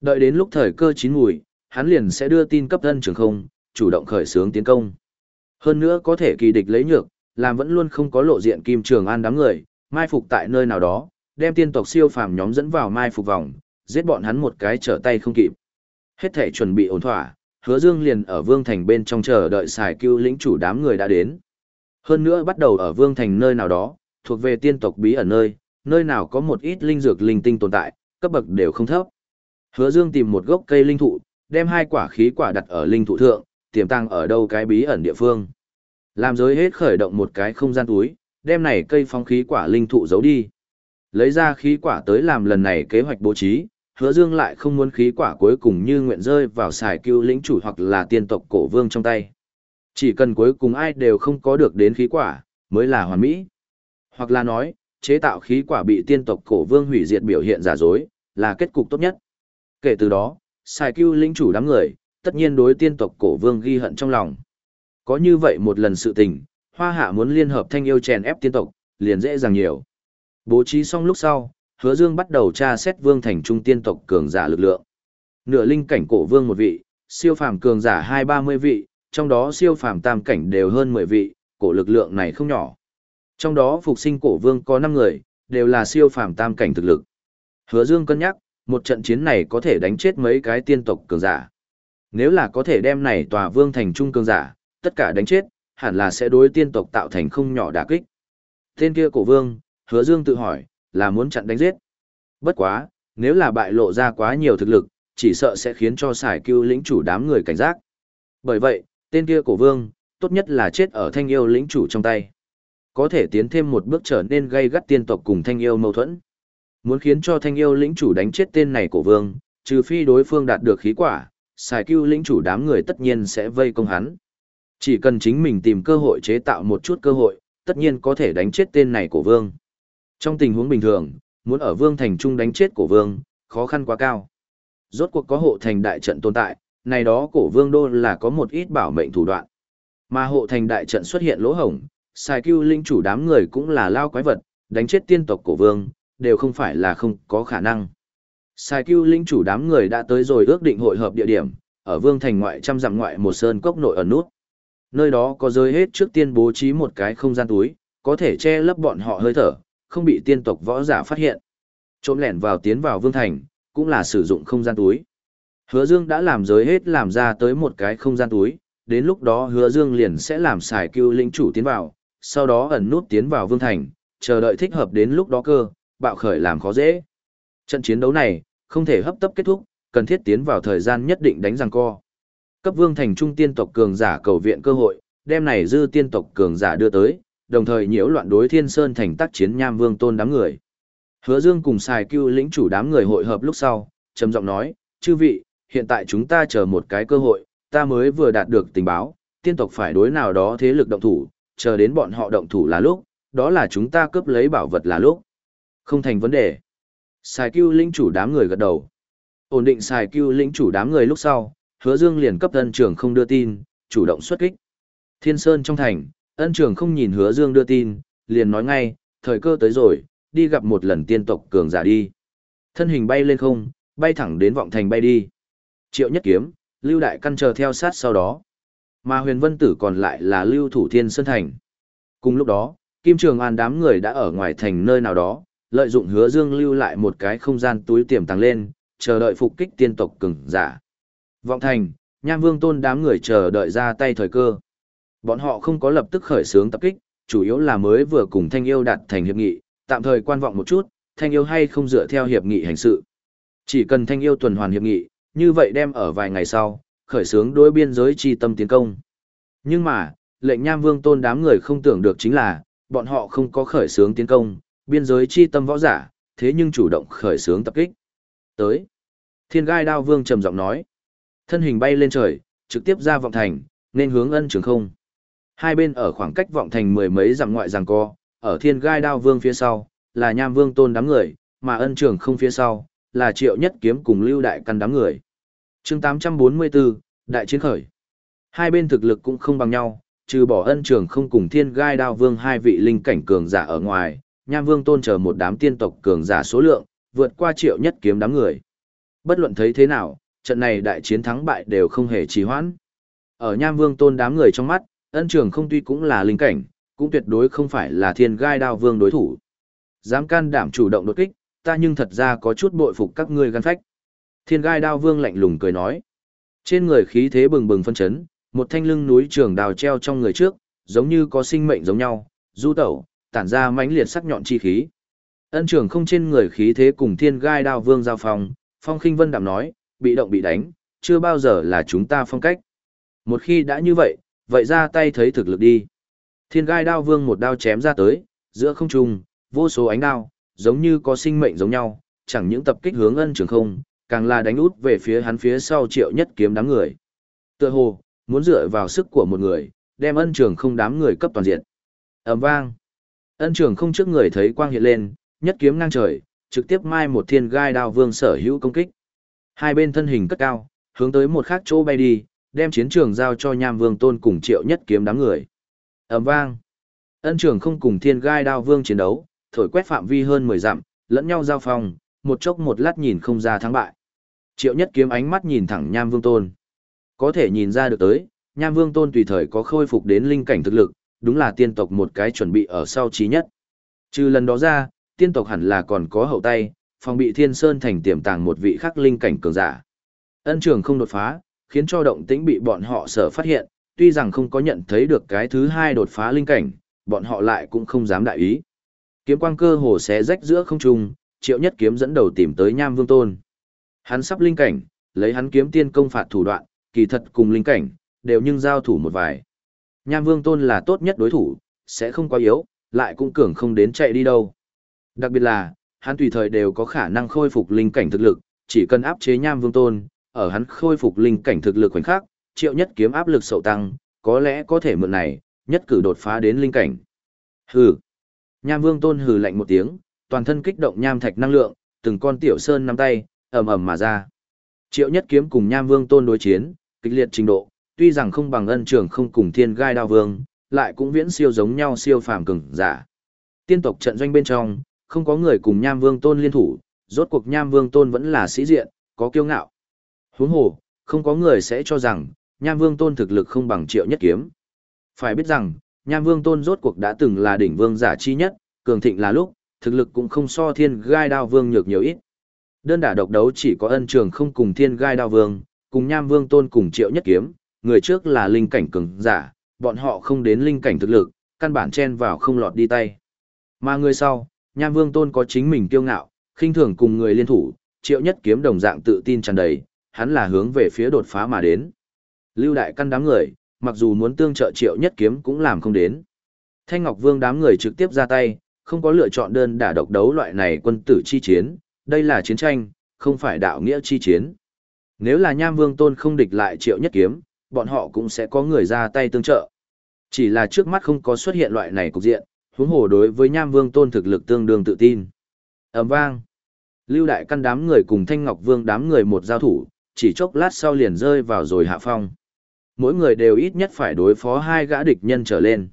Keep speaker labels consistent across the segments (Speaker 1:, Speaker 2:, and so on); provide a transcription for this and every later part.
Speaker 1: Đợi đến lúc thời cơ chín mùi, hắn liền sẽ đưa tin cấp thân trường không, chủ động khởi xướng tiến công. Hơn nữa có thể kỳ địch lấy nhược, làm vẫn luôn không có lộ diện kim trường an đám người, mai phục tại nơi nào đó, đem tiên tộc siêu phàm nhóm dẫn vào mai phục vòng, giết bọn hắn một cái trở tay không kịp. Hết thể chuẩn bị ổn thỏa, hứa dương liền ở vương thành bên trong chờ đợi xài cưu lĩnh chủ đám người đã đến. Hơn nữa bắt đầu ở vương thành nơi nào đó, thuộc về tiên tộc bí ẩn nơi, nơi nào có một ít linh dược linh tinh tồn tại, cấp bậc đều không thấp. Hứa Dương tìm một gốc cây linh thụ, đem hai quả khí quả đặt ở linh thụ thượng, tiềm tàng ở đâu cái bí ẩn địa phương. Làm giới hết khởi động một cái không gian túi, đem này cây phong khí quả linh thụ giấu đi. Lấy ra khí quả tới làm lần này kế hoạch bố trí, hứa dương lại không muốn khí quả cuối cùng như nguyện rơi vào xài cưu lĩnh chủ hoặc là tiên tộc cổ vương trong tay. Chỉ cần cuối cùng ai đều không có được đến khí quả, mới là hoàn mỹ. Hoặc là nói, chế tạo khí quả bị tiên tộc cổ vương hủy diệt biểu hiện giả dối, là kết cục tốt nhất. Kể từ đó, xài cưu lĩnh chủ đám người, tất nhiên đối tiên tộc cổ vương ghi hận trong lòng. Có như vậy một lần sự tình, hoa hạ muốn liên hợp thanh yêu chèn ép tiên tộc, liền dễ dàng nhiều. Bố trí xong lúc sau, hứa dương bắt đầu tra xét vương thành trung tiên tộc cường giả lực lượng. Nửa linh cảnh cổ vương một vị, siêu phàm cường giả hai ba mươi vị, trong đó siêu phàm tam cảnh đều hơn mười vị, cổ lực lượng này không nhỏ. Trong đó phục sinh cổ vương có năm người, đều là siêu phàm tam cảnh thực lực. Hứa Dương cân nhắc, một trận chiến này có thể đánh chết mấy cái tiên tộc cường giả. Nếu là có thể đem này tòa vương thành trung cường giả, tất cả đánh chết, hẳn là sẽ đối tiên tộc tạo thành không nhỏ đả kích. Tên kia cổ vương, hứa dương tự hỏi, là muốn chặn đánh giết. Bất quá, nếu là bại lộ ra quá nhiều thực lực, chỉ sợ sẽ khiến cho xài cưu lĩnh chủ đám người cảnh giác. Bởi vậy, tên kia cổ vương, tốt nhất là chết ở thanh yêu lĩnh chủ trong tay. Có thể tiến thêm một bước trở nên gây gắt tiên tộc cùng thanh yêu mâu thuẫn. Muốn khiến cho thanh yêu lĩnh chủ đánh chết tên này cổ vương, trừ phi đối phương đạt được khí quả, xài cưu lĩnh chủ đám người tất nhiên sẽ vây công hắn. Chỉ cần chính mình tìm cơ hội chế tạo một chút cơ hội, tất nhiên có thể đánh chết tên này cổ vương. Trong tình huống bình thường, muốn ở vương thành trung đánh chết cổ vương, khó khăn quá cao. Rốt cuộc có hộ thành đại trận tồn tại, này đó cổ vương đô là có một ít bảo mệnh thủ đoạn. Mà hộ thành đại trận xuất hiện lỗ hổng, xài cưu linh chủ đám người cũng là lao quái vật, đánh chết tiên tộc cổ vương, đều không phải là không có khả năng. Sai cưu linh chủ đám người đã tới rồi ước định hội hợp địa điểm, ở vương thành ngoại trăm dặm ngoại một sơn cốc nội ở nút. Nơi đó có giới hết trước tiên bố trí một cái không gian túi, có thể che lấp bọn họ hơi thở, không bị tiên tộc võ giả phát hiện. Trộm lẻn vào tiến vào vương thành, cũng là sử dụng không gian túi. Hứa Dương đã làm giới hết làm ra tới một cái không gian túi, đến lúc đó Hứa Dương liền sẽ làm xài cưu lĩnh chủ tiến vào, sau đó ẩn nút tiến vào vương thành, chờ đợi thích hợp đến lúc đó cơ, bạo khởi làm khó dễ. Trận chiến đấu này, không thể hấp tấp kết thúc, cần thiết tiến vào thời gian nhất định đánh răng co. Cấp vương thành trung tiên tộc cường giả cầu viện cơ hội, đem này dư tiên tộc cường giả đưa tới, đồng thời nhiễu loạn đối thiên sơn thành tác chiến nham vương tôn đám người. Hứa Dương cùng xài cưu lĩnh chủ đám người hội hợp lúc sau, trầm giọng nói, chư vị, hiện tại chúng ta chờ một cái cơ hội, ta mới vừa đạt được tình báo, tiên tộc phải đối nào đó thế lực động thủ, chờ đến bọn họ động thủ là lúc, đó là chúng ta cướp lấy bảo vật là lúc. Không thành vấn đề. Xài cưu lĩnh chủ đám người gật đầu. Ổn định xài cưu lĩnh chủ đám người lúc sau, hứa dương liền cấp ân trường không đưa tin, chủ động xuất kích. Thiên Sơn trong thành, ân trường không nhìn hứa dương đưa tin, liền nói ngay, thời cơ tới rồi, đi gặp một lần tiên tộc cường giả đi. Thân hình bay lên không, bay thẳng đến vọng thành bay đi. Triệu nhất kiếm, lưu đại căn chờ theo sát sau đó. Mà huyền vân tử còn lại là lưu thủ thiên sơn thành. Cùng lúc đó, Kim Trường An đám người đã ở ngoài thành nơi nào đó, lợi dụng hứa dương lưu lại một cái không gian túi tiềm tàng lên, chờ đợi phục kích tiên tộc cường giả. Vọng thành, Nham Vương Tôn đám người chờ đợi ra tay thời cơ. Bọn họ không có lập tức khởi xướng tập kích, chủ yếu là mới vừa cùng Thanh Yêu đạt thành hiệp nghị, tạm thời quan vọng một chút, Thanh Yêu hay không dựa theo hiệp nghị hành sự. Chỉ cần Thanh Yêu tuần hoàn hiệp nghị, như vậy đem ở vài ngày sau, khởi xướng đối biên giới chi tâm tiến công. Nhưng mà, lệnh Nham Vương Tôn đám người không tưởng được chính là, bọn họ không có khởi xướng tiến công, biên giới chi tâm võ giả, thế nhưng chủ động khởi xướng tập kích. Tới. Thiên gai đao vương trầm giọng nói. Thân hình bay lên trời, trực tiếp ra vọng thành, nên hướng ân trường không. Hai bên ở khoảng cách vọng thành mười mấy dặm ngoại giằng co, ở thiên gai đao vương phía sau, là nham vương tôn đám người, mà ân trường không phía sau, là triệu nhất kiếm cùng lưu đại căn đám người. chương 844, đại chiến khởi. Hai bên thực lực cũng không bằng nhau, trừ bỏ ân trường không cùng thiên gai đao vương hai vị linh cảnh cường giả ở ngoài, nham vương tôn chờ một đám tiên tộc cường giả số lượng, vượt qua triệu nhất kiếm đám người. Bất luận thấy thế nào, trận này đại chiến thắng bại đều không hề trì hoãn. Ở Nham Vương Tôn đám người trong mắt, ân trường không tuy cũng là linh cảnh, cũng tuyệt đối không phải là thiên gai đao vương đối thủ. Dám can đảm chủ động đột kích, ta nhưng thật ra có chút bội phục các ngươi gan phách. Thiên gai đao vương lạnh lùng cười nói. Trên người khí thế bừng bừng phân chấn, một thanh lưng núi trường đào treo trong người trước, giống như có sinh mệnh giống nhau, du tẩu, tản ra mãnh liệt sắc nhọn chi khí. Ân trường không trên người khí thế cùng thiên gai đao vương giao phong phong khinh vân đạm nói, bị động bị đánh, chưa bao giờ là chúng ta phong cách. Một khi đã như vậy, vậy ra tay thấy thực lực đi. Thiên gai đao vương một đao chém ra tới, giữa không trung, vô số ánh đao, giống như có sinh mệnh giống nhau, chẳng những tập kích hướng ân trường không, càng là đánh út về phía hắn phía sau triệu nhất kiếm đám người. Tựa hồ, muốn dựa vào sức của một người, đem ân trường không đám người cấp toàn diện. ầm vang. Ân trường không trước người thấy quang hiện lên, nhất kiếm ngang trời, trực tiếp mai một thiên gai đao vương sở hữu công kích. Hai bên thân hình cất cao, hướng tới một khác chỗ bay đi, đem chiến trường giao cho nham vương tôn cùng triệu nhất kiếm đám người. ầm vang. Ân trường không cùng thiên gai đao vương chiến đấu, thổi quét phạm vi hơn 10 dặm, lẫn nhau giao phong, một chốc một lát nhìn không ra thắng bại. Triệu nhất kiếm ánh mắt nhìn thẳng nham vương tôn. Có thể nhìn ra được tới, nham vương tôn tùy thời có khôi phục đến linh cảnh thực lực, đúng là tiên tộc một cái chuẩn bị ở sau trí nhất. Trừ lần đó ra, tiên tộc hẳn là còn có hậu tay, phòng bị thiên sơn thành tiềm tàng một vị khắc linh cảnh cường giả. Ân trường không đột phá, khiến cho động tĩnh bị bọn họ sở phát hiện, tuy rằng không có nhận thấy được cái thứ hai đột phá linh cảnh, bọn họ lại cũng không dám đại ý. Kiếm quang cơ hồ xé rách giữa không trung, triệu nhất kiếm dẫn đầu tìm tới nham vương tôn. Hắn sắp linh cảnh, lấy hắn kiếm tiên công phạt thủ đoạn, kỳ thật cùng linh cảnh, đều nhưng giao thủ một vài. Nham vương tôn là tốt nhất đối thủ, sẽ không quá yếu, lại cũng cường không đến chạy đi đâu. Đặc biệt là, hắn tùy thời đều có khả năng khôi phục linh cảnh thực lực, chỉ cần áp chế nham vương tôn, ở hắn khôi phục linh cảnh thực lực khoảnh khắc, triệu nhất kiếm áp lực sậu tăng, có lẽ có thể mượn này, nhất cử đột phá đến linh cảnh. Hừ. Nham vương tôn hừ lạnh một tiếng, toàn thân kích động nham thạch năng lượng, từng con tiểu sơn nắm tay, ầm ầm mà ra. Triệu nhất kiếm cùng nham vương tôn đối chiến, kịch liệt trình độ, tuy rằng không bằng ân trường không cùng thiên gai đao vương, lại cũng viễn siêu giống nhau siêu phàm cường giả. Tiên tộc trận doanh bên trong, không có người cùng nham vương tôn liên thủ, rốt cuộc nham vương tôn vẫn là sĩ diện, có kiêu ngạo. Huống hồ, không có người sẽ cho rằng, nham vương tôn thực lực không bằng triệu nhất kiếm. Phải biết rằng, nham vương tôn rốt cuộc đã từng là đỉnh vương giả chi nhất, cường thịnh là lúc, thực lực cũng không so thiên gai đao vương nhược nhiều ít. Đơn đả độc đấu chỉ có ân trường không cùng thiên gai đao vương, cùng nham vương tôn cùng triệu nhất kiếm, người trước là linh cảnh cường giả, bọn họ không đến linh cảnh thực lực, căn bản chen vào không lọt đi tay. Mà người sau, nham vương tôn có chính mình kiêu ngạo, khinh thường cùng người liên thủ, triệu nhất kiếm đồng dạng tự tin tràn đầy, hắn là hướng về phía đột phá mà đến. Lưu đại căn đám người, mặc dù muốn tương trợ triệu nhất kiếm cũng làm không đến. Thanh Ngọc Vương đám người trực tiếp ra tay, không có lựa chọn đơn đả độc đấu loại này quân tử chi chiến, đây là chiến tranh, không phải đạo nghĩa chi chiến. Nếu là Nham Vương Tôn không địch lại triệu nhất kiếm, bọn họ cũng sẽ có người ra tay tương trợ. Chỉ là trước mắt không có xuất hiện loại này cục diện, huống hồ đối với Nham Vương Tôn thực lực tương đương tự tin. ầm vang. Lưu đại căn đám người cùng Thanh Ngọc Vương đám người một giao thủ, chỉ chốc lát sau liền rơi vào rồi hạ phong. Mỗi người đều ít nhất phải đối phó hai gã địch nhân trở lên.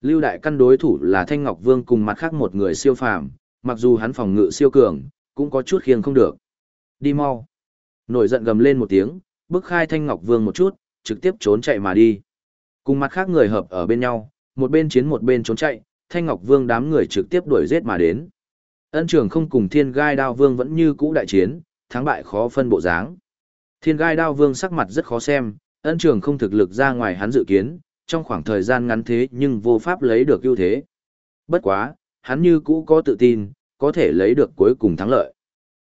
Speaker 1: Lưu đại căn đối thủ là Thanh Ngọc Vương cùng mặt khác một người siêu phàm, mặc dù hắn phòng ngự siêu cường, cũng có chút khiêng không được. Đi mau. Nổi giận gầm lên một tiếng, bức khai Thanh Ngọc Vương một chút, trực tiếp trốn chạy mà đi. Cùng mặt khác người hợp ở bên nhau, một bên chiến một bên trốn chạy, Thanh Ngọc Vương đám người trực tiếp đuổi giết mà đến. Ân trường không cùng Thiên Gai Đao Vương vẫn như cũ đại chiến, thắng bại khó phân bộ dáng. Thiên Gai Đao Vương sắc mặt rất khó xem, ân trường không thực lực ra ngoài hắn dự kiến, trong khoảng thời gian ngắn thế nhưng vô pháp lấy được ưu thế. Bất quá, hắn như cũ có tự tin, có thể lấy được cuối cùng thắng lợi.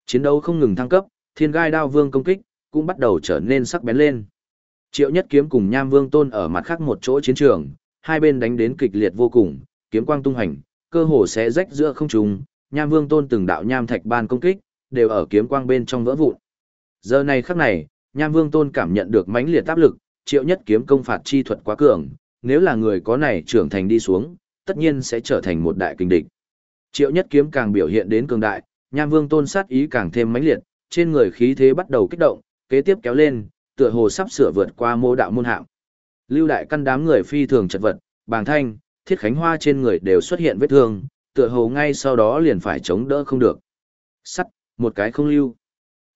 Speaker 1: Chiến đấu không ngừng thăng cấp, thiên gai đao vương công kích, cũng bắt đầu trở nên sắc bén lên. Triệu nhất kiếm cùng nham vương tôn ở mặt khác một chỗ chiến trường, hai bên đánh đến kịch liệt vô cùng, kiếm quang tung hành, cơ hồ sẽ rách giữa không trung, nham vương tôn từng đạo nham thạch ban công kích, đều ở kiếm quang bên trong vỡ vụn. Giờ này khắc này, nham vương tôn cảm nhận được mãnh liệt áp lực, triệu nhất kiếm công phạt chi thuật quá cường, nếu là người có này trưởng thành đi xuống, tất nhiên sẽ trở thành một đại kinh địch. Triệu nhất kiếm càng biểu hiện đến cường đại, nham vương tôn sát ý càng thêm mãnh liệt, trên người khí thế bắt đầu kích động, kế tiếp kéo lên, tựa hồ sắp sửa vượt qua mô đạo môn hạng. Lưu đại căn đám người phi thường chật vật, bàng thanh, thiết khánh hoa trên người đều xuất hiện vết thương, tựa hồ ngay sau đó liền phải chống đỡ không được. Sắt, một cái không lưu.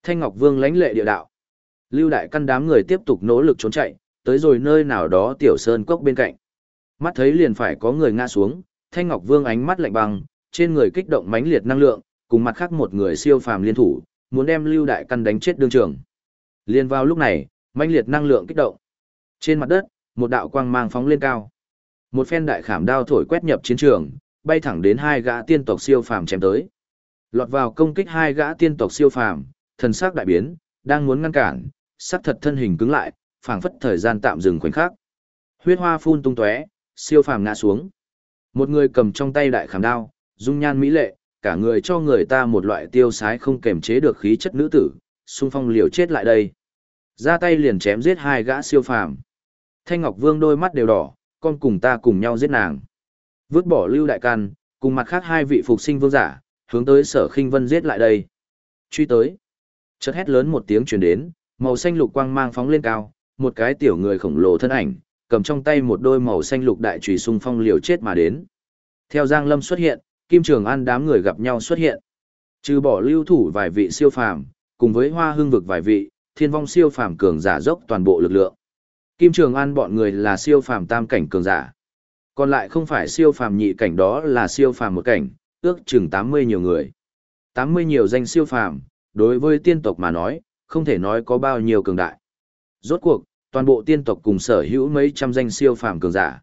Speaker 1: Thanh Ngọc Vương lãnh lệ địa đạo. Lưu đại căn đám người tiếp tục nỗ lực trốn chạy, tới rồi nơi nào đó tiểu sơn cốc bên cạnh. Mắt thấy liền phải có người ngã xuống, Thanh Ngọc Vương ánh mắt lạnh băng, trên người kích động mãnh liệt năng lượng, cùng mặt khác một người siêu phàm liên thủ, muốn đem Lưu đại căn đánh chết đương trường. Liên vào lúc này, mãnh liệt năng lượng kích động. Trên mặt đất, một đạo quang mang phóng lên cao. Một phen đại khảm đao thổi quét nhập chiến trường, bay thẳng đến hai gã tiên tộc siêu phàm chém tới. Lọt vào công kích hai gã tiên tộc siêu phàm, thần sắc đại biến, đang muốn ngăn cản, sắc thật thân hình cứng lại, phảng phất thời gian tạm dừng khoảnh khắc. Huyết hoa phun tung tóe, siêu phàm ngã xuống. Một người cầm trong tay đại khảm đao, dung nhan mỹ lệ, cả người cho người ta một loại tiêu sái không kềm chế được khí chất nữ tử, xung phong liều chết lại đây. Ra tay liền chém giết hai gã siêu phàm. Thanh Ngọc Vương đôi mắt đều đỏ, con cùng ta cùng nhau giết nàng. Vứt bỏ Lưu Đại Can, cùng mặt khác hai vị phục sinh vương giả, hướng tới Sở Khinh Vân giết lại đây. Truy tới. Chợt hét lớn một tiếng truyền đến, màu xanh lục quang mang phóng lên cao, một cái tiểu người khổng lồ thân ảnh, cầm trong tay một đôi màu xanh lục đại chùy xung phong liều chết mà đến. Theo Giang Lâm xuất hiện, Kim Trường An đám người gặp nhau xuất hiện. Trừ bỏ lưu thủ vài vị siêu phàm, cùng với Hoa Hương vực vài vị, Thiên Vong siêu phàm cường giả dốc toàn bộ lực lượng. Kim Trường An bọn người là siêu phàm tam cảnh cường giả. Còn lại không phải siêu phàm nhị cảnh đó là siêu phàm một cảnh, ước chừng 80 nhiều người. 80 nhiều danh siêu phàm, đối với tiên tộc mà nói, không thể nói có bao nhiêu cường đại. Rốt cuộc, toàn bộ tiên tộc cùng sở hữu mấy trăm danh siêu phàm cường giả.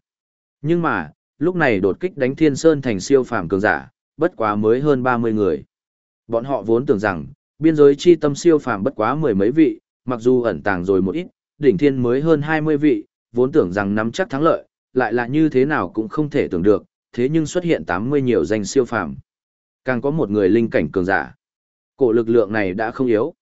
Speaker 1: Nhưng mà, lúc này đột kích đánh Thiên Sơn thành siêu phàm cường giả, bất quá mới hơn 30 người. Bọn họ vốn tưởng rằng, biên giới chi tâm siêu phàm bất quá mười mấy vị, mặc dù ẩn tàng rồi một ít, đỉnh thiên mới hơn 20 vị, vốn tưởng rằng nắm chắc thắng lợi, lại là như thế nào cũng không thể tưởng được, thế nhưng xuất hiện 80 nhiều danh siêu phàm. Càng có một người linh cảnh cường giả. Cổ lực lượng này đã không yếu.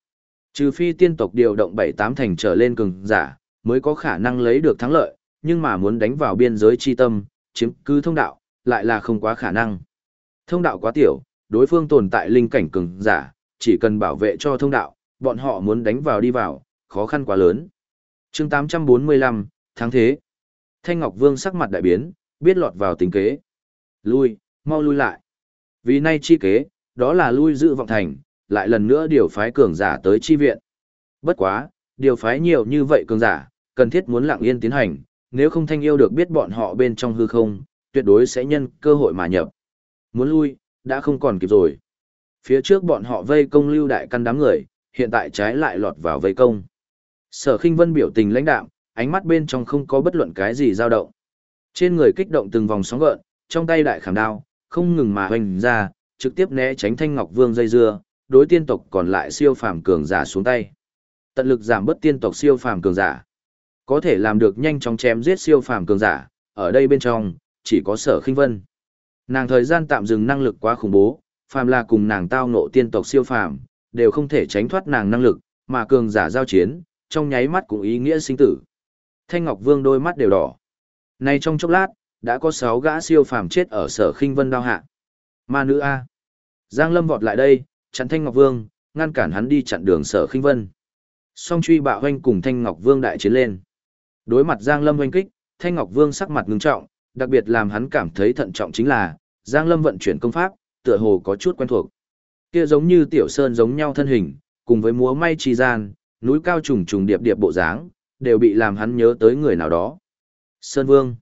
Speaker 1: Trừ phi tiên tộc điều động 7-8 thành trở lên cường giả, mới có khả năng lấy được thắng lợi, nhưng mà muốn đánh vào biên giới chi tâm, chiếm cứ thông đạo, lại là không quá khả năng. Thông đạo quá tiểu, đối phương tồn tại linh cảnh cường giả, chỉ cần bảo vệ cho thông đạo, bọn họ muốn đánh vào đi vào, khó khăn quá lớn. chương 845, tháng thế. Thanh Ngọc Vương sắc mặt đại biến, biết lọt vào tình kế. Lui, mau lui lại. Vì nay chi kế, đó là lui giữ vọng thành, lại lần nữa điều phái cường giả tới chi viện. Bất quá, điều phái nhiều như vậy cường giả, cần thiết muốn lặng yên tiến hành, nếu không thanh yêu được biết bọn họ bên trong hư không, tuyệt đối sẽ nhân cơ hội mà nhập. Muốn lui, đã không còn kịp rồi. Phía trước bọn họ vây công lưu đại căn đám người, hiện tại trái lại lọt vào vây công. Sở khinh vân biểu tình lãnh đạm, ánh mắt bên trong không có bất luận cái gì dao động. Trên người kích động từng vòng sóng gợn, trong tay đại khảm đao, không ngừng mà hoành ra, trực tiếp né tránh thanh ngọc vương dây dưa, đối tiên tộc còn lại siêu phàm cường giả xuống tay. Tận lực giảm bớt tiên tộc siêu phàm cường giả. Có thể làm được nhanh chóng chém giết siêu phàm cường giả, ở đây bên trong, chỉ có sở khinh vân. Nàng thời gian tạm dừng năng lực quá khủng bố, phàm là cùng nàng tao ngộ tiên tộc siêu phàm, đều không thể tránh thoát nàng năng lực, mà cường giả giao chiến, trong nháy mắt cũng ý nghĩa sinh tử. Thanh Ngọc Vương đôi mắt đều đỏ. Nay trong chốc lát, đã có 6 gã siêu phàm chết ở sở khinh vân đao hạ. Ma nữ A. Giang Lâm vọt lại đây, chặn Thanh Ngọc Vương, ngăn cản hắn đi chặn đường sở khinh vân. Song truy bạo hoanh cùng Thanh Ngọc Vương đại chiến lên. Đối mặt Giang Lâm hoanh kích, Thanh Ngọc Vương sắc mặt ngưng trọng, đặc biệt làm hắn cảm thấy thận trọng chính là, Giang Lâm vận chuyển công pháp, tựa hồ có chút quen thuộc. Kia giống như tiểu sơn giống nhau thân hình, cùng với múa may chi gian, núi cao trùng trùng điệp điệp bộ dáng, đều bị làm hắn nhớ tới người nào đó. Sơn Vương.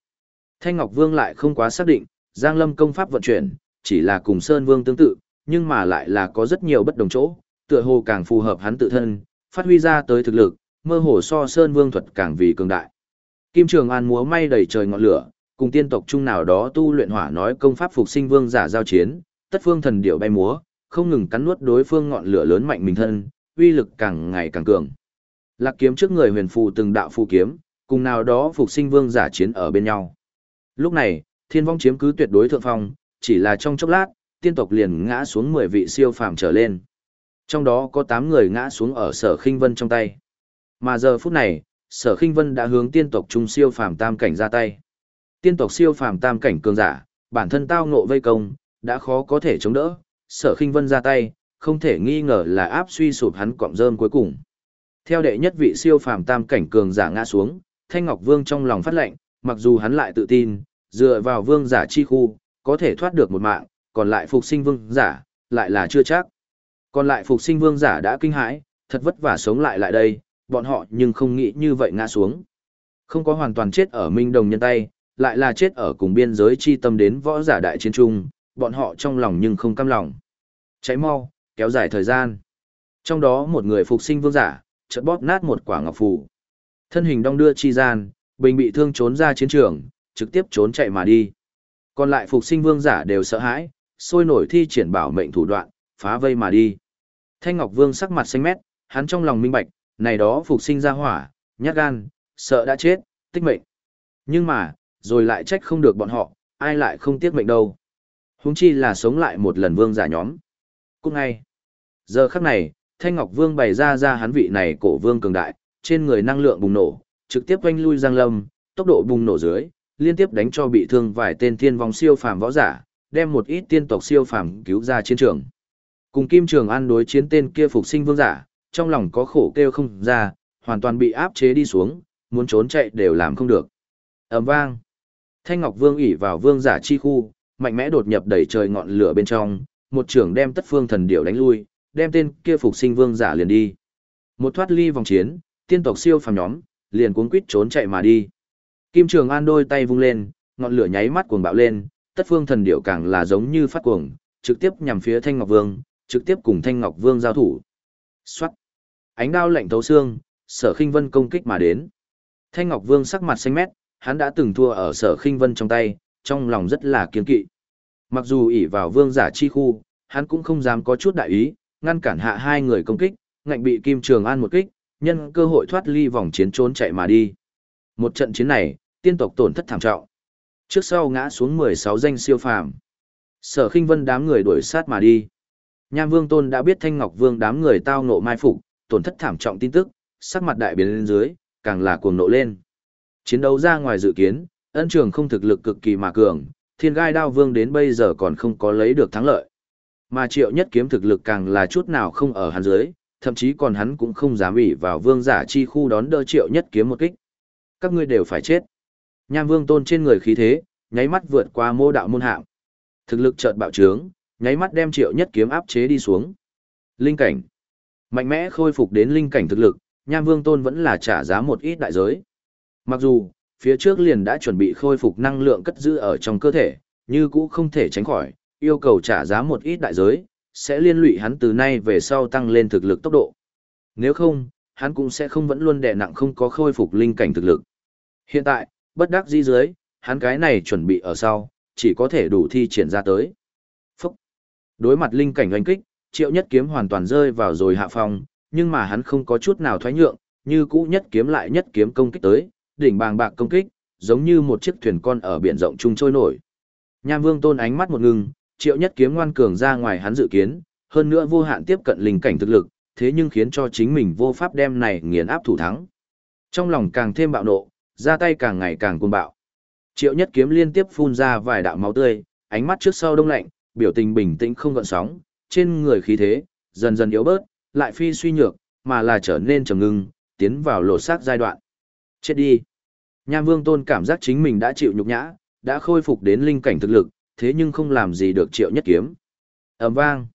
Speaker 1: Thanh Ngọc Vương lại không quá xác định, Giang Lâm công pháp vận chuyển, chỉ là cùng Sơn Vương tương tự, nhưng mà lại là có rất nhiều bất đồng chỗ, tựa hồ càng phù hợp hắn tự thân, phát huy ra tới thực lực, mơ hồ so Sơn Vương thuật càng vì cường đại. Kim Trường An múa may đầy trời ngọn lửa, cùng tiên tộc chung nào đó tu luyện hỏa nói công pháp phục sinh vương giả giao chiến, tất phương thần điệu bay múa, không ngừng cắn nuốt đối phương ngọn lửa lớn mạnh mình thân, uy lực càng ngày càng cường. Lạc kiếm trước người huyền phù từng đạo phù kiếm, cùng nào đó phục sinh vương giả chiến ở bên nhau. Lúc này, thiên vong chiếm cứ tuyệt đối thượng phong, chỉ là trong chốc lát, tiên tộc liền ngã xuống 10 vị siêu phàm trở lên. Trong đó có 8 người ngã xuống ở sở khinh vân trong tay. Mà giờ phút này, sở khinh vân đã hướng tiên tộc trung siêu phàm tam cảnh ra tay. Tiên tộc siêu phàm tam cảnh cường giả, bản thân tao ngộ vây công, đã khó có thể chống đỡ, sở khinh vân ra tay, không thể nghi ngờ là áp suy sụp hắn cọng rơm cuối cùng. Theo đệ nhất vị siêu phàm tam cảnh cường giả ngã xuống, Thanh Ngọc Vương trong lòng phát lệnh, mặc dù hắn lại tự tin, dựa vào vương giả chi khu, có thể thoát được một mạng, còn lại phục sinh vương giả, lại là chưa chắc. Còn lại phục sinh vương giả đã kinh hãi, Thật vất vả sống lại lại đây, bọn họ nhưng không nghĩ như vậy ngã xuống. Không có hoàn toàn chết ở Minh Đồng nhân tay, lại là chết ở cùng biên giới chi tâm đến võ giả đại chiến trung, bọn họ trong lòng nhưng không cam lòng. Cháy mau, kéo dài thời gian. Trong đó một người phục sinh vương giả, chợt bóp nát một quả ngọc phù. Thân hình đong đưa chi gian, bình bị thương trốn ra chiến trường, trực tiếp trốn chạy mà đi. Còn lại phục sinh vương giả đều sợ hãi, sôi nổi thi triển bảo mệnh thủ đoạn, phá vây mà đi. Thanh Ngọc Vương sắc mặt xanh mét, hắn trong lòng minh bạch, này đó phục sinh ra hỏa, nhát gan, sợ đã chết, tích mệnh. Nhưng mà, rồi lại trách không được bọn họ, ai lại không tiếc mệnh đâu. Huống chi là sống lại một lần vương giả nhóm. Cũng ngay. Giờ khắc này, Thanh Ngọc Vương bày ra ra hắn vị này cổ vương cường đại, trên người năng lượng bùng nổ, trực tiếp quanh lui Giang Lâm, tốc độ bùng nổ dưới, liên tiếp đánh cho bị thương vài tên thiên vong siêu phàm võ giả, đem một ít tiên tộc siêu phàm cứu ra chiến trường. Cùng Kim Trường An đối chiến tên kia phục sinh vương giả, trong lòng có khổ kêu không ra, hoàn toàn bị áp chế đi xuống, muốn trốn chạy đều làm không được. ầm vang. Thanh Ngọc Vương ỉ vào vương giả chi khu, mạnh mẽ đột nhập đẩy trời ngọn lửa bên trong, một trưởng đem tất phương thần điểu đánh lui, đem tên kia phục sinh vương giả liền đi. Một thoát ly vòng chiến, tiên tộc siêu phàm nhóm, liền cuống quýt trốn chạy mà đi. Kim Trường An đôi tay vung lên, ngọn lửa nháy mắt cuồng bạo lên, tất phương thần điểu càng là giống như phát cuồng, trực tiếp nhằm phía Thanh Ngọc Vương, trực tiếp cùng Thanh Ngọc Vương giao thủ. Xoát! Ánh đao lạnh thấu xương, sở khinh vân công kích mà đến. Thanh Ngọc Vương sắc mặt xanh mét, hắn đã từng thua ở sở khinh vân trong tay, trong lòng rất là kiên kỵ. Mặc dù ỷ vào vương giả chi khu, hắn cũng không dám có chút đại ý, ngăn cản hạ hai người công kích, ngạnh bị Kim Trường An một kích, nhân cơ hội thoát ly vòng chiến trốn chạy mà đi. Một trận chiến này, tiên tộc tổn thất thảm trọng. Trước sau ngã xuống 16 danh siêu phàm. Sở Khinh Vân đám người đuổi sát mà đi. Nham Vương Tôn đã biết Thanh Ngọc Vương đám người tao ngộ mai phục, tổn thất thảm trọng tin tức, sắc mặt đại biến lên dưới, càng là cuồng nộ lên. Chiến đấu ra ngoài dự kiến, ân trường không thực lực cực kỳ mà cường, thiên gai đao vương đến bây giờ còn không có lấy được thắng lợi. Mà triệu nhất kiếm thực lực càng là chút nào không ở hắn dưới, thậm chí còn hắn cũng không dám ủy vào vương giả chi khu đón đỡ triệu nhất kiếm một kích. Các ngươi đều phải chết. Nham vương tôn trên người khí thế, nháy mắt vượt qua mô đạo môn hạng. Thực lực chợt bạo trướng, nháy mắt đem triệu nhất kiếm áp chế đi xuống. Linh cảnh. Mạnh mẽ khôi phục đến linh cảnh thực lực, Nham Vương Tôn vẫn là trả giá một ít đại giới. Mặc dù, phía trước liền đã chuẩn bị khôi phục năng lượng cất giữ ở trong cơ thể, như cũ không thể tránh khỏi, yêu cầu trả giá một ít đại giới, sẽ liên lụy hắn từ nay về sau tăng lên thực lực tốc độ. Nếu không, hắn cũng sẽ không vẫn luôn đè nặng không có khôi phục linh cảnh thực lực. Hiện tại, bất đắc dĩ dưới, hắn cái này chuẩn bị ở sau, chỉ có thể đủ thi triển ra tới. Phúc! Đối mặt linh cảnh oanh kích, triệu nhất kiếm hoàn toàn rơi vào rồi hạ phòng, nhưng mà hắn không có chút nào thoái nhượng, như cũ nhất kiếm lại nhất kiếm công kích tới, đỉnh bàng bạc công kích, giống như một chiếc thuyền con ở biển rộng trung trôi nổi. Nham Vương Tôn ánh mắt một ngừng, Triệu Nhất Kiếm ngoan cường ra ngoài hắn dự kiến, hơn nữa vô hạn tiếp cận linh cảnh thực lực, thế nhưng khiến cho chính mình vô pháp đem này nghiền áp thủ thắng. Trong lòng càng thêm bạo nộ, ra tay càng ngày càng cuồng bạo. Triệu Nhất Kiếm liên tiếp phun ra vài đạo máu tươi, ánh mắt trước sau đông lạnh, biểu tình bình tĩnh không gợn sóng, trên người khí thế dần dần yếu bớt, lại phi suy nhược, mà là trở nên trầm ngưng, tiến vào lộ xác giai đoạn. Chết đi. Nham Vương Tôn cảm giác chính mình đã chịu nhục nhã, đã khôi phục đến linh cảnh thực lực, thế nhưng không làm gì được Triệu Nhất Kiếm. Ầm vang.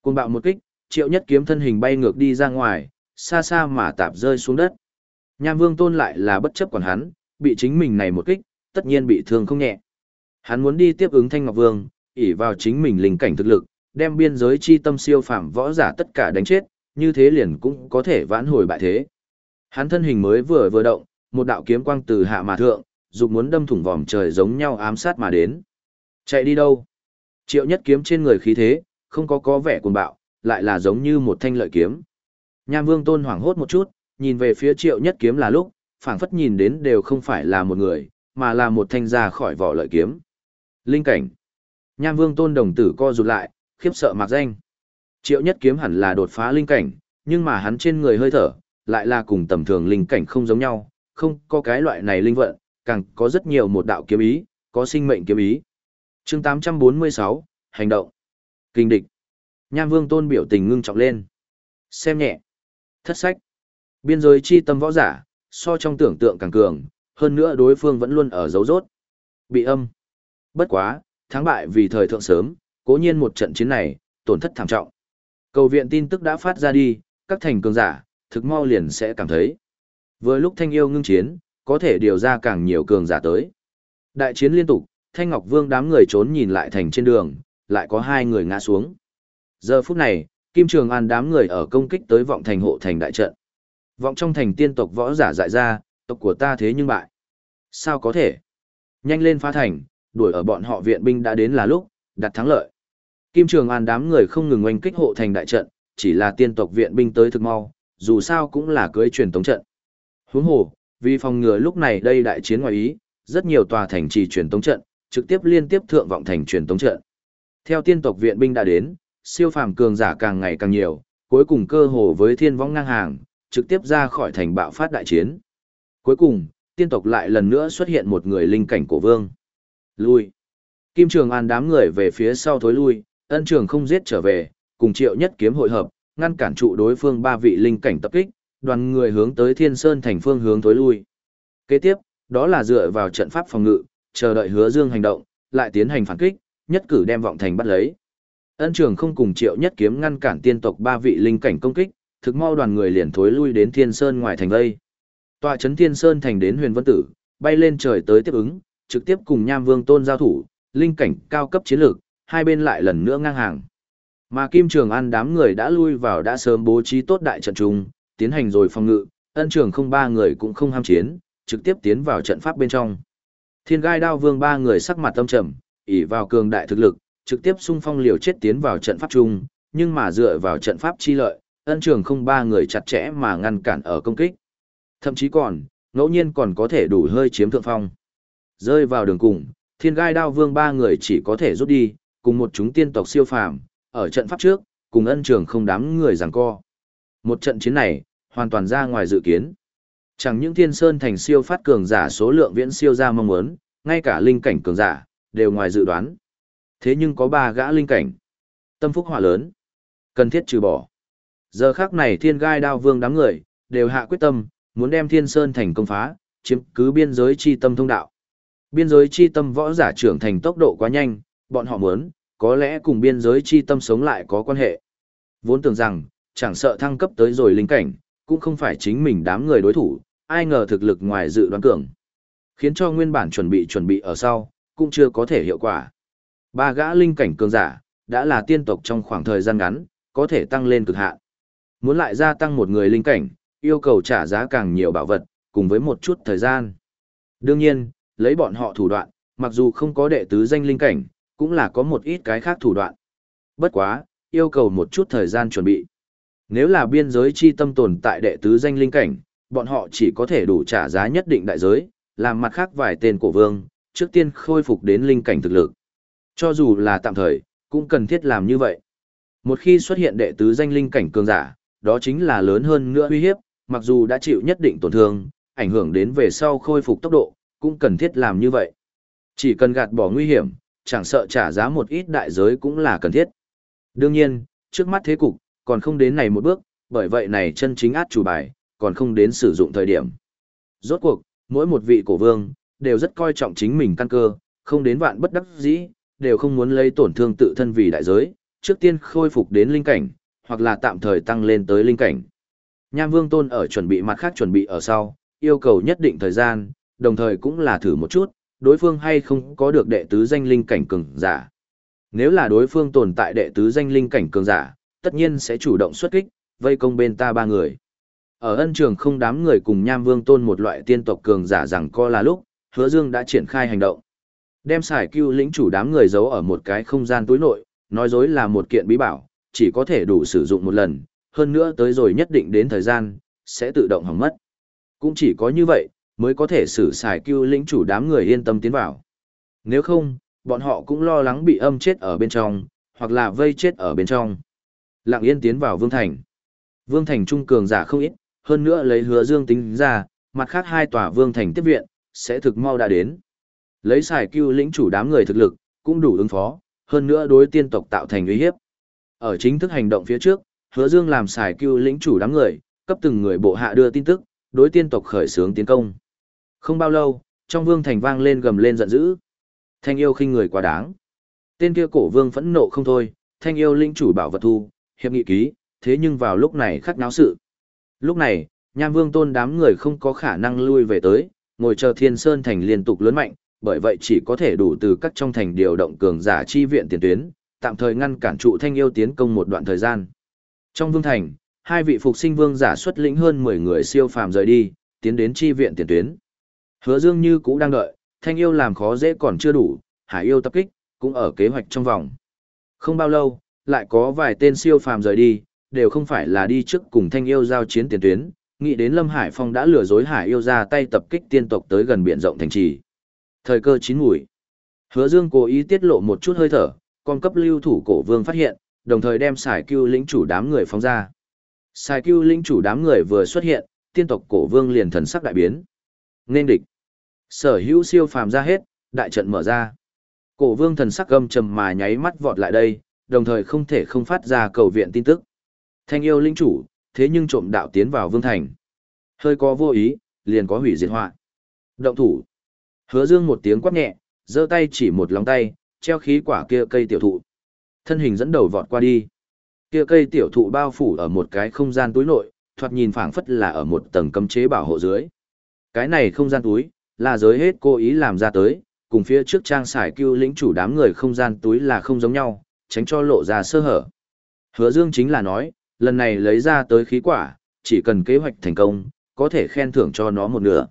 Speaker 1: Cuồng bạo một kích, Triệu Nhất Kiếm thân hình bay ngược đi ra ngoài, xa xa mà tạp rơi xuống đất. Nham Vương Tôn lại là bất chấp còn hắn, bị chính mình này một kích, tất nhiên bị thương không nhẹ. Hắn muốn đi tiếp ứng Thanh Ngọc Vương, ỷ vào chính mình linh cảnh thực lực, đem biên giới chi tâm siêu phạm võ giả tất cả đánh chết, như thế liền cũng có thể vãn hồi bại thế. Hắn thân hình mới vừa vừa động, một đạo kiếm quang từ hạ mà thượng, dục muốn đâm thủng vòm trời giống nhau ám sát mà đến. Chạy đi đâu? Triệu nhất kiếm trên người khí thế, không có có vẻ cuồng bạo, lại là giống như một thanh lợi kiếm. Nham Vương Tôn hoảng hốt một chút, nhìn về phía Triệu Nhất kiếm là lúc, phảng phất nhìn đến đều không phải là một người, mà là một thanh ra khỏi vỏ lợi kiếm. Linh cảnh. Nham Vương Tôn đồng tử co rụt lại, khiếp sợ mặc danh. Triệu Nhất kiếm hẳn là đột phá linh cảnh, nhưng mà hắn trên người hơi thở, lại là cùng tầm thường linh cảnh không giống nhau, không có cái loại này linh vận, càng có rất nhiều một đạo kiếm ý, có sinh mệnh kiếm ý. chương 846, hành động. Kinh địch. Nham Vương Tôn biểu tình ngưng trọng lên. Xem nhẹ. Thất sách. Biên giới chi tâm võ giả, so trong tưởng tượng càng cường, hơn nữa đối phương vẫn luôn ở dấu rốt. Bị âm. Bất quá, thắng bại vì thời thượng sớm, cố nhiên một trận chiến này, tổn thất thảm trọng. Cầu viện tin tức đã phát ra đi, các thành cường giả, thực mau liền sẽ cảm thấy. Vừa lúc thanh yêu ngưng chiến, có thể điều ra càng nhiều cường giả tới. Đại chiến liên tục, Thanh Ngọc Vương đám người trốn nhìn lại thành trên đường, lại có hai người ngã xuống. Giờ phút này, Kim Trường An đám người ở công kích tới vọng thành hộ thành đại trận. Vọng trong thành tiên tộc võ giả dại ra, tộc của ta thế nhưng bại. Sao có thể? Nhanh lên phá thành, đuổi ở bọn họ viện binh đã đến là lúc, đặt thắng lợi. Kim Trường An đám người không ngừng oanh kích hộ thành đại trận, chỉ là tiên tộc viện binh tới thực mau, dù sao cũng là cưới truyền tống trận. Huống hồ, vì phòng ngừa lúc này đây đại chiến ngoài ý, rất nhiều tòa thành trì truyền tống trận, trực tiếp liên tiếp thượng vọng thành truyền tống trận. Theo tiên tộc viện binh đã đến, siêu phàm cường giả càng ngày càng nhiều, cuối cùng cơ hồ với thiên vong ngang hàng, trực tiếp ra khỏi thành bạo phát đại chiến. Cuối cùng, tiên tộc lại lần nữa xuất hiện một người linh cảnh cổ vương. Lui. Kim Trường An đám người về phía sau thối lui, ân trường không giết trở về, cùng triệu nhất kiếm hội hợp, ngăn cản trụ đối phương ba vị linh cảnh tập kích, đoàn người hướng tới Thiên Sơn thành phương hướng thối lui. Kế tiếp, đó là dựa vào trận pháp phòng ngự, chờ đợi hứa dương hành động, lại tiến hành phản kích, nhất cử đem vọng thành bắt lấy. Ân trường không cùng triệu nhất kiếm ngăn cản tiên tộc ba vị linh cảnh công kích, thực mau đoàn người liền thối lui đến Thiên Sơn ngoài thành vây. Tọa trấn Thiên Sơn thành đến huyền vân tử, bay lên trời tới tiếp ứng, trực tiếp cùng Nham Vương Tôn giao thủ, linh cảnh cao cấp chiến lược, hai bên lại lần nữa ngang hàng. Mà Kim Trường An đám người đã lui vào đã sớm bố trí tốt đại trận trung, tiến hành rồi phòng ngự, ân trường không ba người cũng không ham chiến, trực tiếp tiến vào trận pháp bên trong. Thiên gai đao vương ba người sắc mặt tâm trầm, ỉ vào cường đại thực lực, trực tiếp xung phong liều chết tiến vào trận pháp chung, nhưng mà dựa vào trận pháp chi lợi, ân trường không ba người chặt chẽ mà ngăn cản ở công kích. Thậm chí còn, ngẫu nhiên còn có thể đủ hơi chiếm thượng phong. Rơi vào đường cùng, thiên gai đao vương ba người chỉ có thể rút đi, cùng một chúng tiên tộc siêu phàm, ở trận pháp trước, cùng ân trường không đám người giằng co. Một trận chiến này, hoàn toàn ra ngoài dự kiến. Chẳng những thiên sơn thành siêu phát cường giả số lượng viễn siêu ra mong muốn, ngay cả linh cảnh cường giả, đều ngoài dự đoán. Thế nhưng có ba gã linh cảnh. Tâm phúc hỏa lớn. Cần thiết trừ bỏ. Giờ khác này thiên gai đao vương đám người, đều hạ quyết tâm, muốn đem thiên sơn thành công phá, chiếm cứ biên giới chi tâm thông đạo. Biên giới chi tâm võ giả trưởng thành tốc độ quá nhanh, bọn họ muốn, có lẽ cùng biên giới chi tâm sống lại có quan hệ. Vốn tưởng rằng, chẳng sợ thăng cấp tới rồi linh cảnh, cũng không phải chính mình đám người đối thủ, ai ngờ thực lực ngoài dự đoán cường. Khiến cho nguyên bản chuẩn bị chuẩn bị ở sau, cũng chưa có thể hiệu quả. Ba gã linh cảnh cường giả, đã là tiên tộc trong khoảng thời gian ngắn, có thể tăng lên cực hạn. Muốn lại gia tăng một người linh cảnh, yêu cầu trả giá càng nhiều bảo vật, cùng với một chút thời gian. Đương nhiên, lấy bọn họ thủ đoạn, mặc dù không có đệ tứ danh linh cảnh, cũng là có một ít cái khác thủ đoạn. Bất quá, yêu cầu một chút thời gian chuẩn bị. Nếu là biên giới chi tâm tồn tại đệ tứ danh linh cảnh, bọn họ chỉ có thể đủ trả giá nhất định đại giới, làm mặt khác vài tên cổ vương, trước tiên khôi phục đến linh cảnh thực lực. Cho dù là tạm thời, cũng cần thiết làm như vậy. Một khi xuất hiện đệ tứ danh linh cảnh cường giả, đó chính là lớn hơn nữa uy hiếp, mặc dù đã chịu nhất định tổn thương, ảnh hưởng đến về sau khôi phục tốc độ, cũng cần thiết làm như vậy. Chỉ cần gạt bỏ nguy hiểm, chẳng sợ trả giá một ít đại giới cũng là cần thiết. Đương nhiên, trước mắt thế cục, còn không đến này một bước, bởi vậy này chân chính át chủ bài, còn không đến sử dụng thời điểm. Rốt cuộc, mỗi một vị cổ vương, đều rất coi trọng chính mình căn cơ, không đến vạn bất đắc dĩ, đều không muốn lấy tổn thương tự thân vì đại giới, trước tiên khôi phục đến linh cảnh, hoặc là tạm thời tăng lên tới linh cảnh. Nham Vương Tôn ở chuẩn bị mặt khác chuẩn bị ở sau, yêu cầu nhất định thời gian, đồng thời cũng là thử một chút, đối phương hay không có được đệ tứ danh linh cảnh cường giả. Nếu là đối phương tồn tại đệ tứ danh linh cảnh cường giả, tất nhiên sẽ chủ động xuất kích, vây công bên ta ba người. Ở ân trường không đám người cùng Nham Vương Tôn một loại tiên tộc cường giả rằng co là lúc, Hứa Dương đã triển khai hành động. Đem xài cưu lĩnh chủ đám người giấu ở một cái không gian túi nội, nói dối là một kiện bí bảo, chỉ có thể đủ sử dụng một lần, hơn nữa tới rồi nhất định đến thời gian, sẽ tự động hỏng mất. Cũng chỉ có như vậy, mới có thể xử xài cưu lĩnh chủ đám người yên tâm tiến vào. Nếu không, bọn họ cũng lo lắng bị âm chết ở bên trong, hoặc là vây chết ở bên trong. Lặng yên tiến vào Vương Thành. Vương Thành trung cường giả không ít, hơn nữa lấy hứa dương tính ra, mặt khác hai tòa Vương Thành tiếp viện, sẽ thực mau đã đến. Lấy xài cưu lĩnh chủ đám người thực lực, cũng đủ ứng phó, hơn nữa đối tiên tộc tạo thành uy hiếp. Ở chính thức hành động phía trước, hứa dương làm xài cưu lĩnh chủ đám người, cấp từng người bộ hạ đưa tin tức, đối tiên tộc khởi xướng tiến công. Không bao lâu, trong vương thành vang lên gầm lên giận dữ. Thanh yêu khinh người quá đáng. Tên kia cổ vương phẫn nộ không thôi, thanh yêu lĩnh chủ bảo vật thu, hiệp nghị ký, thế nhưng vào lúc này khắc náo sự. Lúc này, Nham Vương Tôn đám người không có khả năng lui về tới, ngồi chờ Thiên Sơn thành liên tục lớn mạnh, bởi vậy chỉ có thể đủ từ các trong thành điều động cường giả chi viện tiền tuyến, tạm thời ngăn cản trụ thanh yêu tiến công một đoạn thời gian. Trong vương thành, hai vị phục sinh vương giả xuất lĩnh hơn 10 người siêu phàm rời đi, tiến đến chi viện tiền tuyến. Hứa Dương như cũ đang đợi, thanh yêu làm khó dễ còn chưa đủ, hải yêu tập kích, cũng ở kế hoạch trong vòng. Không bao lâu, lại có vài tên siêu phàm rời đi, đều không phải là đi trước cùng thanh yêu giao chiến tiền tuyến, nghĩ đến Lâm Hải Phong đã lừa dối hải yêu ra tay tập kích tiên tộc tới gần biển rộng thành trì. Thời cơ chín mùi. Hứa Dương cố ý tiết lộ một chút hơi thở, con cấp lưu thủ cổ vương phát hiện, đồng thời đem xài cưu lĩnh chủ đám người phóng ra. Xài cưu lĩnh chủ đám người vừa xuất hiện, tiên tộc cổ vương liền thần sắc đại biến. Nên địch. Sở hữu siêu phàm ra hết, đại trận mở ra. Cổ vương thần sắc gầm trầm mà nháy mắt vọt lại đây, đồng thời không thể không phát ra cầu viện tin tức. Thanh yêu linh chủ, thế nhưng trộm đạo tiến vào vương thành. Hơi có vô ý, liền có hủy diệt họa. Động thủ. Hứa dương một tiếng quát nhẹ, giơ tay chỉ một lòng tay, treo khí quả kia cây tiểu thụ. Thân hình dẫn đầu vọt qua đi. Kia cây tiểu thụ bao phủ ở một cái không gian túi nội, thoạt nhìn phảng phất là ở một tầng cấm chế bảo hộ dưới. Cái này không gian túi, là giới hết cố ý làm ra tới, cùng phía trước trang xài cưu lĩnh chủ đám người không gian túi là không giống nhau, tránh cho lộ ra sơ hở. Hứa Dương chính là nói, lần này lấy ra tới khí quả, chỉ cần kế hoạch thành công, có thể khen thưởng cho nó một nửa.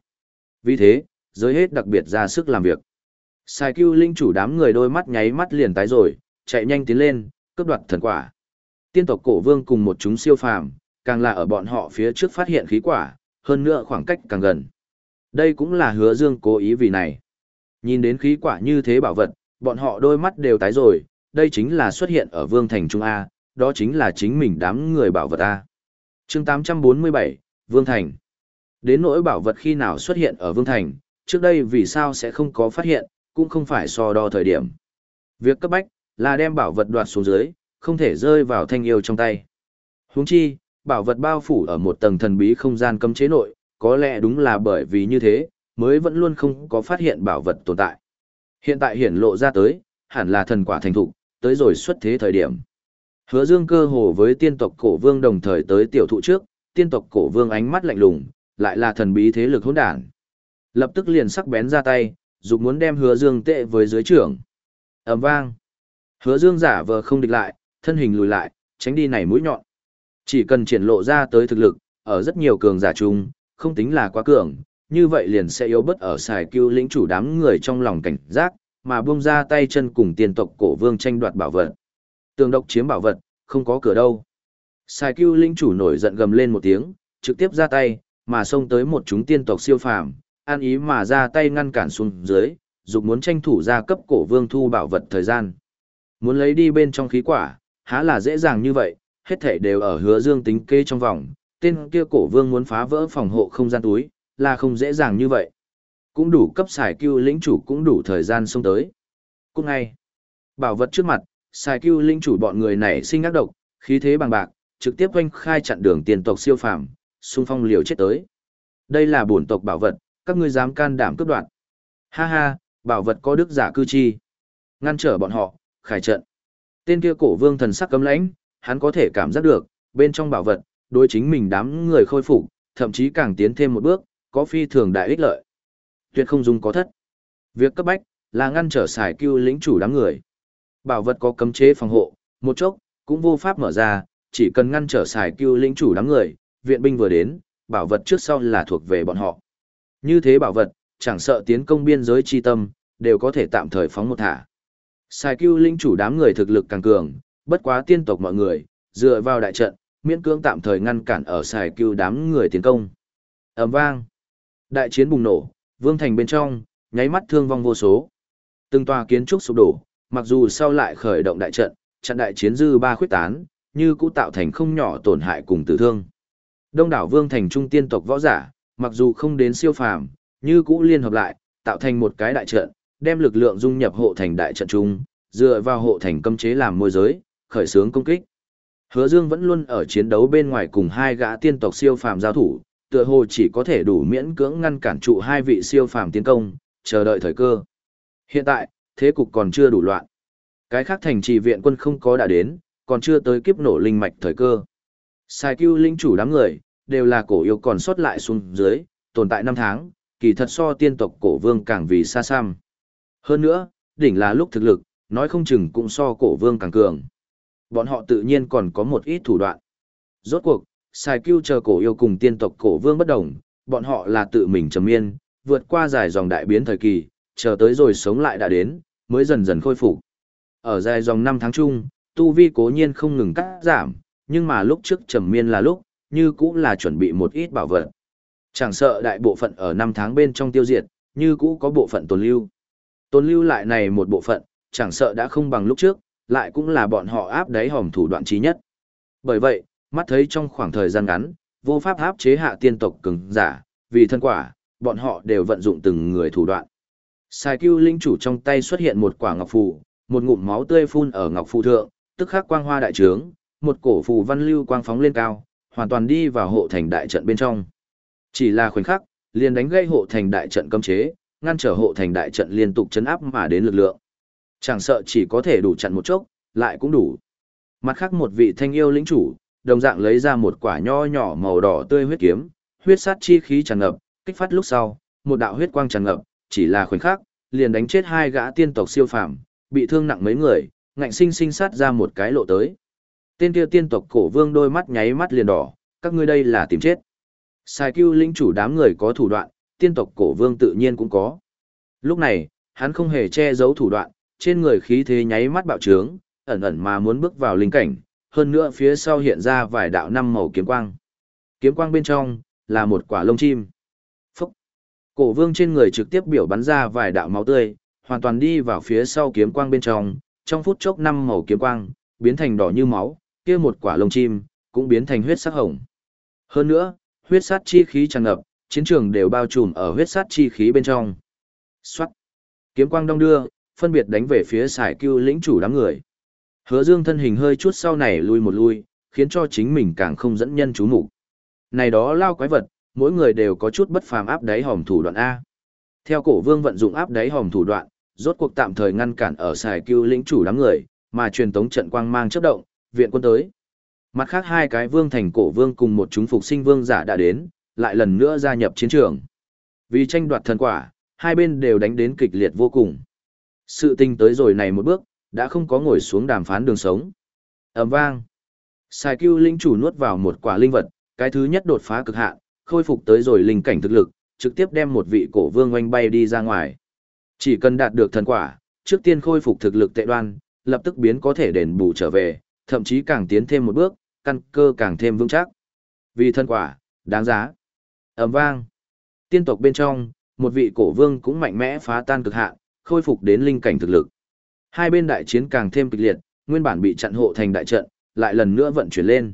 Speaker 1: Vì thế, giới hết đặc biệt ra sức làm việc. Sai cưu linh chủ đám người đôi mắt nháy mắt liền tái rồi, chạy nhanh tiến lên, cướp đoạt thần quả. Tiên tộc cổ vương cùng một chúng siêu phàm, càng là ở bọn họ phía trước phát hiện khí quả, hơn nữa khoảng cách càng gần. Đây cũng là hứa dương cố ý vì này. Nhìn đến khí quả như thế bảo vật, bọn họ đôi mắt đều tái rồi, đây chính là xuất hiện ở vương thành Trung A, đó chính là chính mình đám người bảo vật A. chương 847, Vương Thành. Đến nỗi bảo vật khi nào xuất hiện ở Vương Thành, trước đây vì sao sẽ không có phát hiện, cũng không phải so đo thời điểm. Việc cấp bách, là đem bảo vật đoạt xuống dưới, không thể rơi vào thanh yêu trong tay. Huống chi, bảo vật bao phủ ở một tầng thần bí không gian cấm chế nội, có lẽ đúng là bởi vì như thế, mới vẫn luôn không có phát hiện bảo vật tồn tại. Hiện tại hiển lộ ra tới, hẳn là thần quả thành thục, tới rồi xuất thế thời điểm. Hứa Dương cơ hồ với tiên tộc cổ vương đồng thời tới tiểu thụ trước, tiên tộc cổ vương ánh mắt lạnh lùng, lại là thần bí thế lực hỗn đản. Lập tức liền sắc bén ra tay, dục muốn đem Hứa Dương tệ với dưới trưởng. Ầm vang. Hứa Dương giả vờ không địch lại, thân hình lùi lại, tránh đi này mũi nhọn. Chỉ cần triển lộ ra tới thực lực, ở rất nhiều cường giả chung, không tính là quá cường, như vậy liền sẽ yếu bất ở xài cứu lĩnh chủ đám người trong lòng cảnh giác, mà buông ra tay chân cùng tiền tộc cổ vương tranh đoạt bảo vật. Tường độc chiếm bảo vật, không có cửa đâu. Sai Cưu linh chủ nổi giận gầm lên một tiếng, trực tiếp ra tay, mà xông tới một chúng tiên tộc siêu phàm, an ý mà ra tay ngăn cản xuống dưới, dục muốn tranh thủ ra cấp cổ vương thu bảo vật thời gian. Muốn lấy đi bên trong khí quả, há là dễ dàng như vậy, hết thảy đều ở hứa dương tính kê trong vòng, tên kia cổ vương muốn phá vỡ phòng hộ không gian túi, là không dễ dàng như vậy. Cũng đủ cấp xài cưu lĩnh chủ cũng đủ thời gian xông tới. Cũng ngay, bảo vật trước mặt, xài cưu lĩnh chủ bọn người này sinh ác độc, khí thế bằng bạc, trực tiếp quanh khai chặn đường tiền tộc siêu phàm, xung phong liều chết tới. Đây là bổn tộc bảo vật, các ngươi dám can đảm cướp đoạt. Ha ha, bảo vật có đức giả cư chi. Ngăn trở bọn họ, khải trận. Tên kia cổ vương thần sắc cấm lãnh, hắn có thể cảm giác được, bên trong bảo vật, đối chính mình đám người khôi phục, thậm chí càng tiến thêm một bước, có phi thường đại ích lợi. Tuyệt không dùng có thất. Việc cấp bách, là ngăn trở xài cưu lĩnh chủ đám người. Bảo vật có cấm chế phòng hộ, một chốc, cũng vô pháp mở ra, chỉ cần ngăn trở xài cưu lĩnh chủ đám người, viện binh vừa đến, bảo vật trước sau là thuộc về bọn họ. Như thế bảo vật, chẳng sợ tiến công biên giới chi tâm, đều có thể tạm thời phóng một thả. Xài cưu lĩnh chủ đám người thực lực càng cường, bất quá tiên tộc mọi người, dựa vào đại trận, miễn cưỡng tạm thời ngăn cản ở xài cưu đám người tiến công. ầm vang. Đại chiến bùng nổ, vương thành bên trong, nháy mắt thương vong vô số. Từng tòa kiến trúc sụp đổ, mặc dù sau lại khởi động đại trận, trận đại chiến dư ba khuyết tán, như cũ tạo thành không nhỏ tổn hại cùng tử thương. Đông đảo vương thành trung tiên tộc võ giả, mặc dù không đến siêu phàm, như cũ liên hợp lại, tạo thành một cái đại trận, đem lực lượng dung nhập hộ thành đại trận trung, dựa vào hộ thành cấm chế làm môi giới, khởi xướng công kích. Hứa Dương vẫn luôn ở chiến đấu bên ngoài cùng hai gã tiên tộc siêu phàm giao thủ, tựa hồ chỉ có thể đủ miễn cưỡng ngăn cản trụ hai vị siêu phàm tiến công, chờ đợi thời cơ. Hiện tại, thế cục còn chưa đủ loạn. Cái khác thành trì viện quân không có đã đến, còn chưa tới kiếp nổ linh mạch thời cơ. Sai cứu linh chủ đám người, đều là cổ yêu còn sót lại xuống dưới, tồn tại năm tháng, kỳ thật so tiên tộc cổ vương càng vì xa xăm. Hơn nữa, đỉnh là lúc thực lực, nói không chừng cũng so cổ vương càng cường. Bọn họ tự nhiên còn có một ít thủ đoạn. Rốt cuộc, xài Cưu chờ cổ yêu cùng tiên tộc cổ vương bất đồng, bọn họ là tự mình trầm miên, vượt qua dài dòng đại biến thời kỳ, chờ tới rồi sống lại đã đến, mới dần dần khôi phục. Ở dài dòng năm tháng chung, tu vi cố nhiên không ngừng cắt giảm, nhưng mà lúc trước trầm miên là lúc, như cũng là chuẩn bị một ít bảo vật. Chẳng sợ đại bộ phận ở năm tháng bên trong tiêu diệt, như cũ có bộ phận tồn lưu. Tồn lưu lại này một bộ phận, chẳng sợ đã không bằng lúc trước, lại cũng là bọn họ áp đáy hòm thủ đoạn trí nhất. Bởi vậy, mắt thấy trong khoảng thời gian ngắn, vô pháp áp chế hạ tiên tộc cường giả, vì thân quả, bọn họ đều vận dụng từng người thủ đoạn. Sai Cưu linh chủ trong tay xuất hiện một quả ngọc phù, một ngụm máu tươi phun ở ngọc phù thượng, tức khắc quang hoa đại trướng, một cổ phù văn lưu quang phóng lên cao, hoàn toàn đi vào hộ thành đại trận bên trong. Chỉ là khoảnh khắc, liền đánh gây hộ thành đại trận cấm chế, ngăn trở hộ thành đại trận liên tục chấn áp mà đến lực lượng. Chẳng sợ chỉ có thể đủ chặn một chốc, lại cũng đủ. Mặt khác một vị thanh yêu lĩnh chủ, đồng dạng lấy ra một quả nho nhỏ màu đỏ tươi huyết kiếm, huyết sát chi khí tràn ngập, kích phát lúc sau, một đạo huyết quang tràn ngập, chỉ là khoảnh khắc, liền đánh chết hai gã tiên tộc siêu phàm, bị thương nặng mấy người, ngạnh sinh sinh sát ra một cái lộ tới. Tên kia tiên tộc cổ vương đôi mắt nháy mắt liền đỏ, các ngươi đây là tìm chết. Sai Cưu lĩnh chủ đám người có thủ đoạn, tiên tộc cổ vương tự nhiên cũng có. Lúc này, hắn không hề che giấu thủ đoạn, trên người khí thế nháy mắt bạo trướng, ẩn ẩn mà muốn bước vào linh cảnh, hơn nữa phía sau hiện ra vài đạo năm màu kiếm quang. Kiếm quang bên trong là một quả lông chim. Phúc! Cổ vương trên người trực tiếp biểu bắn ra vài đạo máu tươi, hoàn toàn đi vào phía sau kiếm quang bên trong, trong phút chốc năm màu kiếm quang biến thành đỏ như máu, kia một quả lông chim cũng biến thành huyết sắc hồng. Hơn nữa, huyết sát chi khí tràn ngập, chiến trường đều bao trùm ở huyết sát chi khí bên trong. Soát. Kiếm quang đông đưa, phân biệt đánh về phía xài cưu lĩnh chủ đám người. Hứa dương thân hình hơi chút sau này lui một lui, khiến cho chính mình càng không dẫn nhân chú mục Này đó lao quái vật, mỗi người đều có chút bất phàm áp đáy hòm thủ đoạn A. Theo cổ vương vận dụng áp đáy hòm thủ đoạn, rốt cuộc tạm thời ngăn cản ở xài cưu lĩnh chủ đám người, mà truyền tống trận quang mang chớp động, viện quân tới. Mặt khác hai cái vương thành cổ vương cùng một chúng phục sinh vương giả đã đến, lại lần nữa gia nhập chiến trường. Vì tranh đoạt thần quả, hai bên đều đánh đến kịch liệt vô cùng. Sự tình tới rồi này một bước, đã không có ngồi xuống đàm phán đường sống. ầm vang. Sai Cưu linh chủ nuốt vào một quả linh vật, cái thứ nhất đột phá cực hạn, khôi phục tới rồi linh cảnh thực lực, trực tiếp đem một vị cổ vương oanh bay đi ra ngoài. Chỉ cần đạt được thần quả, trước tiên khôi phục thực lực tệ đoan, lập tức biến có thể đền bù trở về, thậm chí càng tiến thêm một bước, căn cơ càng thêm vững chắc. Vì thần quả, đáng giá. ầm vang. Tiên tộc bên trong, một vị cổ vương cũng mạnh mẽ phá tan cực hạn, khôi phục đến linh cảnh thực lực. Hai bên đại chiến càng thêm kịch liệt, nguyên bản bị chặn hộ thành đại trận, lại lần nữa vận chuyển lên.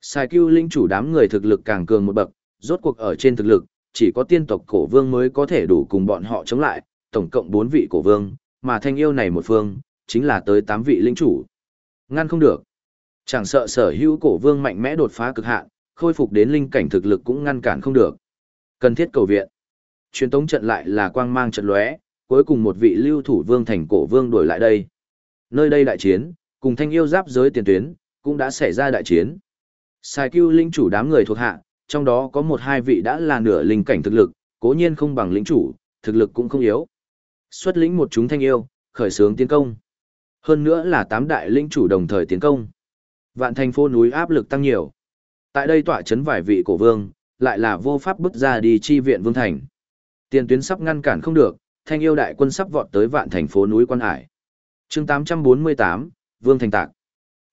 Speaker 1: Sai Cưu linh chủ đám người thực lực càng cường một bậc, rốt cuộc ở trên thực lực, chỉ có tiên tộc cổ vương mới có thể đủ cùng bọn họ chống lại, tổng cộng 4 vị cổ vương, mà thanh yêu này một phương, chính là tới 8 vị linh chủ. Ngăn không được. Chẳng sợ sở hữu cổ vương mạnh mẽ đột phá cực hạn, khôi phục đến linh cảnh thực lực cũng ngăn cản không được. Cần thiết cầu viện. Truyền tống trận lại là quang mang trận lóe, cuối cùng một vị lưu thủ vương thành cổ vương đuổi lại đây. Nơi đây đại chiến, cùng thanh yêu giáp giới tiền tuyến, cũng đã xảy ra đại chiến. Sai cưu linh chủ đám người thuộc hạ, trong đó có một hai vị đã là nửa linh cảnh thực lực, cố nhiên không bằng linh chủ, thực lực cũng không yếu. Xuất lĩnh một chúng thanh yêu, khởi xướng tiến công. Hơn nữa là tám đại linh chủ đồng thời tiến công. Vạn thành phố núi áp lực tăng nhiều. Tại đây tỏa chấn vài vị cổ vương, lại là vô pháp bức ra đi chi viện vương thành. Tiền tuyến sắp ngăn cản không được, thanh yêu đại quân sắp vọt tới vạn thành phố núi quan hải. chương 848, Vương Thành Tạc.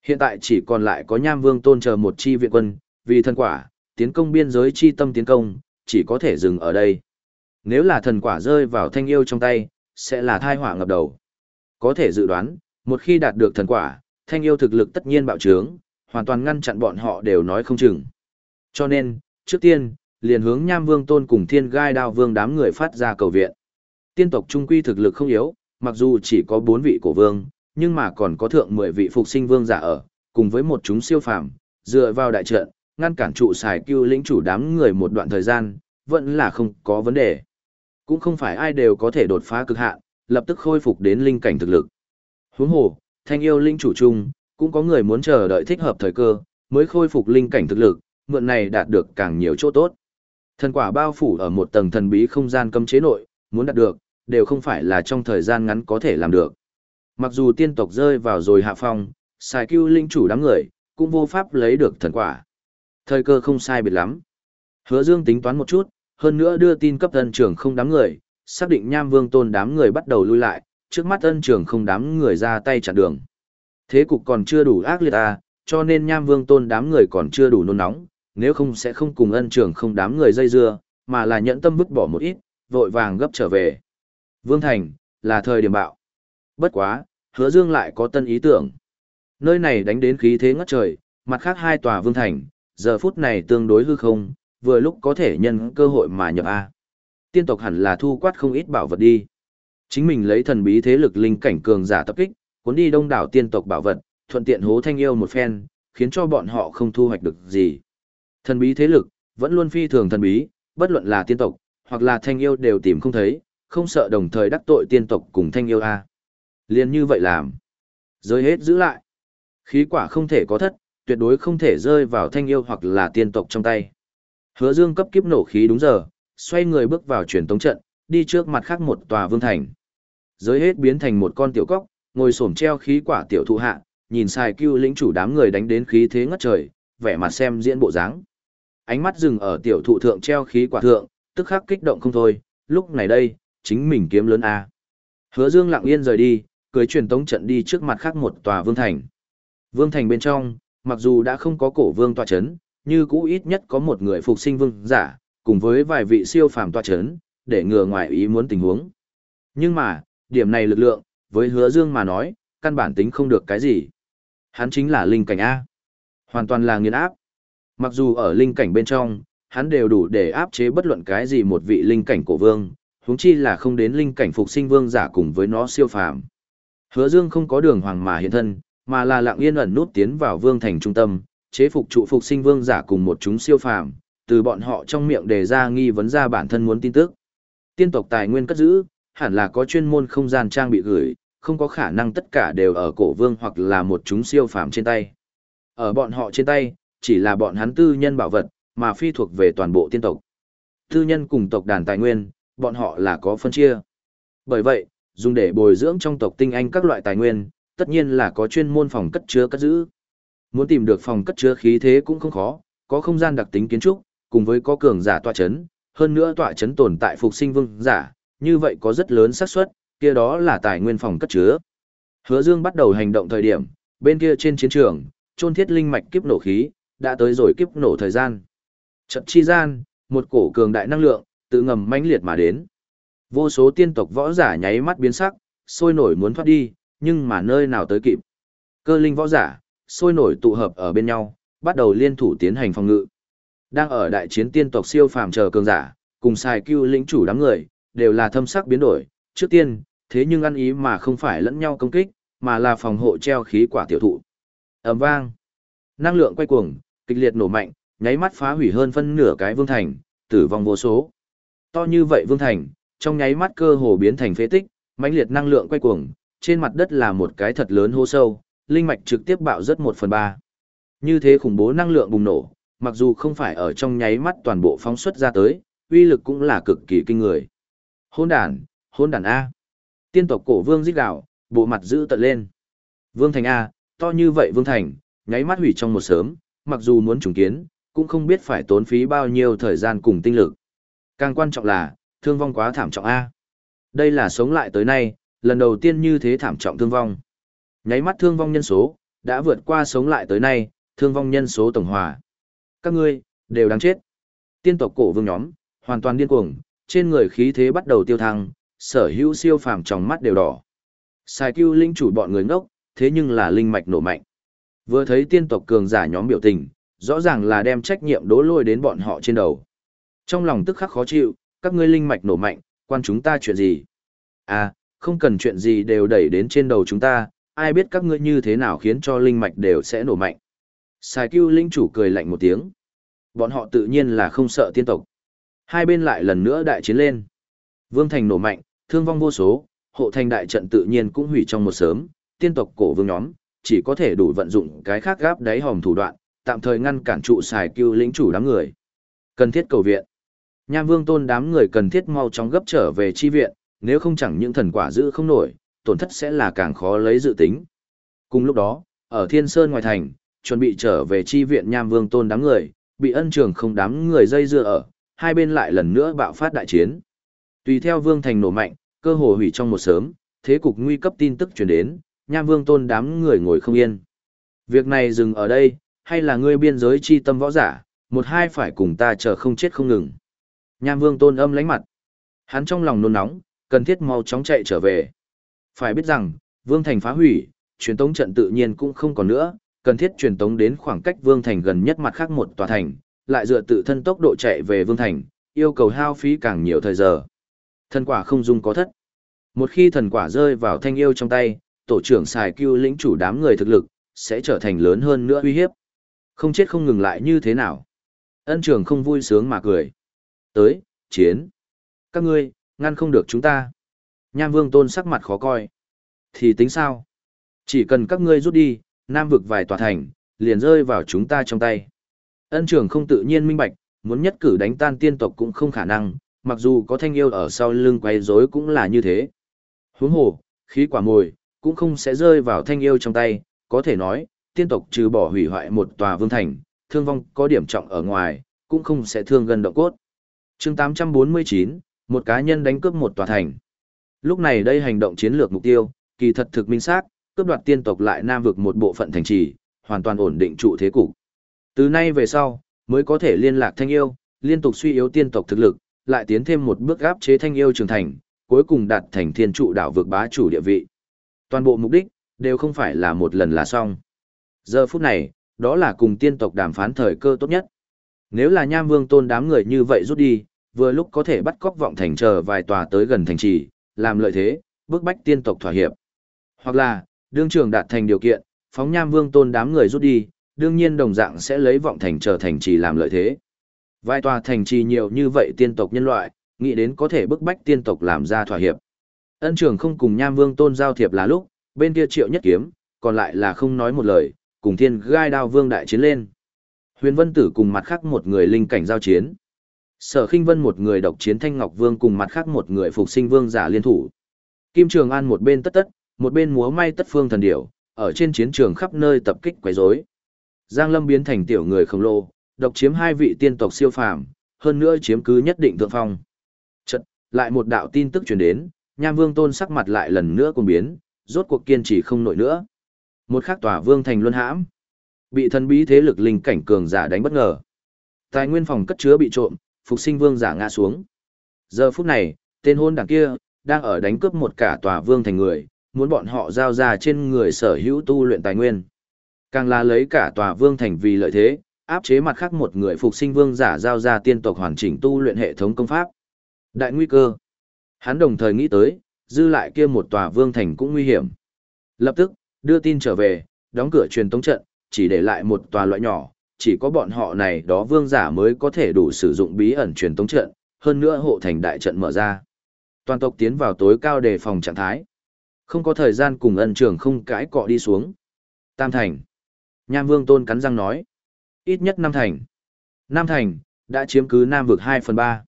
Speaker 1: Hiện tại chỉ còn lại có Nham Vương tôn chờ một chi viện quân, vì thần quả, tiến công biên giới chi tâm tiến công, chỉ có thể dừng ở đây. Nếu là thần quả rơi vào thanh yêu trong tay, sẽ là thai họa ngập đầu. Có thể dự đoán, một khi đạt được thần quả, thanh yêu thực lực tất nhiên bạo trướng, hoàn toàn ngăn chặn bọn họ đều nói không chừng. Cho nên, trước tiên, liền hướng Nham Vương Tôn cùng Thiên Gai Đao Vương đám người phát ra cầu viện. Tiên tộc trung quy thực lực không yếu, mặc dù chỉ có 4 vị cổ vương, nhưng mà còn có thượng 10 vị phục sinh vương giả ở, cùng với một chúng siêu phàm, dựa vào đại trận, ngăn cản trụ xài cưu lĩnh chủ đám người một đoạn thời gian, vẫn là không có vấn đề. Cũng không phải ai đều có thể đột phá cực hạn, lập tức khôi phục đến linh cảnh thực lực. Huống hồ, thanh yêu linh chủ chung, cũng có người muốn chờ đợi thích hợp thời cơ, mới khôi phục linh cảnh thực lực, mượn này đạt được càng nhiều chỗ tốt. Thần quả bao phủ ở một tầng thần bí không gian cấm chế nội, muốn đạt được, đều không phải là trong thời gian ngắn có thể làm được. Mặc dù tiên tộc rơi vào rồi hạ phong, xài cứu linh chủ đám người, cũng vô pháp lấy được thần quả. Thời cơ không sai biệt lắm. Hứa Dương tính toán một chút, hơn nữa đưa tin cấp thân trưởng không đám người, xác định nham vương tôn đám người bắt đầu lui lại, trước mắt ân trưởng không đám người ra tay chặn đường. Thế cục còn chưa đủ ác liệt à, cho nên nham vương tôn đám người còn chưa đủ nôn nóng, nếu không sẽ không cùng ân trưởng không đám người dây dưa, mà là nhẫn tâm vứt bỏ một ít, vội vàng gấp trở về. Vương Thành, là thời điểm bạo. Bất quá, hứa dương lại có tân ý tưởng. Nơi này đánh đến khí thế ngất trời, mặt khác hai tòa Vương Thành, giờ phút này tương đối hư không, vừa lúc có thể nhân cơ hội mà nhập A. Tiên tộc hẳn là thu quát không ít bảo vật đi. Chính mình lấy thần bí thế lực linh cảnh cường giả tập kích, cuốn đi đông đảo tiên tộc bảo vật, thuận tiện hố thanh yêu một phen, khiến cho bọn họ không thu hoạch được gì. Thần bí thế lực, vẫn luôn phi thường thần bí, bất luận là tiên tộc, hoặc là thanh yêu đều tìm không thấy, không sợ đồng thời đắc tội tiên tộc cùng thanh yêu A. Liên như vậy làm. giới hết giữ lại. Khí quả không thể có thất, tuyệt đối không thể rơi vào thanh yêu hoặc là tiên tộc trong tay. Hứa Dương cấp kiếp nổ khí đúng giờ, xoay người bước vào truyền tống trận, đi trước mặt khác một tòa vương thành. Giới hết biến thành một con tiểu cóc, ngồi xổm treo khí quả tiểu thụ hạ, nhìn sai cưu lĩnh chủ đám người đánh đến khí thế ngất trời, vẻ mặt xem diễn bộ dáng. Ánh mắt dừng ở tiểu thụ thượng treo khí quả thượng, tức khắc kích động không thôi, lúc này đây, chính mình kiếm lớn a. Hứa Dương lặng yên rời đi, cưới truyền tống trận đi trước mặt khác một tòa vương thành. Vương thành bên trong, mặc dù đã không có cổ vương tọa chấn, như cũ ít nhất có một người phục sinh vương giả, cùng với vài vị siêu phàm tọa chấn, để ngừa ngoài ý muốn tình huống. Nhưng mà, điểm này lực lượng, với hứa dương mà nói, căn bản tính không được cái gì. Hắn chính là linh cảnh A. Hoàn toàn là nghiền áp. Mặc dù ở linh cảnh bên trong, hắn đều đủ để áp chế bất luận cái gì một vị linh cảnh cổ vương, huống chi là không đến linh cảnh phục sinh vương giả cùng với nó siêu phàm. Hứa Dương không có đường hoàng mà hiện thân, mà là lặng yên ẩn nút tiến vào vương thành trung tâm, chế phục trụ phục sinh vương giả cùng một chúng siêu phàm, từ bọn họ trong miệng đề ra nghi vấn ra bản thân muốn tin tức. Tiên tộc tài nguyên cất giữ, hẳn là có chuyên môn không gian trang bị gửi, không có khả năng tất cả đều ở cổ vương hoặc là một chúng siêu phàm trên tay. Ở bọn họ trên tay, chỉ là bọn hắn tư nhân bảo vật, mà phi thuộc về toàn bộ tiên tộc. Tư nhân cùng tộc đàn tài nguyên, bọn họ là có phân chia. Bởi vậy, dùng để bồi dưỡng trong tộc tinh anh các loại tài nguyên, tất nhiên là có chuyên môn phòng cất chứa cất giữ. Muốn tìm được phòng cất chứa khí thế cũng không khó, có không gian đặc tính kiến trúc, cùng với có cường giả tọa chấn, hơn nữa tọa chấn tồn tại phục sinh vương giả, như vậy có rất lớn xác suất, kia đó là tài nguyên phòng cất chứa. Hứa Dương bắt đầu hành động thời điểm, bên kia trên chiến trường, trôn thiết linh mạch kiếp nổ khí, đã tới rồi kiếp nổ thời gian. Trận chi gian, một cổ cường đại năng lượng, tự ngầm mãnh liệt mà đến. Vô số tiên tộc võ giả nháy mắt biến sắc, sôi nổi muốn thoát đi, nhưng mà nơi nào tới kịp. Cơ linh võ giả, sôi nổi tụ hợp ở bên nhau, bắt đầu liên thủ tiến hành phòng ngự. Đang ở đại chiến tiên tộc siêu phàm chờ cường giả, cùng sai cưu lĩnh chủ đám người, đều là thâm sắc biến đổi, trước tiên, thế nhưng ăn ý mà không phải lẫn nhau công kích, mà là phòng hộ treo khí quả tiểu thụ. ầm vang, năng lượng quay cuồng, kịch liệt nổ mạnh, nháy mắt phá hủy hơn phân nửa cái vương thành, tử vong vô số. To như vậy vương thành, trong nháy mắt cơ hồ biến thành phế tích, mãnh liệt năng lượng quay cuồng, trên mặt đất là một cái thật lớn hố sâu, linh mạch trực tiếp bạo rất một phần ba. Như thế khủng bố năng lượng bùng nổ, mặc dù không phải ở trong nháy mắt toàn bộ phóng xuất ra tới, uy lực cũng là cực kỳ kinh người. Hôn đàn, hôn đàn A. Tiên tộc cổ vương giết gạo, bộ mặt giữ tận lên. Vương thành A, to như vậy vương thành, nháy mắt hủy trong một sớm, mặc dù muốn trùng kiến, cũng không biết phải tốn phí bao nhiêu thời gian cùng tinh lực. Càng quan trọng là, thương vong quá thảm trọng A. Đây là sống lại tới nay, lần đầu tiên như thế thảm trọng thương vong. Nháy mắt thương vong nhân số, đã vượt qua sống lại tới nay, thương vong nhân số tổng hòa. Các ngươi, đều đáng chết. Tiên tộc cổ vương nhóm, hoàn toàn điên cuồng, trên người khí thế bắt đầu tiêu thăng, sở hữu siêu phàm trong mắt đều đỏ. Sai cứu linh chủ bọn người ngốc, thế nhưng là linh mạch nổ mạnh. Vừa thấy tiên tộc cường giả nhóm biểu tình, rõ ràng là đem trách nhiệm đố lôi đến bọn họ trên đầu. Trong lòng tức khắc khó chịu, các ngươi linh mạch nổ mạnh, quan chúng ta chuyện gì? À, không cần chuyện gì đều đẩy đến trên đầu chúng ta, ai biết các ngươi như thế nào khiến cho linh mạch đều sẽ nổ mạnh. Sai Cưu linh chủ cười lạnh một tiếng. Bọn họ tự nhiên là không sợ tiên tộc. Hai bên lại lần nữa đại chiến lên. Vương thành nổ mạnh, thương vong vô số, hộ thành đại trận tự nhiên cũng hủy trong một sớm, tiên tộc cổ vương nhóm, chỉ có thể đủ vận dụng cái khác gáp đáy hòm thủ đoạn, tạm thời ngăn cản trụ xài cưu lĩnh chủ đám người. Cần thiết cầu viện. Nham Vương Tôn đám người cần thiết mau chóng gấp trở về chi viện, nếu không chẳng những thần quả giữ không nổi, tổn thất sẽ là càng khó lấy dự tính. Cùng lúc đó, ở Thiên Sơn ngoài thành, chuẩn bị trở về chi viện Nham Vương Tôn đám người, bị ân trường không đám người dây dưa ở, hai bên lại lần nữa bạo phát đại chiến. Tùy theo Vương Thành nổ mạnh, cơ hồ hủy trong một sớm, thế cục nguy cấp tin tức truyền đến, Nham Vương Tôn đám người ngồi không yên. Việc này dừng ở đây, hay là ngươi biên giới chi tâm võ giả, một hai phải cùng ta chờ không chết không ngừng. Nham Vương Tôn âm lánh mặt. Hắn trong lòng nôn nóng, cần thiết mau chóng chạy trở về. Phải biết rằng, Vương Thành phá hủy, truyền tống trận tự nhiên cũng không còn nữa, cần thiết truyền tống đến khoảng cách Vương Thành gần nhất mặt khác một tòa thành, lại dựa tự thân tốc độ chạy về Vương Thành, yêu cầu hao phí càng nhiều thời giờ. Thần quả không dung có thất. Một khi thần quả rơi vào thanh yêu trong tay, tổ trưởng xài cưu lĩnh chủ đám người thực lực, sẽ trở thành lớn hơn nữa uy hiếp. Không chết không ngừng lại như thế nào. Ân trưởng không vui sướng mà cười. Tới, chiến. Các ngươi, ngăn không được chúng ta. Nham vương tôn sắc mặt khó coi. Thì tính sao? Chỉ cần các ngươi rút đi, nam vực vài tòa thành, liền rơi vào chúng ta trong tay. Ân trường không tự nhiên minh bạch, muốn nhất cử đánh tan tiên tộc cũng không khả năng, mặc dù có thanh yêu ở sau lưng quay rối cũng là như thế. Huống hồ, khí quả mồi, cũng không sẽ rơi vào thanh yêu trong tay, có thể nói, tiên tộc trừ bỏ hủy hoại một tòa vương thành, thương vong có điểm trọng ở ngoài, cũng không sẽ thương gần động cốt chương 849, một cá nhân đánh cướp một tòa thành. Lúc này đây hành động chiến lược mục tiêu, kỳ thật thực minh xác, cướp đoạt tiên tộc lại nam vực một bộ phận thành trì, hoàn toàn ổn định trụ thế cục. Từ nay về sau, mới có thể liên lạc thanh yêu, liên tục suy yếu tiên tộc thực lực, lại tiến thêm một bước áp chế thanh yêu trưởng thành, cuối cùng đạt thành thiên trụ đảo vực bá chủ địa vị. Toàn bộ mục đích, đều không phải là một lần là xong. Giờ phút này, đó là cùng tiên tộc đàm phán thời cơ tốt nhất. Nếu là nham vương tôn đám người như vậy rút đi, vừa lúc có thể bắt cóc vọng thành chờ vài tòa tới gần thành trì, làm lợi thế, bức bách tiên tộc thỏa hiệp. Hoặc là, đương trường đạt thành điều kiện, phóng nham vương tôn đám người rút đi, đương nhiên đồng dạng sẽ lấy vọng thành chờ thành trì làm lợi thế. Vài tòa thành trì nhiều như vậy tiên tộc nhân loại, nghĩ đến có thể bức bách tiên tộc làm ra thỏa hiệp. Ân trường không cùng nham vương tôn giao thiệp là lúc, bên kia triệu nhất kiếm, còn lại là không nói một lời, cùng thiên gai đao vương đại chiến lên. Huyền Vân Tử cùng mặt khác một người linh cảnh giao chiến. Sở Khinh Vân một người độc chiến Thanh Ngọc Vương cùng mặt khác một người phục sinh vương giả liên thủ. Kim Trường An một bên tất tất, một bên múa may tất phương thần điểu, ở trên chiến trường khắp nơi tập kích quấy rối. Giang Lâm biến thành tiểu người khổng lồ, độc chiếm hai vị tiên tộc siêu phàm, hơn nữa chiếm cứ nhất định thượng phong. Chợt, lại một đạo tin tức truyền đến, Nham Vương Tôn sắc mặt lại lần nữa cùng biến, rốt cuộc kiên trì không nổi nữa. Một khắc tòa vương thành luân hãm, bị thần bí thế lực linh cảnh cường giả đánh bất ngờ. Tài nguyên phòng cất chứa bị trộm, phục sinh vương giả ngã xuống. Giờ phút này, tên hôn đảng kia, đang ở đánh cướp một cả tòa vương thành người, muốn bọn họ giao ra trên người sở hữu tu luyện tài nguyên. Càng là lấy cả tòa vương thành vì lợi thế, áp chế mặt khác một người phục sinh vương giả giao ra tiên tộc hoàn chỉnh tu luyện hệ thống công pháp. Đại nguy cơ. Hắn đồng thời nghĩ tới, dư lại kia một tòa vương thành cũng nguy hiểm. Lập tức, đưa tin trở về, đóng cửa truyền tống trận, chỉ để lại một tòa loại nhỏ, chỉ có bọn họ này đó vương giả mới có thể đủ sử dụng bí ẩn truyền tống trận, hơn nữa hộ thành đại trận mở ra. Toàn tộc tiến vào tối cao đề phòng trạng thái. Không có thời gian cùng ân trường không cãi cọ đi xuống. Tam thành. Nham vương tôn cắn răng nói. Ít nhất năm thành. Nam thành, đã chiếm cứ Nam vực 2 phần 3.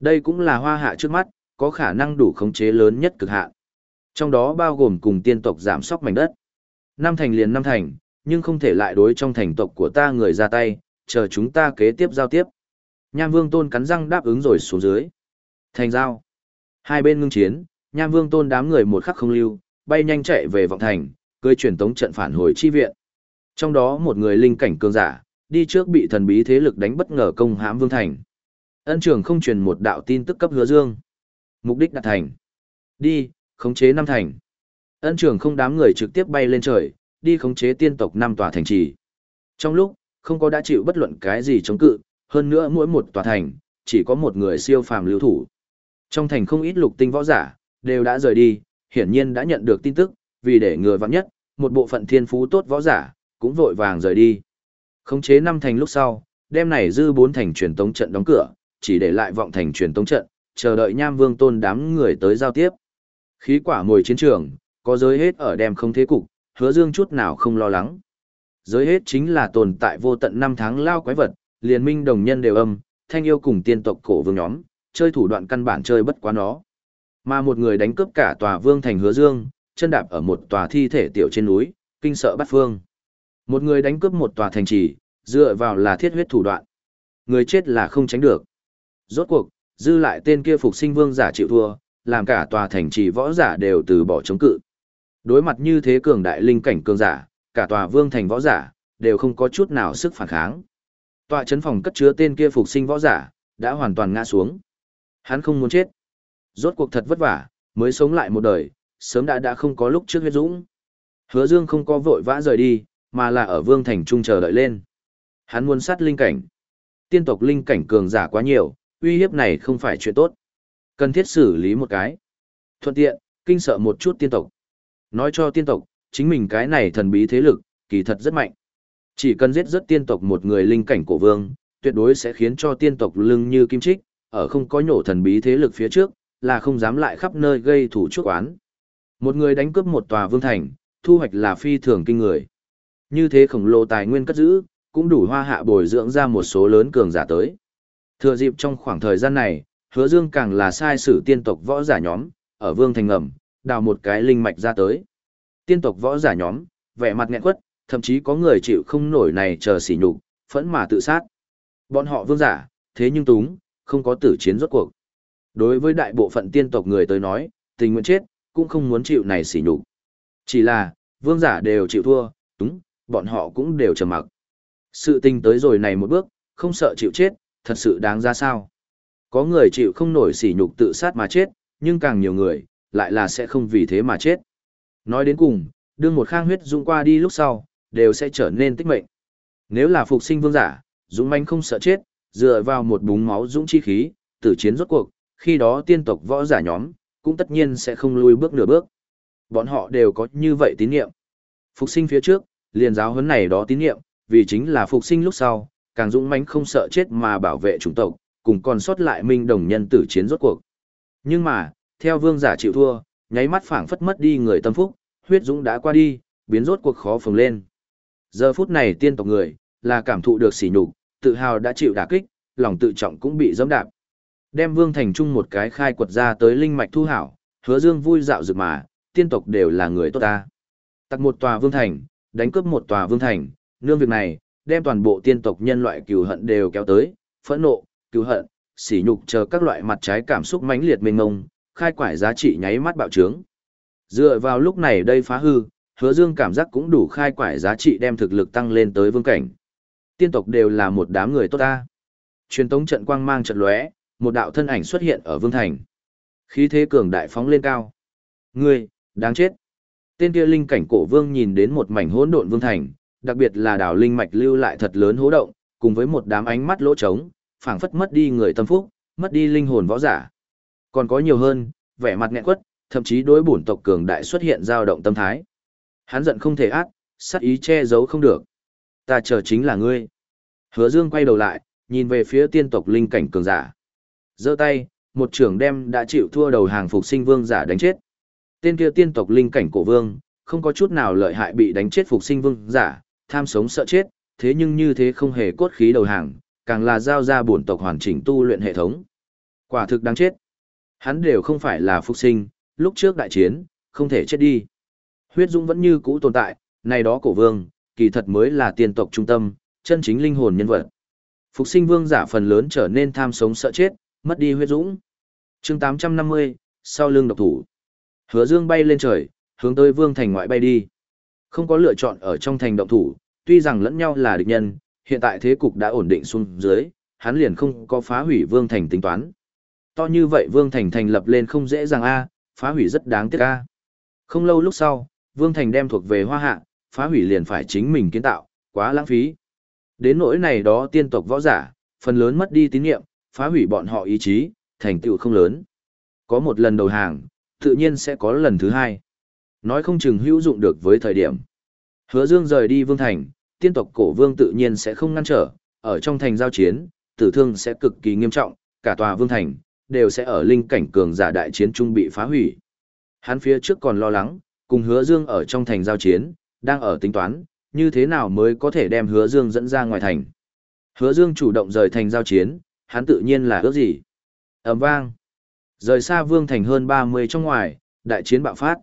Speaker 1: Đây cũng là hoa hạ trước mắt, có khả năng đủ khống chế lớn nhất cực hạn. Trong đó bao gồm cùng tiên tộc giảm sóc mảnh đất. Nam thành liền Nam thành, nhưng không thể lại đối trong thành tộc của ta người ra tay, chờ chúng ta kế tiếp giao tiếp. Nham Vương Tôn cắn răng đáp ứng rồi xuống dưới. Thành giao. Hai bên ngưng chiến, Nham Vương Tôn đám người một khắc không lưu, bay nhanh chạy về vọng thành, cưỡi truyền tống trận phản hồi chi viện. Trong đó một người linh cảnh cường giả, đi trước bị thần bí thế lực đánh bất ngờ công hãm Vương Thành. Ân trưởng không truyền một đạo tin tức cấp hứa dương. Mục đích đạt thành. Đi, khống chế năm thành. Ân trưởng không đám người trực tiếp bay lên trời, đi khống chế tiên tộc năm tòa thành trì. Trong lúc, không có đã chịu bất luận cái gì chống cự, hơn nữa mỗi một tòa thành, chỉ có một người siêu phàm lưu thủ. Trong thành không ít lục tinh võ giả, đều đã rời đi, hiển nhiên đã nhận được tin tức, vì để ngừa vắng nhất, một bộ phận thiên phú tốt võ giả, cũng vội vàng rời đi. Khống chế năm thành lúc sau, đêm này dư bốn thành truyền tống trận đóng cửa, chỉ để lại vọng thành truyền tống trận, chờ đợi Nham Vương Tôn đám người tới giao tiếp. Khí quả mồi chiến trường, có giới hết ở đem không thế cục, hứa dương chút nào không lo lắng. Giới hết chính là tồn tại vô tận năm tháng lao quái vật, liên minh đồng nhân đều âm, thanh yêu cùng tiên tộc cổ vương nhóm, chơi thủ đoạn căn bản chơi bất quá nó. Mà một người đánh cướp cả tòa vương thành hứa dương, chân đạp ở một tòa thi thể tiểu trên núi, kinh sợ bắt phương. Một người đánh cướp một tòa thành trì, dựa vào là thiết huyết thủ đoạn. Người chết là không tránh được. Rốt cuộc, dư lại tên kia phục sinh vương giả chịu thua, làm cả tòa thành trì võ giả đều từ bỏ chống cự. Đối mặt như thế cường đại linh cảnh cường giả, cả tòa vương thành võ giả, đều không có chút nào sức phản kháng. Tòa chấn phòng cất chứa tên kia phục sinh võ giả, đã hoàn toàn ngã xuống. Hắn không muốn chết. Rốt cuộc thật vất vả, mới sống lại một đời, sớm đã đã không có lúc trước huyết dũng. Hứa Dương không có vội vã rời đi, mà là ở vương thành trung chờ đợi lên. Hắn muốn sát linh cảnh. Tiên tộc linh cảnh cường giả quá nhiều, uy hiếp này không phải chuyện tốt. Cần thiết xử lý một cái. Thuận tiện, kinh sợ một chút tiên tộc. Nói cho tiên tộc, chính mình cái này thần bí thế lực, kỳ thật rất mạnh. Chỉ cần giết rất tiên tộc một người linh cảnh cổ vương, tuyệt đối sẽ khiến cho tiên tộc lưng như kim trích, ở không có nhổ thần bí thế lực phía trước, là không dám lại khắp nơi gây thủ chuốc oán. Một người đánh cướp một tòa vương thành, thu hoạch là phi thường kinh người. Như thế khổng lồ tài nguyên cất giữ, cũng đủ hoa hạ bồi dưỡng ra một số lớn cường giả tới. Thừa dịp trong khoảng thời gian này, hứa dương càng là sai sử tiên tộc võ giả nhóm, ở vương thành ngầm, đào một cái linh mạch ra tới. Tiên tộc võ giả nhóm, vẻ mặt nghẹn quất, thậm chí có người chịu không nổi này chờ sỉ nhục, phẫn mà tự sát. Bọn họ vương giả, thế nhưng túng, không có tử chiến rốt cuộc. Đối với đại bộ phận tiên tộc người tới nói, tình nguyện chết, cũng không muốn chịu này sỉ nhục. Chỉ là, vương giả đều chịu thua, túng, bọn họ cũng đều trầm mặc. Sự tình tới rồi này một bước, không sợ chịu chết, thật sự đáng ra sao. Có người chịu không nổi sỉ nhục tự sát mà chết, nhưng càng nhiều người, lại là sẽ không vì thế mà chết. Nói đến cùng, đương một khang huyết dũng qua đi lúc sau, đều sẽ trở nên tích mệnh. Nếu là phục sinh vương giả, dũng manh không sợ chết, dựa vào một búng máu dũng chi khí, tử chiến rốt cuộc, khi đó tiên tộc võ giả nhóm, cũng tất nhiên sẽ không lùi bước nửa bước. Bọn họ đều có như vậy tín niệm. Phục sinh phía trước, liền giáo huấn này đó tín niệm, vì chính là phục sinh lúc sau, càng dũng mãnh không sợ chết mà bảo vệ chủng tộc, cùng còn sót lại minh đồng nhân tử chiến rốt cuộc. Nhưng mà, theo vương giả chịu thua, nháy mắt phảng phất mất đi người tâm phúc, huyết dũng đã qua đi, biến rốt cuộc khó phồng lên. Giờ phút này tiên tộc người, là cảm thụ được sỉ nhục, tự hào đã chịu đả kích, lòng tự trọng cũng bị dẫm đạp. Đem vương thành trung một cái khai quật ra tới linh mạch thu hảo, hứa dương vui dạo dực mà, tiên tộc đều là người tốt ta. Tặc một tòa vương thành, đánh cướp một tòa vương thành, nương việc này, đem toàn bộ tiên tộc nhân loại cừu hận đều kéo tới, phẫn nộ, cừu hận, sỉ nhục chờ các loại mặt trái cảm xúc mãnh liệt mênh mông, khai quải giá trị nháy mắt bạo trướng. Dựa vào lúc này đây phá hư, hứa dương cảm giác cũng đủ khai quải giá trị đem thực lực tăng lên tới vương cảnh. Tiên tộc đều là một đám người tốt ta. Truyền tống trận quang mang trận lóe, một đạo thân ảnh xuất hiện ở vương thành. Khí thế cường đại phóng lên cao. Ngươi, đáng chết. Tên kia linh cảnh cổ vương nhìn đến một mảnh hỗn độn vương thành, đặc biệt là đảo linh mạch lưu lại thật lớn hố động, cùng với một đám ánh mắt lỗ trống, phảng phất mất đi người tâm phúc, mất đi linh hồn võ giả. Còn có nhiều hơn, vẻ mặt nghẹn quất, thậm chí đối bổn tộc cường đại xuất hiện dao động tâm thái. Hắn giận không thể ác, sát ý che giấu không được. Ta chờ chính là ngươi. Hứa Dương quay đầu lại, nhìn về phía tiên tộc linh cảnh cường giả. Giơ tay, một trưởng đem đã chịu thua đầu hàng phục sinh vương giả đánh chết. Tên kia tiên tộc linh cảnh cổ vương, không có chút nào lợi hại bị đánh chết phục sinh vương giả, tham sống sợ chết, thế nhưng như thế không hề cốt khí đầu hàng, càng là giao ra bổn tộc hoàn chỉnh tu luyện hệ thống. Quả thực đáng chết. Hắn đều không phải là phục sinh, lúc trước đại chiến, không thể chết đi. Huyết dũng vẫn như cũ tồn tại, này đó cổ vương, kỳ thật mới là tiên tộc trung tâm, chân chính linh hồn nhân vật. Phục sinh vương giả phần lớn trở nên tham sống sợ chết, mất đi huyết dũng. chương 850, sau lưng độc thủ. Hứa dương bay lên trời, hướng tới vương thành ngoại bay đi. Không có lựa chọn ở trong thành động thủ, tuy rằng lẫn nhau là địch nhân, hiện tại thế cục đã ổn định xuống dưới, hắn liền không có phá hủy vương thành tính toán. To như vậy vương thành thành lập lên không dễ dàng a, phá hủy rất đáng tiếc a. Không lâu lúc sau, vương thành đem thuộc về hoa hạ, phá hủy liền phải chính mình kiến tạo, quá lãng phí. Đến nỗi này đó tiên tộc võ giả, phần lớn mất đi tín nhiệm, phá hủy bọn họ ý chí, thành tựu không lớn. Có một lần đầu hàng, tự nhiên sẽ có lần thứ hai. Nói không chừng hữu dụng được với thời điểm. Hứa Dương rời đi vương thành, tiên tộc cổ vương tự nhiên sẽ không ngăn trở, ở trong thành giao chiến, tử thương sẽ cực kỳ nghiêm trọng, cả tòa vương thành, đều sẽ ở linh cảnh cường giả đại chiến trung bị phá hủy. Hắn phía trước còn lo lắng, cùng hứa dương ở trong thành giao chiến, đang ở tính toán, như thế nào mới có thể đem hứa dương dẫn ra ngoài thành. Hứa dương chủ động rời thành giao chiến, hắn tự nhiên là ước gì. ầm vang. Rời xa vương thành hơn 30 trong ngoài, đại chiến bạo phát.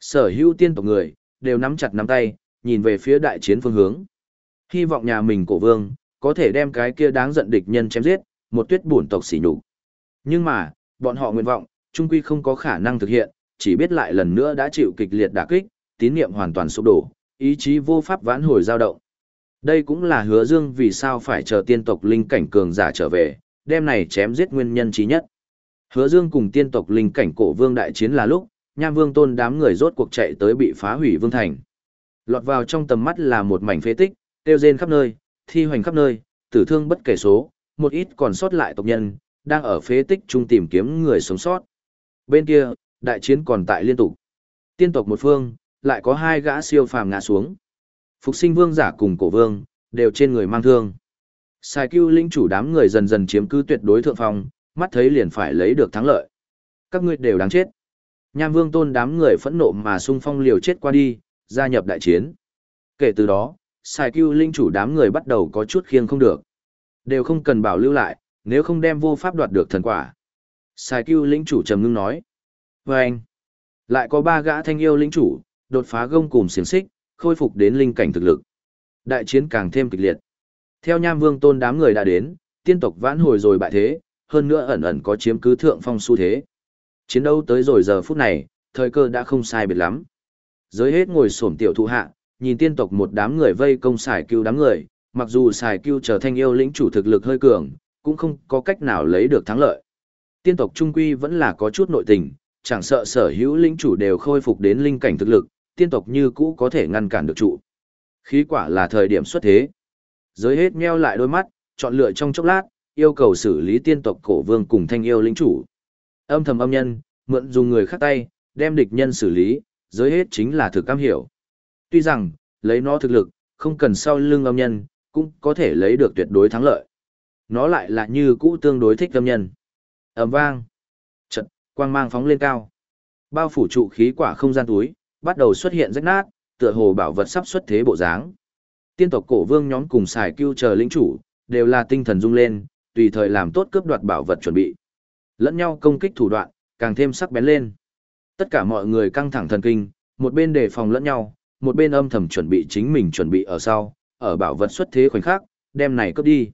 Speaker 1: Sở hữu tiên tộc người, đều nắm chặt nắm tay, nhìn về phía đại chiến phương hướng. Hy vọng nhà mình cổ vương, có thể đem cái kia đáng giận địch nhân chém giết, một tuyết bổn tộc xỉ nhục. Nhưng mà, bọn họ nguyện vọng, trung quy không có khả năng thực hiện, chỉ biết lại lần nữa đã chịu kịch liệt đả kích, tín niệm hoàn toàn sụp đổ, ý chí vô pháp vãn hồi dao động. Đây cũng là hứa dương vì sao phải chờ tiên tộc linh cảnh cường giả trở về, đêm này chém giết nguyên nhân chí nhất. Hứa dương cùng tiên tộc linh cảnh cổ vương đại chiến là lúc, nham vương tôn đám người rốt cuộc chạy tới bị phá hủy vương thành. Lọt vào trong tầm mắt là một mảnh phế tích, tiêu rên khắp nơi, thi hoành khắp nơi, tử thương bất kể số, một ít còn sót lại tộc nhân, đang ở phế tích chung tìm kiếm người sống sót. Bên kia, đại chiến còn tại liên tục. Tiên tộc một phương, lại có hai gã siêu phàm ngã xuống. Phục sinh vương giả cùng cổ vương, đều trên người mang thương. Sai cứu linh chủ đám người dần dần chiếm cứ tuyệt đối thượng phong, mắt thấy liền phải lấy được thắng lợi. Các ngươi đều đáng chết. Nham vương tôn đám người phẫn nộ mà xung phong liều chết qua đi, gia nhập đại chiến. Kể từ đó, Sai cứu linh chủ đám người bắt đầu có chút khiêng không được. Đều không cần bảo lưu lại, nếu không đem vô pháp đoạt được thần quả. Sài cưu lĩnh chủ trầm ngưng nói. Và anh, lại có ba gã thanh yêu lĩnh chủ, đột phá gông cùng xiềng xích, khôi phục đến linh cảnh thực lực. Đại chiến càng thêm kịch liệt. Theo Nham Vương Tôn đám người đã đến, tiên tộc vãn hồi rồi bại thế, hơn nữa ẩn ẩn có chiếm cứ thượng phong xu thế. Chiến đấu tới rồi giờ phút này, thời cơ đã không sai biệt lắm. Giới hết ngồi xổm tiểu thụ hạ, nhìn tiên tộc một đám người vây công xài cứu đám người, mặc dù xài cứu trở thanh yêu lĩnh chủ thực lực hơi cường, cũng không có cách nào lấy được thắng lợi. Tiên tộc trung quy vẫn là có chút nội tình, chẳng sợ sở hữu linh chủ đều khôi phục đến linh cảnh thực lực, tiên tộc như cũ có thể ngăn cản được trụ. Khí quả là thời điểm xuất thế. Giới hết meo lại đôi mắt, chọn lựa trong chốc lát, yêu cầu xử lý tiên tộc cổ vương cùng thanh yêu linh chủ. Âm thầm âm nhân, mượn dùng người khác tay, đem địch nhân xử lý, giới hết chính là thực cam hiểu. Tuy rằng, lấy nó thực lực, không cần sau lưng âm nhân, cũng có thể lấy được tuyệt đối thắng lợi. Nó lại là như cũ tương đối thích âm nhân. ầm vang. Trận, quang mang phóng lên cao. Bao phủ trụ khí quả không gian túi, bắt đầu xuất hiện rách nát, tựa hồ bảo vật sắp xuất thế bộ dáng. Tiên tộc cổ vương nhóm cùng xài cưu chờ lĩnh chủ, đều là tinh thần rung lên, tùy thời làm tốt cướp đoạt bảo vật chuẩn bị. Lẫn nhau công kích thủ đoạn, càng thêm sắc bén lên. Tất cả mọi người căng thẳng thần kinh, một bên đề phòng lẫn nhau, một bên âm thầm chuẩn bị chính mình chuẩn bị ở sau, ở bảo vật xuất thế khoảnh khắc, đem này cướp đi.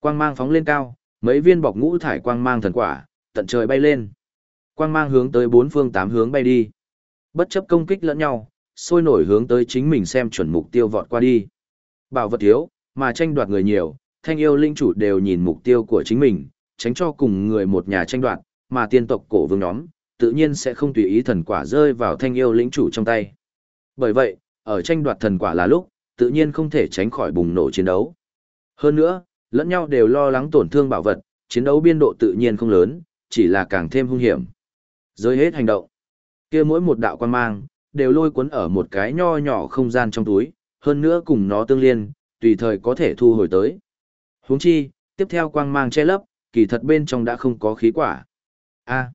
Speaker 1: Quang mang phóng lên cao, mấy viên bọc ngũ thải quang mang thần quả, tận trời bay lên. Quang mang hướng tới bốn phương tám hướng bay đi. Bất chấp công kích lẫn nhau, sôi nổi hướng tới chính mình xem chuẩn mục tiêu vọt qua đi. Bảo vật thiếu, mà tranh đoạt người nhiều, thanh yêu linh chủ đều nhìn mục tiêu của chính mình, tránh cho cùng người một nhà tranh đoạt, mà tiên tộc cổ vương nhóm, tự nhiên sẽ không tùy ý thần quả rơi vào thanh yêu lĩnh chủ trong tay. Bởi vậy, ở tranh đoạt thần quả là lúc, tự nhiên không thể tránh khỏi bùng nổ chiến đấu. Hơn nữa, lẫn nhau đều lo lắng tổn thương bảo vật, chiến đấu biên độ tự nhiên không lớn, chỉ là càng thêm hung hiểm. dưới hết hành động kia mỗi một đạo quan mang, đều lôi cuốn ở một cái nho nhỏ không gian trong túi, hơn nữa cùng nó tương liên, tùy thời có thể thu hồi tới. Huống chi, tiếp theo quang mang che lấp, kỳ thật bên trong đã không có khí quả. A. À,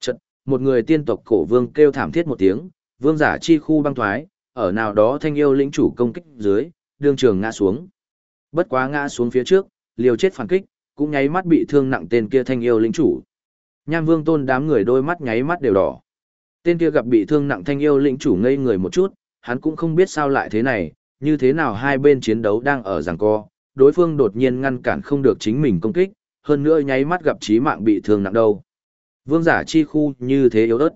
Speaker 1: chợt, một người tiên tộc cổ vương kêu thảm thiết một tiếng, vương giả chi khu băng thoái, ở nào đó thanh yêu lĩnh chủ công kích dưới, đương trường ngã xuống. Bất quá ngã xuống phía trước, liều chết phản kích, cũng nháy mắt bị thương nặng tên kia thanh yêu lĩnh chủ. Nham Vương Tôn đám người đôi mắt nháy mắt đều đỏ. Tên kia gặp bị thương nặng thanh yêu lĩnh chủ ngây người một chút, hắn cũng không biết sao lại thế này, như thế nào hai bên chiến đấu đang ở giằng co, đối phương đột nhiên ngăn cản không được chính mình công kích, hơn nữa nháy mắt gặp chí mạng bị thương nặng đâu. Vương giả chi khu như thế yếu ớt.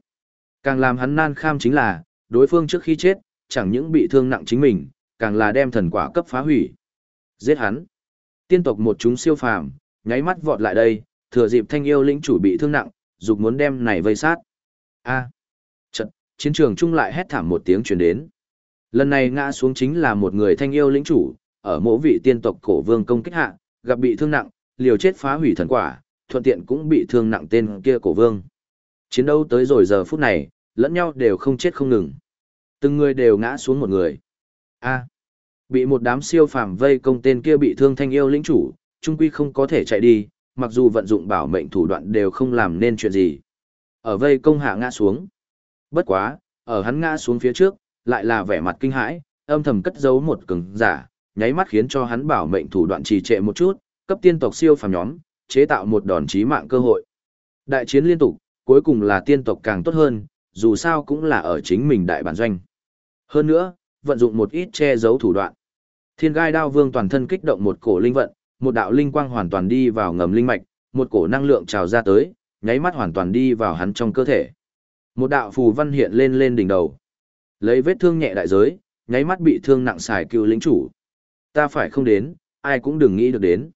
Speaker 1: Càng làm hắn nan kham chính là, đối phương trước khi chết, chẳng những bị thương nặng chính mình, càng là đem thần quả cấp phá hủy. Giết hắn. Tiên tộc một chúng siêu phàm, nháy mắt vọt lại đây, thừa dịp thanh yêu lĩnh chủ bị thương nặng, dục muốn đem này vây sát. A trận chiến trường chung lại hét thảm một tiếng truyền đến. Lần này ngã xuống chính là một người thanh yêu lĩnh chủ, ở mỗi vị tiên tộc cổ vương công kích hạ, gặp bị thương nặng, liều chết phá hủy thần quả, thuận tiện cũng bị thương nặng tên kia cổ vương. Chiến đấu tới rồi giờ phút này, lẫn nhau đều không chết không ngừng. Từng người đều ngã xuống một người. A bị một đám siêu phàm vây công tên kia bị thương thanh yêu lĩnh chủ, trung quy không có thể chạy đi, mặc dù vận dụng bảo mệnh thủ đoạn đều không làm nên chuyện gì. Ở vây công hạ ngã xuống. Bất quá, ở hắn ngã xuống phía trước, lại là vẻ mặt kinh hãi, âm thầm cất giấu một cứng giả, nháy mắt khiến cho hắn bảo mệnh thủ đoạn trì trệ một chút, cấp tiên tộc siêu phàm nhóm, chế tạo một đòn chí mạng cơ hội. Đại chiến liên tục, cuối cùng là tiên tộc càng tốt hơn, dù sao cũng là ở chính mình đại bản doanh. Hơn nữa, vận dụng một ít che giấu thủ đoạn. Thiên gai đao vương toàn thân kích động một cổ linh vận, một đạo linh quang hoàn toàn đi vào ngầm linh mạch, một cổ năng lượng trào ra tới, nháy mắt hoàn toàn đi vào hắn trong cơ thể. Một đạo phù văn hiện lên lên đỉnh đầu. Lấy vết thương nhẹ đại giới, nháy mắt bị thương nặng xài cựu lĩnh chủ. Ta phải không đến, ai cũng đừng nghĩ được đến.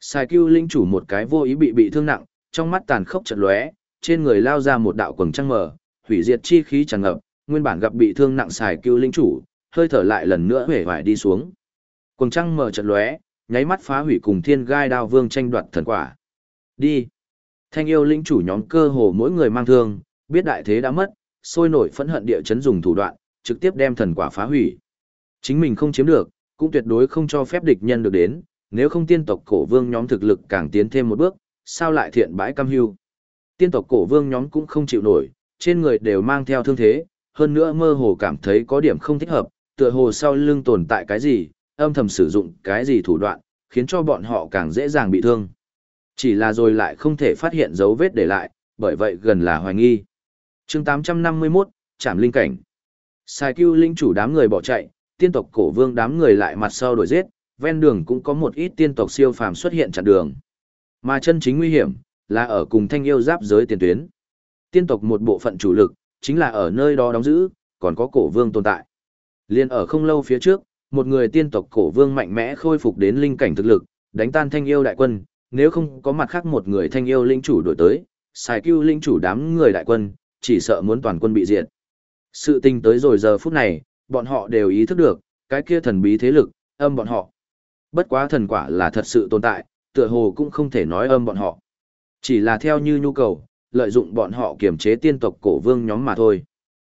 Speaker 1: Xài cưu lĩnh chủ một cái vô ý bị bị thương nặng, trong mắt tàn khốc chật lóe, trên người lao ra một đạo quầng trăng mở, hủy diệt chi khí tràn ngập, nguyên bản gặp bị thương nặng xài cưu lĩnh chủ, hơi thở lại lần nữa hể vải đi xuống. Cuồng trăng mở trận lóe, nháy mắt phá hủy cùng thiên gai đao vương tranh đoạt thần quả. Đi. Thanh yêu lĩnh chủ nhóm cơ hồ mỗi người mang thương, biết đại thế đã mất, sôi nổi phẫn hận địa chấn dùng thủ đoạn, trực tiếp đem thần quả phá hủy. Chính mình không chiếm được, cũng tuyệt đối không cho phép địch nhân được đến, nếu không tiên tộc cổ vương nhóm thực lực càng tiến thêm một bước, sao lại thiện bãi cam hưu. Tiên tộc cổ vương nhóm cũng không chịu nổi, trên người đều mang theo thương thế, hơn nữa mơ hồ cảm thấy có điểm không thích hợp, tựa hồ sau lưng tồn tại cái gì, âm thầm sử dụng cái gì thủ đoạn, khiến cho bọn họ càng dễ dàng bị thương. Chỉ là rồi lại không thể phát hiện dấu vết để lại, bởi vậy gần là hoài nghi. chương 851, Trảm Linh Cảnh. Sai cứu linh chủ đám người bỏ chạy, tiên tộc cổ vương đám người lại mặt sau đổi giết, ven đường cũng có một ít tiên tộc siêu phàm xuất hiện chặn đường. Mà chân chính nguy hiểm, là ở cùng thanh yêu giáp giới tiền tuyến. Tiên tộc một bộ phận chủ lực, chính là ở nơi đó đóng giữ, còn có cổ vương tồn tại. Liên ở không lâu phía trước, một người tiên tộc cổ vương mạnh mẽ khôi phục đến linh cảnh thực lực, đánh tan thanh yêu đại quân, nếu không có mặt khác một người thanh yêu linh chủ đổi tới, xài cứu linh chủ đám người đại quân, chỉ sợ muốn toàn quân bị diệt. Sự tình tới rồi giờ phút này, bọn họ đều ý thức được, cái kia thần bí thế lực, âm bọn họ. Bất quá thần quả là thật sự tồn tại, tựa hồ cũng không thể nói âm bọn họ. Chỉ là theo như nhu cầu, lợi dụng bọn họ kiểm chế tiên tộc cổ vương nhóm mà thôi.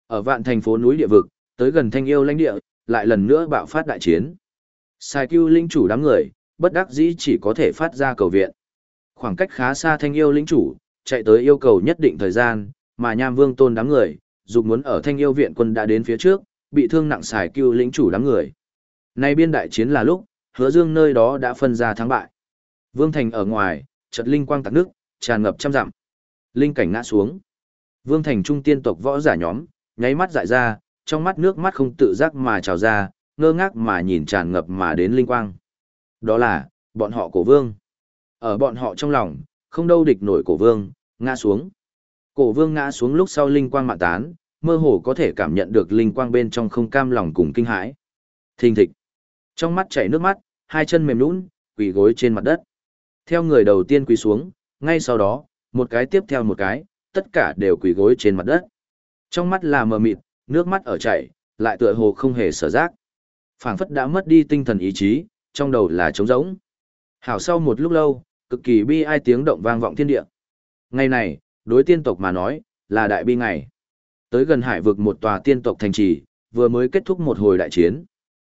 Speaker 1: Ở vạn thành phố núi địa vực, tới gần thanh yêu lãnh địa, lại lần nữa bạo phát đại chiến. Sai cưu linh chủ đám người, bất đắc dĩ chỉ có thể phát ra cầu viện. Khoảng cách khá xa thanh yêu linh chủ, chạy tới yêu cầu nhất định thời gian, mà nham vương tôn đám người, dù muốn ở thanh yêu viện quân đã đến phía trước, bị thương nặng xài cưu lĩnh chủ đám người. Nay biên đại chiến là lúc, hứa dương nơi đó đã phân ra thắng bại. Vương Thành ở ngoài, chợt linh quang tạc nước, tràn ngập trăm dặm. Linh cảnh ngã xuống. Vương Thành trung tiên tộc võ giả nhóm, nháy mắt dại ra, trong mắt nước mắt không tự giác mà trào ra, ngơ ngác mà nhìn tràn ngập mà đến linh quang. Đó là, bọn họ cổ vương. Ở bọn họ trong lòng, không đâu địch nổi cổ vương, ngã xuống. Cổ vương ngã xuống lúc sau linh quang mạn tán, mơ hồ có thể cảm nhận được linh quang bên trong không cam lòng cùng kinh hãi. Thình thịch. Trong mắt chảy nước mắt, hai chân mềm nhũn, quỳ gối trên mặt đất. Theo người đầu tiên quỳ xuống, ngay sau đó, một cái tiếp theo một cái, tất cả đều quỳ gối trên mặt đất. Trong mắt là mờ mịt, nước mắt ở chảy, lại tựa hồ không hề sở giác. Phảng phất đã mất đi tinh thần ý chí, trong đầu là trống rỗng. Hảo sau một lúc lâu, cực kỳ bi ai tiếng động vang vọng thiên địa. Ngày này, đối tiên tộc mà nói, là đại bi ngày. Tới gần hải vực một tòa tiên tộc thành trì, vừa mới kết thúc một hồi đại chiến.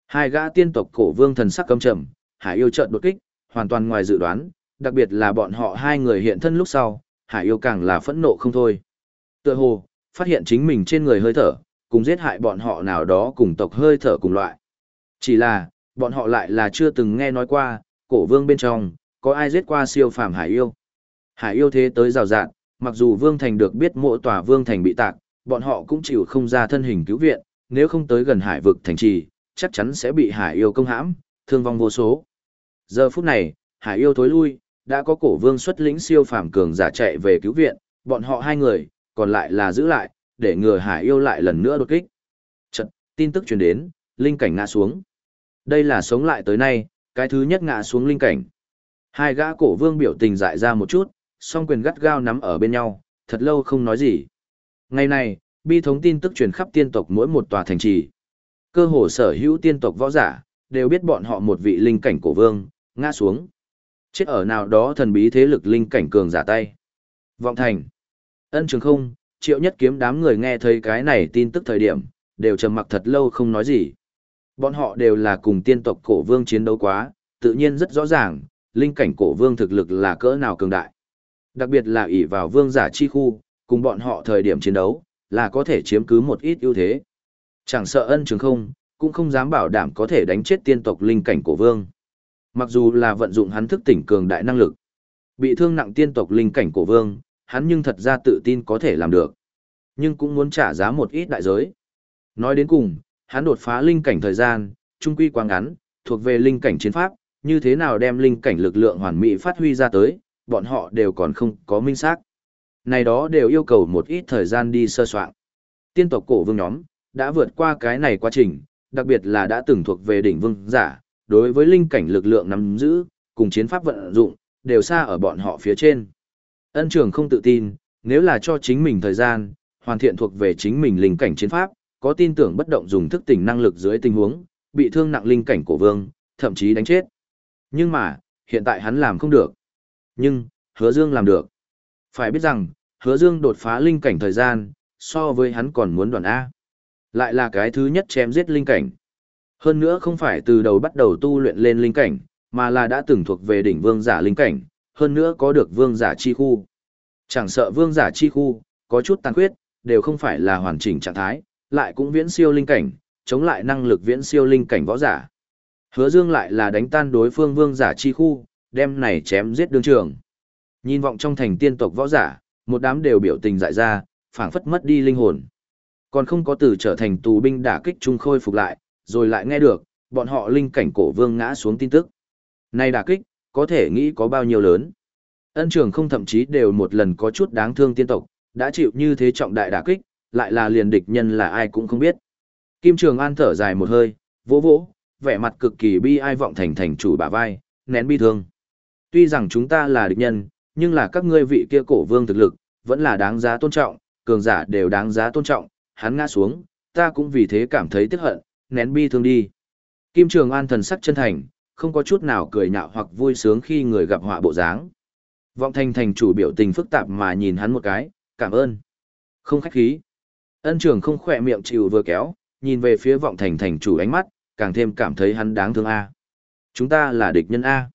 Speaker 1: Hai gã tiên tộc cổ vương thần sắc căm trầm, hải yêu trợn đột kích, hoàn toàn ngoài dự đoán, đặc biệt là bọn họ hai người hiện thân lúc sau, hải yêu càng là phẫn nộ không thôi. Tựa hồ, phát hiện chính mình trên người hơi thở, cùng giết hại bọn họ nào đó cùng tộc hơi thở cùng loại. Chỉ là, bọn họ lại là chưa từng nghe nói qua, cổ vương bên trong, có ai giết qua siêu phàm hải yêu. Hải yêu thế tới rào rạn, mặc dù vương thành được biết mộ tòa vương thành bị tạc, bọn họ cũng chịu không ra thân hình cứu viện, nếu không tới gần hải vực thành trì, chắc chắn sẽ bị hải yêu công hãm, thương vong vô số. Giờ phút này, hải yêu thối lui, đã có cổ vương xuất lĩnh siêu phàm cường giả chạy về cứu viện, bọn họ hai người, còn lại là giữ lại, để ngừa hải yêu lại lần nữa đột kích. Chật, tin tức truyền đến, linh cảnh ngã xuống. Đây là sống lại tới nay, cái thứ nhất ngã xuống linh cảnh. Hai gã cổ vương biểu tình dại ra một chút, song quyền gắt gao nắm ở bên nhau, thật lâu không nói gì. Ngày này, bi thống tin tức truyền khắp tiên tộc mỗi một tòa thành trì. Cơ hồ sở hữu tiên tộc võ giả, đều biết bọn họ một vị linh cảnh cổ vương, ngã xuống. Chết ở nào đó thần bí thế lực linh cảnh cường giả tay. Vọng thành. Ân trường không, triệu nhất kiếm đám người nghe thấy cái này tin tức thời điểm, đều trầm mặc thật lâu không nói gì. Bọn họ đều là cùng tiên tộc cổ vương chiến đấu quá, tự nhiên rất rõ ràng, linh cảnh cổ vương thực lực là cỡ nào cường đại. Đặc biệt là ỷ vào vương giả chi khu, cùng bọn họ thời điểm chiến đấu, là có thể chiếm cứ một ít ưu thế. Chẳng sợ ân trường không, cũng không dám bảo đảm có thể đánh chết tiên tộc linh cảnh cổ vương. Mặc dù là vận dụng hắn thức tỉnh cường đại năng lực, bị thương nặng tiên tộc linh cảnh cổ vương, hắn nhưng thật ra tự tin có thể làm được. Nhưng cũng muốn trả giá một ít đại giới. Nói đến cùng, hắn đột phá linh cảnh thời gian, trung quy quá ngắn, thuộc về linh cảnh chiến pháp, như thế nào đem linh cảnh lực lượng hoàn mỹ phát huy ra tới, bọn họ đều còn không có minh xác. Này đó đều yêu cầu một ít thời gian đi sơ soạn. Tiên tộc cổ vương nhóm, đã vượt qua cái này quá trình, đặc biệt là đã từng thuộc về đỉnh vương giả, đối với linh cảnh lực lượng nắm giữ, cùng chiến pháp vận dụng, đều xa ở bọn họ phía trên. Ân trường không tự tin, nếu là cho chính mình thời gian, hoàn thiện thuộc về chính mình linh cảnh chiến pháp, có tin tưởng bất động dùng thức tỉnh năng lực dưới tình huống, bị thương nặng linh cảnh cổ vương, thậm chí đánh chết. Nhưng mà, hiện tại hắn làm không được. Nhưng, hứa dương làm được. Phải biết rằng, hứa dương đột phá linh cảnh thời gian, so với hắn còn muốn đoàn A. Lại là cái thứ nhất chém giết linh cảnh. Hơn nữa không phải từ đầu bắt đầu tu luyện lên linh cảnh, mà là đã từng thuộc về đỉnh vương giả linh cảnh, hơn nữa có được vương giả chi khu. Chẳng sợ vương giả chi khu, có chút tàn khuyết, đều không phải là hoàn chỉnh trạng thái, lại cũng viễn siêu linh cảnh, chống lại năng lực viễn siêu linh cảnh võ giả. Hứa Dương lại là đánh tan đối phương vương giả chi khu, đem này chém giết đương trường. Nhìn vọng trong thành tiên tộc võ giả, một đám đều biểu tình dại ra, phảng phất mất đi linh hồn. Còn không có từ trở thành tù binh đả kích trung khôi phục lại, rồi lại nghe được, bọn họ linh cảnh cổ vương ngã xuống tin tức. Này đả kích, có thể nghĩ có bao nhiêu lớn. Ân trường không thậm chí đều một lần có chút đáng thương tiên tộc, đã chịu như thế trọng đại đả kích, lại là liền địch nhân là ai cũng không biết. Kim Trường An thở dài một hơi, vỗ vỗ, vẻ mặt cực kỳ bi ai vọng thành thành chủ bả vai, nén bi thương. Tuy rằng chúng ta là địch nhân, nhưng là các ngươi vị kia cổ vương thực lực, vẫn là đáng giá tôn trọng, cường giả đều đáng giá tôn trọng, hắn ngã xuống, ta cũng vì thế cảm thấy tiếc hận, nén bi thương đi. Kim Trường An thần sắc chân thành, không có chút nào cười nhạo hoặc vui sướng khi người gặp họa bộ dáng. Vọng thành thành chủ biểu tình phức tạp mà nhìn hắn một cái, cảm ơn. Không khách khí. Ân trưởng không khỏe miệng chịu vừa kéo, nhìn về phía vọng thành thành chủ ánh mắt, càng thêm cảm thấy hắn đáng thương A. Chúng ta là địch nhân A.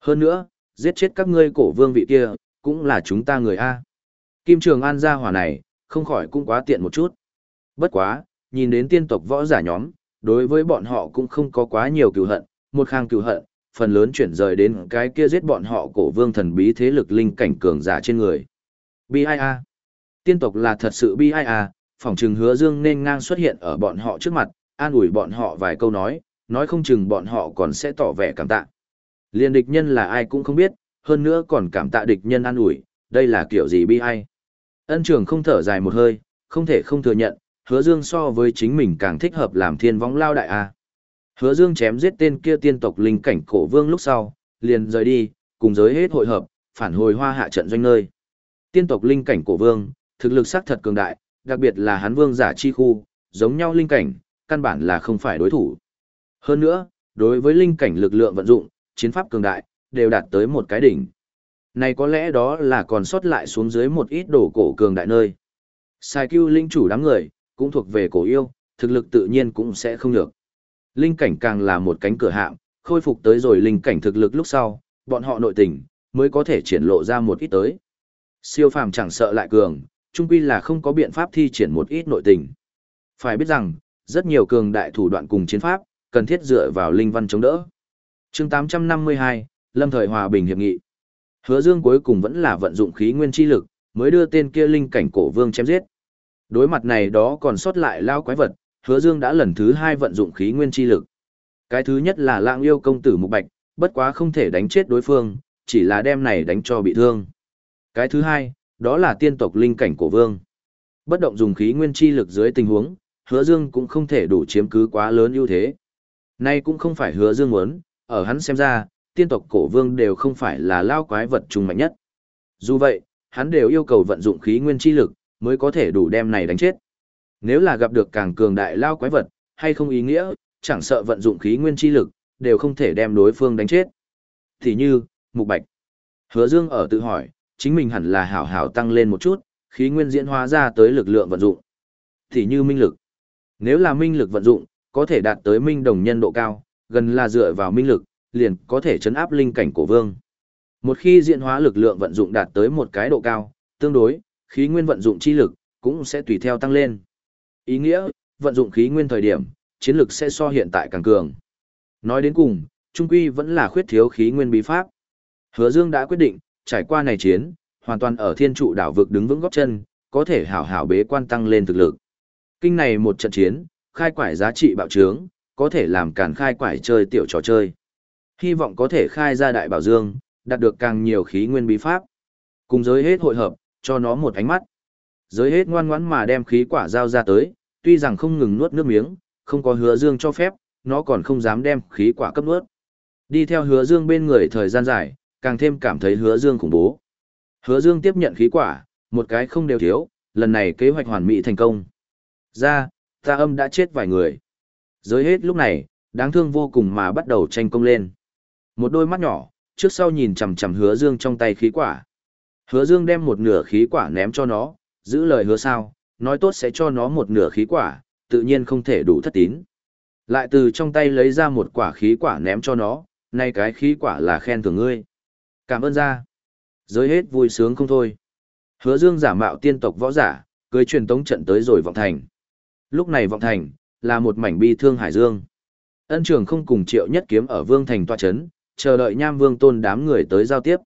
Speaker 1: Hơn nữa, giết chết các ngươi cổ vương vị kia, cũng là chúng ta người A. Kim Trường An gia hỏa này, không khỏi cũng quá tiện một chút. Bất quá, nhìn đến tiên tộc võ giả nhóm, đối với bọn họ cũng không có quá nhiều cừu hận, một khang cựu hận, phần lớn chuyển rời đến cái kia giết bọn họ cổ vương thần bí thế lực linh cảnh cường giả trên người. bi a Tiên tộc là thật sự bi a phòng trừng hứa dương nên ngang xuất hiện ở bọn họ trước mặt, an ủi bọn họ vài câu nói, nói không chừng bọn họ còn sẽ tỏ vẻ cảm tạ. Liên địch nhân là ai cũng không biết, hơn nữa còn cảm tạ địch nhân an ủi, đây là kiểu gì bi ai. Ân trường không thở dài một hơi, không thể không thừa nhận, hứa dương so với chính mình càng thích hợp làm thiên võng lao đại a. Hứa dương chém giết tên kia tiên tộc linh cảnh cổ vương lúc sau, liền rời đi, cùng giới hết hội hợp, phản hồi hoa hạ trận doanh nơi. Tiên tộc linh cảnh cổ vương, thực lực xác thật cường đại, đặc biệt là hắn vương giả chi khu, giống nhau linh cảnh, căn bản là không phải đối thủ. Hơn nữa, đối với linh cảnh lực lượng vận dụng, chiến pháp cường đại, đều đạt tới một cái đỉnh. Này có lẽ đó là còn sót lại xuống dưới một ít đồ cổ cường đại nơi. Sai cứu linh chủ đám người, cũng thuộc về cổ yêu, thực lực tự nhiên cũng sẽ không được. Linh cảnh càng là một cánh cửa hạng, khôi phục tới rồi linh cảnh thực lực lúc sau, bọn họ nội tình, mới có thể triển lộ ra một ít tới. Siêu phàm chẳng sợ lại cường, chung quy là không có biện pháp thi triển một ít nội tình. Phải biết rằng, rất nhiều cường đại thủ đoạn cùng chiến pháp, cần thiết dựa vào linh văn chống đỡ. chương 852, Lâm Thời Hòa Bình Hiệp Nghị. Hứa Dương cuối cùng vẫn là vận dụng khí nguyên chi lực, mới đưa tên kia linh cảnh cổ vương chém giết. Đối mặt này đó còn sót lại lao quái vật, Hứa Dương đã lần thứ hai vận dụng khí nguyên chi lực. Cái thứ nhất là Lãng Yêu công tử Mục Bạch, bất quá không thể đánh chết đối phương, chỉ là đem này đánh cho bị thương. Cái thứ hai, đó là tiên tộc linh cảnh cổ vương. Bất động dùng khí nguyên chi lực dưới tình huống, hứa dương cũng không thể đủ chiếm cứ quá lớn ưu thế. Nay cũng không phải hứa dương muốn, ở hắn xem ra, tiên tộc cổ vương đều không phải là lao quái vật trùng mạnh nhất. Dù vậy, hắn đều yêu cầu vận dụng khí nguyên chi lực, mới có thể đủ đem này đánh chết. Nếu là gặp được càng cường đại lao quái vật, hay không ý nghĩa, chẳng sợ vận dụng khí nguyên chi lực, đều không thể đem đối phương đánh chết. Thì như, Mục Bạch. Hứa Dương ở tự hỏi, chính mình hẳn là hảo hảo tăng lên một chút, khí nguyên diễn hóa ra tới lực lượng vận dụng. Thì như minh lực. Nếu là minh lực vận dụng, có thể đạt tới minh đồng nhân độ cao, gần là dựa vào minh lực, liền có thể chấn áp linh cảnh cổ vương. Một khi diễn hóa lực lượng vận dụng đạt tới một cái độ cao, tương đối, khí nguyên vận dụng chi lực, cũng sẽ tùy theo tăng lên. Ý nghĩa, vận dụng khí nguyên thời điểm, chiến lực sẽ so hiện tại càng cường. Nói đến cùng, trung quy vẫn là khuyết thiếu khí nguyên bí pháp. Hứa Dương đã quyết định, trải qua này chiến, hoàn toàn ở thiên trụ đảo vực đứng vững góp chân, có thể hảo hảo bế quan tăng lên thực lực. Kinh này một trận chiến, khai quải giá trị bạo trướng, có thể làm càn khai quải chơi tiểu trò chơi. Hy vọng có thể khai ra đại bảo dương, đạt được càng nhiều khí nguyên bí pháp. Cùng giới hết hội hợp, cho nó một ánh mắt. Giới hết ngoan ngoãn mà đem khí quả giao ra tới, tuy rằng không ngừng nuốt nước miếng, không có hứa dương cho phép, nó còn không dám đem khí quả cấp nuốt. Đi theo hứa dương bên người thời gian dài, càng thêm cảm thấy hứa dương khủng bố. Hứa dương tiếp nhận khí quả, một cái không đều thiếu, lần này kế hoạch hoàn mỹ thành công. Ra, ta âm đã chết vài người. Giới hết lúc này, đáng thương vô cùng mà bắt đầu tranh công lên. Một đôi mắt nhỏ, trước sau nhìn chằm chằm hứa dương trong tay khí quả. Hứa dương đem một nửa khí quả ném cho nó, giữ lời hứa sao, nói tốt sẽ cho nó một nửa khí quả, tự nhiên không thể đủ thất tín. Lại từ trong tay lấy ra một quả khí quả ném cho nó, nay cái khí quả là khen thưởng ngươi. Cảm ơn ra. Giới hết vui sướng không thôi. Hứa dương giả mạo tiên tộc võ giả, cưới truyền tống trận tới rồi vọng thành. Lúc này vọng thành, là một mảnh bi thương hải dương. Ân trường không cùng triệu nhất kiếm ở vương thành tòa chấn, chờ đợi nham vương tôn đám người tới giao tiếp.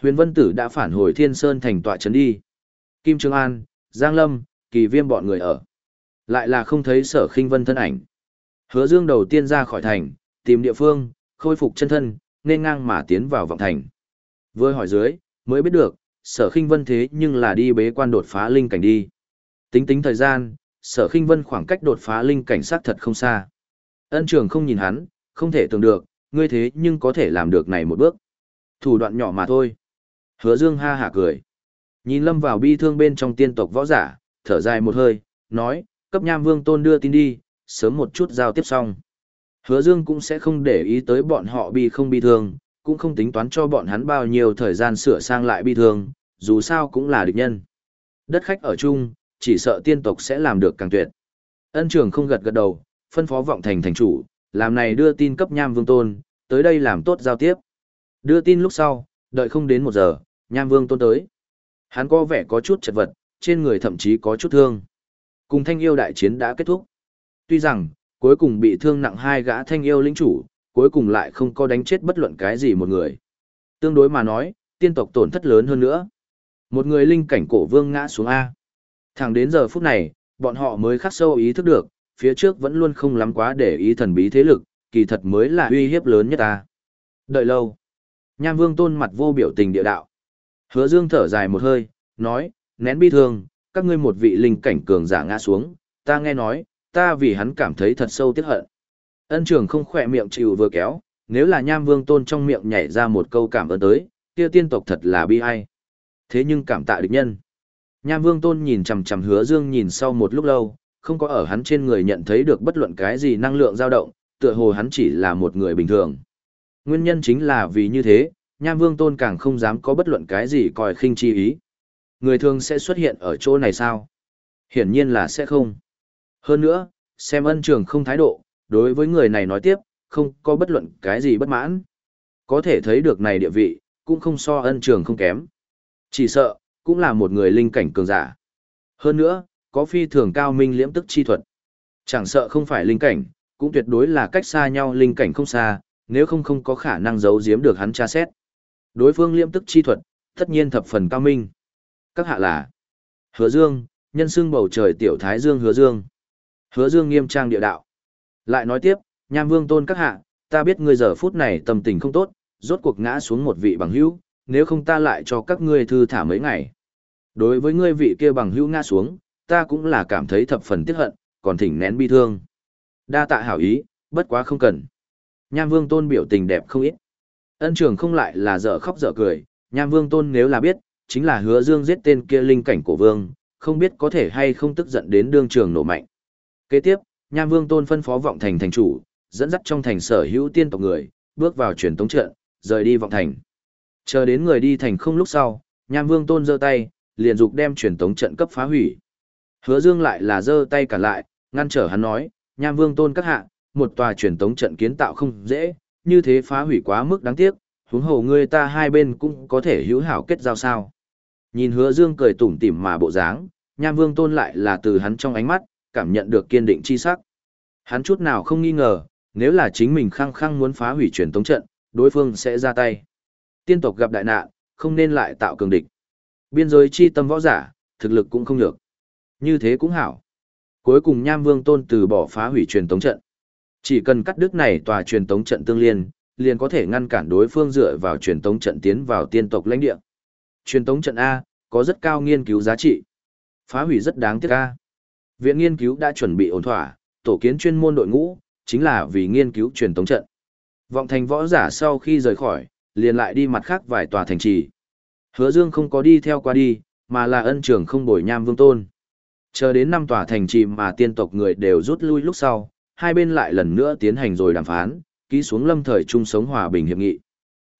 Speaker 1: Huyền Vân Tử đã phản hồi Thiên Sơn thành tọa chấn đi. Kim Trương An, Giang Lâm, Kỳ Viêm bọn người ở. Lại là không thấy sở khinh vân thân ảnh. Hứa Dương đầu tiên ra khỏi thành, tìm địa phương, khôi phục chân thân, nên ngang mà tiến vào vọng thành. Vừa hỏi dưới, mới biết được, sở khinh vân thế nhưng là đi bế quan đột phá linh cảnh đi. Tính tính thời gian, sở khinh vân khoảng cách đột phá linh cảnh sát thật không xa. Ân trường không nhìn hắn, không thể tưởng được, ngươi thế nhưng có thể làm được này một bước. Thủ đoạn nhỏ mà thôi. Hứa dương ha hả cười. Nhìn lâm vào bi thương bên trong tiên tộc võ giả, thở dài một hơi, nói, cấp nham vương tôn đưa tin đi, sớm một chút giao tiếp xong. Hứa dương cũng sẽ không để ý tới bọn họ bi không bi thương, cũng không tính toán cho bọn hắn bao nhiêu thời gian sửa sang lại bi thương, dù sao cũng là địch nhân. Đất khách ở chung, chỉ sợ tiên tộc sẽ làm được càng tuyệt. Ân trường không gật gật đầu, phân phó vọng thành thành chủ, làm này đưa tin cấp nham vương tôn, tới đây làm tốt giao tiếp. Đưa tin lúc sau, đợi không đến một giờ, nham vương tôn tới. Hắn có vẻ có chút chật vật, trên người thậm chí có chút thương. Cùng thanh yêu đại chiến đã kết thúc. Tuy rằng, cuối cùng bị thương nặng hai gã thanh yêu lĩnh chủ, cuối cùng lại không có đánh chết bất luận cái gì một người. Tương đối mà nói, tiên tộc tổn thất lớn hơn nữa. Một người linh cảnh cổ vương ngã xuống A. Thẳng đến giờ phút này, bọn họ mới khắc sâu ý thức được, phía trước vẫn luôn không lắm quá để ý thần bí thế lực, kỳ thật mới là uy hiếp lớn nhất ta. Đợi lâu. Nham vương tôn mặt vô biểu tình địa đạo. Hứa dương thở dài một hơi, nói, nén bi thương, các ngươi một vị linh cảnh cường giả ngã xuống, ta nghe nói, ta vì hắn cảm thấy thật sâu tiếc hận. Ân trường không khỏe miệng chịu vừa kéo, nếu là nham vương tôn trong miệng nhảy ra một câu cảm ơn tới, kia tiên tộc thật là bi ai. Thế nhưng cảm tạ địch nhân. Nham vương tôn nhìn chằm chằm hứa dương nhìn sau một lúc lâu, không có ở hắn trên người nhận thấy được bất luận cái gì năng lượng dao động, tựa hồ hắn chỉ là một người bình thường. Nguyên nhân chính là vì như thế, Nham Vương Tôn càng không dám có bất luận cái gì coi khinh chi ý. Người thường sẽ xuất hiện ở chỗ này sao? Hiển nhiên là sẽ không. Hơn nữa, xem ân trường không thái độ, đối với người này nói tiếp, không có bất luận cái gì bất mãn. Có thể thấy được này địa vị, cũng không so ân trường không kém. Chỉ sợ, cũng là một người linh cảnh cường giả. Hơn nữa, có phi thường cao minh liễm tức chi thuật. Chẳng sợ không phải linh cảnh, cũng tuyệt đối là cách xa nhau linh cảnh không xa, nếu không không có khả năng giấu giếm được hắn tra xét. Đối phương liễm tức chi thuật, tất nhiên thập phần cao minh. Các hạ là Hứa Dương, nhân xưng bầu trời tiểu thái dương Hứa Dương. Hứa Dương nghiêm trang địa đạo. Lại nói tiếp, Nham Vương tôn các hạ, ta biết ngươi giờ phút này tâm tình không tốt, rốt cuộc ngã xuống một vị bằng hữu, nếu không ta lại cho các ngươi thư thả mấy ngày. Đối với ngươi vị kia bằng hữu ngã xuống, ta cũng là cảm thấy thập phần tiếc hận, còn thỉnh nén bi thương. Đa tạ hảo ý, bất quá không cần. Nham Vương tôn biểu tình đẹp không ít. Ân trường không lại là dở khóc dở cười, Nham Vương tôn nếu là biết, chính là hứa dương giết tên kia linh cảnh của vương, không biết có thể hay không tức giận đến đương trường nổ mạnh. Kế tiếp, Nham Vương tôn phân phó vọng thành thành chủ, dẫn dắt trong thành sở hữu tiên tộc người, bước vào truyền tống trận, rời đi vọng thành. Chờ đến người đi thành không lúc sau, Nham Vương tôn giơ tay, liền dục đem truyền tống trận cấp phá hủy. Hứa Dương lại là giơ tay cả lại, ngăn trở hắn nói, Nham Vương tôn các hạ, một tòa truyền tống trận kiến tạo không dễ, như thế phá hủy quá mức đáng tiếc, huống hồ ngươi ta hai bên cũng có thể hữu hảo kết giao sao. Nhìn hứa dương cười tủm tỉm mà bộ dáng, nham vương tôn lại là từ hắn trong ánh mắt, cảm nhận được kiên định chi sắc. Hắn chút nào không nghi ngờ, nếu là chính mình khăng khăng muốn phá hủy truyền tống trận, đối phương sẽ ra tay. Tiên tộc gặp đại nạn, không nên lại tạo cường địch. Biên giới chi tâm võ giả, thực lực cũng không được. Như thế cũng hảo. Cuối cùng Nham Vương Tôn từ bỏ phá hủy truyền tống trận. Chỉ cần cắt đứt này tòa truyền tống trận tương liên, liền có thể ngăn cản đối phương dựa vào truyền tống trận tiến vào tiên tộc lãnh địa. Truyền tống trận A, có rất cao nghiên cứu giá trị. Phá hủy rất đáng tiếc A. Viện nghiên cứu đã chuẩn bị ổn thỏa, tổ kiến chuyên môn đội ngũ, chính là vì nghiên cứu truyền tống trận. Vọng thành võ giả sau khi rời khỏi, liền lại đi mặt khác vài tòa thành trì. Hứa Dương không có đi theo qua đi, mà là ân trưởng không bồi nham vương tôn. Chờ đến năm tòa thành trì mà tiên tộc người đều rút lui lúc sau, hai bên lại lần nữa tiến hành rồi đàm phán, ký xuống lâm thời chung sống hòa bình hiệp nghị.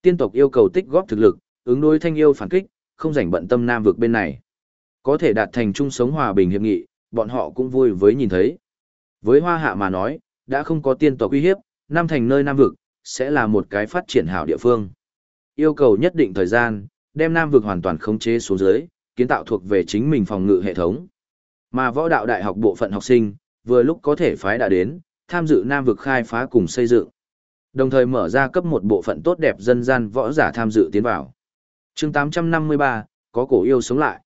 Speaker 1: Tiên tộc yêu cầu tích góp thực lực, ứng đối thanh yêu phản kích, không rảnh bận tâm nam vực bên này. Có thể đạt thành chung sống hòa bình hiệp nghị, bọn họ cũng vui với nhìn thấy. Với hoa hạ mà nói, đã không có tiên tộc uy hiếp, nam thành nơi nam vực, sẽ là một cái phát triển hảo địa phương. Yêu cầu nhất định thời gian, đem nam vực hoàn toàn khống chế xuống dưới, kiến tạo thuộc về chính mình phòng ngự hệ thống. Mà võ đạo đại học bộ phận học sinh, vừa lúc có thể phái đã đến, tham dự nam vực khai phá cùng xây dựng. Đồng thời mở ra cấp một bộ phận tốt đẹp dân gian võ giả tham dự tiến vào. chương 853, có cổ yêu sống lại.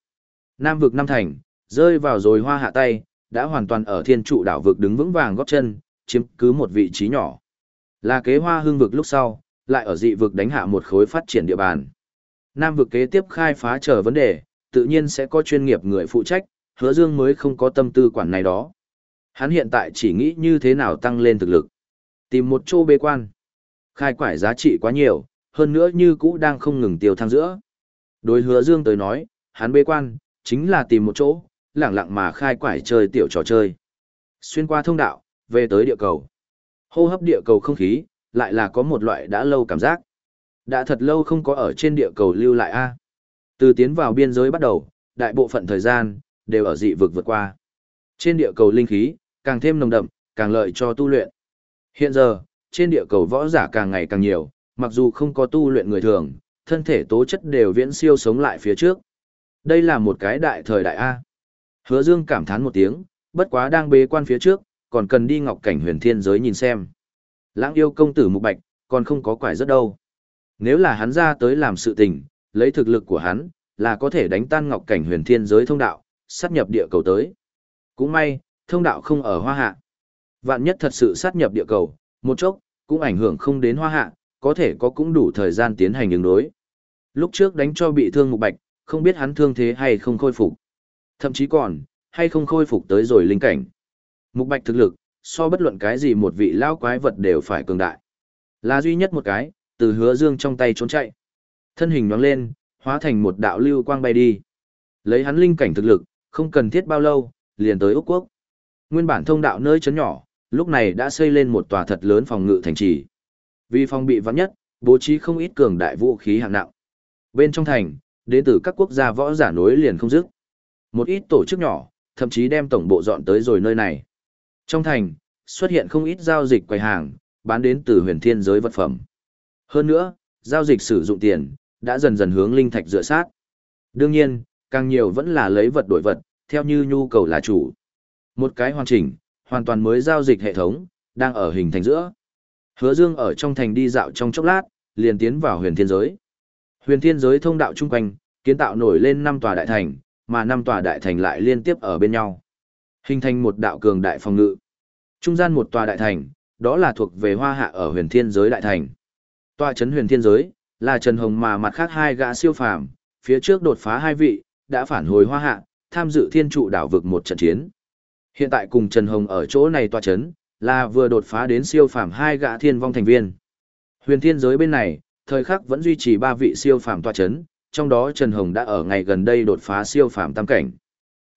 Speaker 1: Nam vực Nam Thành, rơi vào rồi hoa hạ tay, đã hoàn toàn ở thiên trụ đảo vực đứng vững vàng góp chân, chiếm cứ một vị trí nhỏ. Là kế hoa hương vực lúc sau, lại ở dị vực đánh hạ một khối phát triển địa bàn. Nam vực kế tiếp khai phá trở vấn đề, tự nhiên sẽ có chuyên nghiệp người phụ trách, hứa dương mới không có tâm tư quản này đó. Hắn hiện tại chỉ nghĩ như thế nào tăng lên thực lực. Tìm một chỗ bế quan. Khai quải giá trị quá nhiều, hơn nữa như cũ đang không ngừng tiêu thăng giữa. Đối hứa dương tới nói, hắn bế quan, chính là tìm một chỗ, lặng lặng mà khai quải chơi tiểu trò chơi. Xuyên qua thông đạo, về tới địa cầu. Hô hấp địa cầu không khí, lại là có một loại đã lâu cảm giác. Đã thật lâu không có ở trên địa cầu lưu lại a. Từ tiến vào biên giới bắt đầu, đại bộ phận thời gian, đều ở dị vực vượt qua. Trên địa cầu linh khí, càng thêm nồng đậm, càng lợi cho tu luyện. Hiện giờ, trên địa cầu võ giả càng ngày càng nhiều, mặc dù không có tu luyện người thường, thân thể tố chất đều viễn siêu sống lại phía trước. Đây là một cái đại thời đại A. Hứa Dương cảm thán một tiếng, bất quá đang bế quan phía trước, còn cần đi ngọc cảnh huyền thiên giới nhìn xem. Lãng yêu công tử Mục Bạch, còn không có quải rất đâu. Nếu là hắn ra tới làm sự tình, lấy thực lực của hắn, là có thể đánh tan ngọc cảnh huyền thiên giới thông đạo, sát nhập địa cầu tới. Cũng may, thông đạo không ở hoa hạ. Vạn nhất thật sự sát nhập địa cầu, một chốc, cũng ảnh hưởng không đến hoa hạ, có thể có cũng đủ thời gian tiến hành ứng đối. Lúc trước đánh cho bị thương Mục Bạch, không biết hắn thương thế hay không khôi phục. Thậm chí còn, hay không khôi phục tới rồi linh cảnh. Mục Bạch thực lực, so bất luận cái gì một vị lao quái vật đều phải cường đại. Là duy nhất một cái, từ hứa dương trong tay trốn chạy. Thân hình nhoáng lên, hóa thành một đạo lưu quang bay đi. Lấy hắn linh cảnh thực lực, không cần thiết bao lâu, liền tới Úc Quốc. Nguyên bản thông đạo nơi chấn nhỏ, lúc này đã xây lên một tòa thật lớn phòng ngự thành trì. Vì phòng bị vắng nhất, bố trí không ít cường đại vũ khí hạng nặng. Bên trong thành, đến từ các quốc gia võ giả nối liền không dứt. Một ít tổ chức nhỏ, thậm chí đem tổng bộ dọn tới rồi nơi này. Trong thành, xuất hiện không ít giao dịch quầy hàng, bán đến từ huyền thiên giới vật phẩm. Hơn nữa, giao dịch sử dụng tiền, đã dần dần hướng linh thạch dựa sát. Đương nhiên, càng nhiều vẫn là lấy vật đổi vật, theo như nhu cầu là chủ. Một cái hoàn chỉnh, hoàn toàn mới giao dịch hệ thống, đang ở hình thành giữa. Hứa Dương ở trong thành đi dạo trong chốc lát, liền tiến vào huyền thiên giới. Huyền thiên giới thông đạo chung quanh, kiến tạo nổi lên năm tòa đại thành, mà năm tòa đại thành lại liên tiếp ở bên nhau. Hình thành một đạo cường đại phòng ngự. Trung gian một tòa đại thành, đó là thuộc về hoa hạ ở huyền thiên giới đại thành. Tòa chấn huyền thiên giới, là Trần Hồng mà mặt khác hai gã siêu phàm, phía trước đột phá hai vị, đã phản hồi hoa hạ, tham dự thiên trụ đảo vực một trận chiến. Hiện tại cùng Trần Hồng ở chỗ này tòa chấn, là vừa đột phá đến siêu phàm hai gã thiên vong thành viên. Huyền thiên giới bên này, thời khắc vẫn duy trì ba vị siêu phàm tòa chấn, trong đó Trần Hồng đã ở ngày gần đây đột phá siêu phàm tam cảnh.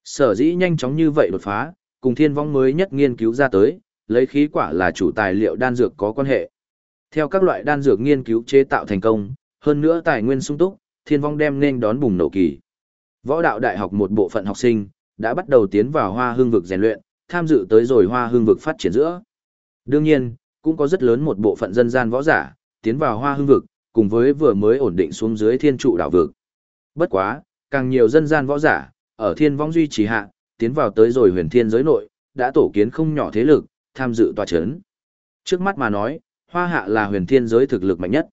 Speaker 1: Sở dĩ nhanh chóng như vậy đột phá, cùng thiên vong mới nhất nghiên cứu ra tới, lấy khí quả là chủ tài liệu đan dược có quan hệ. Theo các loại đan dược nghiên cứu chế tạo thành công, hơn nữa tài nguyên sung túc, thiên vong đem nên đón bùng nổ kỳ. Võ đạo đại học một bộ phận học sinh, đã bắt đầu tiến vào hoa hương vực rèn luyện, tham dự tới rồi hoa hương vực phát triển giữa. Đương nhiên, cũng có rất lớn một bộ phận dân gian võ giả, tiến vào hoa hương vực, cùng với vừa mới ổn định xuống dưới thiên trụ đảo vực. Bất quá, càng nhiều dân gian võ giả, ở thiên vong duy trì hạ, tiến vào tới rồi huyền thiên giới nội, đã tổ kiến không nhỏ thế lực, tham dự tòa chấn. Trước mắt mà nói, hoa hạ là huyền thiên giới thực lực mạnh nhất.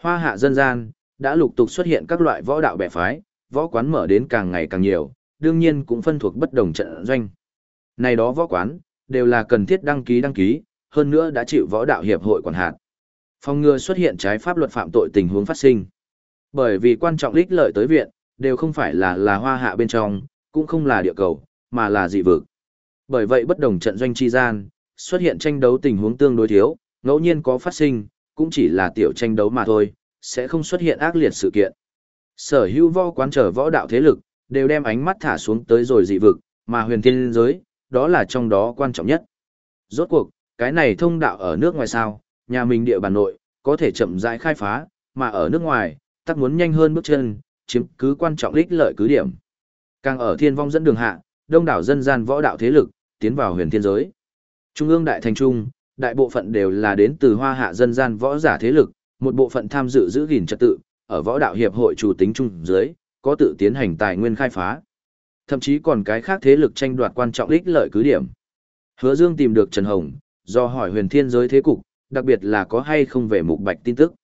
Speaker 1: Hoa hạ dân gian, đã lục tục xuất hiện các loại võ đạo bẻ phái, võ quán mở đến càng ngày càng nhiều, đương nhiên cũng phân thuộc bất đồng trận doanh. Này đó võ quán, đều là cần thiết đăng ký đăng ký, hơn nữa đã chịu võ đạo hiệp hội quản hạt. Phòng ngừa xuất hiện trái pháp luật phạm tội tình huống phát sinh. Bởi vì quan trọng ích lợi tới viện, đều không phải là là hoa hạ bên trong, cũng không là địa cầu, mà là dị vực. Bởi vậy bất đồng trận doanh chi gian, xuất hiện tranh đấu tình huống tương đối thiếu, ngẫu nhiên có phát sinh, cũng chỉ là tiểu tranh đấu mà thôi, sẽ không xuất hiện ác liệt sự kiện. Sở hữu võ quán trở võ đạo thế lực, đều đem ánh mắt thả xuống tới rồi dị vực, mà huyền thiên giới, đó là trong đó quan trọng nhất. Rốt cuộc, cái này thông đạo ở nước ngoài sao, nhà mình địa bàn nội, có thể chậm rãi khai phá, mà ở nước ngoài, tắc muốn nhanh hơn bước chân, chiếm cứ quan trọng ích lợi cứ điểm. Càng ở thiên vong dẫn đường hạ, đông đảo dân gian võ đạo thế lực, tiến vào huyền thiên giới. Trung ương đại thành trung, đại bộ phận đều là đến từ hoa hạ dân gian võ giả thế lực, một bộ phận tham dự giữ gìn trật tự, ở võ đạo hiệp hội chủ tính trung dưới, có tự tiến hành tài nguyên khai phá. Thậm chí còn cái khác thế lực tranh đoạt quan trọng ích lợi cứ điểm. Hứa Dương tìm được Trần Hồng, do hỏi huyền thiên giới thế cục, đặc biệt là có hay không về mục bạch tin tức.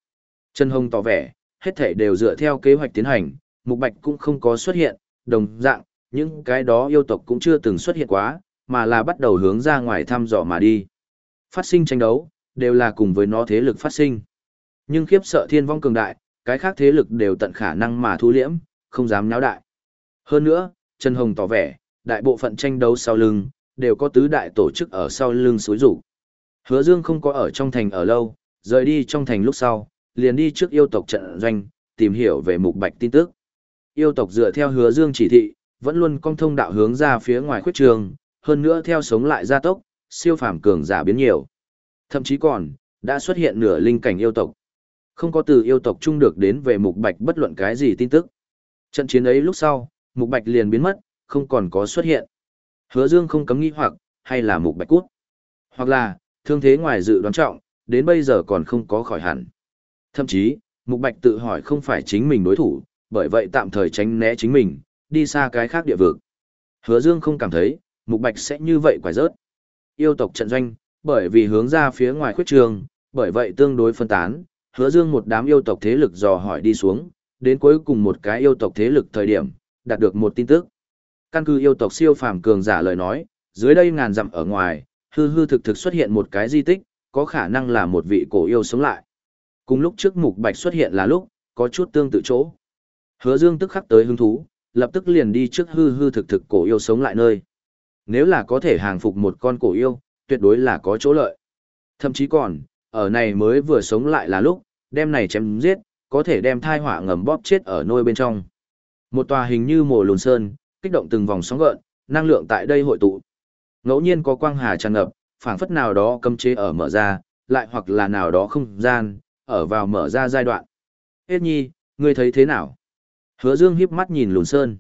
Speaker 1: Trần Hồng tỏ vẻ, hết thể đều dựa theo kế hoạch tiến hành, mục bạch cũng không có xuất hiện, đồng dạng, những cái đó yêu tộc cũng chưa từng xuất hiện quá, mà là bắt đầu hướng ra ngoài thăm dò mà đi. Phát sinh tranh đấu, đều là cùng với nó thế lực phát sinh. Nhưng khiếp sợ thiên vong cường đại, cái khác thế lực đều tận khả năng mà thu liễm, không dám nháo đại. Hơn nữa, Trần Hồng tỏ vẻ, đại bộ phận tranh đấu sau lưng, đều có tứ đại tổ chức ở sau lưng suối rủ. Hứa Dương không có ở trong thành ở lâu, rời đi trong thành lúc sau, liền đi trước yêu tộc trận doanh, tìm hiểu về mục bạch tin tức. Yêu tộc dựa theo Hứa Dương chỉ thị, vẫn luôn cong thông đạo hướng ra phía ngoài khuyết trường, hơn nữa theo sống lại gia tốc, siêu phàm cường giả biến nhiều. Thậm chí còn, đã xuất hiện nửa linh cảnh yêu tộc. Không có từ yêu tộc chung được đến về mục bạch bất luận cái gì tin tức. Trận chiến ấy lúc sau, mục bạch liền biến mất, không còn có xuất hiện. Hứa Dương không cấm nghi hoặc, hay là mục bạch cút. Hoặc là, thương thế ngoài dự đoán trọng, đến bây giờ còn không có khỏi hẳn. Thậm chí, mục bạch tự hỏi không phải chính mình đối thủ, bởi vậy tạm thời tránh né chính mình, đi xa cái khác địa vực. Hứa Dương không cảm thấy, mục bạch sẽ như vậy quải rớt. Yêu tộc trận doanh, bởi vì hướng ra phía ngoài khuyết trường, bởi vậy tương đối phân tán, hứa dương một đám yêu tộc thế lực dò hỏi đi xuống, đến cuối cùng một cái yêu tộc thế lực thời điểm, đạt được một tin tức. Căn cứ yêu tộc siêu phàm cường giả lời nói, dưới đây ngàn dặm ở ngoài, hư hư thực thực xuất hiện một cái di tích, có khả năng là một vị cổ yêu sống lại. Cùng lúc trước mục bạch xuất hiện là lúc, có chút tương tự chỗ. Hứa dương tức khắc tới hứng thú, lập tức liền đi trước hư hư thực thực cổ yêu sống lại nơi. Nếu là có thể hàng phục một con cổ yêu, tuyệt đối là có chỗ lợi. Thậm chí còn, ở này mới vừa sống lại là lúc, đem này chém giết, có thể đem thai hỏa ngầm bóp chết ở nôi bên trong. Một tòa hình như mồ lùn sơn, kích động từng vòng sóng gợn, năng lượng tại đây hội tụ. Ngẫu nhiên có quang hà tràn ngập, phảng phất nào đó cấm chế ở mở ra, lại hoặc là nào đó không gian, ở vào mở ra giai đoạn. Hết nhi, ngươi thấy thế nào? Hứa Dương híp mắt nhìn lùn sơn.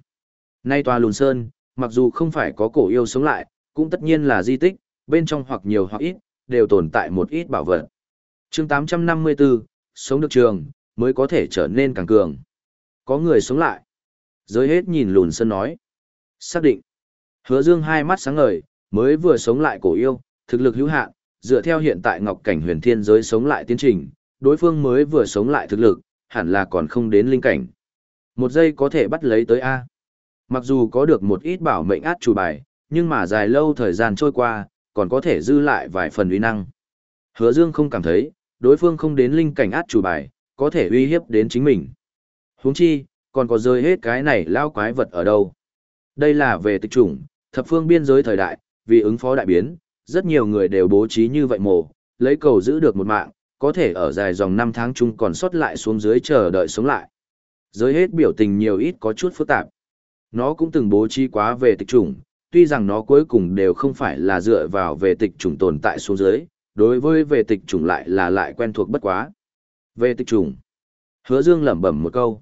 Speaker 1: Nay tòa lùn sơn, mặc dù không phải có cổ yêu sống lại, cũng tất nhiên là di tích, bên trong hoặc nhiều hoặc ít, đều tồn tại một ít bảo vật. chương 854, sống được trường, mới có thể trở nên càng cường. Có người sống lại. Giới hết nhìn lùn sơn nói. Xác định. Hứa dương hai mắt sáng ngời, mới vừa sống lại cổ yêu, thực lực hữu hạn, dựa theo hiện tại ngọc cảnh huyền thiên giới sống lại tiến trình, đối phương mới vừa sống lại thực lực, hẳn là còn không đến linh cảnh. Một giây có thể bắt lấy tới A. Mặc dù có được một ít bảo mệnh át chủ bài, nhưng mà dài lâu thời gian trôi qua, còn có thể dư lại vài phần uy năng. Hứa Dương không cảm thấy, đối phương không đến linh cảnh át chủ bài, có thể uy hiếp đến chính mình. Huống chi, còn có rơi hết cái này lao quái vật ở đâu. Đây là về tịch chủng, thập phương biên giới thời đại, vì ứng phó đại biến, rất nhiều người đều bố trí như vậy mồ, lấy cầu giữ được một mạng, có thể ở dài dòng năm tháng chung còn sót lại xuống dưới chờ đợi sống lại. Giới hết biểu tình nhiều ít có chút phức tạp. Nó cũng từng bố trí quá về tịch chủng, tuy rằng nó cuối cùng đều không phải là dựa vào về tịch chủng tồn tại xuống dưới, đối với về tịch chủng lại là lại quen thuộc bất quá. Về tịch trùng, Hứa Dương lẩm bẩm một câu.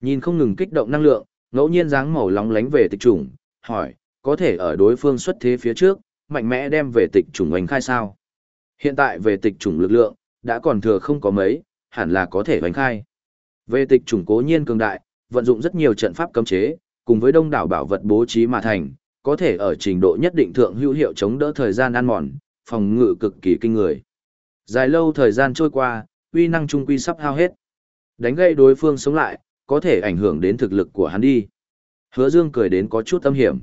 Speaker 1: Nhìn không ngừng kích động năng lượng, ngẫu nhiên dáng màu lóng lánh về tịch trùng, hỏi, có thể ở đối phương xuất thế phía trước, mạnh mẽ đem về tịch trùng oanh khai sao? Hiện tại về tịch trùng lực lượng, đã còn thừa không có mấy, hẳn là có thể oanh khai. Về tịch trùng cố nhiên cường đại, vận dụng rất nhiều trận pháp cấm chế, cùng với đông đảo bảo vật bố trí mà thành, có thể ở trình độ nhất định thượng hữu hiệu chống đỡ thời gian ăn mòn, phòng ngự cực kỳ kinh người. Dài lâu thời gian trôi qua, uy năng trung quy sắp hao hết. Đánh gây đối phương sống lại, có thể ảnh hưởng đến thực lực của hắn đi. Hứa Dương cười đến có chút tâm hiểm.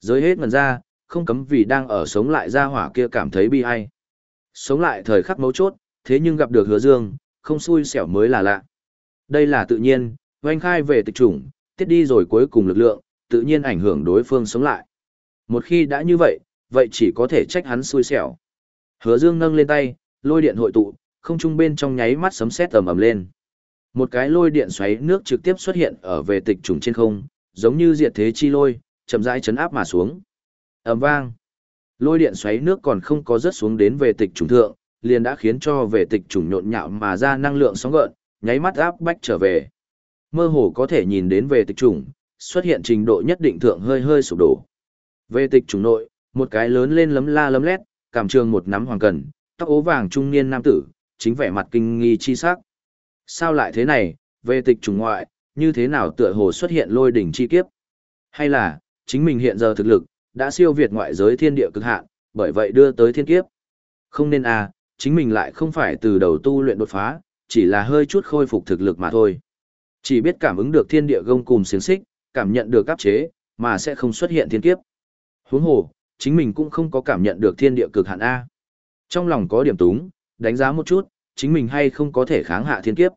Speaker 1: Giới hết ngần ra, không cấm vì đang ở sống lại ra hỏa kia cảm thấy bi ai. Sống lại thời khắc mấu chốt, thế nhưng gặp được hứa dương, không xui xẻo mới là lạ. Đây là tự nhiên, oanh khai về tịch chủng, tiết đi rồi cuối cùng lực lượng, tự nhiên ảnh hưởng đối phương sống lại. Một khi đã như vậy, vậy chỉ có thể trách hắn xui xẻo. Hứa dương nâng lên tay, lôi điện hội tụ, không trung bên trong nháy mắt sấm sét ầm ầm lên. Một cái lôi điện xoáy nước trực tiếp xuất hiện ở về tịch trùng trên không, giống như diệt thế chi lôi, chậm rãi chấn áp mà xuống. ầm vang. Lôi điện xoáy nước còn không có rớt xuống đến về tịch trùng thượng, liền đã khiến cho về tịch trùng nhộn nhạo mà ra năng lượng sóng gợn, nháy mắt áp bách trở về. Mơ hồ có thể nhìn đến về tịch trùng, xuất hiện trình độ nhất định thượng hơi hơi sụp đổ. Về tịch trùng nội, một cái lớn lên lấm la lấm lét, cảm trường một nắm hoàng cần, tóc ố vàng trung niên nam tử, chính vẻ mặt kinh nghi chi sắc. Sao lại thế này, về tịch trùng ngoại, như thế nào tựa hồ xuất hiện lôi đỉnh chi kiếp? Hay là, chính mình hiện giờ thực lực, đã siêu việt ngoại giới thiên địa cực hạn, bởi vậy đưa tới thiên kiếp. Không nên à, chính mình lại không phải từ đầu tu luyện đột phá, chỉ là hơi chút khôi phục thực lực mà thôi. Chỉ biết cảm ứng được thiên địa gông cùng xiềng xích, cảm nhận được áp chế, mà sẽ không xuất hiện thiên kiếp. Huống hồ, chính mình cũng không có cảm nhận được thiên địa cực hạn A. Trong lòng có điểm túng, đánh giá một chút, chính mình hay không có thể kháng hạ thiên kiếp.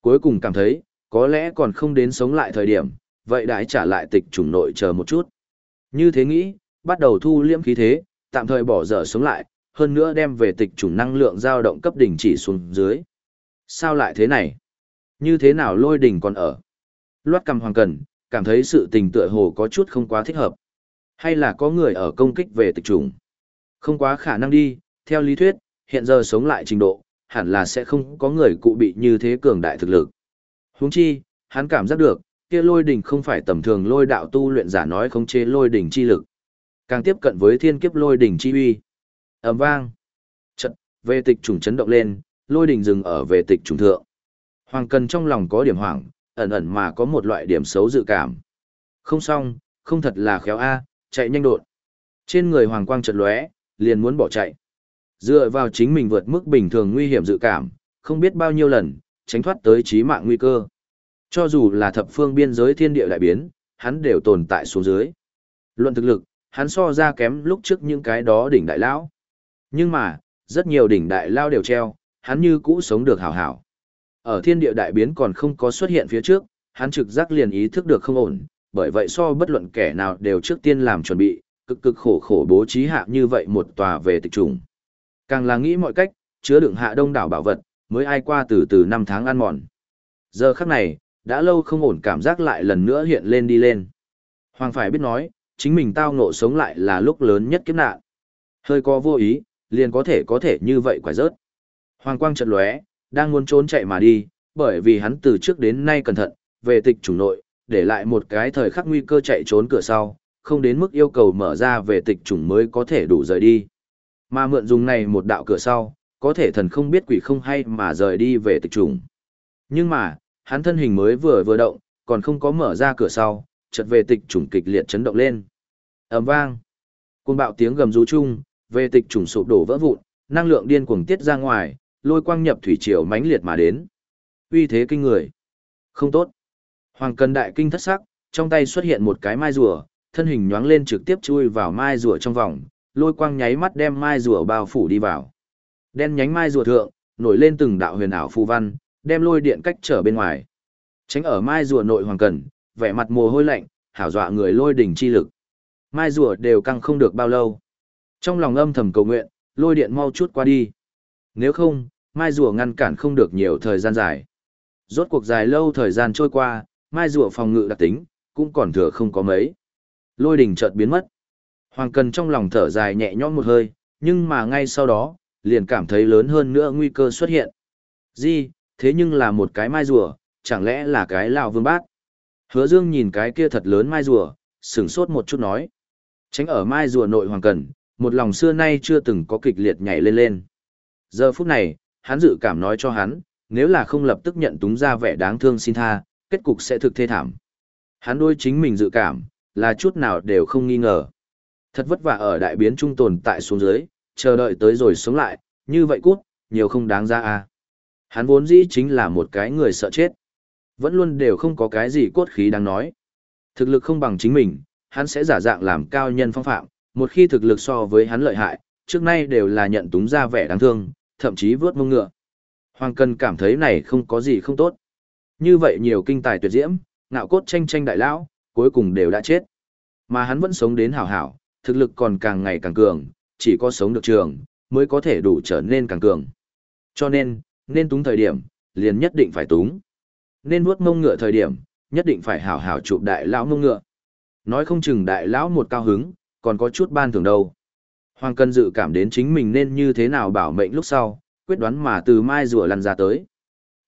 Speaker 1: Cuối cùng cảm thấy, có lẽ còn không đến sống lại thời điểm, vậy đãi trả lại tịch chủng nội chờ một chút. Như thế nghĩ, bắt đầu thu liễm khí thế, tạm thời bỏ dở sống lại, hơn nữa đem về tịch chủng năng lượng dao động cấp đỉnh chỉ xuống dưới. Sao lại thế này? Như thế nào lôi đỉnh còn ở? Loát cầm hoàng cần, cảm thấy sự tình tựa hồ có chút không quá thích hợp. Hay là có người ở công kích về tịch chủng? Không quá khả năng đi, theo lý thuyết, hiện giờ sống lại trình độ, hẳn là sẽ không có người cụ bị như thế cường đại thực lực. Huống chi, hắn cảm giác được, kia lôi đỉnh không phải tầm thường lôi đạo tu luyện giả nói không chế lôi đỉnh chi lực. Càng tiếp cận với thiên kiếp lôi đỉnh chi uy. ầm vang. Chợt, về tịch trùng chấn động lên, lôi đỉnh dừng ở về tịch trùng thượng. Hoàng cần trong lòng có điểm hoảng, ẩn ẩn mà có một loại điểm xấu dự cảm. Không xong, không thật là khéo A, chạy nhanh đột. Trên người hoàng quang chợt lóe, liền muốn bỏ chạy. Dựa vào chính mình vượt mức bình thường nguy hiểm dự cảm, không biết bao nhiêu lần, tránh thoát tới chí mạng nguy cơ. Cho dù là thập phương biên giới thiên địa đại biến, hắn đều tồn tại xuống dưới. Luận thực lực, hắn so ra kém lúc trước những cái đó đỉnh đại lão. Nhưng mà, rất nhiều đỉnh đại lao đều treo, hắn như cũ sống được hảo hảo. Ở thiên địa đại biến còn không có xuất hiện phía trước, hắn trực giác liền ý thức được không ổn, bởi vậy so bất luận kẻ nào đều trước tiên làm chuẩn bị, cực cực khổ khổ bố trí hạ như vậy một tòa về tịch trùng. Càng là nghĩ mọi cách, chứa đựng hạ đông đảo bảo vật, mới ai qua từ từ năm tháng ăn mòn. Giờ khắc này, đã lâu không ổn cảm giác lại lần nữa hiện lên đi lên. Hoàng phải biết nói, chính mình tao ngộ sống lại là lúc lớn nhất kiếp nạn. Hơi có vô ý, liền có thể có thể như vậy quả rớt. Hoàng quang chợt lóe, đang muốn trốn chạy mà đi, bởi vì hắn từ trước đến nay cẩn thận, về tịch chủ nội, để lại một cái thời khắc nguy cơ chạy trốn cửa sau, không đến mức yêu cầu mở ra về tịch chủng mới có thể đủ rời đi. Mà mượn dùng này một đạo cửa sau, có thể thần không biết quỷ không hay mà rời đi về tịch trùng Nhưng mà, hắn thân hình mới vừa vừa động, còn không có mở ra cửa sau, chợt về tịch trùng kịch liệt chấn động lên. ầm vang, cuồng bạo tiếng gầm rú chung, về tịch trùng sụp đổ vỡ vụn, năng lượng điên cuồng tiết ra ngoài, lôi quang nhập thủy triều mãnh liệt mà đến. Uy thế kinh người. Không tốt. Hoàng Cần đại kinh thất sắc, trong tay xuất hiện một cái mai rùa, thân hình nhoáng lên trực tiếp chui vào mai rùa trong vòng, lôi quang nháy mắt đem mai rùa bao phủ đi vào. Đen nhánh mai rùa thượng, nổi lên từng đạo huyền ảo phù văn, đem lôi điện cách trở bên ngoài. Tránh ở mai rùa nội hoàng cần, vẻ mặt mồ hôi lạnh, hảo dọa người lôi đỉnh chi lực. Mai rùa đều căng không được bao lâu. Trong lòng âm thầm cầu nguyện, lôi điện mau chút qua đi. Nếu không, mai rùa ngăn cản không được nhiều thời gian dài. Rốt cuộc dài lâu thời gian trôi qua, mai rùa phòng ngự đặc tính, cũng còn thừa không có mấy. Lôi đỉnh chợt biến mất. Hoàng cần trong lòng thở dài nhẹ nhõm một hơi, nhưng mà ngay sau đó, liền cảm thấy lớn hơn nữa nguy cơ xuất hiện. Di, thế nhưng là một cái mai rùa, chẳng lẽ là cái lão vương bát? Hứa Dương nhìn cái kia thật lớn mai rùa, sửng sốt một chút nói. Tránh ở mai rùa nội hoàng cần, một lòng xưa nay chưa từng có kịch liệt nhảy lên lên. Giờ phút này, hắn dự cảm nói cho hắn, nếu là không lập tức nhận túng ra vẻ đáng thương xin tha, kết cục sẽ thực thê thảm. Hắn đôi chính mình dự cảm, là chút nào đều không nghi ngờ. Thật vất vả ở đại biến trung tồn tại xuống dưới, chờ đợi tới rồi sống lại, như vậy cút, nhiều không đáng ra à. Hắn vốn dĩ chính là một cái người sợ chết. Vẫn luôn đều không có cái gì cốt khí đáng nói. Thực lực không bằng chính mình, hắn sẽ giả dạng làm cao nhân phong phạm, một khi thực lực so với hắn lợi hại, trước nay đều là nhận túng ra vẻ đáng thương, thậm chí vớt mông ngựa. Hoàng Cần cảm thấy này không có gì không tốt. Như vậy nhiều kinh tài tuyệt diễm, ngạo cốt tranh tranh đại lão, cuối cùng đều đã chết. Mà hắn vẫn sống đến hảo hảo, thực lực còn càng ngày càng cường, chỉ có sống được trường, mới có thể đủ trở nên càng cường. Cho nên, nên túng thời điểm, liền nhất định phải túng. Nên vuốt mông ngựa thời điểm, nhất định phải hảo hảo chụp đại lão mông ngựa. Nói không chừng đại lão một cao hứng, còn có chút ban thưởng đâu. Hoàng Cân dự cảm đến chính mình nên như thế nào bảo mệnh lúc sau, quyết đoán mà từ mai rùa lăn ra tới.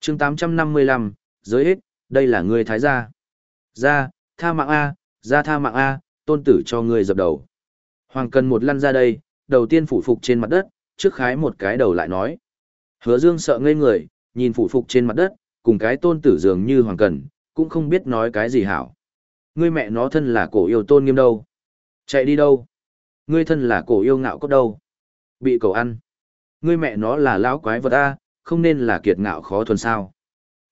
Speaker 1: chương 855, giới hết, đây là người thái gia. Ra, tha mạng A, ra tha mạng A, tôn tử cho người dập đầu. Hoàng Cần một lăn ra đây, đầu tiên phủ phục trên mặt đất, trước khái một cái đầu lại nói. Hứa Dương sợ ngây người, nhìn phủ phục trên mặt đất, cùng cái tôn tử dường như Hoàng Cần, cũng không biết nói cái gì hảo. Ngươi mẹ nó thân là cổ yêu tôn nghiêm đâu? Chạy đi đâu? Ngươi thân là cổ yêu ngạo cốt đâu? Bị cầu ăn. Ngươi mẹ nó là lão quái vật a, không nên là kiệt ngạo khó thuần sao?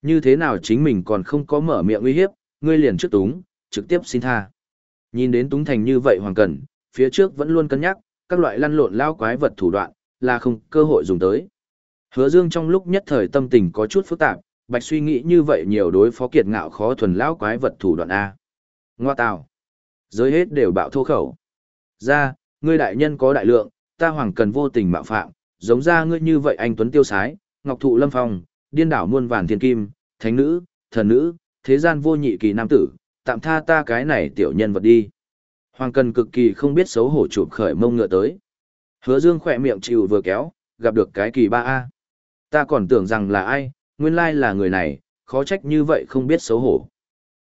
Speaker 1: Như thế nào chính mình còn không có mở miệng uy hiếp, ngươi liền trước túng, trực tiếp xin tha. Nhìn đến túng thành như vậy Hoàng Cần, phía trước vẫn luôn cân nhắc, các loại lăn lộn lao quái vật thủ đoạn, là không cơ hội dùng tới. Hứa Dương trong lúc nhất thời tâm tình có chút phức tạp, bạch suy nghĩ như vậy nhiều đối phó kiệt ngạo khó thuần lao quái vật thủ đoạn A. Ngoa tào. Giới hết đều bạo thô khẩu. Ra, ngươi đại nhân có đại lượng, ta hoàng cần vô tình mạo phạm, giống ra ngươi như vậy anh Tuấn Tiêu Sái, Ngọc Thụ Lâm Phong, điên đảo muôn vàn thiên kim, thánh nữ, thần nữ, thế gian vô nhị kỳ nam tử, tạm tha ta cái này tiểu nhân vật đi. Hoàng Cần cực kỳ không biết xấu hổ chụp khởi mông ngựa tới. Hứa Dương khỏe miệng chịu vừa kéo, gặp được cái kỳ ba a. Ta còn tưởng rằng là ai, nguyên lai là người này, khó trách như vậy không biết xấu hổ.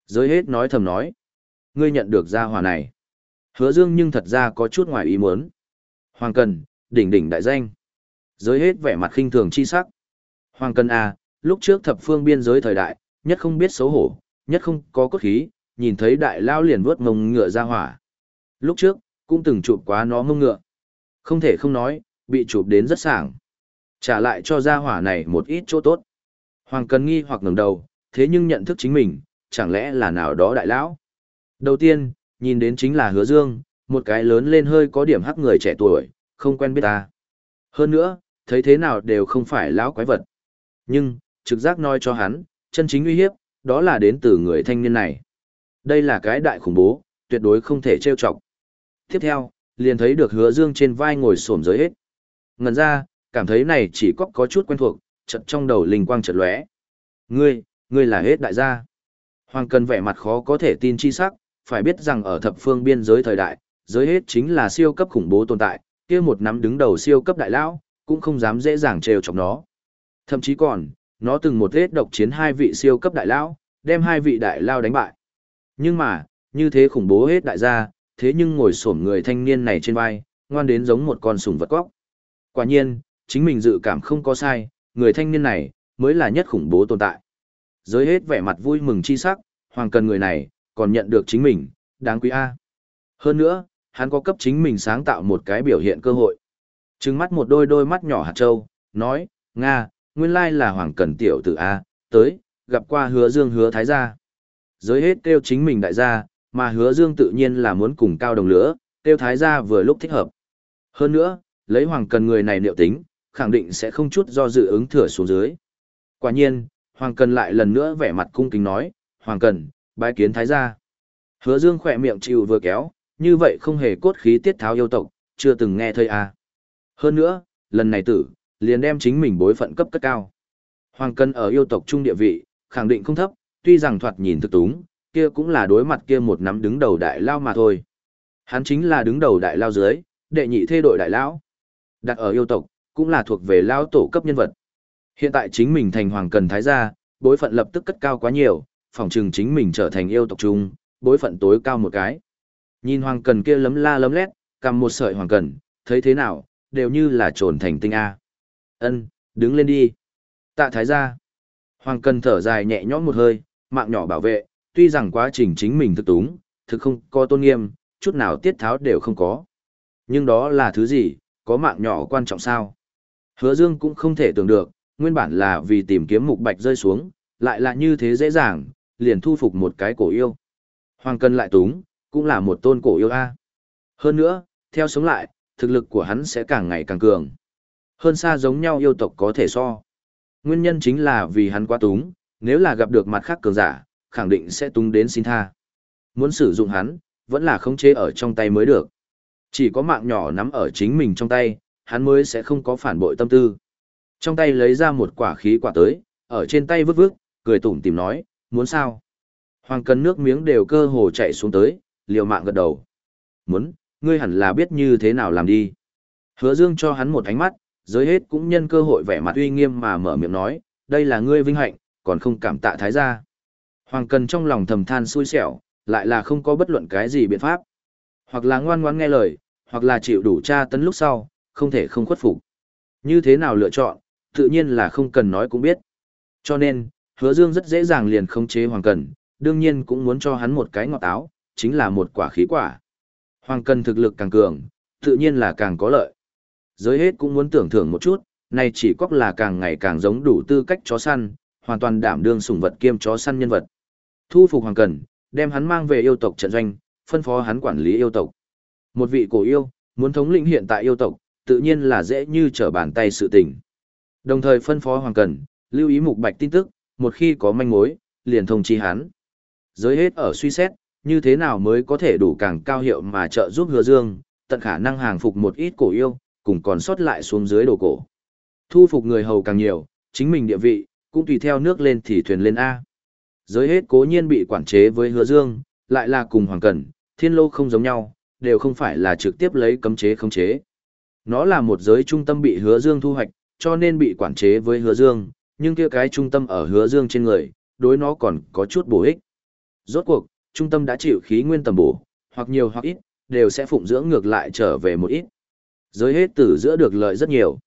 Speaker 1: Giới hết nói thầm nói. Ngươi nhận được gia hòa này. Hứa Dương nhưng thật ra có chút ngoài ý muốn. Hoàng Cần, đỉnh đỉnh đại danh. Giới hết vẻ mặt khinh thường chi sắc. Hoàng Cần a, lúc trước thập phương biên giới thời đại, nhất không biết xấu hổ, nhất không có cốt khí, nhìn thấy đại lao liền vuốt ngông ngựa ra hỏa. Lúc trước, cũng từng chụp quá nó ngông ngựa. Không thể không nói, bị chụp đến rất sảng. Trả lại cho gia hỏa này một ít chỗ tốt. Hoàng Cần nghi hoặc ngẩng đầu, thế nhưng nhận thức chính mình, chẳng lẽ là nào đó đại lão? Đầu tiên, nhìn đến chính là Hứa Dương, một cái lớn lên hơi có điểm hắc người trẻ tuổi, không quen biết ta. Hơn nữa, thấy thế nào đều không phải lão quái vật. Nhưng, trực giác nói cho hắn, chân chính uy hiếp, đó là đến từ người thanh niên này. Đây là cái đại khủng bố, tuyệt đối không thể trêu chọc. Tiếp theo, liền thấy được hứa dương trên vai ngồi xổm dưới hết. Ngần ra, cảm thấy này chỉ có có chút quen thuộc, chợt trong đầu linh quang chợt lóe. Ngươi, ngươi là hết đại gia. Hoàng cần vẻ mặt khó có thể tin chi sắc, phải biết rằng ở thập phương biên giới thời đại, giới hết chính là siêu cấp khủng bố tồn tại, kia một nắm đứng đầu siêu cấp đại lão, cũng không dám dễ dàng trêu chọc nó. Thậm chí còn, nó từng một hết độc chiến hai vị siêu cấp đại lão, đem hai vị đại lao đánh bại. Nhưng mà, như thế khủng bố hết đại gia, thế nhưng ngồi xổm người thanh niên này trên vai, ngoan đến giống một con sùng vật cóc. Quả nhiên, chính mình dự cảm không có sai, người thanh niên này, mới là nhất khủng bố tồn tại. Giới hết vẻ mặt vui mừng chi sắc, hoàng cần người này, còn nhận được chính mình, đáng quý A. Hơn nữa, hắn có cấp chính mình sáng tạo một cái biểu hiện cơ hội. Trừng mắt một đôi đôi mắt nhỏ hạt châu, nói, Nga, nguyên lai là hoàng cần tiểu tử A, tới, gặp qua hứa dương hứa thái gia. Giới hết kêu chính mình đại gia, mà hứa dương tự nhiên là muốn cùng cao đồng lửa, tiêu thái gia vừa lúc thích hợp. Hơn nữa, lấy hoàng cần người này liệu tính, khẳng định sẽ không chút do dự ứng thừa xuống dưới. Quả nhiên, hoàng cần lại lần nữa vẻ mặt cung kính nói, hoàng cần, bái kiến thái gia. Hứa dương khỏe miệng chịu vừa kéo, như vậy không hề cốt khí tiết tháo yêu tộc, chưa từng nghe thơi à. Hơn nữa, lần này tử, liền đem chính mình bối phận cấp cất cao. Hoàng cần ở yêu tộc trung địa vị, khẳng định không thấp, tuy rằng thoạt nhìn thực túng, kia cũng là đối mặt kia một nắm đứng đầu đại lao mà thôi. Hắn chính là đứng đầu đại lao dưới, đệ nhị thê đội đại lão. Đặt ở yêu tộc, cũng là thuộc về lao tổ cấp nhân vật. Hiện tại chính mình thành hoàng cần thái gia, bối phận lập tức cất cao quá nhiều, phòng trừng chính mình trở thành yêu tộc trung, bối phận tối cao một cái. Nhìn hoàng cần kia lấm la lấm lét, cầm một sợi hoàng cần, thấy thế nào, đều như là trồn thành tinh A. Ân, đứng lên đi. Tạ thái gia. Hoàng cần thở dài nhẹ nhõm một hơi, mạng nhỏ bảo vệ, tuy rằng quá trình chính mình thực túng, thực không có tôn nghiêm, chút nào tiết tháo đều không có. Nhưng đó là thứ gì, có mạng nhỏ quan trọng sao? Hứa Dương cũng không thể tưởng được, nguyên bản là vì tìm kiếm mục bạch rơi xuống, lại là như thế dễ dàng, liền thu phục một cái cổ yêu. Hoàng Cân lại túng, cũng là một tôn cổ yêu a. Hơn nữa, theo sống lại, thực lực của hắn sẽ càng ngày càng cường. Hơn xa giống nhau yêu tộc có thể so. Nguyên nhân chính là vì hắn quá túng, nếu là gặp được mặt khác cường giả, khẳng định sẽ tung đến xin tha. Muốn sử dụng hắn, vẫn là khống chế ở trong tay mới được. Chỉ có mạng nhỏ nắm ở chính mình trong tay, hắn mới sẽ không có phản bội tâm tư. Trong tay lấy ra một quả khí quả tới, ở trên tay vứt vứt, cười tủm tìm nói, muốn sao? Hoàng cân nước miếng đều cơ hồ chạy xuống tới, liều mạng gật đầu. Muốn, ngươi hẳn là biết như thế nào làm đi. Hứa Dương cho hắn một ánh mắt, giới hết cũng nhân cơ hội vẻ mặt uy nghiêm mà mở miệng nói, đây là ngươi vinh hạnh, còn không cảm tạ thái gia. Hoàng cần trong lòng thầm than xui xẻo, lại là không có bất luận cái gì biện pháp. Hoặc là ngoan ngoãn nghe lời, hoặc là chịu đủ tra tấn lúc sau, không thể không khuất phục. Như thế nào lựa chọn, tự nhiên là không cần nói cũng biết. Cho nên, hứa dương rất dễ dàng liền khống chế Hoàng Cần, đương nhiên cũng muốn cho hắn một cái ngọt áo, chính là một quả khí quả. Hoàng Cần thực lực càng cường, tự nhiên là càng có lợi. Giới hết cũng muốn tưởng thưởng một chút, này chỉ cóc là càng ngày càng giống đủ tư cách chó săn, hoàn toàn đảm đương sủng vật kiêm chó săn nhân vật. Thu phục Hoàng Cần, đem hắn mang về yêu tộc trận doanh, phân phó hắn quản lý yêu tộc. Một vị cổ yêu, muốn thống lĩnh hiện tại yêu tộc, tự nhiên là dễ như trở bàn tay sự tình. Đồng thời phân phó Hoàng Cần, lưu ý mục bạch tin tức, một khi có manh mối, liền thông chi hắn. Giới hết ở suy xét, như thế nào mới có thể đủ càng cao hiệu mà trợ giúp hứa dương, tận khả năng hàng phục một ít cổ yêu, cùng còn sót lại xuống dưới đồ cổ. Thu phục người hầu càng nhiều, chính mình địa vị, cũng tùy theo nước lên thì thuyền lên A. Giới hết cố nhiên bị quản chế với hứa dương, lại là cùng hoàng cẩn, thiên lô không giống nhau, đều không phải là trực tiếp lấy cấm chế khống chế. Nó là một giới trung tâm bị hứa dương thu hoạch, cho nên bị quản chế với hứa dương, nhưng kia cái trung tâm ở hứa dương trên người, đối nó còn có chút bổ ích. Rốt cuộc, trung tâm đã chịu khí nguyên tầm bổ, hoặc nhiều hoặc ít, đều sẽ phụng dưỡng ngược lại trở về một ít. Giới hết tử giữa được lợi rất nhiều.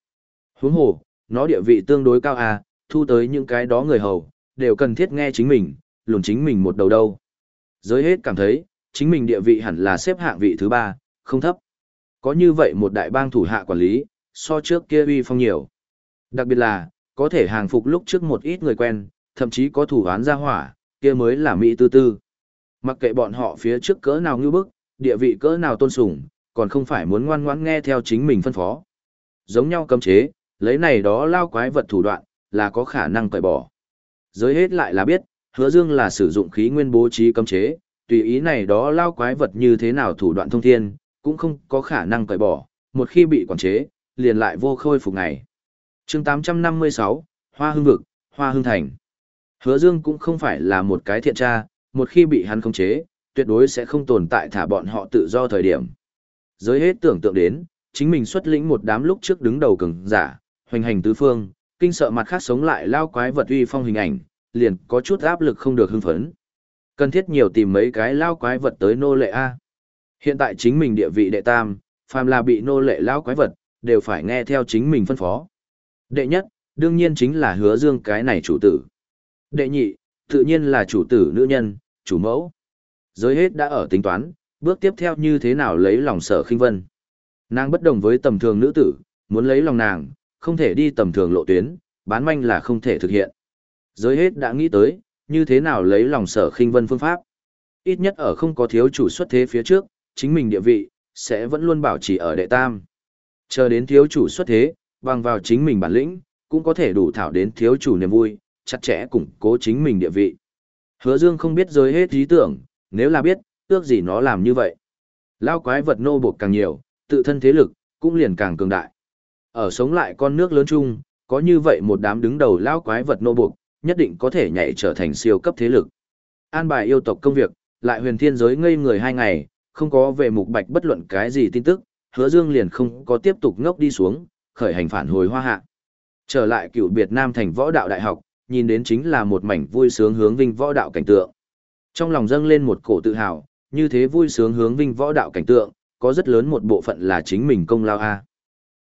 Speaker 1: Huống hồ, nó địa vị tương đối cao à, thu tới những cái đó người hầu, đều cần thiết nghe chính mình, lùn chính mình một đầu đâu. Giới hết cảm thấy, chính mình địa vị hẳn là xếp hạng vị thứ ba, không thấp. Có như vậy một đại bang thủ hạ quản lý, so trước kia uy phong nhiều. Đặc biệt là, có thể hàng phục lúc trước một ít người quen, thậm chí có thủ án ra hỏa, kia mới là Mỹ tư tư. Mặc kệ bọn họ phía trước cỡ nào ngư bức, địa vị cỡ nào tôn sủng, còn không phải muốn ngoan ngoãn nghe theo chính mình phân phó. Giống nhau cấm chế, lấy này đó lao quái vật thủ đoạn, là có khả năng cởi bỏ. Giới hết lại là biết, hứa dương là sử dụng khí nguyên bố trí cấm chế, tùy ý này đó lao quái vật như thế nào thủ đoạn thông thiên, cũng không có khả năng cởi bỏ, một khi bị quản chế, liền lại vô khôi phục ngày. chương 856, Hoa Hưng Vực, Hoa Hưng Thành. Hứa Dương cũng không phải là một cái thiện tra, một khi bị hắn khống chế, tuyệt đối sẽ không tồn tại thả bọn họ tự do thời điểm. Giới hết tưởng tượng đến, chính mình xuất lĩnh một đám lúc trước đứng đầu cường giả, hoành hành tứ phương, kinh sợ mặt khác sống lại lao quái vật uy phong hình ảnh, liền có chút áp lực không được hưng phấn. Cần thiết nhiều tìm mấy cái lao quái vật tới nô lệ A. Hiện tại chính mình địa vị đệ tam, phàm là bị nô lệ lao quái vật, đều phải nghe theo chính mình phân phó. Đệ nhất, đương nhiên chính là hứa dương cái này chủ tử. Đệ nhị, tự nhiên là chủ tử nữ nhân, chủ mẫu. Giới hết đã ở tính toán, bước tiếp theo như thế nào lấy lòng sở khinh vân. Nàng bất đồng với tầm thường nữ tử, muốn lấy lòng nàng, không thể đi tầm thường lộ tuyến, bán manh là không thể thực hiện. Giới hết đã nghĩ tới, như thế nào lấy lòng sở khinh vân phương pháp. Ít nhất ở không có thiếu chủ xuất thế phía trước, chính mình địa vị, sẽ vẫn luôn bảo trì ở đệ tam. Chờ đến thiếu chủ xuất thế, bằng vào chính mình bản lĩnh, cũng có thể đủ thảo đến thiếu chủ niềm vui, chặt chẽ củng cố chính mình địa vị. Hứa Dương không biết giới hết ý tưởng, nếu là biết, ước gì nó làm như vậy. Lao quái vật nô buộc càng nhiều, tự thân thế lực, cũng liền càng cường đại. Ở sống lại con nước lớn chung, có như vậy một đám đứng đầu lao quái vật nô buộc, nhất định có thể nhảy trở thành siêu cấp thế lực. An bài yêu tộc công việc, lại huyền thiên giới ngây người hai ngày, không có về mục bạch bất luận cái gì tin tức, hứa dương liền không có tiếp tục ngốc đi xuống, khởi hành phản hồi hoa hạ. Trở lại cựu Việt Nam thành võ đạo đại học, nhìn đến chính là một mảnh vui sướng hướng vinh võ đạo cảnh tượng. Trong lòng dâng lên một cổ tự hào, như thế vui sướng hướng vinh võ đạo cảnh tượng, có rất lớn một bộ phận là chính mình công lao a.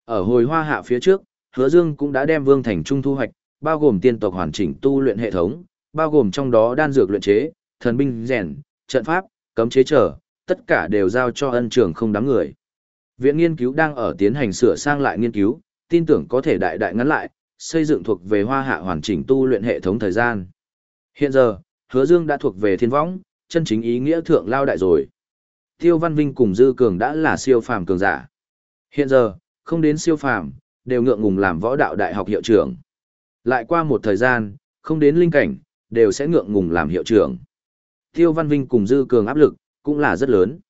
Speaker 1: Ở hồi hoa hạ phía trước, Hứa Dương cũng đã đem Vương Thành Trung thu hoạch, bao gồm tiên tộc hoàn chỉnh tu luyện hệ thống, bao gồm trong đó đan dược luyện chế, thần binh rèn, trận pháp, cấm chế trở, tất cả đều giao cho ân trường không đám người. Viện nghiên cứu đang ở tiến hành sửa sang lại nghiên cứu, tin tưởng có thể đại đại ngắn lại, xây dựng thuộc về hoa hạ hoàn chỉnh tu luyện hệ thống thời gian. Hiện giờ, hứa dương đã thuộc về thiên võng, chân chính ý nghĩa thượng lao đại rồi. Tiêu Văn Vinh cùng Dư Cường đã là siêu phàm cường giả. Hiện giờ, không đến siêu phàm, đều ngượng ngùng làm võ đạo đại học hiệu trưởng. Lại qua một thời gian, không đến linh cảnh, đều sẽ ngượng ngùng làm hiệu trưởng. Tiêu Văn Vinh cùng Dư Cường áp lực, cũng là rất lớn.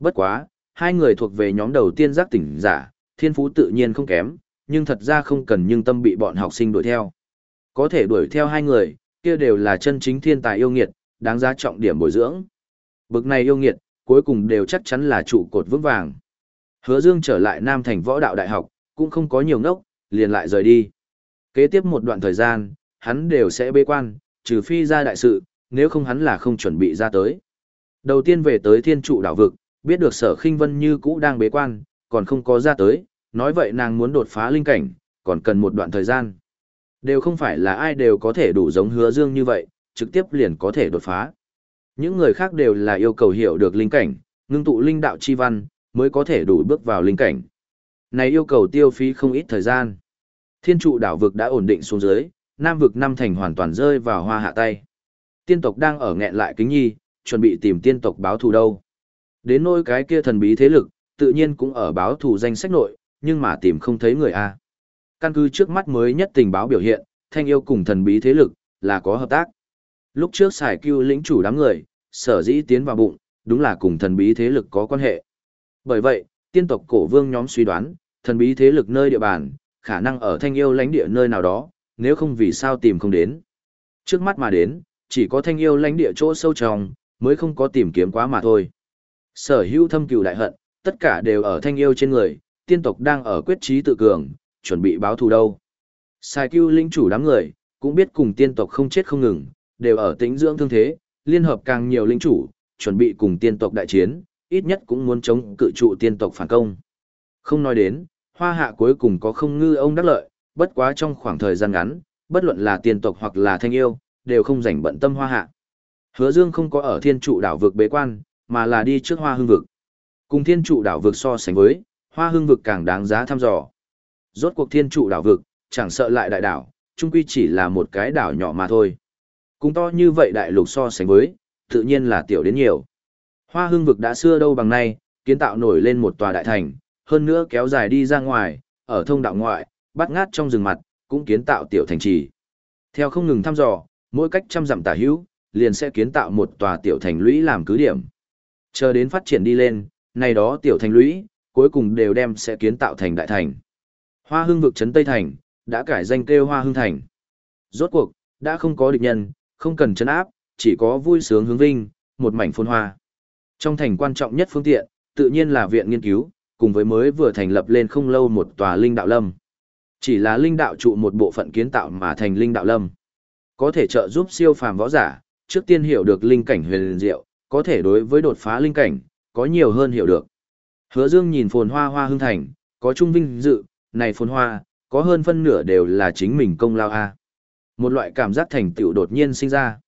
Speaker 1: Bất quá, hai người thuộc về nhóm đầu tiên giác tỉnh giả, thiên phú tự nhiên không kém, nhưng thật ra không cần nhưng tâm bị bọn học sinh đuổi theo. Có thể đuổi theo hai người, kia đều là chân chính thiên tài yêu nghiệt, đáng giá trọng điểm bồi dưỡng. Bực này yêu nghiệt, cuối cùng đều chắc chắn là trụ cột vững vàng. Hứa Dương trở lại Nam Thành Võ Đạo Đại học, cũng không có nhiều ngốc, liền lại rời đi. Kế tiếp một đoạn thời gian, hắn đều sẽ bế quan, trừ phi ra đại sự, nếu không hắn là không chuẩn bị ra tới. Đầu tiên về tới thiên trụ đảo vực, biết được sở khinh vân như cũ đang bế quan, còn không có ra tới, nói vậy nàng muốn đột phá linh cảnh, còn cần một đoạn thời gian. Đều không phải là ai đều có thể đủ giống hứa dương như vậy, trực tiếp liền có thể đột phá. Những người khác đều là yêu cầu hiểu được linh cảnh, ngưng tụ linh đạo chi văn, mới có thể đủ bước vào linh cảnh. Này yêu cầu tiêu phí không ít thời gian. Thiên trụ đảo vực đã ổn định xuống dưới, nam vực năm thành hoàn toàn rơi vào hoa hạ tay. Tiên tộc đang ở nghẹn lại kính nhi, chuẩn bị tìm tiên tộc báo thù đâu. Đến nôi cái kia thần bí thế lực, tự nhiên cũng ở báo thù danh sách nội, nhưng mà tìm không thấy người A. Căn cứ trước mắt mới nhất tình báo biểu hiện, thanh yêu cùng thần bí thế lực, là có hợp tác. Lúc trước xài cưu lĩnh chủ đám người, sở dĩ tiến vào bụng, đúng là cùng thần bí thế lực có quan hệ. Bởi vậy, tiên tộc cổ vương nhóm suy đoán, thần bí thế lực nơi địa bàn, khả năng ở thanh yêu lãnh địa nơi nào đó, nếu không vì sao tìm không đến. Trước mắt mà đến, chỉ có thanh yêu lãnh địa chỗ sâu trong, mới không có tìm kiếm quá mà thôi. Sở hữu thâm cừu đại hận, tất cả đều ở thanh yêu trên người, tiên tộc đang ở quyết trí tự cường, chuẩn bị báo thù đâu. Sai cưu linh chủ đám người, cũng biết cùng tiên tộc không chết không ngừng, đều ở tĩnh dưỡng thương thế, liên hợp càng nhiều linh chủ, chuẩn bị cùng tiên tộc đại chiến, ít nhất cũng muốn chống cự trụ tiên tộc phản công. Không nói đến, hoa hạ cuối cùng có không ngư ông đắc lợi, bất quá trong khoảng thời gian ngắn, bất luận là tiên tộc hoặc là thanh yêu, đều không rảnh bận tâm hoa hạ. Hứa Dương không có ở thiên trụ đảo vực bế quan, mà là đi trước hoa hương vực. Cùng thiên trụ đảo vực so sánh với, hoa hương vực càng đáng giá thăm dò. Rốt cuộc thiên trụ đảo vực, chẳng sợ lại đại đảo, chung quy chỉ là một cái đảo nhỏ mà thôi. Cùng to như vậy đại lục so sánh với, tự nhiên là tiểu đến nhiều. Hoa hương vực đã xưa đâu bằng nay, kiến tạo nổi lên một tòa đại thành, hơn nữa kéo dài đi ra ngoài, ở thông đạo ngoại, bắt ngát trong rừng mặt, cũng kiến tạo tiểu thành trì. Theo không ngừng thăm dò, mỗi cách trăm dặm tả hữu, liền sẽ kiến tạo một tòa tiểu thành lũy làm cứ điểm. Chờ đến phát triển đi lên, này đó tiểu thành lũy, cuối cùng đều đem sẽ kiến tạo thành đại thành. Hoa hương vực trấn Tây Thành, đã cải danh kêu Hoa hương thành. Rốt cuộc, đã không có địch nhân, không cần chấn áp, chỉ có vui sướng hướng vinh, một mảnh phồn hoa. Trong thành quan trọng nhất phương tiện, tự nhiên là viện nghiên cứu, cùng với mới vừa thành lập lên không lâu một tòa linh đạo lâm. Chỉ là linh đạo trụ một bộ phận kiến tạo mà thành linh đạo lâm. Có thể trợ giúp siêu phàm võ giả, trước tiên hiểu được linh cảnh huyền diệu, có thể đối với đột phá linh cảnh, có nhiều hơn hiểu được. Hứa Dương nhìn phồn hoa hoa hương thành, có trung vinh dự, này phồn hoa, có hơn phân nửa đều là chính mình công lao a. Một loại cảm giác thành tựu đột nhiên sinh ra.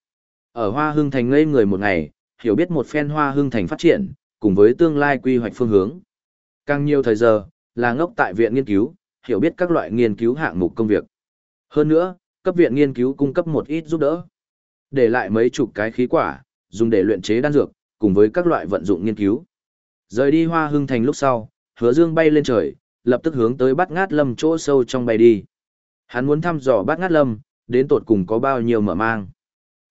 Speaker 1: Ở hoa hương thành ngây người một ngày, hiểu biết một phen hoa hương thành phát triển, cùng với tương lai quy hoạch phương hướng. Càng nhiều thời giờ, là ngốc tại viện nghiên cứu, hiểu biết các loại nghiên cứu hạng mục công việc. Hơn nữa, cấp viện nghiên cứu cung cấp một ít giúp đỡ. Để lại mấy chục cái khí quả, dùng để luyện chế đan dược, cùng với các loại vận dụng nghiên cứu. Rời đi hoa hưng thành lúc sau, hứa dương bay lên trời, lập tức hướng tới bát ngát lâm chỗ sâu trong bay đi. Hắn muốn thăm dò bát ngát lâm, đến tột cùng có bao nhiêu mở mang.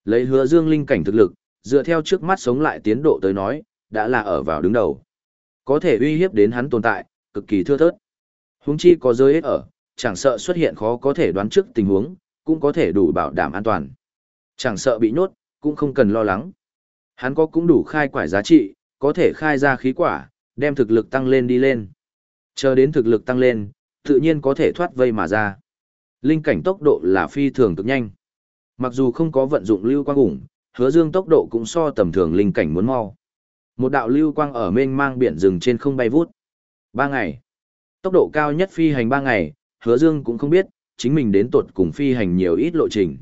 Speaker 1: Lấy hứa dương linh cảnh thực lực, dựa theo trước mắt sống lại tiến độ tới nói, đã là ở vào đứng đầu. Có thể uy hiếp đến hắn tồn tại, cực kỳ thưa thớt. Huống chi có giới hết ở, chẳng sợ xuất hiện khó có thể đoán trước tình huống, cũng có thể đủ bảo đảm an toàn. Chẳng sợ bị nhốt, cũng không cần lo lắng. Hắn có cũng đủ khai quải giá trị, có thể khai ra khí quả, đem thực lực tăng lên đi lên. Chờ đến thực lực tăng lên, tự nhiên có thể thoát vây mà ra. Linh cảnh tốc độ là phi thường cực nhanh. Mặc dù không có vận dụng lưu quang ủng, hứa dương tốc độ cũng so tầm thường linh cảnh muốn mau. Một đạo lưu quang ở mênh mang biển rừng trên không bay vút. Ba ngày. Tốc độ cao nhất phi hành ba ngày, hứa dương cũng không biết, chính mình đến tuột cùng phi hành nhiều ít lộ trình.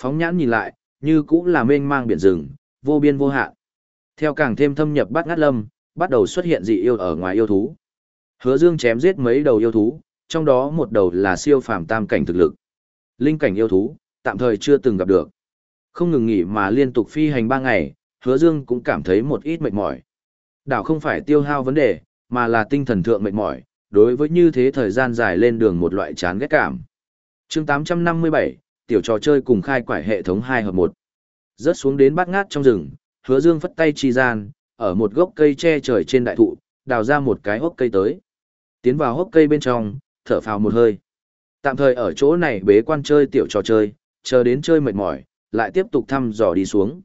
Speaker 1: Phóng nhãn nhìn lại, như cũng là mênh mang biển rừng, vô biên vô hạn. Theo càng thêm thâm nhập bát ngát lâm, bắt đầu xuất hiện dị yêu ở ngoài yêu thú. Hứa Dương chém giết mấy đầu yêu thú, trong đó một đầu là siêu phàm tam cảnh thực lực. Linh cảnh yêu thú, tạm thời chưa từng gặp được. Không ngừng nghỉ mà liên tục phi hành 3 ngày, Hứa Dương cũng cảm thấy một ít mệt mỏi. Đảo không phải tiêu hao vấn đề, mà là tinh thần thượng mệt mỏi, đối với như thế thời gian dài lên đường một loại chán ghét cảm. Chương 857, tiểu trò chơi cùng khai quải hệ thống 2 hợp 1. Rớt xuống đến bát ngát trong rừng, Hứa Dương phất tay chi gian, ở một gốc cây che trời trên đại thụ, đào ra một cái hốc cây tới. Tiến vào hốc cây bên trong, thở phào một hơi. Tạm thời ở chỗ này bế quan chơi tiểu trò chơi, chờ đến chơi mệt mỏi, lại tiếp tục thăm dò đi xuống.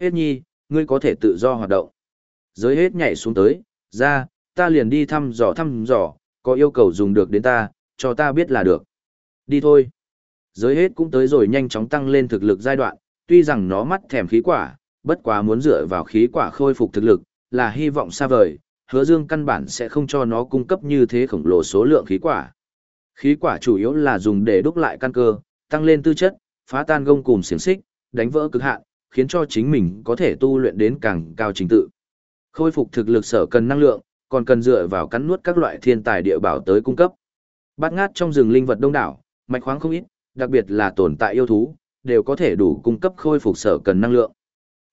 Speaker 1: Hết nhi, ngươi có thể tự do hoạt động. Giới hết nhảy xuống tới, ra, ta liền đi thăm dò thăm dò, có yêu cầu dùng được đến ta, cho ta biết là được. Đi thôi. Giới hết cũng tới rồi nhanh chóng tăng lên thực lực giai đoạn, tuy rằng nó mắt thèm khí quả, bất quá muốn dựa vào khí quả khôi phục thực lực, là hy vọng xa vời, hứa dương căn bản sẽ không cho nó cung cấp như thế khổng lồ số lượng khí quả. Khí quả chủ yếu là dùng để đúc lại căn cơ, tăng lên tư chất, phá tan gông cùm xiềng xích, đánh vỡ cực hạn, khiến cho chính mình có thể tu luyện đến càng cao trình tự. Khôi phục thực lực sở cần năng lượng, còn cần dựa vào cắn nuốt các loại thiên tài địa bảo tới cung cấp. Bát ngát trong rừng linh vật đông đảo, mạch khoáng không ít, đặc biệt là tồn tại yêu thú, đều có thể đủ cung cấp khôi phục sở cần năng lượng.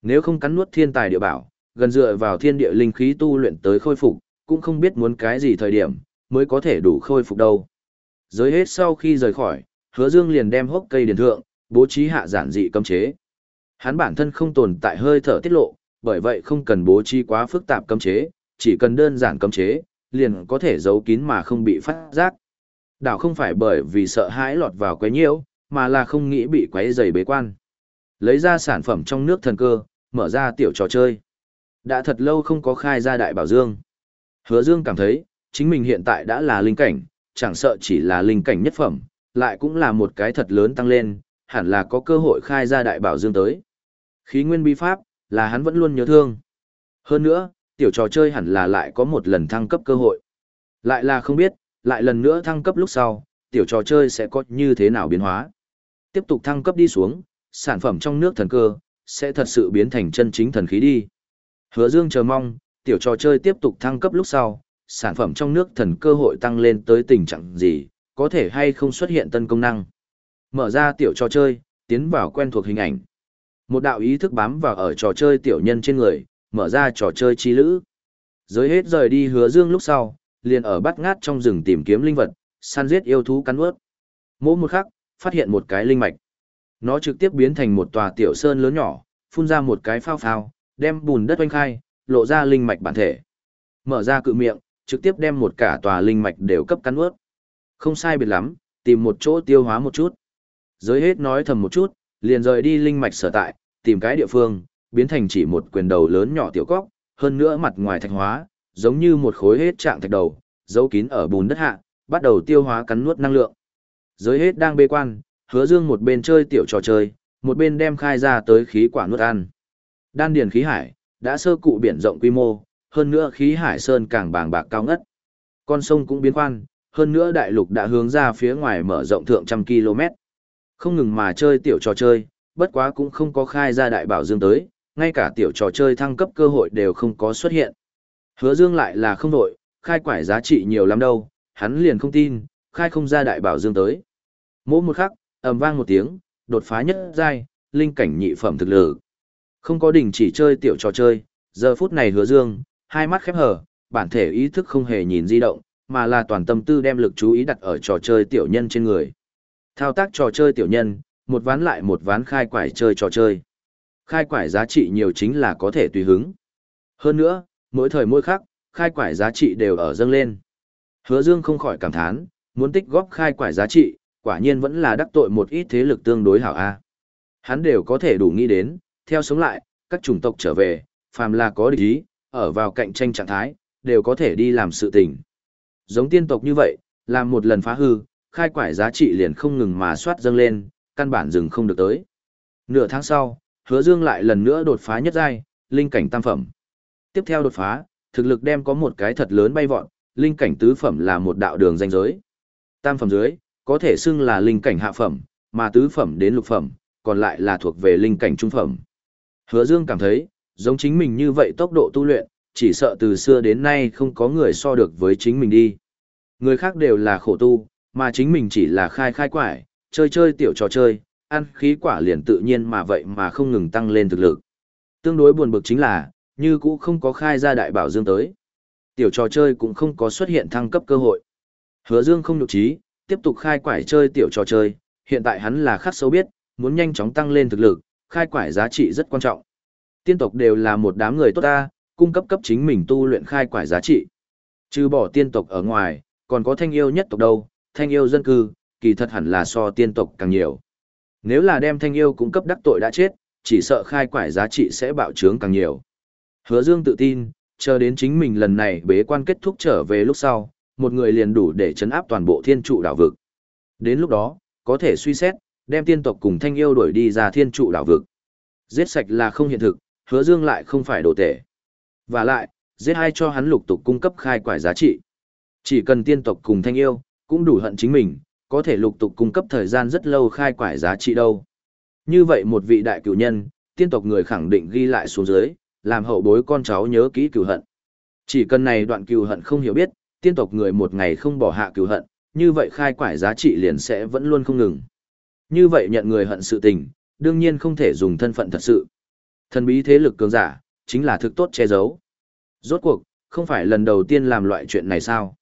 Speaker 1: Nếu không cắn nuốt thiên tài địa bảo, gần dựa vào thiên địa linh khí tu luyện tới khôi phục, cũng không biết muốn cái gì thời điểm, mới có thể đủ khôi phục đâu. Giới hết sau khi rời khỏi, hứa dương liền đem hốc cây điền thượng, bố trí hạ giản dị cấm chế. Hắn bản thân không tồn tại hơi thở tiết lộ, bởi vậy không cần bố trí quá phức tạp cấm chế, chỉ cần đơn giản cấm chế, liền có thể giấu kín mà không bị phát giác. Đảo không phải bởi vì sợ hãi lọt vào quấy nhiễu, mà là không nghĩ bị quấy rầy bế quan. Lấy ra sản phẩm trong nước thần cơ, mở ra tiểu trò chơi. Đã thật lâu không có khai ra đại bảo dương. Hứa Dương cảm thấy, chính mình hiện tại đã là linh cảnh, chẳng sợ chỉ là linh cảnh nhất phẩm, lại cũng là một cái thật lớn tăng lên, hẳn là có cơ hội khai ra đại bảo dương tới. Khí nguyên bi pháp, là hắn vẫn luôn nhớ thương. Hơn nữa, tiểu trò chơi hẳn là lại có một lần thăng cấp cơ hội. Lại là không biết, lại lần nữa thăng cấp lúc sau, tiểu trò chơi sẽ có như thế nào biến hóa. Tiếp tục thăng cấp đi xuống, sản phẩm trong nước thần cơ, sẽ thật sự biến thành chân chính thần khí đi. Hứa Dương chờ mong, tiểu trò chơi tiếp tục thăng cấp lúc sau, sản phẩm trong nước thần cơ hội tăng lên tới tình trạng gì, có thể hay không xuất hiện tân công năng. Mở ra tiểu trò chơi, tiến vào quen thuộc hình ảnh. Một đạo ý thức bám vào ở trò chơi tiểu nhân trên người, mở ra trò chơi chi lữ. Giới hết rời đi hứa dương lúc sau, liền ở bắt ngát trong rừng tìm kiếm linh vật, săn giết yêu thú cắn ướt. Mỗi một khắc, phát hiện một cái linh mạch. Nó trực tiếp biến thành một tòa tiểu sơn lớn nhỏ, phun ra một cái phao phao, đem bùn đất oanh khai, lộ ra linh mạch bản thể. Mở ra cự miệng, trực tiếp đem một cả tòa linh mạch đều cấp cắn ướt. Không sai biệt lắm, tìm một chỗ tiêu hóa một chút. Giới hết nói thầm một chút, liền rời đi linh mạch sở tại, tìm cái địa phương, biến thành chỉ một quyền đầu lớn nhỏ tiểu cóc, hơn nữa mặt ngoài thạch hóa, giống như một khối hết trạng thạch đầu, giấu kín ở bùn đất hạ, bắt đầu tiêu hóa cắn nuốt năng lượng. Giới hết đang bê quan, hứa dương một bên chơi tiểu trò chơi, một bên đem khai ra tới khí quả nuốt ăn. Đan điền khí hải, đã sơ cụ biển rộng quy mô, hơn nữa khí hải sơn càng bàng bạc cao ngất. Con sông cũng biến khoan, hơn nữa đại lục đã hướng ra phía ngoài mở rộng thượng trăm km. Không ngừng mà chơi tiểu trò chơi, bất quá cũng không có khai ra đại bảo dương tới, ngay cả tiểu trò chơi thăng cấp cơ hội đều không có xuất hiện. Hứa dương lại là không đội, khai quải giá trị nhiều lắm đâu, hắn liền không tin, khai không ra đại bảo dương tới. Mỗi một khắc, ầm vang một tiếng, đột phá nhất giai, linh cảnh nhị phẩm thực lực. Không có đình chỉ chơi tiểu trò chơi, giờ phút này hứa dương, hai mắt khép hờ, bản thể ý thức không hề nhìn di động, mà là toàn tâm tư đem lực chú ý đặt ở trò chơi tiểu nhân trên người. Thao tác trò chơi tiểu nhân, một ván lại một ván khai quải chơi trò chơi. Khai quải giá trị nhiều chính là có thể tùy hứng. Hơn nữa, mỗi thời mỗi khắc, khai quải giá trị đều ở dâng lên. Hứa Dương không khỏi cảm thán, muốn tích góp khai quải giá trị, quả nhiên vẫn là đắc tội một ít thế lực tương đối hảo a. Hắn đều có thể đủ nghĩ đến, theo sống lại, các chủng tộc trở về, phàm là có địch ý, ở vào cạnh tranh trạng thái, đều có thể đi làm sự tình. Giống tiên tộc như vậy, làm một lần phá hư, khai quải giá trị liền không ngừng mà soát dâng lên, căn bản dừng không được tới. Nửa tháng sau, hứa dương lại lần nữa đột phá nhất giai, linh cảnh tam phẩm. Tiếp theo đột phá, thực lực đem có một cái thật lớn bay vọt, linh cảnh tứ phẩm là một đạo đường danh giới. Tam phẩm dưới, có thể xưng là linh cảnh hạ phẩm, mà tứ phẩm đến lục phẩm, còn lại là thuộc về linh cảnh trung phẩm. Hứa Dương cảm thấy, giống chính mình như vậy tốc độ tu luyện, chỉ sợ từ xưa đến nay không có người so được với chính mình đi. Người khác đều là khổ tu, mà chính mình chỉ là khai khai quải, chơi chơi tiểu trò chơi, ăn khí quả liền tự nhiên mà vậy mà không ngừng tăng lên thực lực. Tương đối buồn bực chính là, như cũ không có khai ra đại bảo dương tới. Tiểu trò chơi cũng không có xuất hiện thăng cấp cơ hội. Hứa dương không nhục trí, tiếp tục khai quải chơi tiểu trò chơi, hiện tại hắn là khắc sâu biết, muốn nhanh chóng tăng lên thực lực, khai quải giá trị rất quan trọng. Tiên tộc đều là một đám người tốt ta, cung cấp cấp chính mình tu luyện khai quải giá trị. Trừ bỏ tiên tộc ở ngoài, còn có thanh yêu nhất tộc đâu, thanh yêu dân cư, kỳ thật hẳn là so tiên tộc càng nhiều. Nếu là đem thanh yêu cung cấp đắc tội đã chết, chỉ sợ khai quải giá trị sẽ bạo trướng càng nhiều. Hứa Dương tự tin, chờ đến chính mình lần này bế quan kết thúc trở về lúc sau, một người liền đủ để chấn áp toàn bộ thiên trụ đảo vực. Đến lúc đó, có thể suy xét, đem tiên tộc cùng thanh yêu đuổi đi ra thiên trụ đảo vực. Giết sạch là không hiện thực, hứa dương lại không phải đồ tể. Và lại, giết hai cho hắn lục tục cung cấp khai quải giá trị. Chỉ cần tiên tộc cùng thanh yêu, cũng đủ hận chính mình, có thể lục tục cung cấp thời gian rất lâu khai quải giá trị đâu. Như vậy một vị đại cửu nhân, tiên tộc người khẳng định ghi lại xuống dưới, làm hậu bối con cháu nhớ kỹ cửu hận. Chỉ cần này đoạn cửu hận không hiểu biết, tiên tộc người một ngày không bỏ hạ cửu hận, như vậy khai quải giá trị liền sẽ vẫn luôn không ngừng. Như vậy nhận người hận sự tình, đương nhiên không thể dùng thân phận thật sự. Thần bí thế lực cường giả, chính là thực tốt che giấu. Rốt cuộc, không phải lần đầu tiên làm loại chuyện này sao?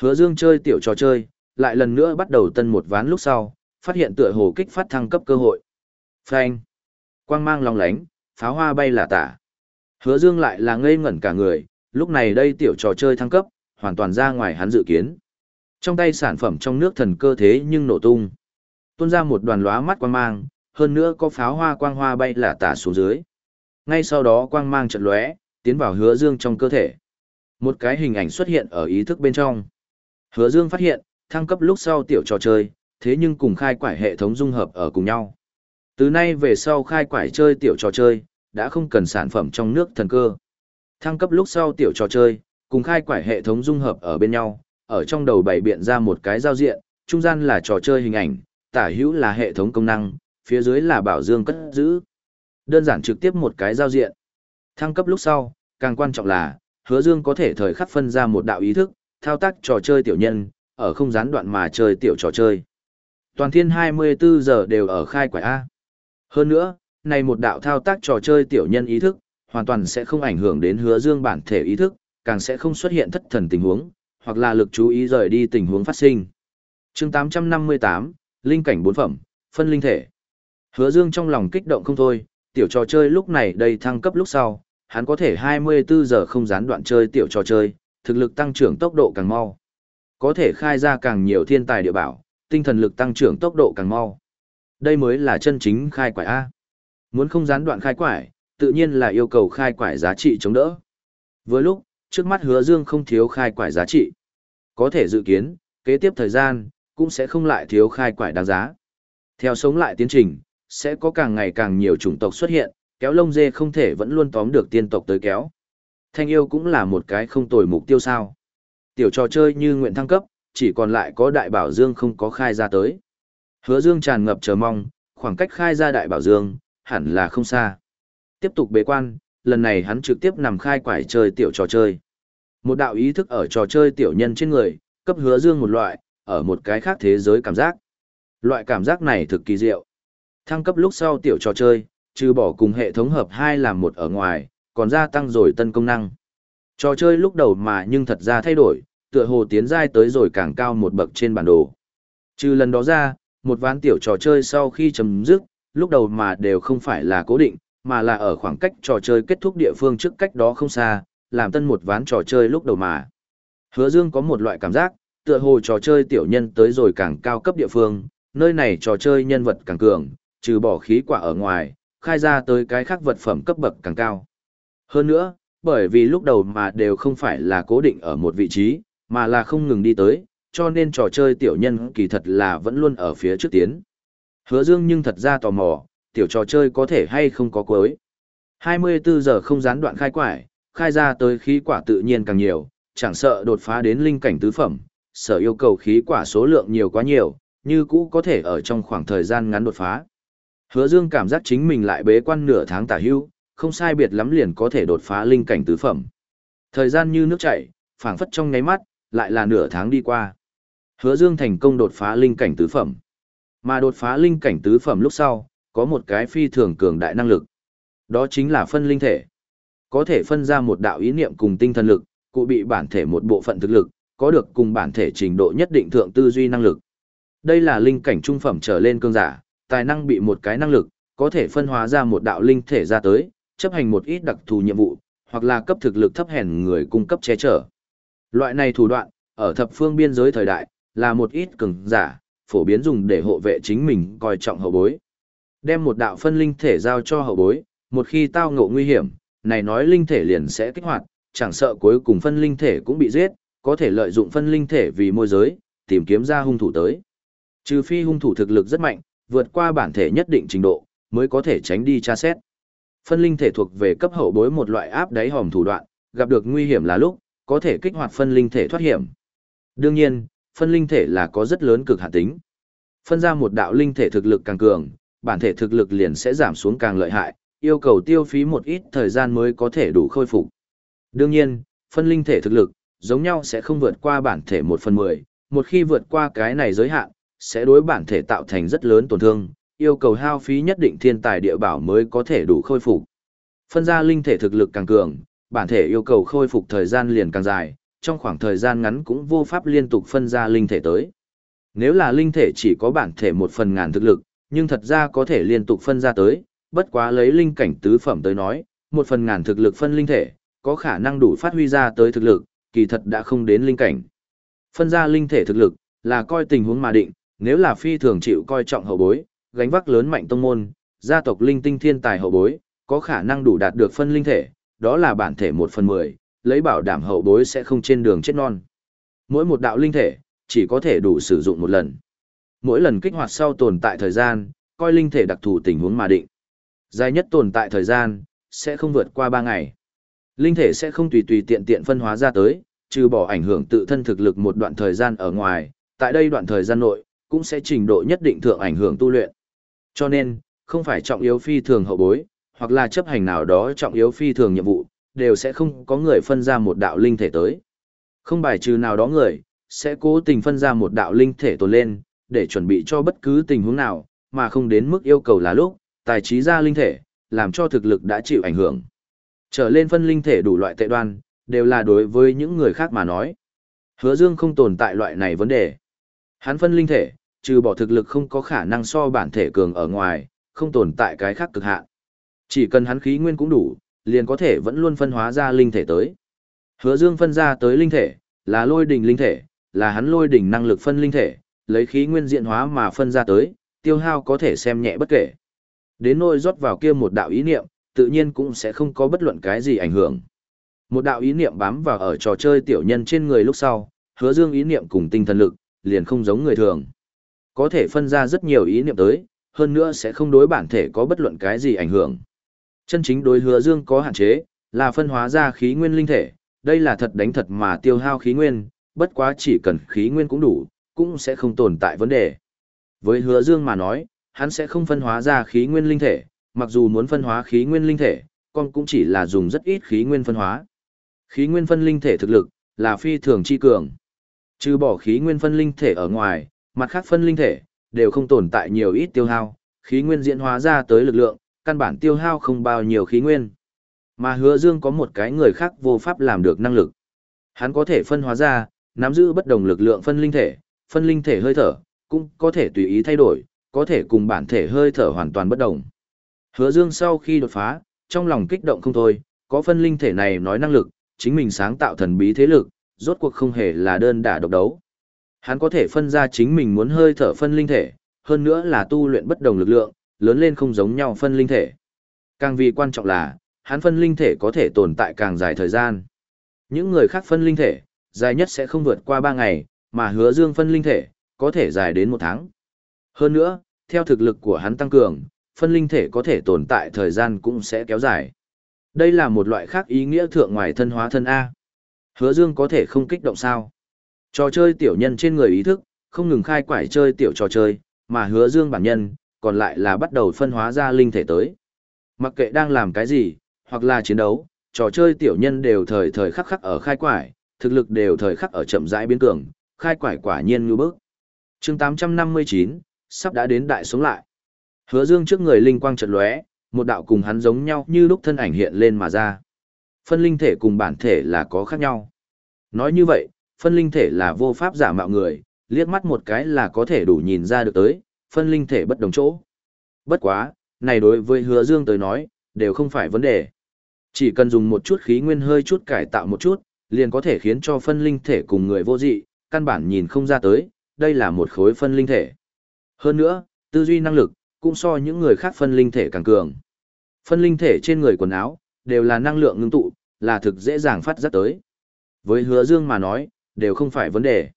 Speaker 1: Hứa Dương chơi tiểu trò chơi, lại lần nữa bắt đầu tân một ván lúc sau, phát hiện tựa hồ kích phát thăng cấp cơ hội. Phanh! Quang mang long lánh, pháo hoa bay là tả. Hứa Dương lại là ngây ngẩn cả người, lúc này đây tiểu trò chơi thăng cấp, hoàn toàn ra ngoài hắn dự kiến. Trong tay sản phẩm trong nước thần cơ thế nhưng nổ tung. Tuôn ra một đoàn lóa mắt quang mang, hơn nữa có pháo hoa quang hoa bay là tả xuống dưới. Ngay sau đó quang mang trận lóe, tiến vào hứa dương trong cơ thể. Một cái hình ảnh xuất hiện ở ý thức bên trong. Hứa dương phát hiện, thăng cấp lúc sau tiểu trò chơi, thế nhưng cùng khai quải hệ thống dung hợp ở cùng nhau. Từ nay về sau khai quải chơi tiểu trò chơi, đã không cần sản phẩm trong nước thần cơ. Thăng cấp lúc sau tiểu trò chơi, cùng khai quải hệ thống dung hợp ở bên nhau, ở trong đầu bày biện ra một cái giao diện, trung gian là trò chơi hình ảnh, tả hữu là hệ thống công năng, phía dưới là bảo dương cất giữ. Đơn giản trực tiếp một cái giao diện. Thăng cấp lúc sau, càng quan trọng là, hứa dương có thể thời khắc phân ra một đạo ý thức, thao tác trò chơi tiểu nhân, ở không gián đoạn mà chơi tiểu trò chơi. Toàn thiên 24 giờ đều ở khai quải A. Hơn nữa, này một đạo thao tác trò chơi tiểu nhân ý thức, hoàn toàn sẽ không ảnh hưởng đến hứa dương bản thể ý thức, càng sẽ không xuất hiện thất thần tình huống, hoặc là lực chú ý rời đi tình huống phát sinh. chương 858, Linh cảnh bốn phẩm, phân linh thể. Hứa Dương trong lòng kích động không thôi, tiểu trò chơi lúc này đầy thăng cấp lúc sau, hắn có thể 24 giờ không gián đoạn chơi tiểu trò chơi, thực lực tăng trưởng tốc độ càng mau. Có thể khai ra càng nhiều thiên tài địa bảo, tinh thần lực tăng trưởng tốc độ càng mau. Đây mới là chân chính khai quải A. Muốn không gián đoạn khai quải, tự nhiên là yêu cầu khai quải giá trị chống đỡ. Với lúc, trước mắt hứa dương không thiếu khai quải giá trị. Có thể dự kiến, kế tiếp thời gian, cũng sẽ không lại thiếu khai quải đáng giá. Theo sống lại tiến trình, sẽ có càng ngày càng nhiều chủng tộc xuất hiện, kéo lông dê không thể vẫn luôn tóm được tiên tộc tới kéo. Thanh yêu cũng là một cái không tồi mục tiêu sao. Tiểu trò chơi như nguyện thăng cấp, chỉ còn lại có đại bảo dương không có khai ra tới. Hứa dương tràn ngập chờ mong, khoảng cách khai ra đại bảo dương, hẳn là không xa. Tiếp tục bế quan, lần này hắn trực tiếp nằm khai quải chơi tiểu trò chơi. Một đạo ý thức ở trò chơi tiểu nhân trên người, cấp hứa dương một loại, ở một cái khác thế giới cảm giác. Loại cảm giác này thực kỳ diệu. Thăng cấp lúc sau tiểu trò chơi, trừ bỏ cùng hệ thống hợp hai làm một ở ngoài, còn gia tăng rồi tân công năng. Trò chơi lúc đầu mà nhưng thật ra thay đổi, tựa hồ tiến giai tới rồi càng cao một bậc trên bản đồ. Trừ lần đó ra, một ván tiểu trò chơi sau khi chấm dứt, lúc đầu mà đều không phải là cố định, mà là ở khoảng cách trò chơi kết thúc địa phương trước cách đó không xa, làm tân một ván trò chơi lúc đầu mà. Hứa Dương có một loại cảm giác, tựa hồ trò chơi tiểu nhân tới rồi càng cao cấp địa phương, nơi này trò chơi nhân vật càng cường, trừ bỏ khí quả ở ngoài, khai ra tới cái khác vật phẩm cấp bậc càng cao. Hơn nữa, bởi vì lúc đầu mà đều không phải là cố định ở một vị trí, mà là không ngừng đi tới, cho nên trò chơi tiểu nhân kỳ thật là vẫn luôn ở phía trước tiến. Hứa Dương nhưng thật ra tò mò, tiểu trò chơi có thể hay không có cuối. 24 giờ không gián đoạn khai quải, khai ra tới khí quả tự nhiên càng nhiều, chẳng sợ đột phá đến linh cảnh tứ phẩm, sở yêu cầu khí quả số lượng nhiều quá nhiều, như cũ có thể ở trong khoảng thời gian ngắn đột phá. Hứa Dương cảm giác chính mình lại bế quan nửa tháng tả hưu, không sai biệt lắm liền có thể đột phá linh cảnh tứ phẩm. Thời gian như nước chảy, phảng phất trong nháy mắt, lại là nửa tháng đi qua. Hứa Dương thành công đột phá linh cảnh tứ phẩm. Mà đột phá linh cảnh tứ phẩm lúc sau, có một cái phi thường cường đại năng lực. Đó chính là phân linh thể. Có thể phân ra một đạo ý niệm cùng tinh thần lực, cụ bị bản thể một bộ phận thực lực, có được cùng bản thể trình độ nhất định thượng tư duy năng lực. Đây là linh cảnh trung phẩm trở lên cương giả, tài năng bị một cái năng lực, có thể phân hóa ra một đạo linh thể ra tới, chấp hành một ít đặc thù nhiệm vụ, hoặc là cấp thực lực thấp hèn người cung cấp che chở. Loại này thủ đoạn, ở thập phương biên giới thời đại, là một ít cường giả, phổ biến dùng để hộ vệ chính mình coi trọng hậu bối. Đem một đạo phân linh thể giao cho hậu bối, một khi tao ngộ nguy hiểm, này nói linh thể liền sẽ kích hoạt, chẳng sợ cuối cùng phân linh thể cũng bị giết, có thể lợi dụng phân linh thể vì môi giới, tìm kiếm ra hung thủ tới. Trừ phi hung thủ thực lực rất mạnh, vượt qua bản thể nhất định trình độ, mới có thể tránh đi tra xét. Phân linh thể thuộc về cấp hậu bối một loại áp đáy hòm thủ đoạn, gặp được nguy hiểm là lúc, có thể kích hoạt phân linh thể thoát hiểm. Đương nhiên, phân linh thể là có rất lớn cực hạn tính. Phân ra một đạo linh thể thực lực càng cường, bản thể thực lực liền sẽ giảm xuống càng lợi hại, yêu cầu tiêu phí một ít thời gian mới có thể đủ khôi phục. Đương nhiên, phân linh thể thực lực, giống nhau sẽ không vượt qua bản thể một phần mười, một khi vượt qua cái này giới hạn, sẽ đối bản thể tạo thành rất lớn tổn thương, yêu cầu hao phí nhất định thiên tài địa bảo mới có thể đủ khôi phục. Phân ra linh thể thực lực càng cường, bản thể yêu cầu khôi phục thời gian liền càng dài, trong khoảng thời gian ngắn cũng vô pháp liên tục phân ra linh thể tới. Nếu là linh thể chỉ có bản thể một phần ngàn thực lực, nhưng thật ra có thể liên tục phân ra tới, bất quá lấy linh cảnh tứ phẩm tới nói, một phần ngàn thực lực phân linh thể, có khả năng đủ phát huy ra tới thực lực, kỳ thật đã không đến linh cảnh. Phân ra linh thể thực lực, là coi tình huống mà định, nếu là phi thường chịu coi trọng hậu bối, gánh vác lớn mạnh tông môn, gia tộc linh tinh thiên tài hậu bối, có khả năng đủ đạt được phân linh thể, đó là bản thể một phần mười, lấy bảo đảm hậu bối sẽ không trên đường chết non. Mỗi một đạo linh thể, chỉ có thể đủ sử dụng một lần. Mỗi lần kích hoạt sau tồn tại thời gian, coi linh thể đặc thù tình huống mà định. Dài nhất tồn tại thời gian, sẽ không vượt qua 3 ngày. Linh thể sẽ không tùy tùy tiện tiện phân hóa ra tới, trừ bỏ ảnh hưởng tự thân thực lực một đoạn thời gian ở ngoài, tại đây đoạn thời gian nội, cũng sẽ trình độ nhất định thượng ảnh hưởng tu luyện. Cho nên, không phải trọng yếu phi thường hậu bối, hoặc là chấp hành nào đó trọng yếu phi thường nhiệm vụ, đều sẽ không có người phân ra một đạo linh thể tới. Không bài trừ nào đó người, sẽ cố tình phân ra một đạo linh thể tồn lên, để chuẩn bị cho bất cứ tình huống nào, mà không đến mức yêu cầu là lúc, tài trí ra linh thể, làm cho thực lực đã chịu ảnh hưởng. Trở lên phân linh thể đủ loại tệ đoan, đều là đối với những người khác mà nói. Hứa Dương không tồn tại loại này vấn đề. Hắn phân linh thể, trừ bỏ thực lực không có khả năng so bản thể cường ở ngoài, không tồn tại cái khác cực hạn. Chỉ cần hắn khí nguyên cũng đủ, liền có thể vẫn luôn phân hóa ra linh thể tới. Hứa Dương phân ra tới linh thể, là lôi đỉnh linh thể, là hắn lôi đỉnh năng lực phân linh thể, lấy khí nguyên diện hóa mà phân ra tới, tiêu hao có thể xem nhẹ bất kể. Đến nỗi rót vào kia một đạo ý niệm, tự nhiên cũng sẽ không có bất luận cái gì ảnh hưởng. Một đạo ý niệm bám vào ở trò chơi tiểu nhân trên người lúc sau, hứa dương ý niệm cùng tinh thần lực, liền không giống người thường. Có thể phân ra rất nhiều ý niệm tới, hơn nữa sẽ không đối bản thể có bất luận cái gì ảnh hưởng. Chân chính đối hứa dương có hạn chế, là phân hóa ra khí nguyên linh thể, đây là thật đánh thật mà tiêu hao khí nguyên, bất quá chỉ cần khí nguyên cũng đủ, cũng sẽ không tồn tại vấn đề. Với hứa dương mà nói, hắn sẽ không phân hóa ra khí nguyên linh thể, mặc dù muốn phân hóa khí nguyên linh thể, con cũng chỉ là dùng rất ít khí nguyên phân hóa. Khí nguyên phân linh thể thực lực, là phi thường chi cường. Trừ bỏ khí nguyên phân linh thể ở ngoài, mặt khác phân linh thể, đều không tồn tại nhiều ít tiêu hao, khí nguyên diễn hóa ra tới lực lượng, căn bản tiêu hao không bao nhiêu khí nguyên. Mà hứa dương có một cái người khác vô pháp làm được năng lực. Hắn có thể phân hóa ra, nắm giữ bất đồng lực lượng phân linh thể, phân linh thể hơi thở, cũng có thể tùy ý thay đổi, có thể cùng bản thể hơi thở hoàn toàn bất đồng. Hứa Dương sau khi đột phá, trong lòng kích động không thôi, có phân linh thể này nói năng lực, chính mình sáng tạo thần bí thế lực, rốt cuộc không hề là đơn đả độc đấu. Hắn có thể phân ra chính mình muốn hơi thở phân linh thể, hơn nữa là tu luyện bất đồng lực lượng, lớn lên không giống nhau phân linh thể. Càng vì quan trọng là, hắn phân linh thể có thể tồn tại càng dài thời gian. Những người khác phân linh thể, dài nhất sẽ không vượt qua 3 ngày, mà hứa dương phân linh thể, có thể dài đến 1 tháng. Hơn nữa, theo thực lực của hắn tăng cường, phân linh thể có thể tồn tại thời gian cũng sẽ kéo dài. Đây là một loại khác ý nghĩa thượng ngoài thân hóa thân A. Hứa dương có thể không kích động sao. Trò chơi tiểu nhân trên người ý thức, không ngừng khai quải chơi tiểu trò chơi, mà hứa dương bản nhân, còn lại là bắt đầu phân hóa ra linh thể tới. Mặc kệ đang làm cái gì, hoặc là chiến đấu, trò chơi tiểu nhân đều thời thời khắc khắc ở khai quải, thực lực đều thời khắc ở chậm rãi biến cường, khai quải quả nhiên như bước. chương 859, sắp đã đến đại sống lại. Hứa dương trước người linh quang chợt lóe, một đạo cùng hắn giống nhau như lúc thân ảnh hiện lên mà ra. Phân linh thể cùng bản thể là có khác nhau. Nói như vậy, phân linh thể là vô pháp giả mạo người, liếc mắt một cái là có thể đủ nhìn ra được tới, phân linh thể bất đồng chỗ. Bất quá, này đối với hứa dương tới nói, đều không phải vấn đề. Chỉ cần dùng một chút khí nguyên hơi chút cải tạo một chút, liền có thể khiến cho phân linh thể cùng người vô dị, căn bản nhìn không ra tới, đây là một khối phân linh thể. Hơn nữa, tư duy năng lực, cũng so những người khác phân linh thể càng cường. Phân linh thể trên người quần áo, đều là năng lượng ngưng tụ, là thực dễ dàng phát giác tới. Với hứa dương mà nói, đều không phải vấn đề.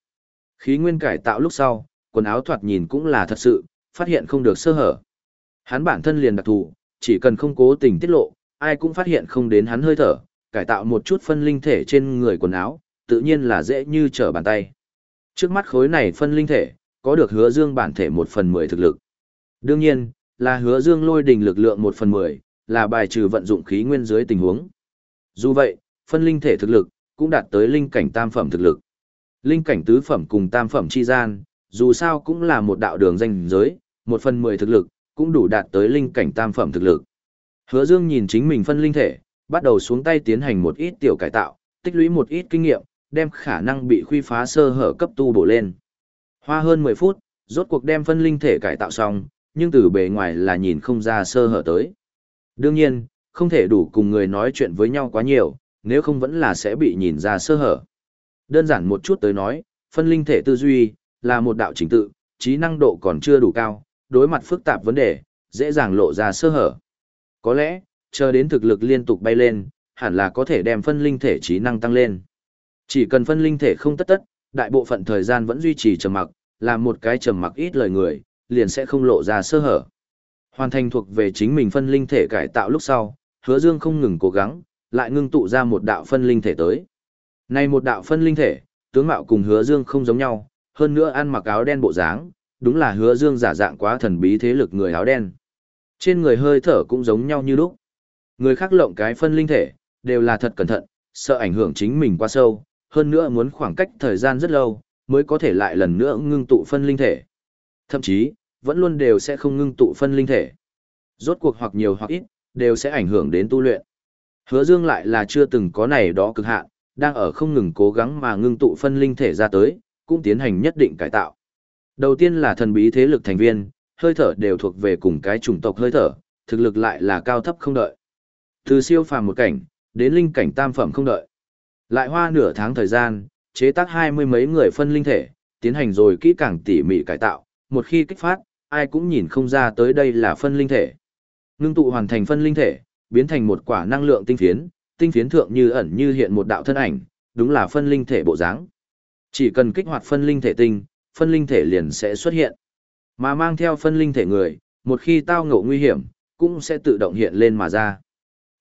Speaker 1: Khí nguyên cải tạo lúc sau, quần áo thoạt nhìn cũng là thật sự, phát hiện không được sơ hở. Hắn bản thân liền đặc thù, chỉ cần không cố tình tiết lộ, ai cũng phát hiện không đến hắn hơi thở, cải tạo một chút phân linh thể trên người quần áo, tự nhiên là dễ như trở bàn tay. Trước mắt khối này phân linh thể, có được hứa dương bản thể một phần mười thực lực. Đương nhiên, là hứa dương lôi đình lực lượng một phần mười, là bài trừ vận dụng khí nguyên dưới tình huống. Dù vậy, phân linh thể thực lực, cũng đạt tới linh cảnh tam phẩm thực lực. Linh cảnh tứ phẩm cùng tam phẩm chi gian, dù sao cũng là một đạo đường danh giới, một phần mười thực lực, cũng đủ đạt tới linh cảnh tam phẩm thực lực. Hứa Dương nhìn chính mình phân linh thể, bắt đầu xuống tay tiến hành một ít tiểu cải tạo, tích lũy một ít kinh nghiệm, đem khả năng bị khuy phá sơ hở cấp tu bổ lên. Hoa hơn 10 phút, rốt cuộc đem phân linh thể cải tạo xong, nhưng từ bề ngoài là nhìn không ra sơ hở tới. Đương nhiên, không thể đủ cùng người nói chuyện với nhau quá nhiều, nếu không vẫn là sẽ bị nhìn ra sơ hở. Đơn giản một chút tới nói, phân linh thể tư duy, là một đạo trình tự, trí năng độ còn chưa đủ cao, đối mặt phức tạp vấn đề, dễ dàng lộ ra sơ hở. Có lẽ, chờ đến thực lực liên tục bay lên, hẳn là có thể đem phân linh thể trí năng tăng lên. Chỉ cần phân linh thể không tất tất, đại bộ phận thời gian vẫn duy trì trầm mặc, làm một cái trầm mặc ít lời người, liền sẽ không lộ ra sơ hở. Hoàn thành thuộc về chính mình phân linh thể cải tạo lúc sau, hứa dương không ngừng cố gắng, lại ngưng tụ ra một đạo phân linh thể tới. Này một đạo phân linh thể, tướng mạo cùng hứa dương không giống nhau, hơn nữa ăn mặc áo đen bộ dáng, đúng là hứa dương giả dạng quá thần bí thế lực người áo đen. Trên người hơi thở cũng giống nhau như lúc. Người khác lộng cái phân linh thể, đều là thật cẩn thận, sợ ảnh hưởng chính mình quá sâu, hơn nữa muốn khoảng cách thời gian rất lâu, mới có thể lại lần nữa ngưng tụ phân linh thể. Thậm chí, vẫn luôn đều sẽ không ngưng tụ phân linh thể. Rốt cuộc hoặc nhiều hoặc ít, đều sẽ ảnh hưởng đến tu luyện. Hứa Dương lại là chưa từng có này đó cực hạn, đang ở không ngừng cố gắng mà ngưng tụ phân linh thể ra tới, cũng tiến hành nhất định cải tạo. Đầu tiên là thần bí thế lực thành viên, hơi thở đều thuộc về cùng cái chủng tộc hơi thở, thực lực lại là cao thấp không đợi. Từ siêu phàm một cảnh, đến linh cảnh tam phẩm không đợi. Lại hoa nửa tháng thời gian, chế tác hai mươi mấy người phân linh thể, tiến hành rồi kỹ càng tỉ mỉ cải tạo, một khi kích phát, ai cũng nhìn không ra tới đây là phân linh thể. Ngưng tụ hoàn thành phân linh thể, biến thành một quả năng lượng tinh phiến, tinh phiến thượng như ẩn như hiện một đạo thân ảnh, đúng là phân linh thể bộ dáng. Chỉ cần kích hoạt phân linh thể tinh, phân linh thể liền sẽ xuất hiện. Mà mang theo phân linh thể người, một khi tao ngộ nguy hiểm, cũng sẽ tự động hiện lên mà ra.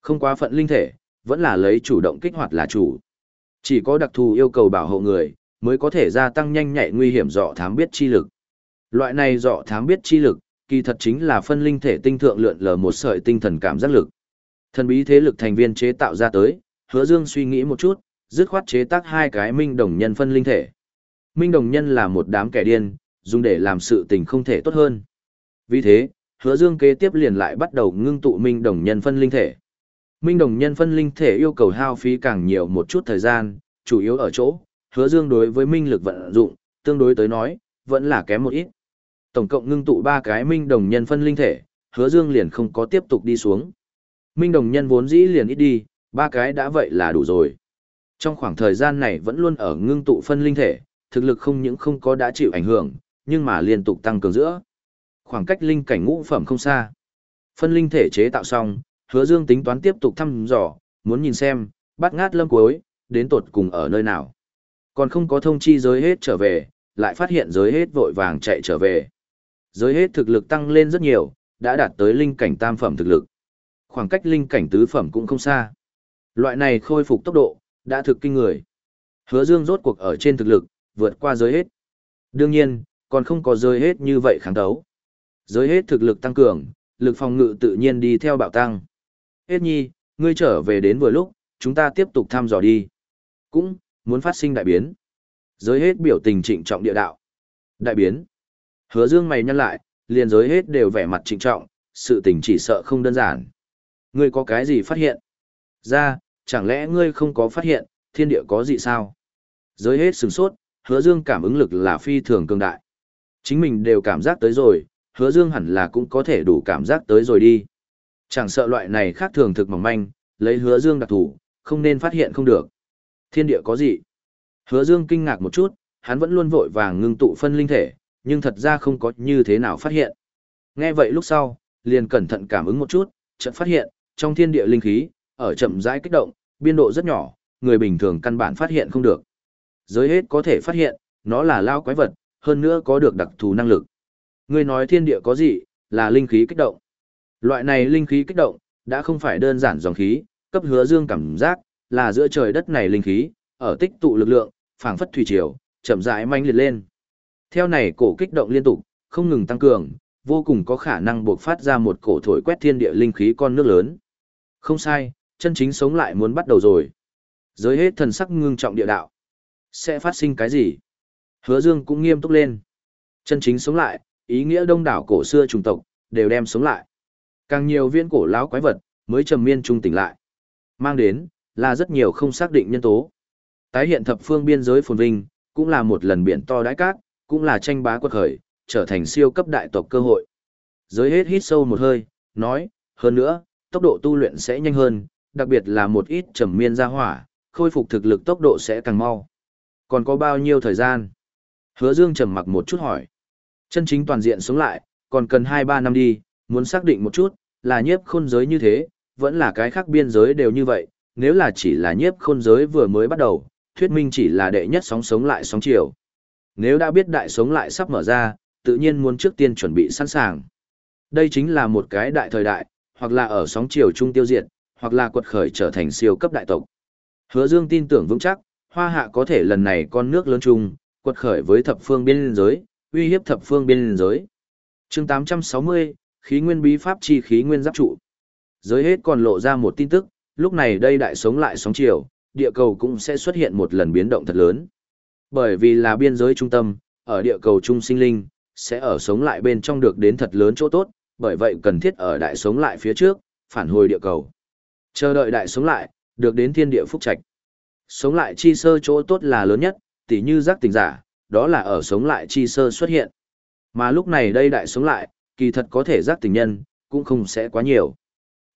Speaker 1: Không quá phận linh thể, vẫn là lấy chủ động kích hoạt là chủ. Chỉ có đặc thù yêu cầu bảo hộ người, mới có thể gia tăng nhanh nhạy nguy hiểm dọ thám biết chi lực. Loại này dọ thám biết chi lực, kỳ thật chính là phân linh thể tinh thượng lượn lờ một sợi tinh thần cảm giác lực. Thần bí thế lực thành viên chế tạo ra tới, hứa dương suy nghĩ một chút, dứt khoát chế tác hai cái minh đồng nhân phân linh thể. Minh đồng nhân là một đám kẻ điên, dùng để làm sự tình không thể tốt hơn. Vì thế, hứa dương kế tiếp liền lại bắt đầu ngưng tụ minh đồng nhân phân linh thể. Minh đồng nhân phân linh thể yêu cầu hao phí càng nhiều một chút thời gian, chủ yếu ở chỗ, hứa dương đối với minh lực vận dụng, tương đối tới nói, vẫn là kém một ít. Tổng cộng ngưng tụ ba cái minh đồng nhân phân linh thể, hứa dương liền không có tiếp tục đi xuống. Minh đồng nhân vốn dĩ liền ít đi, ba cái đã vậy là đủ rồi. Trong khoảng thời gian này vẫn luôn ở ngưng tụ phân linh thể, thực lực không những không có đã chịu ảnh hưởng, nhưng mà liên tục tăng cường giữa. Khoảng cách linh cảnh ngũ phẩm không xa. Phân linh thể chế tạo xong, hứa dương tính toán tiếp tục thăm dò, muốn nhìn xem, bắt ngát lâm cuối, đến tột cùng ở nơi nào. Còn không có thông chi giới hết trở về, lại phát hiện giới hết vội vàng chạy trở về. Giới hết thực lực tăng lên rất nhiều, đã đạt tới linh cảnh tam phẩm thực lực. Khoảng cách linh cảnh tứ phẩm cũng không xa. Loại này khôi phục tốc độ, đã thực kinh người. Hứa Dương rốt cuộc ở trên thực lực, vượt qua giới hết. Đương nhiên, còn không có giới hết như vậy kháng đấu. Giới hết thực lực tăng cường, lực phòng ngự tự nhiên đi theo bạo tăng. Hết nhi, ngươi trở về đến vừa lúc, chúng ta tiếp tục thăm dò đi. Cũng, muốn phát sinh đại biến. Giới hết biểu tình trịnh trọng địa đạo. Đại biến. Hứa dương mày nhăn lại, liền giới hết đều vẻ mặt trịnh trọng, sự tình chỉ sợ không đơn giản. Ngươi có cái gì phát hiện? Ra, chẳng lẽ ngươi không có phát hiện, thiên địa có gì sao? Giới hết sừng sốt, hứa dương cảm ứng lực là phi thường cường đại. Chính mình đều cảm giác tới rồi, hứa dương hẳn là cũng có thể đủ cảm giác tới rồi đi. Chẳng sợ loại này khác thường thực mỏng manh, lấy hứa dương đặc thủ, không nên phát hiện không được. Thiên địa có gì? Hứa dương kinh ngạc một chút, hắn vẫn luôn vội vàng ngưng tụ phân linh thể, nhưng thật ra không có như thế nào phát hiện. Nghe vậy lúc sau, liền cẩn thận cảm ứng một chút, chợt phát hiện, trong thiên địa linh khí, ở chậm rãi kích động, biên độ rất nhỏ, người bình thường căn bản phát hiện không được. Giới hết có thể phát hiện, nó là lao quái vật, hơn nữa có được đặc thù năng lực. Người nói thiên địa có gì, là linh khí kích động. Loại này linh khí kích động, đã không phải đơn giản dòng khí, cấp hứa dương cảm giác, là giữa trời đất này linh khí, ở tích tụ lực lượng, phảng phất thủy triều, chậm rãi manh liệt lên. Theo này cổ kích động liên tục, không ngừng tăng cường, vô cùng có khả năng buộc phát ra một cổ thổi quét thiên địa linh khí con nước lớn. Không sai, chân chính sống lại muốn bắt đầu rồi. Giới hết thần sắc ngưng trọng địa đạo. Sẽ phát sinh cái gì? Hứa Dương cũng nghiêm túc lên. Chân chính sống lại, ý nghĩa đông đảo cổ xưa trùng tộc, đều đem sống lại. Càng nhiều viên cổ lão quái vật, mới trầm miên trung tỉnh lại. Mang đến, là rất nhiều không xác định nhân tố. Tái hiện thập phương biên giới phồn vinh, cũng là một lần biển to đái cát, cũng là tranh bá quật khởi, trở thành siêu cấp đại tộc cơ hội. Giới hết hít sâu một hơi, nói, hơn nữa, tốc độ tu luyện sẽ nhanh hơn, đặc biệt là một ít trầm miên gia hỏa, khôi phục thực lực tốc độ sẽ càng mau. Còn có bao nhiêu thời gian? Hứa Dương trầm mặc một chút hỏi. Chân chính toàn diện sống lại, còn cần 2-3 năm đi, muốn xác định một chút, là nhiếp khôn giới như thế, vẫn là cái khác biên giới đều như vậy, nếu là chỉ là nhiếp khôn giới vừa mới bắt đầu, thuyết minh chỉ là đệ nhất sóng sống lại sóng chiều. Nếu đã biết đại sống lại sắp mở ra, tự nhiên muốn trước tiên chuẩn bị sẵn sàng. Đây chính là một cái đại thời đại, hoặc là ở sóng chiều trung tiêu diệt, hoặc là quật khởi trở thành siêu cấp đại tộc. Hứa Dương tin tưởng vững chắc, Hoa Hạ có thể lần này con nước lớn chung, quật khởi với thập phương biên giới, uy hiếp thập phương biên giới. Chương 860, khí nguyên bí pháp chi khí nguyên giáp trụ. Giới hết còn lộ ra một tin tức, lúc này đây đại sống lại sóng chiều, địa cầu cũng sẽ xuất hiện một lần biến động thật lớn. Bởi vì là biên giới trung tâm, ở địa cầu trung sinh linh, sẽ ở sống lại bên trong được đến thật lớn chỗ tốt, bởi vậy cần thiết ở đại sống lại phía trước, phản hồi địa cầu. Chờ đợi đại sống lại, được đến thiên địa phúc trạch. Sống lại chi sơ chỗ tốt là lớn nhất, tỉ như giác tỉnh giả, đó là ở sống lại chi sơ xuất hiện. Mà lúc này đây đại sống lại, kỳ thật có thể giác tỉnh nhân, cũng không sẽ quá nhiều.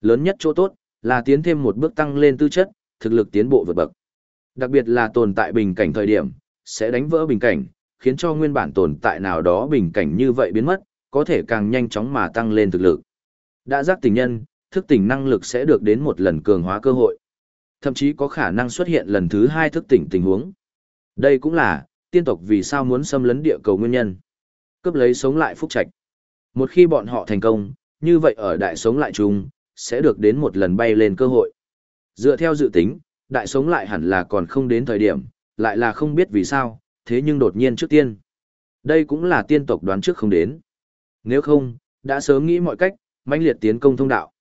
Speaker 1: Lớn nhất chỗ tốt, là tiến thêm một bước tăng lên tư chất, thực lực tiến bộ vượt bậc. Đặc biệt là tồn tại bình cảnh thời điểm, sẽ đánh vỡ bình cảnh, khiến cho nguyên bản tồn tại nào đó bình cảnh như vậy biến mất, có thể càng nhanh chóng mà tăng lên thực lực. Đã giác tỉnh nhân, thức tỉnh năng lực sẽ được đến một lần cường hóa cơ hội. Thậm chí có khả năng xuất hiện lần thứ hai thức tỉnh tình huống. Đây cũng là, tiên tộc vì sao muốn xâm lấn địa cầu nguyên nhân. Cấp lấy sống lại phúc trạch. Một khi bọn họ thành công, như vậy ở đại sống lại chung, sẽ được đến một lần bay lên cơ hội. Dựa theo dự tính, đại sống lại hẳn là còn không đến thời điểm, lại là không biết vì sao, thế nhưng đột nhiên trước tiên. Đây cũng là tiên tộc đoán trước không đến. Nếu không, đã sớm nghĩ mọi cách, mãnh liệt tiến công thông đạo.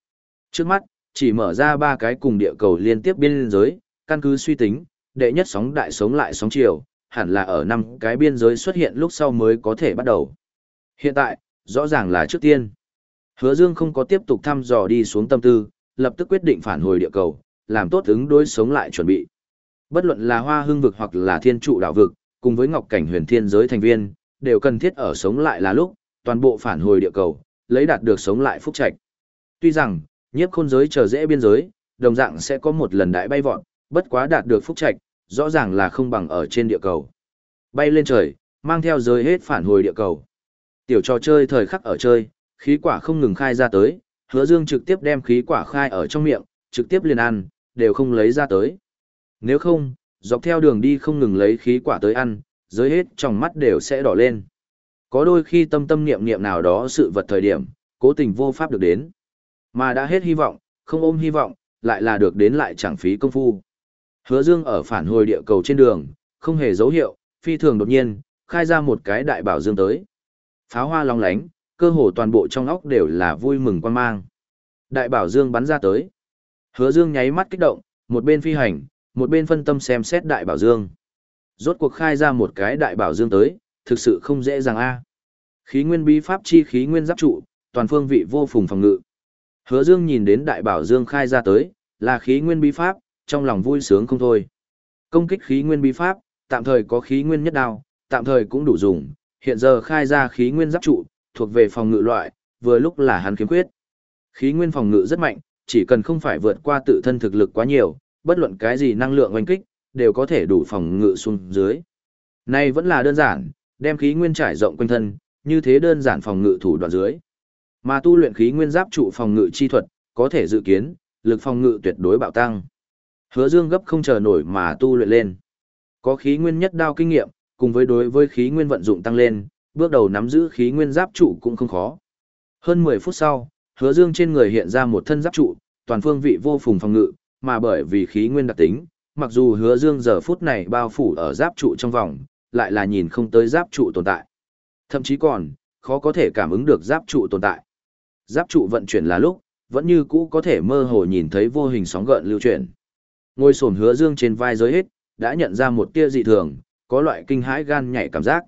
Speaker 1: Trước mắt, chỉ mở ra ba cái cùng địa cầu liên tiếp biên giới, căn cứ suy tính, đệ nhất sóng đại sống lại sóng chiều, hẳn là ở năm cái biên giới xuất hiện lúc sau mới có thể bắt đầu. Hiện tại, rõ ràng là trước tiên. Hứa Dương không có tiếp tục thăm dò đi xuống tâm tư, lập tức quyết định phản hồi địa cầu, làm tốt ứng đối sống lại chuẩn bị. Bất luận là Hoa Hưng vực hoặc là Thiên trụ đảo vực, cùng với Ngọc Cảnh Huyền Thiên giới thành viên, đều cần thiết ở sống lại là lúc, toàn bộ phản hồi địa cầu, lấy đạt được sống lại phúc trạch. Tuy rằng, nhiếp khôn giới chờ dễ biên giới, đồng dạng sẽ có một lần đại bay vọt, bất quá đạt được phúc trạch, rõ ràng là không bằng ở trên địa cầu. Bay lên trời, mang theo giới hết phản hồi địa cầu. Tiểu trò chơi thời khắc ở chơi, khí quả không ngừng khai ra tới, hứa dương trực tiếp đem khí quả khai ở trong miệng, trực tiếp liền ăn, đều không lấy ra tới. Nếu không, dọc theo đường đi không ngừng lấy khí quả tới ăn, giới hết trong mắt đều sẽ đỏ lên. Có đôi khi tâm tâm niệm niệm nào đó sự vật thời điểm, cố tình vô pháp được đến. Mà đã hết hy vọng, không ôm hy vọng, lại là được đến lại chẳng phí công phu. Hứa Dương ở phản hồi địa cầu trên đường, không hề dấu hiệu, phi thường đột nhiên, khai ra một cái đại bảo dương tới. Pháo hoa long lánh, cơ hồ toàn bộ trong óc đều là vui mừng quan mang. Đại bảo dương bắn ra tới. Hứa Dương nháy mắt kích động, Một bên phi hành, một bên phân tâm xem xét đại bảo dương. Rốt cuộc khai ra một cái đại bảo dương tới, thực sự không dễ dàng a. Khí nguyên bí pháp chi khí nguyên giáp trụ, toàn phương vị vô phùng phòng ngự. Hứa Dương nhìn đến đại bảo dương khai ra tới, là khí nguyên bí pháp, trong lòng vui sướng không thôi. Công kích khí nguyên bí pháp, tạm thời có khí nguyên nhất đao, tạm thời cũng đủ dùng, hiện giờ khai ra khí nguyên giáp trụ, thuộc về phòng ngự loại, vừa lúc là hắn kiếm quyết. Khí nguyên phòng ngự rất mạnh, chỉ cần không phải vượt qua tự thân thực lực quá nhiều, bất luận cái gì năng lượng oanh kích, đều có thể đủ phòng ngự xuống dưới. nay vẫn là đơn giản, đem khí nguyên trải rộng quanh thân, như thế đơn giản phòng ngự thủ đoạn dưới. Mà tu luyện khí nguyên giáp trụ phòng ngự chi thuật, có thể dự kiến, lực phòng ngự tuyệt đối bạo tăng. Hứa Dương gấp không chờ nổi mà tu luyện lên. Có khí nguyên nhất đao kinh nghiệm, cùng với đối với khí nguyên vận dụng tăng lên, bước đầu nắm giữ khí nguyên giáp trụ cũng không khó. Hơn 10 phút sau, Hứa Dương trên người hiện ra một thân giáp trụ, toàn phương vị vô phùng phòng ngự, mà bởi vì khí nguyên đặc tính, mặc dù Hứa Dương giờ phút này bao phủ ở giáp trụ trong vòng, lại là nhìn không tới giáp trụ tồn tại. Thậm chí còn, khó có thể cảm ứng được giáp trụ tồn tại. Giáp trụ vận chuyển là lúc, vẫn như cũ có thể mơ hồ nhìn thấy vô hình sóng gợn lưu chuyển. Ngôi sồn hứa dương trên vai giới hết, đã nhận ra một tia dị thường, có loại kinh hãi gan nhảy cảm giác.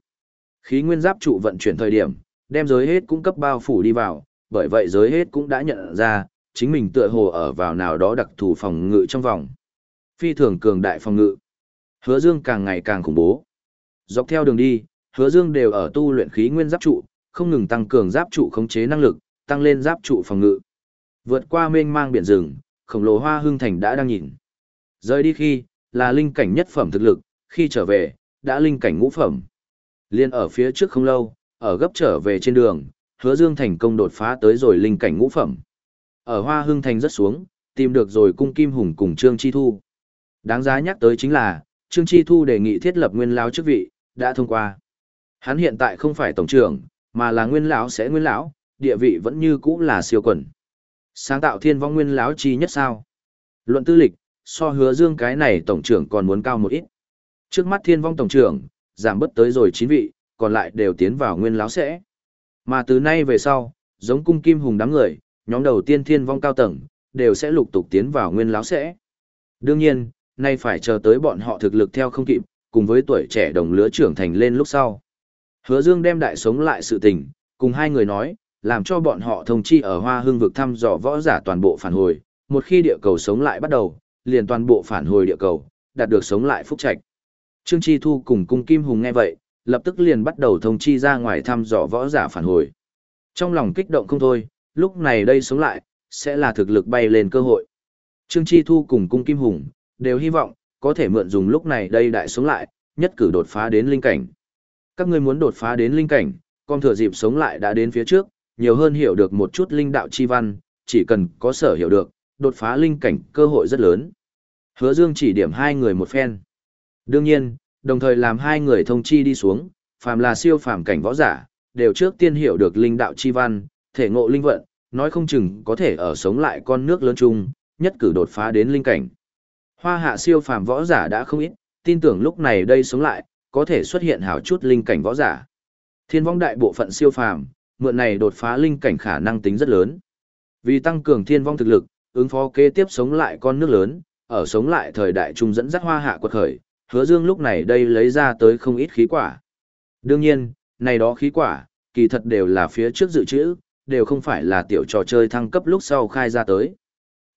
Speaker 1: Khí nguyên giáp trụ vận chuyển thời điểm, đem giới hết cũng cấp bao phủ đi vào, bởi vậy giới hết cũng đã nhận ra, chính mình tựa hồ ở vào nào đó đặc thù phòng ngự trong vòng. Phi thường cường đại phòng ngự. Hứa Dương càng ngày càng khủng bố. Dọc theo đường đi, Hứa Dương đều ở tu luyện khí nguyên giáp trụ, không ngừng tăng cường giáp trụ khống chế năng lực, tăng lên giáp trụ phòng ngự. Vượt qua mênh mang biển rừng, khổng lồ hoa hương thành đã đang nhìn. Rời đi khi, là linh cảnh nhất phẩm thực lực, khi trở về, đã linh cảnh ngũ phẩm. Liên ở phía trước không lâu, ở gấp trở về trên đường, hứa dương thành công đột phá tới rồi linh cảnh ngũ phẩm. Ở hoa hương thành rất xuống, tìm được rồi cung kim hùng cùng Trương Chi Thu. Đáng giá nhắc tới chính là, Trương Chi Thu đề nghị thiết lập nguyên lao chức vị, đã thông qua. Hắn hiện tại không phải tổng trưởng, mà là nguyên lão sẽ nguyên lão, địa vị vẫn như cũ là siêu quần. Sáng tạo thiên vong nguyên lão chi nhất sao. Luận tư lịch, so hứa dương cái này tổng trưởng còn muốn cao một ít. Trước mắt thiên vong tổng trưởng, giảm bớt tới rồi 9 vị, còn lại đều tiến vào nguyên lão sẽ. Mà từ nay về sau, giống cung kim hùng đám người, nhóm đầu tiên thiên vong cao tầng, đều sẽ lục tục tiến vào nguyên lão sẽ. Đương nhiên, nay phải chờ tới bọn họ thực lực theo không kịp, cùng với tuổi trẻ đồng lứa trưởng thành lên lúc sau. Hứa Dương đem đại sống lại sự tình, cùng hai người nói, làm cho bọn họ thông chi ở hoa hương vực thăm dò võ giả toàn bộ phản hồi, một khi địa cầu sống lại bắt đầu, liền toàn bộ phản hồi địa cầu, đạt được sống lại phúc trạch. Trương Chi Thu cùng cung Kim Hùng nghe vậy, lập tức liền bắt đầu thông chi ra ngoài thăm dò võ giả phản hồi. Trong lòng kích động không thôi, lúc này đây sống lại, sẽ là thực lực bay lên cơ hội. Trương Chi Thu cùng cung Kim Hùng, đều hy vọng, có thể mượn dùng lúc này đây đại sống lại, nhất cử đột phá đến linh cảnh. Các ngươi muốn đột phá đến linh cảnh, con thừa dịp sống lại đã đến phía trước, nhiều hơn hiểu được một chút linh đạo chi văn, chỉ cần có sở hiểu được, đột phá linh cảnh cơ hội rất lớn. Hứa Dương chỉ điểm hai người một phen. Đương nhiên, đồng thời làm hai người thông chi đi xuống, phàm là siêu phàm cảnh võ giả, đều trước tiên hiểu được linh đạo chi văn, thể ngộ linh vận, nói không chừng có thể ở sống lại con nước lớn chung, nhất cử đột phá đến linh cảnh. Hoa hạ siêu phàm võ giả đã không ít, tin tưởng lúc này đây sống lại, có thể xuất hiện hảo chút linh cảnh võ giả. Thiên vong đại bộ phận siêu phàm, mượn này đột phá linh cảnh khả năng tính rất lớn. Vì tăng cường thiên vong thực lực, ứng phó kế tiếp sống lại con nước lớn, ở sống lại thời đại trung dẫn dắt hoa hạ quật khởi, hứa dương lúc này đây lấy ra tới không ít khí quả. Đương nhiên, này đó khí quả, kỳ thật đều là phía trước dự trữ, đều không phải là tiểu trò chơi thăng cấp lúc sau khai ra tới.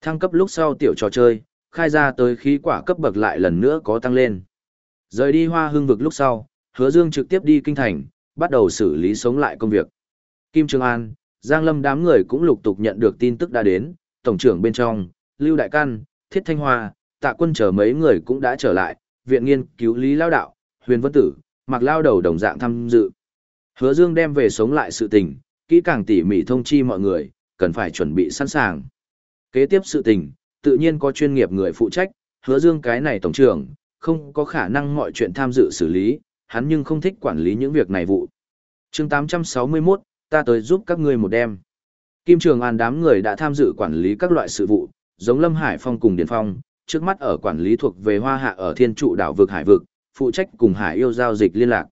Speaker 1: Thăng cấp lúc sau tiểu trò chơi, khai ra tới khí quả cấp bậc lại lần nữa có tăng lên. Rời đi hoa hương vực lúc sau, hứa dương trực tiếp đi kinh thành, bắt đầu xử lý sống lại công việc. Kim Trường An, Giang Lâm đám người cũng lục tục nhận được tin tức đã đến, tổng trưởng bên trong, Lưu Đại Căn, Thiết Thanh Hoa, Tạ Quân chờ mấy người cũng đã trở lại, viện nghiên cứu lý lao đạo, huyền vân tử, mặc lao đầu đồng dạng tham dự. Hứa Dương đem về sống lại sự tình, kỹ càng tỉ mỉ thông chi mọi người, cần phải chuẩn bị sẵn sàng. Kế tiếp sự tình, tự nhiên có chuyên nghiệp người phụ trách, hứa Dương cái này tổng trưởng, không có khả năng mọi chuyện tham dự xử lý, hắn nhưng không thích quản lý những việc này vụ. Chương 861, ta tới giúp các ngươi một đêm. Kim Trường An đám người đã tham dự quản lý các loại sự vụ, giống Lâm Hải Phong cùng Điền Phong, trước mắt ở quản lý thuộc về Hoa Hạ ở Thiên Trụ đảo vực Hải vực, phụ trách cùng Hải yêu giao dịch liên lạc.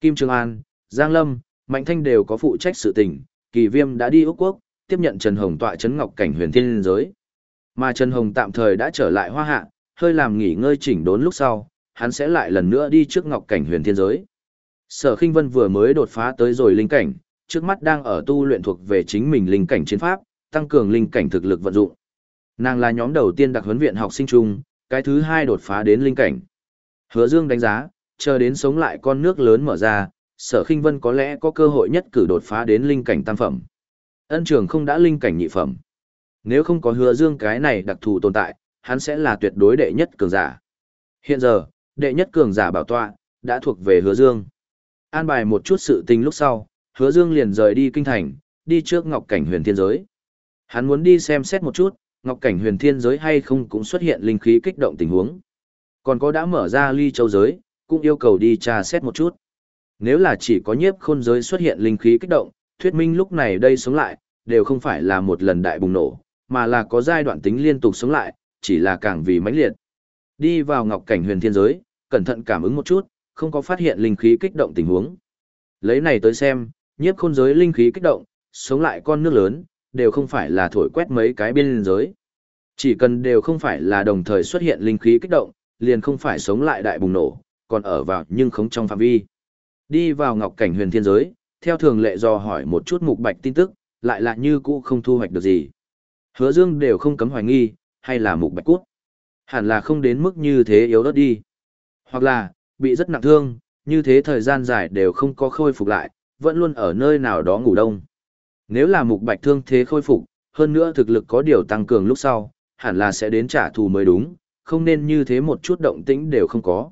Speaker 1: Kim Trường An, Giang Lâm, Mạnh Thanh đều có phụ trách sự tình, Kỳ Viêm đã đi Úc Quốc, tiếp nhận Trần Hồng tọa trấn ngọc cảnh huyền thiên giới. Mà Trần Hồng tạm thời đã trở lại hoa hạ, hơi làm nghỉ ngơi chỉnh đốn lúc sau, hắn sẽ lại lần nữa đi trước ngọc cảnh huyền thiên giới. Sở Kinh Vân vừa mới đột phá tới rồi linh cảnh, trước mắt đang ở tu luyện thuộc về chính mình linh cảnh chiến pháp, tăng cường linh cảnh thực lực vận dụng. Nàng là nhóm đầu tiên đặc huấn viện học sinh chung, cái thứ hai đột phá đến linh cảnh. Hứa Dương đánh giá, chờ đến sống lại con nước lớn mở ra, Sở Kinh Vân có lẽ có cơ hội nhất cử đột phá đến linh cảnh tam phẩm. Ân Trường không đã linh cảnh nhị phẩm. Nếu không có Hứa Dương cái này đặc thù tồn tại, hắn sẽ là tuyệt đối đệ nhất cường giả. Hiện giờ, đệ nhất cường giả bảo tọa đã thuộc về Hứa Dương. An bài một chút sự tình lúc sau, Hứa Dương liền rời đi kinh thành, đi trước Ngọc Cảnh Huyền Thiên giới. Hắn muốn đi xem xét một chút, Ngọc Cảnh Huyền Thiên giới hay không cũng xuất hiện linh khí kích động tình huống. Còn có đã mở ra Ly Châu giới, cũng yêu cầu đi tra xét một chút. Nếu là chỉ có nhiếp khôn giới xuất hiện linh khí kích động, thuyết minh lúc này đây sống lại, đều không phải là một lần đại bùng nổ, mà là có giai đoạn tính liên tục sống lại, chỉ là càng vì mãnh liệt. Đi vào ngọc cảnh huyền thiên giới, cẩn thận cảm ứng một chút, không có phát hiện linh khí kích động tình huống. Lấy này tới xem, nhiếp khôn giới linh khí kích động, sống lại con nước lớn, đều không phải là thổi quét mấy cái biên giới. Chỉ cần đều không phải là đồng thời xuất hiện linh khí kích động, liền không phải sống lại đại bùng nổ, còn ở vào nhưng không trong phạm vi. Đi vào ngọc cảnh huyền thiên giới, theo thường lệ do hỏi một chút mục bạch tin tức, lại là như cũ không thu hoạch được gì. Hứa dương đều không cấm hoài nghi, hay là mục bạch cút. Hẳn là không đến mức như thế yếu đất đi. Hoặc là, bị rất nặng thương, như thế thời gian dài đều không có khôi phục lại, vẫn luôn ở nơi nào đó ngủ đông. Nếu là mục bạch thương thế khôi phục, hơn nữa thực lực có điều tăng cường lúc sau, hẳn là sẽ đến trả thù mới đúng, không nên như thế một chút động tĩnh đều không có.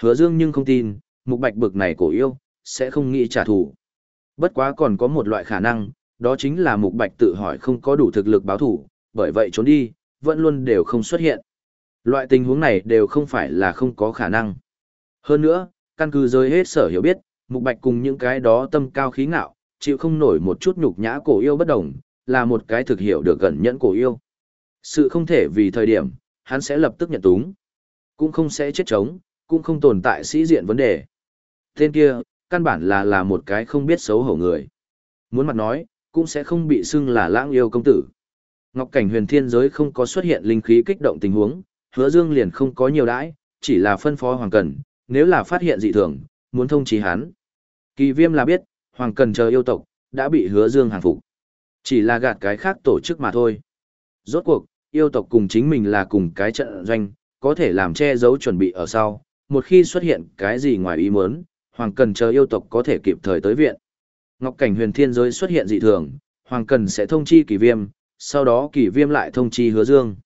Speaker 1: Hứa dương nhưng không tin, mục bạch bực này cổ yêu, sẽ không nghĩ trả thù. Bất quá còn có một loại khả năng, đó chính là mục bạch tự hỏi không có đủ thực lực báo thủ, bởi vậy trốn đi, vẫn luôn đều không xuất hiện. Loại tình huống này đều không phải là không có khả năng. Hơn nữa, căn cứ giới hết sở hiểu biết, mục bạch cùng những cái đó tâm cao khí ngạo, chịu không nổi một chút nhục nhã cổ yêu bất đồng, là một cái thực hiểu được gần nhẫn cổ yêu. Sự không thể vì thời điểm, hắn sẽ lập tức nhận túng. Cũng không sẽ chết chống, cũng không tồn tại sĩ diện vấn đề. Tên kia, căn bản là là một cái không biết xấu hổ người. Muốn mặt nói, cũng sẽ không bị xưng là lãng yêu công tử. Ngọc cảnh huyền thiên giới không có xuất hiện linh khí kích động tình huống, hứa dương liền không có nhiều đãi, chỉ là phân phó Hoàng Cần, nếu là phát hiện dị thường, muốn thông trí hắn. Kỳ viêm là biết, Hoàng Cần chờ yêu tộc, đã bị hứa dương hàng phục. Chỉ là gạt cái khác tổ chức mà thôi. Rốt cuộc, yêu tộc cùng chính mình là cùng cái trận doanh, có thể làm che giấu chuẩn bị ở sau. Một khi xuất hiện cái gì ngoài ý muốn, Hoàng Cần chờ yêu tộc có thể kịp thời tới viện. Ngọc cảnh huyền thiên giới xuất hiện dị thường, Hoàng Cần sẽ thông chi kỳ viêm, sau đó kỳ viêm lại thông chi hứa dương.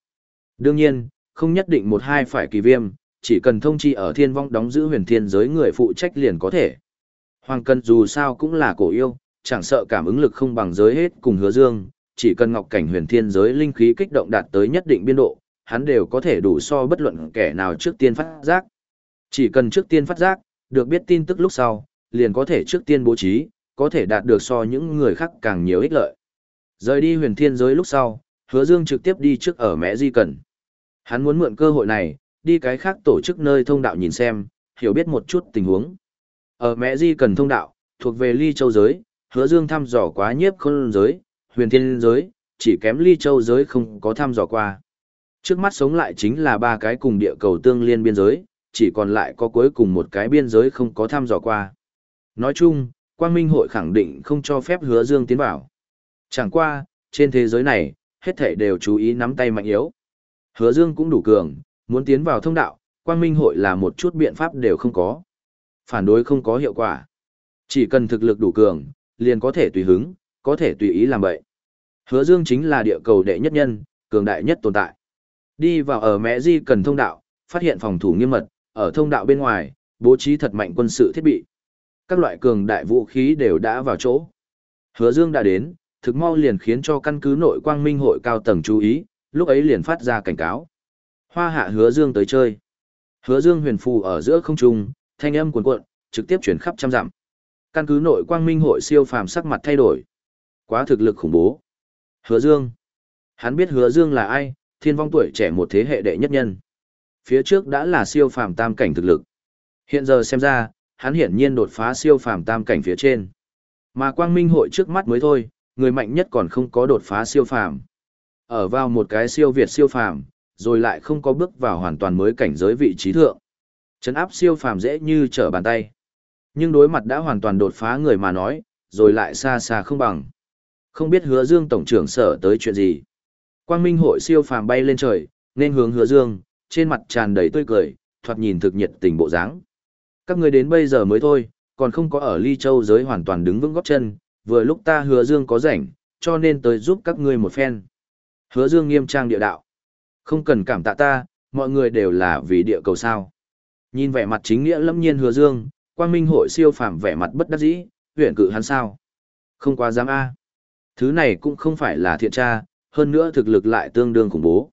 Speaker 1: Đương nhiên, không nhất định một hai phải kỳ viêm, chỉ cần thông chi ở thiên vong đóng giữ huyền thiên giới người phụ trách liền có thể. Hoàng Cần dù sao cũng là cổ yêu, chẳng sợ cảm ứng lực không bằng giới hết cùng hứa dương, chỉ cần ngọc cảnh huyền thiên giới linh khí kích động đạt tới nhất định biên độ, hắn đều có thể đủ so bất luận kẻ nào trước tiên phát giác. Chỉ cần trước tiên phát giác, được biết tin tức lúc sau, liền có thể trước tiên bố trí, có thể đạt được so những người khác càng nhiều ích lợi. Rời đi huyền thiên giới lúc sau, hứa dương trực tiếp đi trước ở mẹ di cần. Hắn muốn mượn cơ hội này, đi cái khác tổ chức nơi thông đạo nhìn xem, hiểu biết một chút tình huống. Ở mẹ di cần thông đạo, thuộc về ly châu giới, hứa dương thăm dò quá nhiếp khôn giới, huyền thiên giới, chỉ kém ly châu giới không có thăm dò qua. Trước mắt sống lại chính là ba cái cùng địa cầu tương liên biên giới, chỉ còn lại có cuối cùng một cái biên giới không có thăm dò qua. Nói chung, Quang Minh hội khẳng định không cho phép hứa dương tiến vào. Chẳng qua, trên thế giới này, hết thảy đều chú ý nắm tay mạnh yếu. Hứa dương cũng đủ cường, muốn tiến vào thông đạo, Quang Minh hội là một chút biện pháp đều không có. Phản đối không có hiệu quả. Chỉ cần thực lực đủ cường, liền có thể tùy hứng, có thể tùy ý làm vậy. Hứa dương chính là địa cầu đệ nhất nhân, cường đại nhất tồn tại. Đi vào ở mẹ di cần thông đạo, phát hiện phòng thủ nghiêm mật, ở thông đạo bên ngoài, bố trí thật mạnh quân sự thiết bị. Các loại cường đại vũ khí đều đã vào chỗ. Hứa Dương đã đến, thực mau liền khiến cho căn cứ nội quang minh hội cao tầng chú ý, lúc ấy liền phát ra cảnh cáo. Hoa hạ Hứa Dương tới chơi. Hứa Dương huyền phù ở giữa không trung, thanh âm cuồn cuộn, trực tiếp chuyển khắp trăm dặm. Căn cứ nội quang minh hội siêu phàm sắc mặt thay đổi. Quá thực lực khủng bố. Hứa Dương. Hắn biết Hứa Dương là ai, thiên vong tuổi trẻ một thế hệ đệ nhất nhân. Phía trước đã là siêu phàm tam cảnh thực lực. Hiện giờ xem ra, hắn hiển nhiên đột phá siêu phàm tam cảnh phía trên. Mà quang minh hội trước mắt mới thôi, người mạnh nhất còn không có đột phá siêu phàm. Ở vào một cái siêu việt siêu phàm, rồi lại không có bước vào hoàn toàn mới cảnh giới vị trí thượng. Chấn áp siêu phàm dễ như trở bàn tay. Nhưng đối mặt đã hoàn toàn đột phá người mà nói, rồi lại xa xa không bằng. Không biết hứa dương tổng trưởng sở tới chuyện gì. Quang Minh hội siêu phàm bay lên trời, nên hướng hứa dương, trên mặt tràn đầy tươi cười, thoạt nhìn thực nhiệt tình bộ dáng. Các người đến bây giờ mới thôi, còn không có ở ly châu giới hoàn toàn đứng vững góp chân, vừa lúc ta hứa dương có rảnh, cho nên tới giúp các ngươi một phen. Hứa dương nghiêm trang địa đạo. Không cần cảm tạ ta, mọi người đều là vì địa cầu sao. Nhìn vẻ mặt chính nghĩa lâm nhiên hứa dương, quang minh hội siêu phàm vẻ mặt bất đắc dĩ, huyện cự hắn sao. Không quá dám a Thứ này cũng không phải là thiện tra, hơn nữa thực lực lại tương đương khủng bố.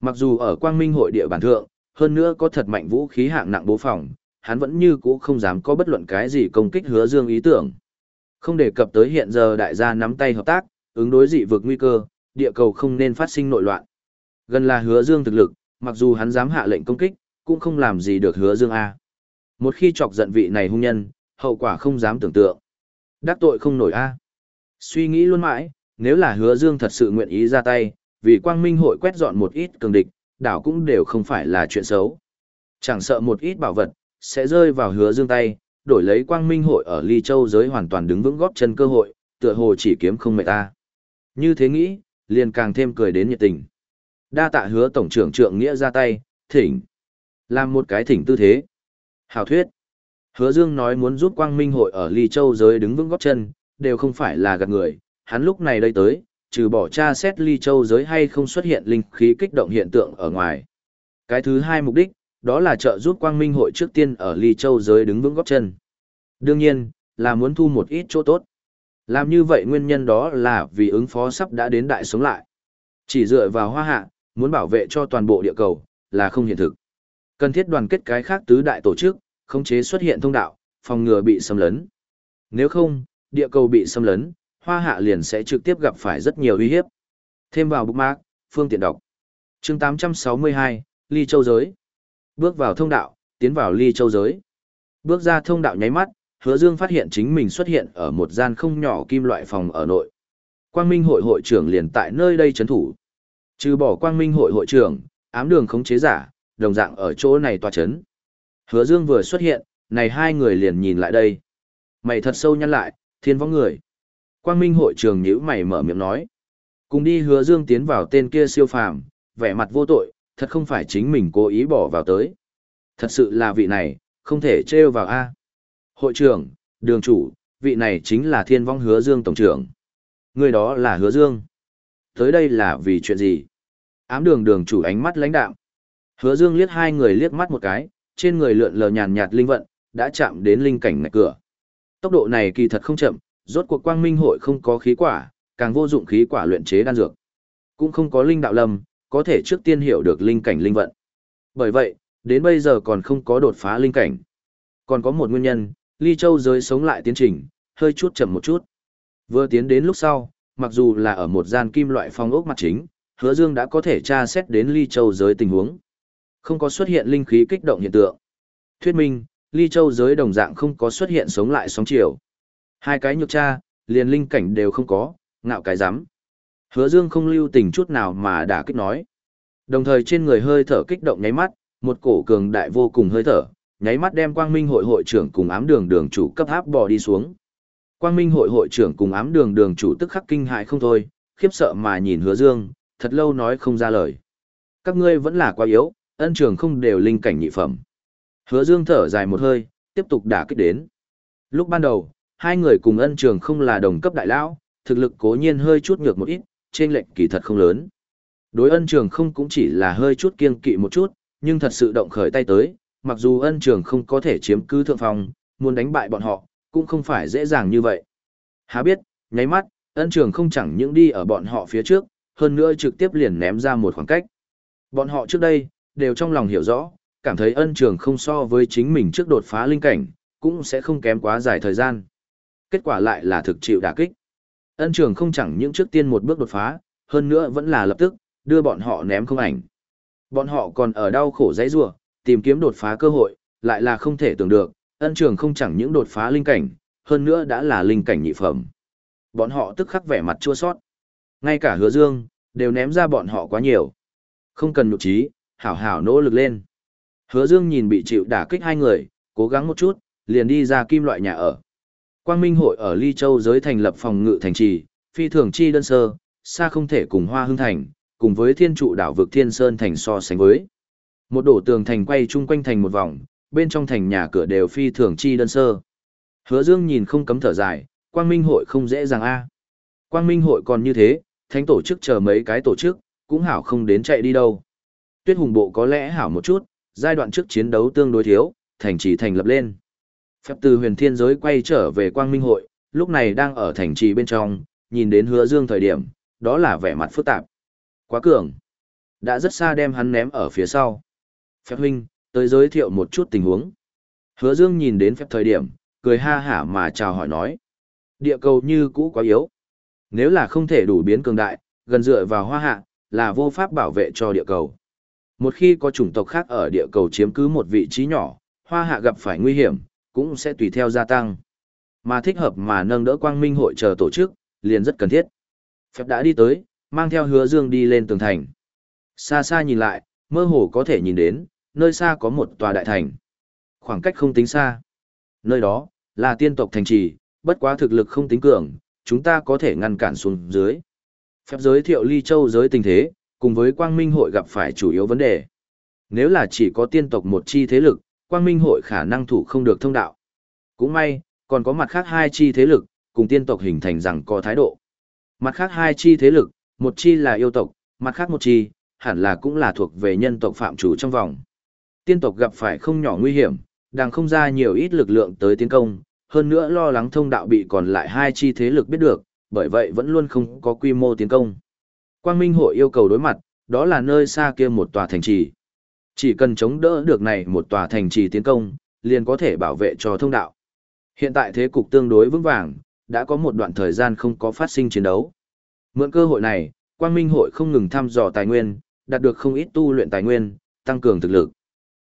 Speaker 1: Mặc dù ở quang minh hội địa bàn thượng, hơn nữa có thật mạnh vũ khí hạng nặng bố phòng, hắn vẫn như cũ không dám có bất luận cái gì công kích hứa dương ý tưởng. Không đề cập tới hiện giờ đại gia nắm tay hợp tác, ứng đối dị vực nguy cơ, địa cầu không nên phát sinh nội loạn. Gần là hứa dương thực lực, mặc dù hắn dám hạ lệnh công kích, cũng không làm gì được hứa dương A. Một khi chọc giận vị này hung nhân, hậu quả không dám tưởng tượng. Đắc tội không nổi A. Suy nghĩ luôn mãi, nếu là hứa dương thật sự nguyện ý ra tay, vì quang minh hội quét dọn một ít cường địch, đảo cũng đều không phải là chuyện xấu. Chẳng sợ một ít bảo vật, sẽ rơi vào hứa dương tay, đổi lấy quang minh hội ở ly châu giới hoàn toàn đứng vững góp chân cơ hội, tựa hồ chỉ kiếm không mệt ta. Như thế nghĩ, liền càng thêm cười đến nhiệt tình. Đa tạ hứa tổng trưởng trượng nghĩa ra tay, thỉnh. Làm một cái thỉnh tư thế. Hào thuyết. Hứa Dương nói muốn giúp Quang Minh hội ở Ly Châu giới đứng vững góp chân, đều không phải là gạt người, hắn lúc này đây tới, trừ bỏ tra xét Ly Châu giới hay không xuất hiện linh khí kích động hiện tượng ở ngoài. Cái thứ hai mục đích, đó là trợ giúp Quang Minh hội trước tiên ở Ly Châu giới đứng vững góp chân. Đương nhiên, là muốn thu một ít chỗ tốt. Làm như vậy nguyên nhân đó là vì ứng phó sắp đã đến đại sống lại. Chỉ dựa vào hoa hạ, muốn bảo vệ cho toàn bộ địa cầu, là không hiện thực. Cần thiết đoàn kết cái khác tứ đại tổ chức, khống chế xuất hiện thông đạo, phòng ngừa bị xâm lấn. Nếu không, địa cầu bị xâm lấn, hoa hạ liền sẽ trực tiếp gặp phải rất nhiều uy hiếp. Thêm vào bookmark, phương tiện đọc. chương 862, Ly Châu Giới. Bước vào thông đạo, tiến vào Ly Châu Giới. Bước ra thông đạo nháy mắt, hứa dương phát hiện chính mình xuất hiện ở một gian không nhỏ kim loại phòng ở nội. Quang Minh hội hội trưởng liền tại nơi đây chấn thủ. Trừ bỏ Quang Minh hội hội trưởng, ám đường khống chế giả, đồng dạng ở chỗ này tòa chấn. Hứa Dương vừa xuất hiện, này hai người liền nhìn lại đây. Mày thật sâu nhăn lại, thiên võng người. Quang Minh hội trưởng nhíu mày mở miệng nói. Cùng đi hứa Dương tiến vào tên kia siêu phàm, vẻ mặt vô tội, thật không phải chính mình cố ý bỏ vào tới. Thật sự là vị này, không thể trêu vào A. Hội trưởng, đường chủ, vị này chính là thiên vong hứa Dương tổng trưởng. Người đó là hứa Dương. Tới đây là vì chuyện gì? Ám đường đường chủ ánh mắt lãnh đạm. Hứa Dương liếc hai người liếc mắt một cái, trên người lượn lờ nhàn nhạt linh vận, đã chạm đến linh cảnh ngạch cửa. Tốc độ này kỳ thật không chậm, rốt cuộc quang minh hội không có khí quả, càng vô dụng khí quả luyện chế đan dược. Cũng không có linh đạo lâm, có thể trước tiên hiểu được linh cảnh linh vận. Bởi vậy, đến bây giờ còn không có đột phá linh cảnh. Còn có một nguyên nhân, ly châu giới sống lại tiến trình, hơi chút chậm một chút. Vừa tiến đến lúc sau, mặc dù là ở một gian kim loại phong ốc mặt chính, hứa dương đã có thể tra xét đến ly châu giới tình huống. Không có xuất hiện linh khí kích động hiện tượng. Thuyết minh, ly châu giới đồng dạng không có xuất hiện sống lại sóng chiều. Hai cái nhược tra, liền linh cảnh đều không có, ngạo cái rắm Hứa dương không lưu tình chút nào mà đã kích nói. Đồng thời trên người hơi thở kích động nháy mắt, một cổ cường đại vô cùng hơi thở, nháy mắt đem quang minh hội hội trưởng cùng ám đường đường chủ cấp áp bò đi xuống. Quang minh hội hội trưởng cùng ám đường đường chủ tức khắc kinh hại không thôi, khiếp sợ mà nhìn hứa dương, thật lâu nói không ra lời. Các ngươi vẫn là quá yếu, ân trường không đều linh cảnh nhị phẩm. Hứa dương thở dài một hơi, tiếp tục đả kích đến. Lúc ban đầu, hai người cùng ân trường không là đồng cấp đại lão, thực lực cố nhiên hơi chút nhược một ít, trên lệnh kỳ thật không lớn. Đối ân trường không cũng chỉ là hơi chút kiêng kỵ một chút, nhưng thật sự động khởi tay tới, mặc dù ân trường không có thể chiếm cứ thượng phòng, muốn đánh bại bọn họ, cũng không phải dễ dàng như vậy. Há biết, nháy mắt, ân trường không chẳng những đi ở bọn họ phía trước, hơn nữa trực tiếp liền ném ra một khoảng cách. Bọn họ trước đây, đều trong lòng hiểu rõ, cảm thấy ân trường không so với chính mình trước đột phá linh cảnh, cũng sẽ không kém quá dài thời gian. Kết quả lại là thực chịu đả kích. Ân trường không chẳng những trước tiên một bước đột phá, hơn nữa vẫn là lập tức, đưa bọn họ ném không ảnh. Bọn họ còn ở đau khổ dãy rùa, tìm kiếm đột phá cơ hội, lại là không thể tưởng được, ân trường không chẳng những đột phá linh cảnh, hơn nữa đã là linh cảnh nhị phẩm. Bọn họ tức khắc vẻ mặt chua sót. Ngay cả hứa dương, đều ném ra bọn họ quá nhiều. Không cần nhục trí, hảo hảo nỗ lực lên. Hứa Dương nhìn bị chịu đả kích hai người, cố gắng một chút, liền đi ra kim loại nhà ở. Quang Minh hội ở Ly Châu giới thành lập phòng ngự thành trì, phi thường chi đơn sơ, xa không thể cùng Hoa Hưng thành, cùng với Thiên trụ đảo vực Thiên Sơn thành so sánh với. Một đổ tường thành quay chung quanh thành một vòng, bên trong thành nhà cửa đều phi thường chi đơn sơ. Hứa Dương nhìn không cấm thở dài, Quang Minh hội không dễ dàng a. Quang Minh hội còn như thế, thánh tổ chức chờ mấy cái tổ chức, cũng hảo không đến chạy đi đâu. Tuyết hùng bộ có lẽ hảo một chút, giai đoạn trước chiến đấu tương đối thiếu, thành trì thành lập lên. Phép từ huyền thiên giới quay trở về Quang Minh hội, lúc này đang ở thành trì bên trong, nhìn đến hứa dương thời điểm, đó là vẻ mặt phức tạp. Quá cường. Đã rất xa đem hắn ném ở phía sau. Phép huynh, tới giới thiệu một chút tình huống. Hứa dương nhìn đến phép thời điểm, cười ha hả mà chào hỏi nói. Địa cầu như cũ quá yếu. Nếu là không thể đủ biến cường đại, gần dựa vào hoa hạ, là vô pháp bảo vệ cho địa cầu. Một khi có chủng tộc khác ở địa cầu chiếm cứ một vị trí nhỏ, hoa hạ gặp phải nguy hiểm, cũng sẽ tùy theo gia tăng. Mà thích hợp mà nâng đỡ quang minh hội chờ tổ chức, liền rất cần thiết. Phép đã đi tới, mang theo hứa dương đi lên tường thành. Xa xa nhìn lại, mơ hồ có thể nhìn đến, nơi xa có một tòa đại thành. Khoảng cách không tính xa. Nơi đó, là tiên tộc thành trì, bất quá thực lực không tính cường, chúng ta có thể ngăn cản xuống dưới. Phép giới thiệu ly châu giới tình thế, cùng với quang minh hội gặp phải chủ yếu vấn đề. Nếu là chỉ có tiên tộc một chi thế lực, quang minh hội khả năng thủ không được thông đạo. Cũng may, còn có mặt khác hai chi thế lực, cùng tiên tộc hình thành rằng có thái độ. Mặt khác hai chi thế lực, một chi là yêu tộc, mặt khác một chi, hẳn là cũng là thuộc về nhân tộc phạm chủ trong vòng. Tiên tộc gặp phải không nhỏ nguy hiểm, đang không ra nhiều ít lực lượng tới tiến công, hơn nữa lo lắng thông đạo bị còn lại hai chi thế lực biết được, bởi vậy vẫn luôn không có quy mô tiến công. Quang Minh hội yêu cầu đối mặt, đó là nơi xa kia một tòa thành trì. Chỉ cần chống đỡ được này một tòa thành trì tiến công, liền có thể bảo vệ cho thông đạo. Hiện tại thế cục tương đối vững vàng, đã có một đoạn thời gian không có phát sinh chiến đấu. Mượn cơ hội này, Quang Minh hội không ngừng thăm dò tài nguyên, đạt được không ít tu luyện tài nguyên, tăng cường thực lực.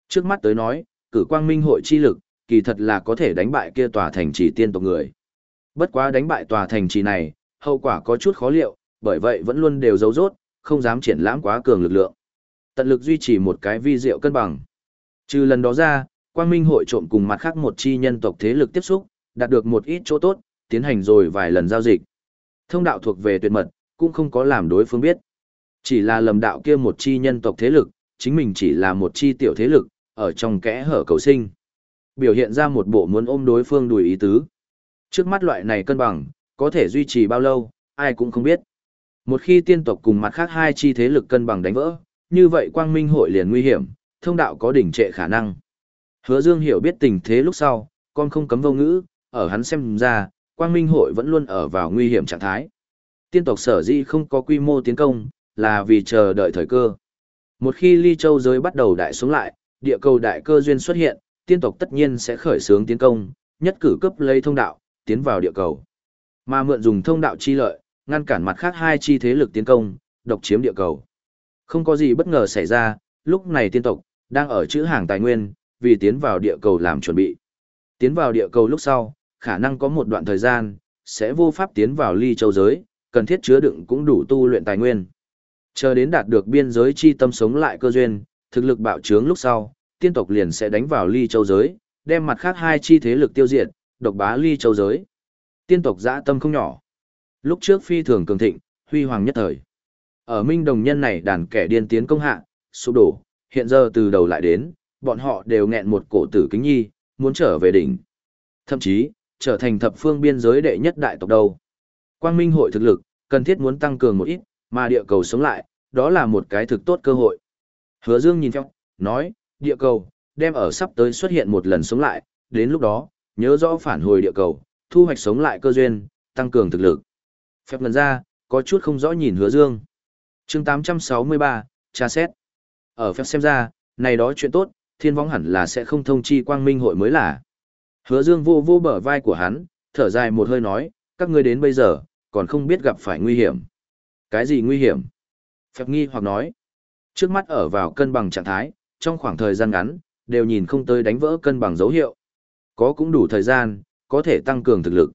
Speaker 1: Trước mắt tới nói, cử Quang Minh hội chi lực, kỳ thật là có thể đánh bại kia tòa thành trì tiên tộc người. Bất quá đánh bại tòa thành trì này, hậu quả có chút khó liệu, bởi vậy vẫn luôn đều giấu rốt, không dám triển lãm quá cường lực lượng. Tận lực duy trì một cái vi diệu cân bằng. Trừ lần đó ra, Quang Minh hội trộm cùng mặt khác một chi nhân tộc thế lực tiếp xúc, đạt được một ít chỗ tốt, tiến hành rồi vài lần giao dịch. Thông đạo thuộc về tuyệt mật, cũng không có làm đối phương biết. Chỉ là lầm đạo kia một chi nhân tộc thế lực, chính mình chỉ là một chi tiểu thế lực, ở trong kẽ hở cầu sinh. Biểu hiện ra một bộ muốn ôm đối phương đùi ý tứ. Trước mắt loại này cân bằng, có thể duy trì bao lâu, ai cũng không biết. Một khi tiên tộc cùng mặt khác hai chi thế lực cân bằng đánh vỡ, như vậy quang minh hội liền nguy hiểm, thông đạo có đỉnh trệ khả năng. Hứa Dương hiểu biết tình thế lúc sau, con không cấm vô ngữ, ở hắn xem ra, quang minh hội vẫn luôn ở vào nguy hiểm trạng thái. Tiên tộc sở di không có quy mô tiến công, là vì chờ đợi thời cơ. Một khi ly châu giới bắt đầu đại xuống lại, địa cầu đại cơ duyên xuất hiện, tiên tộc tất nhiên sẽ khởi xướng tiến công, nhất cử cấp lấy thông đạo, tiến vào địa cầu. Mà mượn dùng thông đạo chi lợi, ngăn cản mặt khác hai chi thế lực tiến công, độc chiếm địa cầu. Không có gì bất ngờ xảy ra, lúc này tiên tộc, đang ở chữ hàng tài nguyên, vì tiến vào địa cầu làm chuẩn bị. Tiến vào địa cầu lúc sau, khả năng có một đoạn thời gian, sẽ vô pháp tiến vào ly châu giới, cần thiết chứa đựng cũng đủ tu luyện tài nguyên. Chờ đến đạt được biên giới chi tâm sống lại cơ duyên, thực lực bạo trướng lúc sau, tiên tộc liền sẽ đánh vào ly châu giới, đem mặt khác hai chi thế lực tiêu diệt, độc bá ly châu giới. Tiên tộc dã tâm không nhỏ. Lúc trước phi thường cường thịnh, huy hoàng nhất thời. Ở minh đồng nhân này đàn kẻ điên tiến công hạ, sụp đổ, hiện giờ từ đầu lại đến, bọn họ đều nghẹn một cổ tử kính nhi, muốn trở về đỉnh. Thậm chí, trở thành thập phương biên giới đệ nhất đại tộc đầu. Quang minh hội thực lực, cần thiết muốn tăng cường một ít, mà địa cầu sống lại, đó là một cái thực tốt cơ hội. Hứa Dương nhìn theo, nói, địa cầu, đem ở sắp tới xuất hiện một lần sống lại, đến lúc đó, nhớ rõ phản hồi địa cầu, thu hoạch sống lại cơ duyên, tăng cường thực lực. Phép lần ra, có chút không rõ nhìn hứa dương chương 863, tra xét. Ở phép xem ra, này đó chuyện tốt, thiên vong hẳn là sẽ không thông chi quang minh hội mới là. Hứa dương vô vô bờ vai của hắn, thở dài một hơi nói, các ngươi đến bây giờ, còn không biết gặp phải nguy hiểm. Cái gì nguy hiểm? Phép nghi hoặc nói, trước mắt ở vào cân bằng trạng thái, trong khoảng thời gian ngắn, đều nhìn không tới đánh vỡ cân bằng dấu hiệu. Có cũng đủ thời gian, có thể tăng cường thực lực.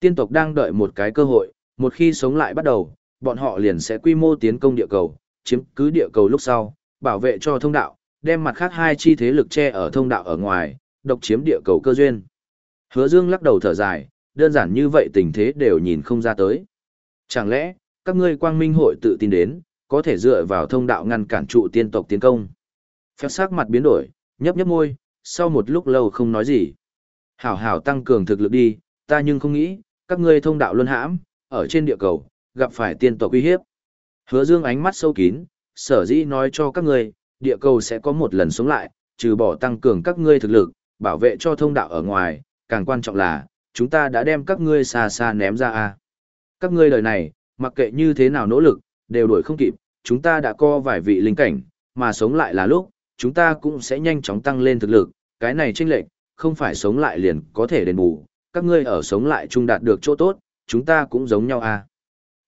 Speaker 1: Tiên tộc đang đợi một cái cơ hội, một khi sống lại bắt đầu, bọn họ liền sẽ quy mô tiến công địa cầu, chiếm cứ địa cầu lúc sau, bảo vệ cho thông đạo, đem mặt khác hai chi thế lực che ở thông đạo ở ngoài, độc chiếm địa cầu cơ duyên. Hứa Dương lắc đầu thở dài, đơn giản như vậy tình thế đều nhìn không ra tới. Chẳng lẽ, các ngươi quang minh hội tự tin đến, có thể dựa vào thông đạo ngăn cản trụ tiên tộc tiến công. Phép sắc mặt biến đổi, nhấp nhấp môi, sau một lúc lâu không nói gì. Hảo hảo tăng cường thực lực đi, ta nhưng không nghĩ, các ngươi thông đạo luân hãm, ở trên địa cầu, gặp phải tiên tộc uy hiếp. Hứa dương ánh mắt sâu kín, sở dĩ nói cho các ngươi, địa cầu sẽ có một lần sống lại, trừ bỏ tăng cường các ngươi thực lực, bảo vệ cho thông đạo ở ngoài, càng quan trọng là, chúng ta đã đem các ngươi xa xa ném ra a. Các ngươi lời này, mặc kệ như thế nào nỗ lực, đều đuổi không kịp, chúng ta đã co vài vị linh cảnh, mà sống lại là lúc, chúng ta cũng sẽ nhanh chóng tăng lên thực lực, cái này chênh lệch, không phải sống lại liền có thể đền bù, các ngươi ở sống lại chung đạt được chỗ tốt, chúng ta cũng giống nhau à.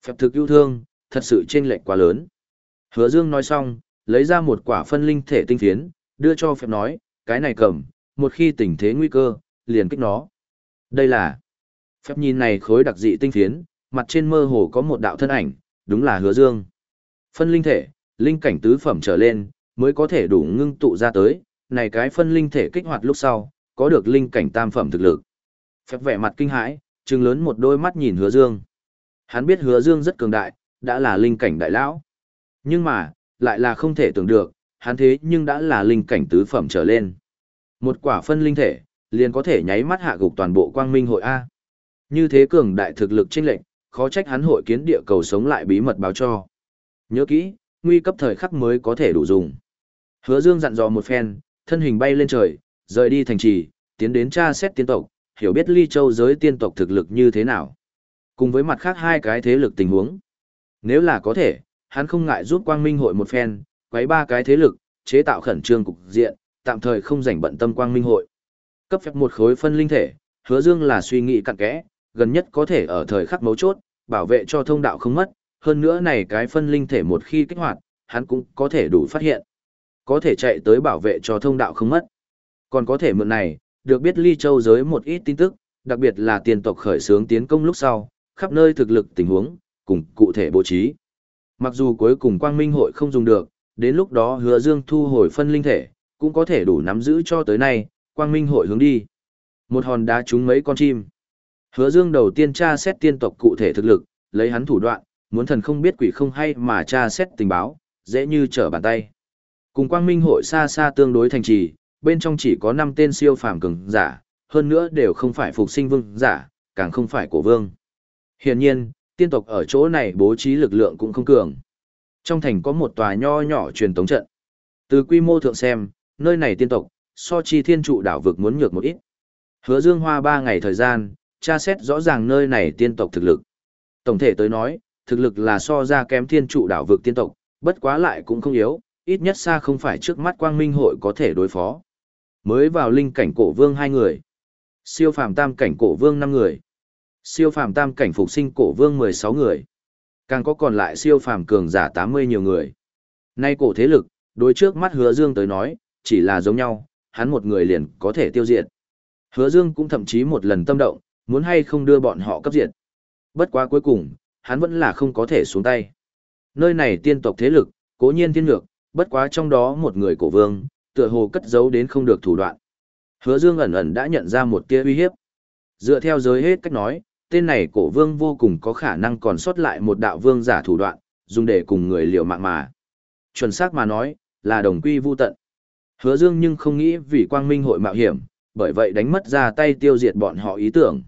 Speaker 1: Phép thực yêu thương, thật sự chênh lệch quá lớn. Hứa Dương nói xong, lấy ra một quả phân linh thể tinh phiến, đưa cho phép nói, cái này cầm, một khi tình thế nguy cơ, liền kích nó. Đây là phép nhìn này khối đặc dị tinh phiến, mặt trên mơ hồ có một đạo thân ảnh, đúng là hứa dương. Phân linh thể, linh cảnh tứ phẩm trở lên, mới có thể đủ ngưng tụ ra tới, này cái phân linh thể kích hoạt lúc sau, có được linh cảnh tam phẩm thực lực. Phép vẻ mặt kinh hãi, trừng lớn một đôi mắt nhìn hứa dương. Hắn biết hứa dương rất cường đại, đã là linh cảnh đại lão. Nhưng mà, lại là không thể tưởng được, hắn thế nhưng đã là linh cảnh tứ phẩm trở lên. Một quả phân linh thể, liền có thể nháy mắt hạ gục toàn bộ quang minh hội A. Như thế cường đại thực lực chênh lệnh, khó trách hắn hội kiến địa cầu sống lại bí mật báo cho. Nhớ kỹ, nguy cấp thời khắc mới có thể đủ dùng. Hứa Dương dặn dò một phen, thân hình bay lên trời, rời đi thành trì, tiến đến tra xét tiên tộc, hiểu biết ly châu giới tiên tộc thực lực như thế nào. Cùng với mặt khác hai cái thế lực tình huống. Nếu là có thể, hắn không ngại giúp quang minh hội một phen, quấy ba cái thế lực, chế tạo khẩn trương cục diện, tạm thời không rảnh bận tâm quang minh hội. Cấp phép một khối phân linh thể, hứa dương là suy nghĩ cặn kẽ, gần nhất có thể ở thời khắc mấu chốt, bảo vệ cho thông đạo không mất, hơn nữa này cái phân linh thể một khi kích hoạt, hắn cũng có thể đủ phát hiện. Có thể chạy tới bảo vệ cho thông đạo không mất. Còn có thể mượn này, được biết ly châu giới một ít tin tức, đặc biệt là tiền tộc khởi xướng tiến công lúc sau, khắp nơi thực lực tình huống, cùng cụ thể bố trí. Mặc dù cuối cùng quang minh hội không dùng được, đến lúc đó hứa dương thu hồi phân linh thể, cũng có thể đủ nắm giữ cho tới nay, quang minh hội hướng đi. Một hòn đá trúng mấy con chim. Hứa dương đầu tiên tra xét tiên tộc cụ thể thực lực, lấy hắn thủ đoạn, muốn thần không biết quỷ không hay mà tra xét tình báo, dễ như trở bàn tay. Cùng quang minh hội xa xa tương đối thành trì, bên trong chỉ có 5 tên siêu phàm cường giả, hơn nữa đều không phải phục sinh vương giả, càng không phải cổ vương. Hiển nhiên, tiên tộc ở chỗ này bố trí lực lượng cũng không cường. Trong thành có một tòa nho nhỏ truyền tống trận. Từ quy mô thượng xem, nơi này tiên tộc, so chi thiên trụ đảo vực muốn nhược một ít. Hứa Dương Hoa 3 ngày thời gian, tra xét rõ ràng nơi này tiên tộc thực lực. Tổng thể tới nói, thực lực là so ra kém thiên trụ đảo vực tiên tộc, bất quá lại cũng không yếu, ít nhất xa không phải trước mắt quang minh hội có thể đối phó. Mới vào linh cảnh cổ vương hai người, siêu phàm tam cảnh cổ vương năm người, siêu phàm tam cảnh phục sinh cổ vương 16 người, càng có còn lại siêu phàm cường giả 80 nhiều người. Nay cổ thế lực, đối trước mắt hứa dương tới nói, chỉ là giống nhau, hắn một người liền có thể tiêu diệt. Hứa dương cũng thậm chí một lần tâm động, muốn hay không đưa bọn họ cấp diệt. Bất quá cuối cùng, hắn vẫn là không có thể xuống tay. Nơi này tiên tộc thế lực, cố nhiên thiên lược, bất quá trong đó một người cổ vương, tựa hồ cất giấu đến không được thủ đoạn. Hứa Dương ẩn ẩn đã nhận ra một tia uy hiếp. Dựa theo giới hết cách nói, tên này cổ vương vô cùng có khả năng còn sót lại một đạo vương giả thủ đoạn, dùng để cùng người liều mạng mà. Chuẩn xác mà nói, là đồng quy vu tận. Hứa Dương nhưng không nghĩ vì quang minh hội mạo hiểm, bởi vậy đánh mất ra tay tiêu diệt bọn họ ý tưởng.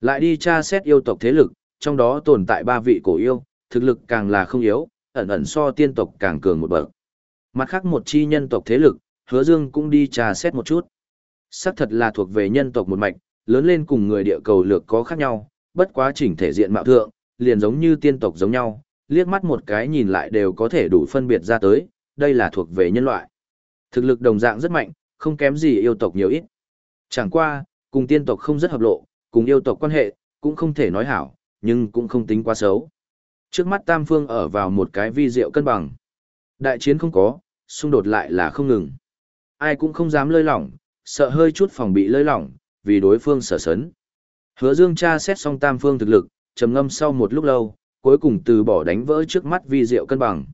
Speaker 1: Lại đi tra xét yêu tộc thế lực, trong đó tồn tại ba vị cổ yêu, thực lực càng là không yếu, ẩn ẩn so tiên tộc càng cường một bậc. Mặt khác một chi nhân tộc thế lực, hứa dương cũng đi trà xét một chút. Sắc thật là thuộc về nhân tộc một mạch, lớn lên cùng người địa cầu lược có khác nhau, bất quá chỉnh thể diện mạo thượng, liền giống như tiên tộc giống nhau, liếc mắt một cái nhìn lại đều có thể đủ phân biệt ra tới, đây là thuộc về nhân loại. Thực lực đồng dạng rất mạnh, không kém gì yêu tộc nhiều ít. Chẳng qua, cùng tiên tộc không rất hợp lộ, cùng yêu tộc quan hệ, cũng không thể nói hảo, nhưng cũng không tính quá xấu. Trước mắt Tam Phương ở vào một cái vi diệu cân bằng. Đại chiến không có, xung đột lại là không ngừng. Ai cũng không dám lơi lỏng, sợ hơi chút phòng bị lơi lỏng, vì đối phương sở sấn. Hứa Dương tra xét xong Tam Phương thực lực, trầm ngâm sau một lúc lâu, cuối cùng từ bỏ đánh vỡ trước mắt vi diệu cân bằng.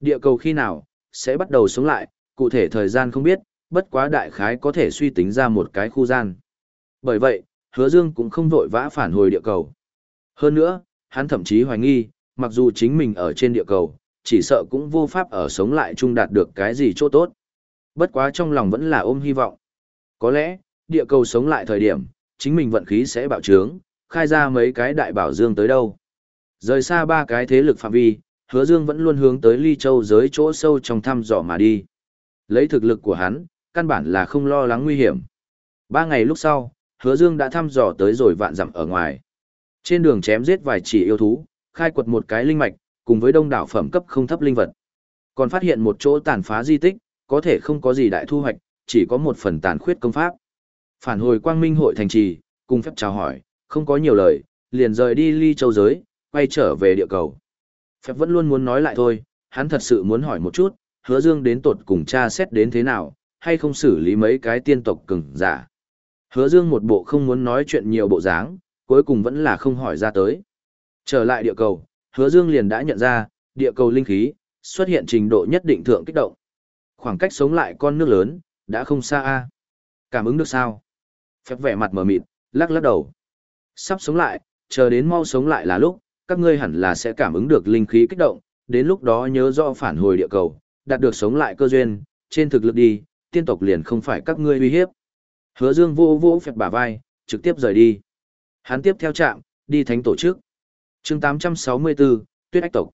Speaker 1: Địa cầu khi nào, sẽ bắt đầu sống lại, cụ thể thời gian không biết, bất quá đại khái có thể suy tính ra một cái khu gian. Bởi vậy, hứa dương cũng không vội vã phản hồi địa cầu. Hơn nữa, hắn thậm chí hoài nghi, mặc dù chính mình ở trên địa cầu, chỉ sợ cũng vô pháp ở sống lại chung đạt được cái gì chỗ tốt. Bất quá trong lòng vẫn là ôm hy vọng. Có lẽ, địa cầu sống lại thời điểm, chính mình vận khí sẽ bạo trướng, khai ra mấy cái đại bảo dương tới đâu. Rời xa ba cái thế lực phạm vi, hứa dương vẫn luôn hướng tới ly châu giới chỗ sâu trong thăm dò mà đi. Lấy thực lực của hắn, căn bản là không lo lắng nguy hiểm. Ba ngày lúc sau, hứa dương đã thăm dò tới rồi vạn dặm ở ngoài. Trên đường chém giết vài chỉ yêu thú, khai quật một cái linh mạch, cùng với đông đảo phẩm cấp không thấp linh vật. Còn phát hiện một chỗ tàn phá di tích, có thể không có gì đại thu hoạch, chỉ có một phần tàn khuyết công pháp. Phản hồi quang minh hội thành trì, cùng phép chào hỏi, không có nhiều lời, liền rời đi ly châu giới, quay trở về địa cầu. Phép vẫn luôn muốn nói lại thôi, hắn thật sự muốn hỏi một chút, hứa dương đến tột cùng cha xét đến thế nào, hay không xử lý mấy cái tiên tộc cứng, giả. Hứa dương một bộ không muốn nói chuyện nhiều bộ dáng, cuối cùng vẫn là không hỏi ra tới. Trở lại địa cầu, hứa dương liền đã nhận ra, địa cầu linh khí, xuất hiện trình độ nhất định thượng kích động. Khoảng cách sống lại con nước lớn, đã không xa a. Cảm ứng được sao? Phép vẻ mặt mở mịt, lắc lắc đầu. Sắp sống lại, chờ đến mau sống lại là lúc, các ngươi hẳn là sẽ cảm ứng được linh khí kích động, đến lúc đó nhớ rõ phản hồi địa cầu, đạt được sống lại cơ duyên, trên thực lực đi, tiên tộc liền không phải các ngươi uy hiếp. Hứa Dương vô vô phẹt bả vai, trực tiếp rời đi. Hắn tiếp theo trạm, đi thánh tổ chức. Chương 864, Tuyết Ách tộc.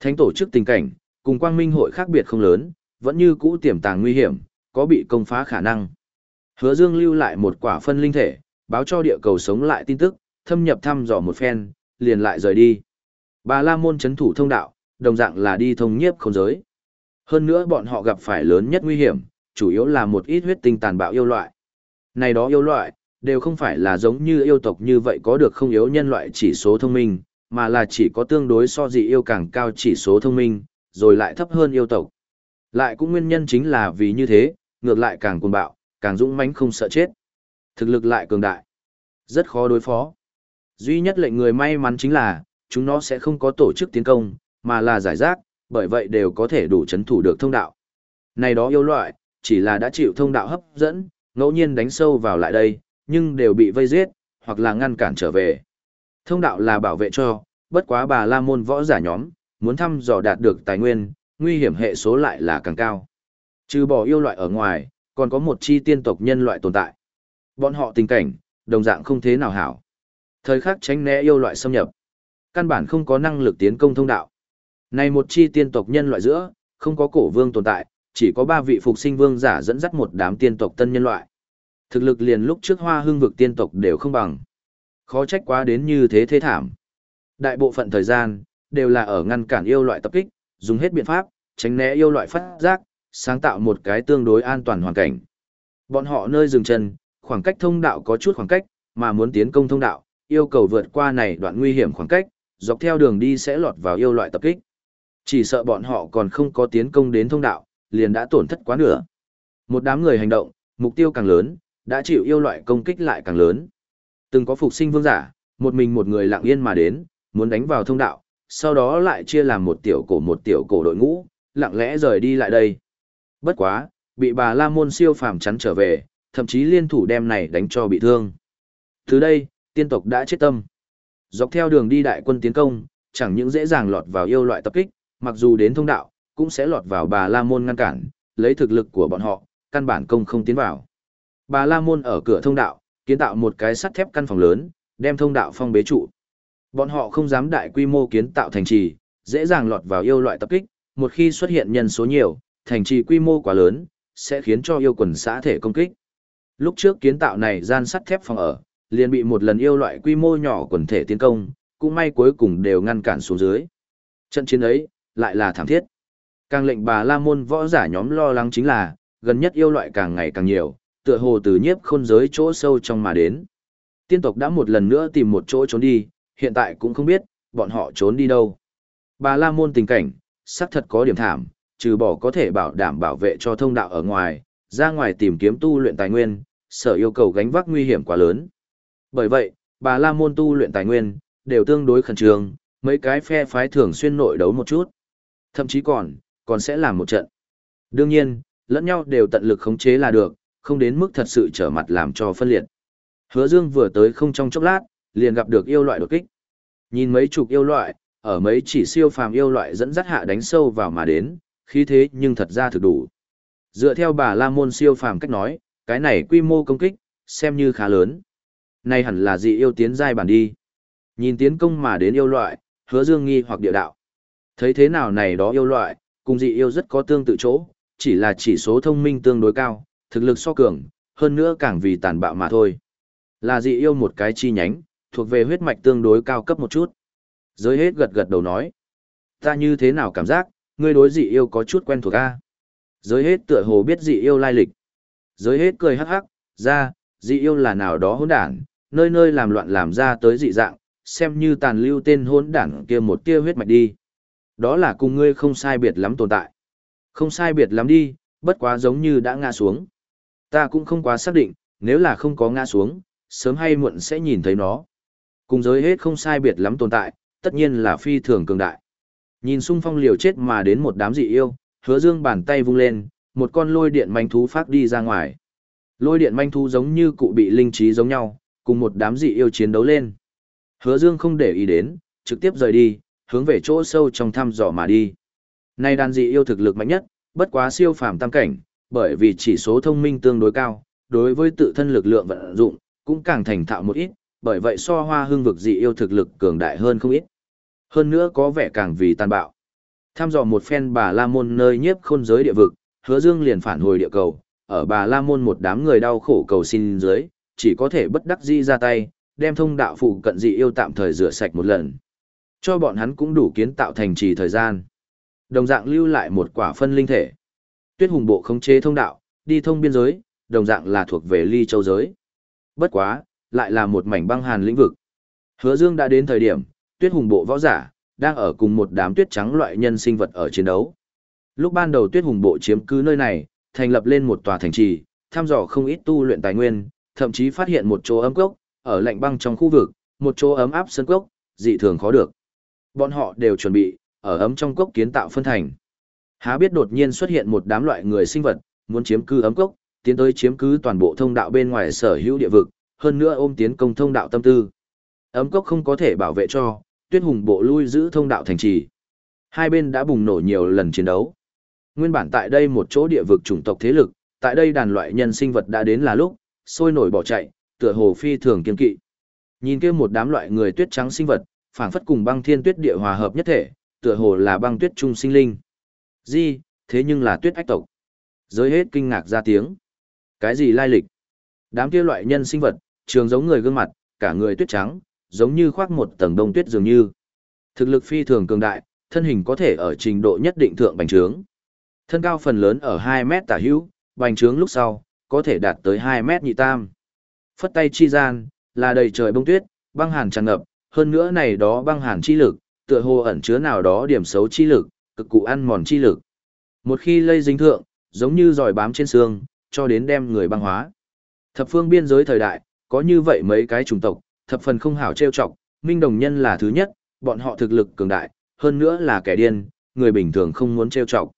Speaker 1: Thánh tổ chức tình cảnh, cùng Quang Minh hội khác biệt không lớn, vẫn như cũ tiềm tàng nguy hiểm, có bị công phá khả năng. Hứa Dương lưu lại một quả phân linh thể, báo cho địa cầu sống lại tin tức, thâm nhập thăm dò một phen, liền lại rời đi. Bà La Môn chấn thủ thông đạo, đồng dạng là đi thông nhiếp không giới. Hơn nữa bọn họ gặp phải lớn nhất nguy hiểm, chủ yếu là một ít huyết tinh tàn bạo yêu loại. Này đó yêu loại, đều không phải là giống như yêu tộc như vậy có được không yếu nhân loại chỉ số thông minh, mà là chỉ có tương đối so dị yêu càng cao chỉ số thông minh, rồi lại thấp hơn yêu tộc. Lại cũng nguyên nhân chính là vì như thế, ngược lại càng cuồng bạo, càng dũng mãnh không sợ chết. Thực lực lại cường đại. Rất khó đối phó. Duy nhất lệnh người may mắn chính là, chúng nó sẽ không có tổ chức tiến công, mà là giải rác, bởi vậy đều có thể đủ chấn thủ được thông đạo. Này đó yêu loại, chỉ là đã chịu thông đạo hấp dẫn, ngẫu nhiên đánh sâu vào lại đây, nhưng đều bị vây giết, hoặc là ngăn cản trở về. Thông đạo là bảo vệ cho, bất quá bà la môn võ giả nhóm, muốn thăm dò đạt được tài nguyên, nguy hiểm hệ số lại là càng cao. Trừ bỏ yêu loại ở ngoài, còn có một chi tiên tộc nhân loại tồn tại. Bọn họ tình cảnh, đồng dạng không thế nào hảo. Thời khắc tránh né yêu loại xâm nhập. Căn bản không có năng lực tiến công thông đạo. Này một chi tiên tộc nhân loại giữa, không có cổ vương tồn tại, chỉ có ba vị phục sinh vương giả dẫn dắt một đám tiên tộc tân nhân loại. Thực lực liền lúc trước hoa hương vực tiên tộc đều không bằng. Khó trách quá đến như thế thế thảm. Đại bộ phận thời gian, đều là ở ngăn cản yêu loại tập kích, dùng hết biện pháp, tránh né yêu loại phát giác, sáng tạo một cái tương đối an toàn hoàn cảnh. Bọn họ nơi dừng chân, khoảng cách thông đạo có chút khoảng cách, mà muốn tiến công thông đạo, yêu cầu vượt qua này đoạn nguy hiểm khoảng cách, dọc theo đường đi sẽ lọt vào yêu loại tập kích. Chỉ sợ bọn họ còn không có tiến công đến thông đạo, liền đã tổn thất quá nửa. Một đám người hành động, mục tiêu càng lớn, đã chịu yêu loại công kích lại càng lớn. Từng có phục sinh vương giả, một mình một người lặng yên mà đến, muốn đánh vào thông đạo, sau đó lại chia làm một tiểu cổ một tiểu cổ đội ngũ, lặng lẽ rời đi lại đây. Bất quá, bị bà La Môn siêu phàm chắn trở về, thậm chí liên thủ đem này đánh cho bị thương. Từ đây, tiên tộc đã chết tâm. Dọc theo đường đi đại quân tiến công, chẳng những dễ dàng lọt vào yêu loại tập kích, mặc dù đến thông đạo, cũng sẽ lọt vào bà La Môn ngăn cản, lấy thực lực của bọn họ, căn bản công không tiến vào. Bà La Môn ở cửa thông đạo, kiến tạo một cái sắt thép căn phòng lớn, đem thông đạo phong bế trụ. Bọn họ không dám đại quy mô kiến tạo thành trì, dễ dàng lọt vào yêu loại tập kích, một khi xuất hiện nhân số nhiều, thành trì quy mô quá lớn, sẽ khiến cho yêu quần xã thể công kích. Lúc trước kiến tạo này gian sắt thép phòng ở, liền bị một lần yêu loại quy mô nhỏ quần thể tiến công, cũng may cuối cùng đều ngăn cản xuống dưới. Trận chiến ấy, lại là thảm thiết. Càng lệnh bà La Môn võ giả nhóm lo lắng chính là, gần nhất yêu loại càng ngày càng nhiều, tựa hồ từ nhiếp khôn giới chỗ sâu trong mà đến. Tiên tộc đã một lần nữa tìm một chỗ trốn đi, hiện tại cũng không biết, bọn họ trốn đi đâu. Bà La Môn tình cảnh, xác thật có điểm thảm, trừ bỏ có thể bảo đảm bảo vệ cho thông đạo ở ngoài, ra ngoài tìm kiếm tu luyện tài nguyên, sở yêu cầu gánh vác nguy hiểm quá lớn. Bởi vậy, bà La Môn tu luyện tài nguyên, đều tương đối khẩn trương, mấy cái phe phái thường xuyên nội đấu một chút. Thậm chí còn, còn sẽ làm một trận. Đương nhiên, lẫn nhau đều tận lực khống chế là được, không đến mức thật sự trở mặt làm cho phân liệt. Hứa Dương vừa tới không trong chốc lát, liền gặp được yêu loại đột kích. Nhìn mấy chục yêu loại, ở mấy chỉ siêu phàm yêu loại dẫn dắt hạ đánh sâu vào mà đến, khí thế nhưng thật ra thực đủ. Dựa theo bà La Môn siêu phàm cách nói, cái này quy mô công kích, xem như khá lớn. Này hẳn là dị yêu tiến giai bản đi. Nhìn tiến công mà đến yêu loại, hứa dương nghi hoặc địa đạo. Thấy thế nào này đó yêu loại, cùng dị yêu rất có tương tự chỗ, chỉ là chỉ số thông minh tương đối cao, thực lực so cường, hơn nữa càng vì tàn bạo mà thôi. Là dị yêu một cái chi nhánh, thuộc về huyết mạch tương đối cao cấp một chút. Giới hết gật gật đầu nói. Ta như thế nào cảm giác, ngươi đối dị yêu có chút quen thuộc a Giới hết tựa hồ biết dị yêu lai lịch. Giới hết cười hắc hắc, ra, dị yêu là nào đó hỗn đản, nơi nơi làm loạn làm ra tới dị dạng, xem như tàn lưu tên hỗn đản kia một tia huyết mạch đi. Đó là cùng ngươi không sai biệt lắm tồn tại. Không sai biệt lắm đi, bất quá giống như đã ngã xuống. Ta cũng không quá xác định, nếu là không có ngã xuống, sớm hay muộn sẽ nhìn thấy nó. Cùng giới hết không sai biệt lắm tồn tại, tất nhiên là phi thường cường đại. Nhìn xung phong liều chết mà đến một đám dị yêu, hứa dương bàn tay vung lên, một con lôi điện manh thú phát đi ra ngoài. Lôi điện manh thú giống như cụ bị linh trí giống nhau, cùng một đám dị yêu chiến đấu lên. Hứa dương không để ý đến, trực tiếp rời đi, hướng về chỗ sâu trong thăm dò mà đi. Nay đàn dị yêu thực lực mạnh nhất, bất quá siêu phàm tam cảnh, bởi vì chỉ số thông minh tương đối cao, đối với tự thân lực lượng vận dụng, cũng càng thành thạo một ít, bởi vậy so hoa hương vực dị yêu thực lực cường đại hơn không ít. Hơn nữa có vẻ càng vì tàn bạo. Tham dò một phen bà La Môn nơi nhiếp khôn giới địa vực, hứa dương liền phản hồi địa cầu, ở bà La Môn một đám người đau khổ cầu xin dưới, chỉ có thể bất đắc dĩ ra tay, đem thông đạo phụ cận dị yêu tạm thời rửa sạch một lần. Cho bọn hắn cũng đủ kiến tạo thành trì thời gian. Đồng dạng lưu lại một quả phân linh thể. Tuyết hùng bộ khống chế thông đạo, đi thông biên giới, đồng dạng là thuộc về ly châu giới. Bất quá, lại là một mảnh băng hàn lĩnh vực. Hứa Dương đã đến thời điểm, tuyết hùng bộ võ giả, đang ở cùng một đám tuyết trắng loại nhân sinh vật ở chiến đấu. Lúc ban đầu tuyết hùng bộ chiếm cứ nơi này, thành lập lên một tòa thành trì, thăm dò không ít tu luyện tài nguyên, thậm chí phát hiện một chỗ ấm cốc, ở lạnh băng trong khu vực, một chỗ ấm áp sân cốc, dị thường khó được. Bọn họ đều chuẩn bị, ở ấm trong cốc kiến tạo phân thành. Há biết đột nhiên xuất hiện một đám loại người sinh vật, muốn chiếm cứ ấm cốc, tiến tới chiếm cứ toàn bộ thông đạo bên ngoài sở hữu địa vực, hơn nữa ôm tiến công thông đạo tâm tư. Ấm cốc không có thể bảo vệ cho, tuyết hùng bộ lui giữ thông đạo thành trì. Hai bên đã bùng nổ nhiều lần chiến đấu. Nguyên bản tại đây một chỗ địa vực chủng tộc thế lực, tại đây đàn loại nhân sinh vật đã đến là lúc, sôi nổi bỏ chạy, tựa hồ phi thường kiên kỵ. Nhìn kia một đám loại người tuyết trắng sinh vật, phảng phất cùng băng thiên tuyết địa hòa hợp nhất thể, tựa hồ là băng tuyết trung sinh linh. Di, thế nhưng là tuyết ách tộc. Giới hết kinh ngạc ra tiếng. Cái gì lai lịch? Đám kia loại nhân sinh vật, trường giống người gương mặt, cả người tuyết trắng, giống như khoác một tầng đông tuyết dường như. Thực lực phi thường cường đại, thân hình có thể ở trình độ nhất định thượng bành trướng. Thân cao phần lớn ở 2 mét tả hữu, bành trướng lúc sau, có thể đạt tới 2 mét nhị tam. Phất tay chi gian, là đầy trời bông tuyết, băng hàn tràn ngập, hơn nữa này đó băng hàn chi lực, tựa hồ ẩn chứa nào đó điểm xấu chi lực, cực cụ ăn mòn chi lực. Một khi lây dính thượng, giống như giỏi bám trên xương, cho đến đem người băng hóa. Thập phương biên giới thời đại, có như vậy mấy cái chủng tộc, thập phần không hảo trêu chọc, Minh Đồng Nhân là thứ nhất, bọn họ thực lực cường đại, hơn nữa là kẻ điên, người bình thường không muốn trêu chọc.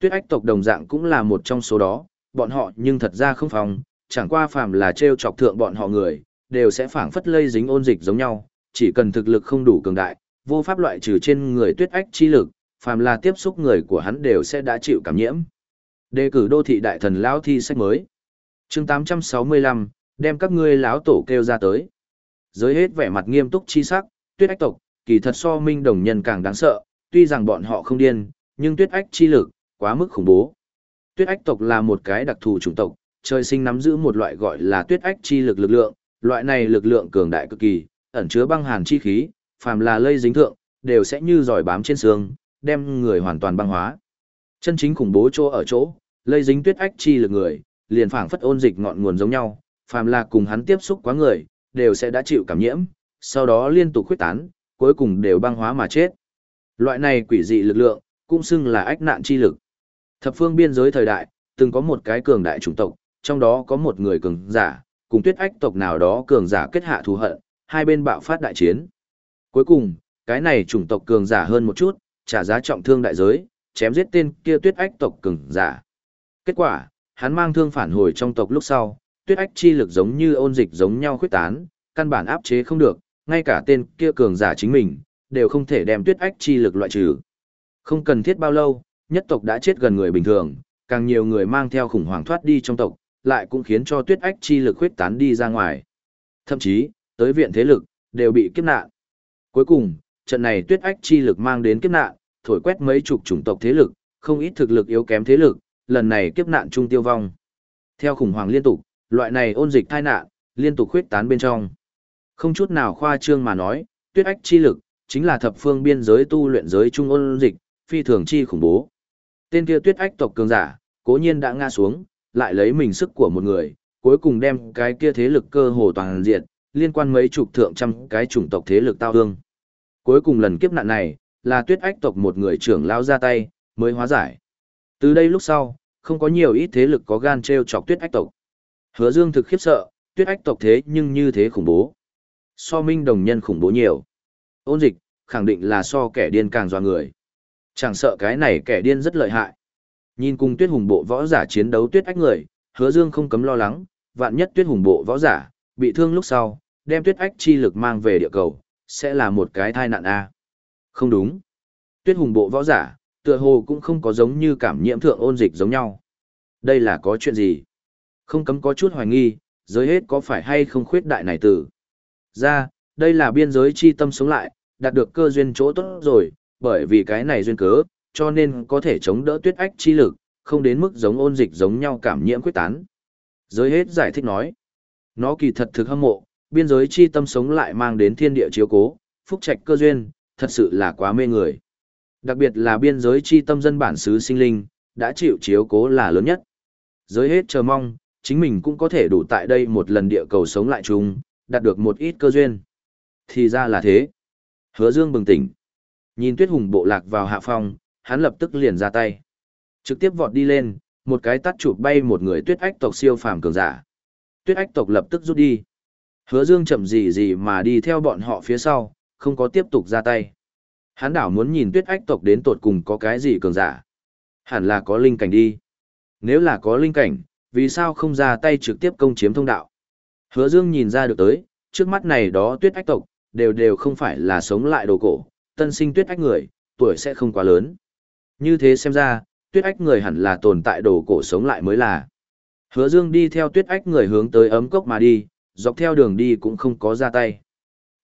Speaker 1: Tuyết Ách tộc đồng dạng cũng là một trong số đó, bọn họ nhưng thật ra không phòng, chẳng qua phàm là trêu chọc thượng bọn họ người, đều sẽ phảng phất lây dính ôn dịch giống nhau, chỉ cần thực lực không đủ cường đại, vô pháp loại trừ trên người Tuyết Ách chi lực, phàm là tiếp xúc người của hắn đều sẽ đã chịu cảm nhiễm. Đề cử đô thị đại thần lão thi sách mới. Chương 865, đem các ngươi lão tổ kêu ra tới dưới hết vẻ mặt nghiêm túc chi sắc, tuyết ách tộc, kỳ thật so minh đồng nhân càng đáng sợ, tuy rằng bọn họ không điên, nhưng tuyết ách chi lực, quá mức khủng bố. Tuyết ách tộc là một cái đặc thù chủng tộc, trời sinh nắm giữ một loại gọi là tuyết ách chi lực lực lượng, loại này lực lượng cường đại cực kỳ, ẩn chứa băng hàn chi khí, phàm là lây dính thượng, đều sẽ như giỏi bám trên xương, đem người hoàn toàn băng hóa. Chân chính khủng bố chỗ ở chỗ, lây dính tuyết ách chi lực người, liền phảng phất ôn dịch ngọn nguồn giống nhau, phàm là cùng hắn tiếp xúc quá người, đều sẽ đã chịu cảm nhiễm, sau đó liên tục khuyết tán, cuối cùng đều băng hóa mà chết. Loại này quỷ dị lực lượng, cũng xưng là ách nạn chi lực. Thập phương biên giới thời đại, từng có một cái cường đại chủng tộc, trong đó có một người cường giả, cùng tuyết ách tộc nào đó cường giả kết hạ thù hận, hai bên bạo phát đại chiến. Cuối cùng, cái này chủng tộc cường giả hơn một chút, trả giá trọng thương đại giới, chém giết tên kia tuyết ách tộc cường giả. Kết quả, hắn mang thương phản hồi trong tộc lúc sau, tuyết ách chi lực giống như ôn dịch giống nhau khuyết tán, căn bản áp chế không được, ngay cả tên kia cường giả chính mình, đều không thể đem tuyết ách chi lực loại trừ. Không cần thiết bao lâu, nhất tộc đã chết gần người bình thường, càng nhiều người mang theo khủng hoảng thoát đi trong tộc, lại cũng khiến cho tuyết ách chi lực khuyết tán đi ra ngoài. Thậm chí, tới viện thế lực, đều bị kiếp nạn. Cuối cùng, trận này tuyết ách chi lực mang đến kiếp nạn, thổi quét mấy chục chủng tộc thế lực, không ít thực lực yếu kém thế lực, lần này kiếp nạn trung tiêu vong. Theo khủng hoảng liên tục, loại này ôn dịch tai nạn, liên tục khuyết tán bên trong. Không chút nào khoa trương mà nói, tuyết ách chi lực, chính là thập phương biên giới tu luyện giới trung ôn dịch, phi thường chi khủng bố. Tên kia tuyết ách tộc cường giả, cố nhiên đã ngã xuống, lại lấy mình sức của một người, cuối cùng đem cái kia thế lực cơ hồ toàn diện, liên quan mấy chục thượng trăm cái chủng tộc thế lực tao hương. Cuối cùng lần kiếp nạn này, là tuyết ách tộc một người trưởng lao ra tay, mới hóa giải. Từ đây lúc sau, không có nhiều ít thế lực có gan treo chọc tuyết ách tộc. Hứa Dương thực khiếp sợ, tuyết ách tộc thế nhưng như thế khủng bố. So minh đồng nhân khủng bố nhiều. Ôn dịch, khẳng định là so kẻ điên càng doa người. Chẳng sợ cái này kẻ điên rất lợi hại. Nhìn cùng tuyết hùng bộ võ giả chiến đấu tuyết ách người, hứa dương không cấm lo lắng, vạn nhất tuyết hùng bộ võ giả, bị thương lúc sau, đem tuyết ách chi lực mang về địa cầu, sẽ là một cái thai nạn A. Không đúng. Tuyết hùng bộ võ giả, tựa hồ cũng không có giống như cảm nhiễm thượng ôn dịch giống nhau. Đây là có chuyện gì? Không cấm có chút hoài nghi, giới hết có phải hay không khuyết đại này tử. Ra, đây là biên giới chi tâm sống lại, đạt được cơ duyên chỗ tốt rồi, bởi vì cái này duyên cớ, cho nên có thể chống đỡ tuyết ách chi lực, không đến mức giống ôn dịch giống nhau cảm nhiễm quyết tán. Giới hết giải thích nói, nó kỳ thật thực hâm mộ, biên giới chi tâm sống lại mang đến thiên địa chiếu cố, phúc trạch cơ duyên, thật sự là quá mê người. Đặc biệt là biên giới chi tâm dân bản xứ sinh linh, đã chịu chiếu cố là lớn nhất. Giới hết chờ mong, chính mình cũng có thể đủ tại đây một lần địa cầu sống lại chung, đạt được một ít cơ duyên. Thì ra là thế. Hứa Dương bừng tỉnh. Nhìn tuyết hùng bộ lạc vào hạ phong, hắn lập tức liền ra tay. Trực tiếp vọt đi lên, một cái tát chụp bay một người tuyết ách tộc siêu phàm cường giả. Tuyết ách tộc lập tức rút đi. Hứa Dương chậm gì gì mà đi theo bọn họ phía sau, không có tiếp tục ra tay. Hắn đảo muốn nhìn tuyết ách tộc đến tột cùng có cái gì cường giả. Hẳn là có linh cảnh đi. Nếu là có linh cảnh, vì sao không ra tay trực tiếp công chiếm thông đạo? Hứa Dương nhìn ra được tới, trước mắt này đó tuyết ách tộc, đều đều không phải là sống lại đồ cổ, tân sinh tuyết ách người, tuổi sẽ không quá lớn. Như thế xem ra, tuyết ách người hẳn là tồn tại đồ cổ sống lại mới là. Hứa Dương đi theo tuyết ách người hướng tới ấm cốc mà đi, dọc theo đường đi cũng không có ra tay.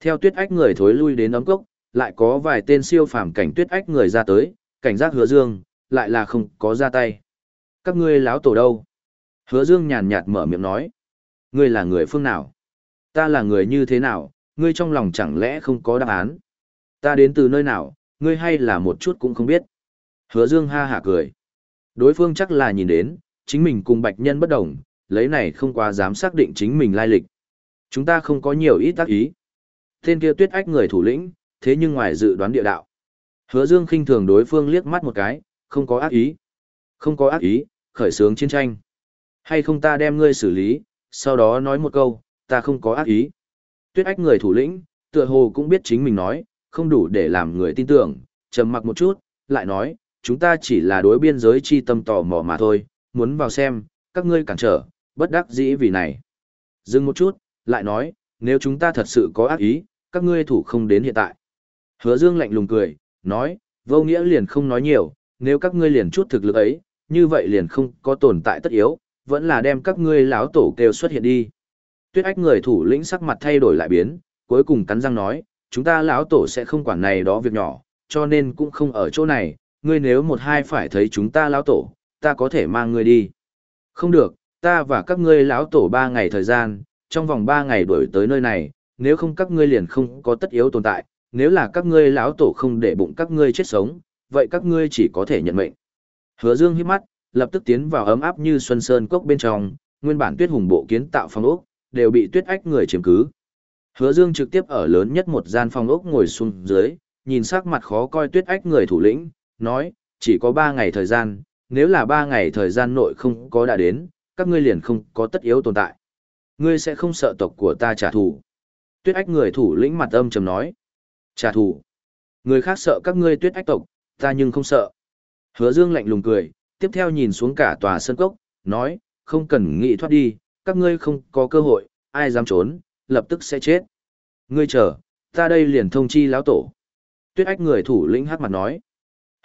Speaker 1: Theo tuyết ách người thối lui đến ấm cốc, lại có vài tên siêu phàm cảnh tuyết ách người ra tới, cảnh giác hứa Dương, lại là không có ra tay. Các ngươi láo tổ đâu? Hứa Dương nhàn nhạt mở miệng nói. Ngươi là người phương nào? Ta là người như thế nào? Ngươi trong lòng chẳng lẽ không có đáp án? Ta đến từ nơi nào? Ngươi hay là một chút cũng không biết? Hứa Dương ha hả cười. Đối phương chắc là nhìn đến, chính mình cùng bạch nhân bất đồng, lấy này không quá dám xác định chính mình lai lịch. Chúng ta không có nhiều ít tác ý. Tên kia tuyết ách người thủ lĩnh, thế nhưng ngoài dự đoán địa đạo. Hứa Dương khinh thường đối phương liếc mắt một cái, không có ác ý. Không có ác ý, khởi xướng chiến tranh. Hay không ta đem ngươi xử lý, sau đó nói một câu, ta không có ác ý. Tuyết ách người thủ lĩnh, tựa hồ cũng biết chính mình nói, không đủ để làm người tin tưởng, trầm mặc một chút, lại nói, chúng ta chỉ là đối biên giới chi tâm tò mò mà thôi, muốn vào xem, các ngươi cản trở, bất đắc dĩ vì này. Dừng một chút, lại nói, nếu chúng ta thật sự có ác ý, các ngươi thủ không đến hiện tại. Hứa Dương lạnh lùng cười, nói, vô nghĩa liền không nói nhiều, nếu các ngươi liền chút thực lực ấy, như vậy liền không có tồn tại tất yếu, vẫn là đem các ngươi lão tổ kêu xuất hiện đi. Tuyết ách người thủ lĩnh sắc mặt thay đổi lại biến, cuối cùng cắn răng nói, chúng ta lão tổ sẽ không quản này đó việc nhỏ, cho nên cũng không ở chỗ này, ngươi nếu một hai phải thấy chúng ta lão tổ, ta có thể mang ngươi đi. Không được, ta và các ngươi lão tổ ba ngày thời gian, trong vòng ba ngày đuổi tới nơi này, nếu không các ngươi liền không có tất yếu tồn tại, nếu là các ngươi lão tổ không để bụng các ngươi chết sống, vậy các ngươi chỉ có thể nhận mệnh. Hứa Dương hít mắt, lập tức tiến vào ấm áp như xuân sơn cốc bên trong, nguyên bản tuyết hùng bộ kiến tạo phong ốc, đều bị tuyết ách người chiếm cứ. Hứa Dương trực tiếp ở lớn nhất một gian phong ốc ngồi xuống dưới, nhìn sắc mặt khó coi tuyết ách người thủ lĩnh, nói, chỉ có ba ngày thời gian, nếu là ba ngày thời gian nội không có đã đến, các ngươi liền không có tất yếu tồn tại. Ngươi sẽ không sợ tộc của ta trả thù. Tuyết ách người thủ lĩnh mặt âm trầm nói. Trả thù. Người khác sợ các ngươi tuyết ách tộc, ta nhưng không sợ. Hứa Dương lạnh lùng cười, tiếp theo nhìn xuống cả tòa sân cốc, nói, không cần nghĩ thoát đi, các ngươi không có cơ hội, ai dám trốn, lập tức sẽ chết. Ngươi chờ, ta đây liền thông chi lão tổ. Tuyết ách người thủ lĩnh hát mặt nói.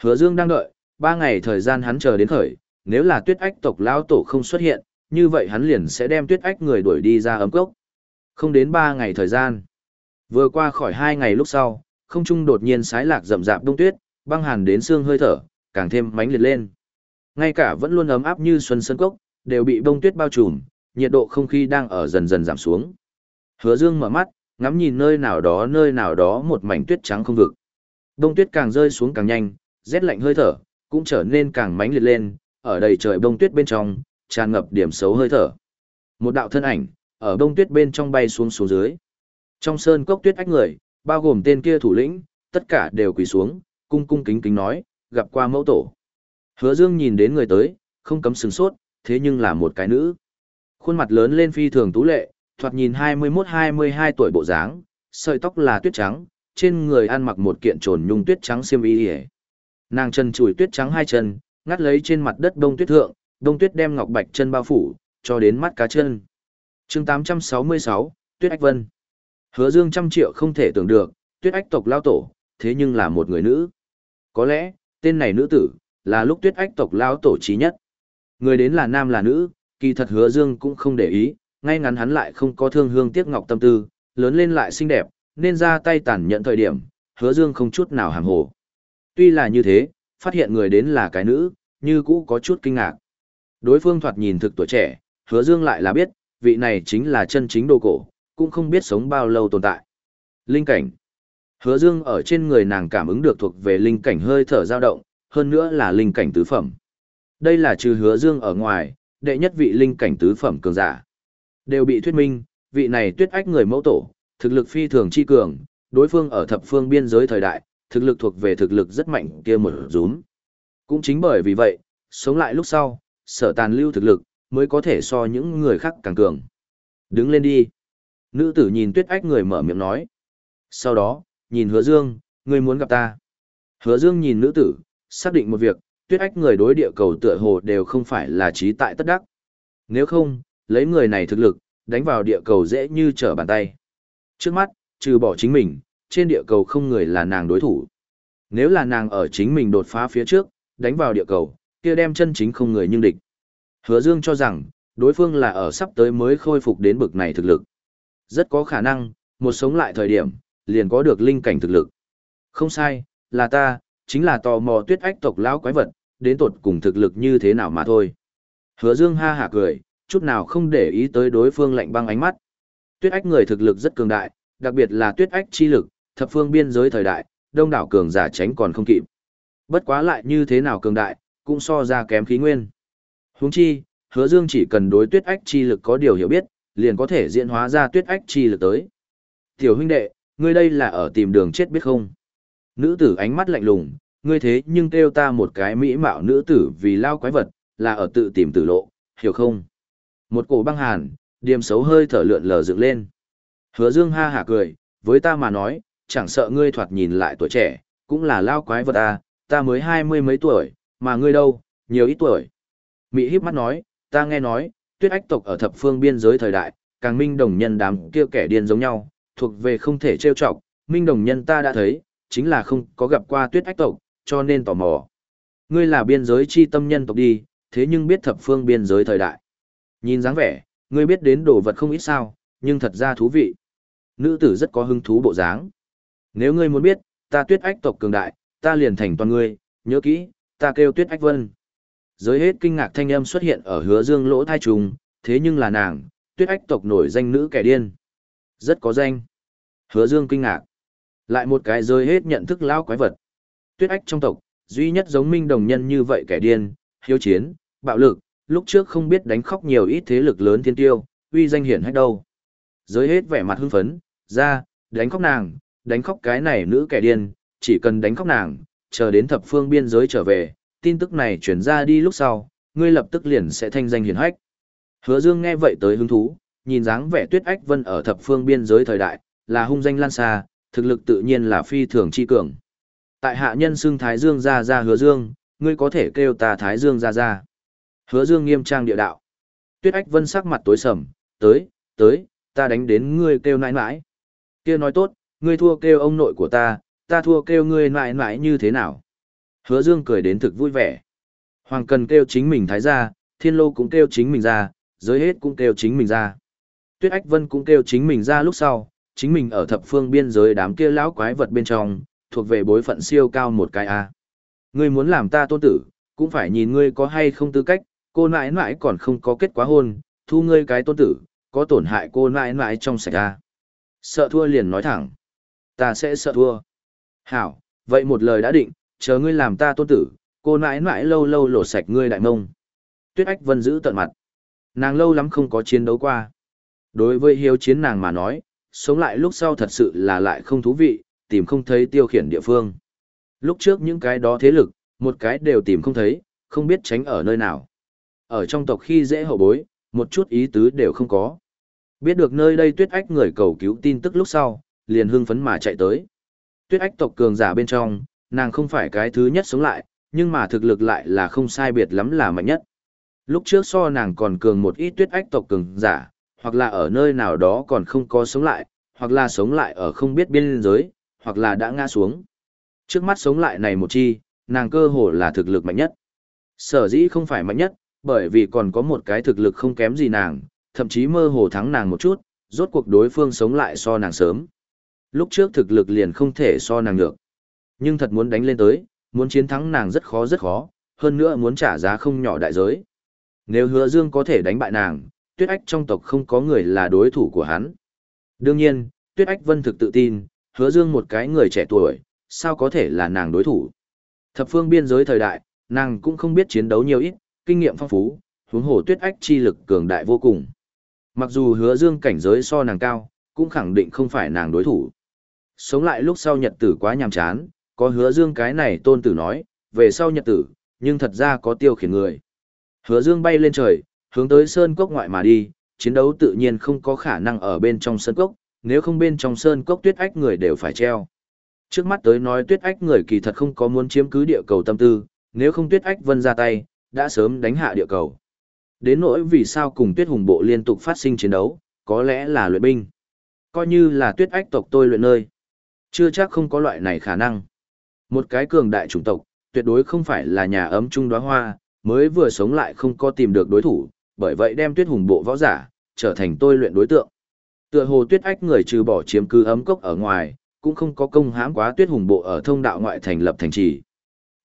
Speaker 1: Hứa Dương đang đợi, ba ngày thời gian hắn chờ đến khởi, nếu là tuyết ách tộc lão tổ không xuất hiện, như vậy hắn liền sẽ đem tuyết ách người đuổi đi ra ấm cốc. Không đến ba ngày thời gian. Vừa qua khỏi hai ngày lúc sau, không trung đột nhiên sái lạc rậm rạp đông tuyết, băng hàn đến xương hơi thở, càng thêm mãnh liệt lên. Ngay cả vẫn luôn ấm áp như xuân sân cốc, đều bị bông tuyết bao trùm, nhiệt độ không khí đang ở dần dần giảm xuống. Hứa Dương mở mắt, ngắm nhìn nơi nào đó nơi nào đó một mảnh tuyết trắng không vực. Bông tuyết càng rơi xuống càng nhanh, rét lạnh hơi thở cũng trở nên càng mãnh liệt lên, ở đầy trời bông tuyết bên trong, tràn ngập điểm xấu hơi thở. Một đạo thân ảnh ở bông tuyết bên trong bay xuống xuống dưới. Trong sơn cốc tuyết ách người, bao gồm tên kia thủ lĩnh, tất cả đều quỳ xuống, cung cung kính kính nói, gặp qua mẫu tổ. Hứa Dương nhìn đến người tới, không cấm sừng sốt, thế nhưng là một cái nữ. Khuôn mặt lớn lên phi thường tú lệ, thoạt nhìn 21-22 tuổi bộ dáng, sợi tóc là tuyết trắng, trên người ăn mặc một kiện trồn nhung tuyết trắng xiêm y. Nàng chân chùi tuyết trắng hai chân, ngắt lấy trên mặt đất đông tuyết thượng, đông tuyết đem ngọc bạch chân bao phủ, cho đến mắt cá chân. Chương 866, Tuyết Ách Vân. Hứa Dương trăm triệu không thể tưởng được, Tuyết Ách tộc lao tổ, thế nhưng là một người nữ. Có lẽ, tên này nữ tử, là lúc Tuyết Ách tộc lao tổ trí nhất. Người đến là nam là nữ, kỳ thật Hứa Dương cũng không để ý, ngay ngắn hắn lại không có thương hương tiếc ngọc tâm tư, lớn lên lại xinh đẹp, nên ra tay tàn nhẫn thời điểm, Hứa Dương không chút nào hàng hồ. Tuy là như thế, phát hiện người đến là cái nữ, như cũ có chút kinh ngạc. Đối phương thoạt nhìn thực tuổi trẻ, Hứa Dương lại là biết, vị này chính là chân chính đồ cổ, cũng không biết sống bao lâu tồn tại. Linh cảnh. Hứa Dương ở trên người nàng cảm ứng được thuộc về linh cảnh hơi thở dao động, hơn nữa là linh cảnh tứ phẩm. Đây là trừ Hứa Dương ở ngoài, đệ nhất vị linh cảnh tứ phẩm cường giả. Đều bị thuyết minh, vị này tuyết ách người mẫu tổ, thực lực phi thường chi cường, đối phương ở thập phương biên giới thời đại, thực lực thuộc về thực lực rất mạnh kia một rúm. Cũng chính bởi vì vậy, sống lại lúc sau, sở tàn lưu thực lực, mới có thể so những người khác càng cường. Đứng lên đi. Nữ tử nhìn tuyết ách người mở miệng nói. Sau đó, nhìn hứa dương, ngươi muốn gặp ta. Hứa dương nhìn nữ tử, xác định một việc, tuyết ách người đối địa cầu tựa hồ đều không phải là trí tại tất đắc. Nếu không, lấy người này thực lực, đánh vào địa cầu dễ như trở bàn tay. Trước mắt, trừ bỏ chính mình, trên địa cầu không người là nàng đối thủ. Nếu là nàng ở chính mình đột phá phía trước, đánh vào địa cầu, kia đem chân chính không người nhưng địch. Hứa Dương cho rằng, đối phương là ở sắp tới mới khôi phục đến bực này thực lực. Rất có khả năng, một sống lại thời điểm, liền có được linh cảnh thực lực. Không sai, là ta, chính là tò mò tuyết ách tộc lão quái vật, đến tột cùng thực lực như thế nào mà thôi. Hứa Dương ha hả cười, chút nào không để ý tới đối phương lạnh băng ánh mắt. Tuyết ách người thực lực rất cường đại, đặc biệt là tuyết ách chi lực, thập phương biên giới thời đại, đông đảo cường giả tránh còn không kịp. Bất quá lại như thế nào cường đại, cũng so ra kém khí nguyên. Huống chi, hứa dương chỉ cần đối tuyết ách chi lực có điều hiểu biết, liền có thể diễn hóa ra tuyết ách chi lực tới. Tiểu huynh đệ, ngươi đây là ở tìm đường chết biết không? Nữ tử ánh mắt lạnh lùng, ngươi thế nhưng kêu ta một cái mỹ mạo nữ tử vì lao quái vật, là ở tự tìm tử lộ, hiểu không? Một cổ băng hàn, điềm xấu hơi thở lượn lờ dựng lên. Hứa dương ha hả cười, với ta mà nói, chẳng sợ ngươi thoạt nhìn lại tuổi trẻ, cũng là lao quái vật à, ta mới hai mươi mấy tuổi, mà ngươi đâu, nhiều ít tuổi. Mị híp mắt nói, ta nghe nói, tuyết ách tộc ở thập phương biên giới thời đại, càng minh đồng nhân đám kia kẻ điên giống nhau, thuộc về không thể trêu chọc, minh đồng nhân ta đã thấy, chính là không có gặp qua tuyết ách tộc, cho nên tò mò. Ngươi là biên giới chi tâm nhân tộc đi, thế nhưng biết thập phương biên giới thời đại. Nhìn dáng vẻ, ngươi biết đến đồ vật không ít sao, nhưng thật ra thú vị. Nữ tử rất có hứng thú bộ dáng. Nếu ngươi muốn biết, ta tuyết ách tộc cường đại, ta liền thành toàn ngươi, nhớ kỹ, ta kêu tuyết ách vân. Giới hết kinh ngạc thanh âm xuất hiện ở hứa dương lỗ thai trùng, thế nhưng là nàng, tuyết ách tộc nổi danh nữ kẻ điên. Rất có danh. Hứa dương kinh ngạc. Lại một cái giới hết nhận thức lão quái vật. Tuyết ách trong tộc, duy nhất giống minh đồng nhân như vậy kẻ điên, hiếu chiến, bạo lực, lúc trước không biết đánh khóc nhiều ít thế lực lớn thiên tiêu, uy danh hiển hách đâu. Giới hết vẻ mặt hưng phấn, ra, đánh khóc nàng, đánh khóc cái này nữ kẻ điên, chỉ cần đánh khóc nàng, chờ đến thập phương biên giới trở về, tin tức này chuyển ra đi lúc sau, ngươi lập tức liền sẽ thanh danh hiển hách. Hứa Dương nghe vậy tới hứng thú, nhìn dáng vẻ Tuyết Ách Vân ở thập phương biên giới thời đại, là hung danh lan xa, thực lực tự nhiên là phi thường chi cường. Tại hạ nhân xưng Thái Dương ra ra hứa dương, ngươi có thể kêu ta Thái Dương ra ra. Hứa dương nghiêm trang địa đạo. Tuyết ách vân sắc mặt tối sầm, tới, tới, ta đánh đến ngươi kêu nãi nãi. Kia nói tốt, ngươi thua kêu ông nội của ta, ta thua kêu ngươi nãi nãi như thế nào. Hứa dương cười đến thực vui vẻ. Hoàng cần kêu chính mình thái gia, thiên lô cũng kêu chính mình ra, giới hết cũng kêu chính mình ra. Tuyết ách vân cũng kêu chính mình ra lúc sau, chính mình ở thập phương biên giới đám kia lão quái vật bên trong, thuộc về bối phận siêu cao một cái A. Ngươi muốn làm ta tôn tử, cũng phải nhìn ngươi có hay không tư cách, cô nãi nãi còn không có kết quả hôn, thu ngươi cái tôn tử, có tổn hại cô nãi nãi trong sạch A. Sợ thua liền nói thẳng. Ta sẽ sợ thua. Hảo, vậy một lời đã định, chờ ngươi làm ta tôn tử, cô nãi nãi lâu lâu lột sạch ngươi đại mông. Tuyết Ách Vân giữ tận mặt. Nàng lâu lắm không có chiến đấu qua. Đối với hiếu chiến nàng mà nói, sống lại lúc sau thật sự là lại không thú vị, tìm không thấy tiêu khiển địa phương. Lúc trước những cái đó thế lực, một cái đều tìm không thấy, không biết tránh ở nơi nào. Ở trong tộc khi dễ hậu bối, một chút ý tứ đều không có. Biết được nơi đây tuyết ách người cầu cứu tin tức lúc sau, liền hưng phấn mà chạy tới. Tuyết ách tộc cường giả bên trong, nàng không phải cái thứ nhất sống lại, nhưng mà thực lực lại là không sai biệt lắm là mạnh nhất. Lúc trước so nàng còn cường một ít tuyết ách tộc cường giả, hoặc là ở nơi nào đó còn không có sống lại, hoặc là sống lại ở không biết biên giới, hoặc là đã ngã xuống. Trước mắt sống lại này một chi, nàng cơ hồ là thực lực mạnh nhất. Sở dĩ không phải mạnh nhất, bởi vì còn có một cái thực lực không kém gì nàng, thậm chí mơ hồ thắng nàng một chút, rốt cuộc đối phương sống lại so nàng sớm. Lúc trước thực lực liền không thể so nàng được. Nhưng thật muốn đánh lên tới, muốn chiến thắng nàng rất khó rất khó, hơn nữa muốn trả giá không nhỏ đại giới. Nếu hứa dương có thể đánh bại nàng, tuyết ách trong tộc không có người là đối thủ của hắn. Đương nhiên, tuyết ách vân thực tự tin, hứa dương một cái người trẻ tuổi, sao có thể là nàng đối thủ. Thập phương biên giới thời đại, nàng cũng không biết chiến đấu nhiều ít, kinh nghiệm phong phú, huống hồ tuyết ách chi lực cường đại vô cùng. Mặc dù hứa dương cảnh giới so nàng cao, cũng khẳng định không phải nàng đối thủ. Sống lại lúc sau nhật tử quá nhàm chán, có hứa dương cái này tôn tử nói, về sau nhật tử, nhưng thật ra có tiêu khiển người. Hứa dương bay lên trời, hướng tới sơn cốc ngoại mà đi, chiến đấu tự nhiên không có khả năng ở bên trong sơn cốc, nếu không bên trong sơn cốc tuyết ách người đều phải treo. Trước mắt tới nói tuyết ách người kỳ thật không có muốn chiếm cứ địa cầu tâm tư, nếu không tuyết ách vân ra tay, đã sớm đánh hạ địa cầu. Đến nỗi vì sao cùng tuyết hùng bộ liên tục phát sinh chiến đấu, có lẽ là luyện binh. Coi như là tuyết ách tộc tôi luyện nơi. Chưa chắc không có loại này khả năng. Một cái cường đại chủng tộc, tuyệt đối không phải là nhà ấm trung đóa hoa, mới vừa sống lại không có tìm được đối thủ, bởi vậy đem tuyết hùng bộ võ giả, trở thành tôi luyện đối tượng. Tựa hồ tuyết ách người trừ bỏ chiếm cứ ấm cốc ở ngoài, cũng không có công hãm quá tuyết hùng bộ ở thông đạo ngoại thành lập thành trì.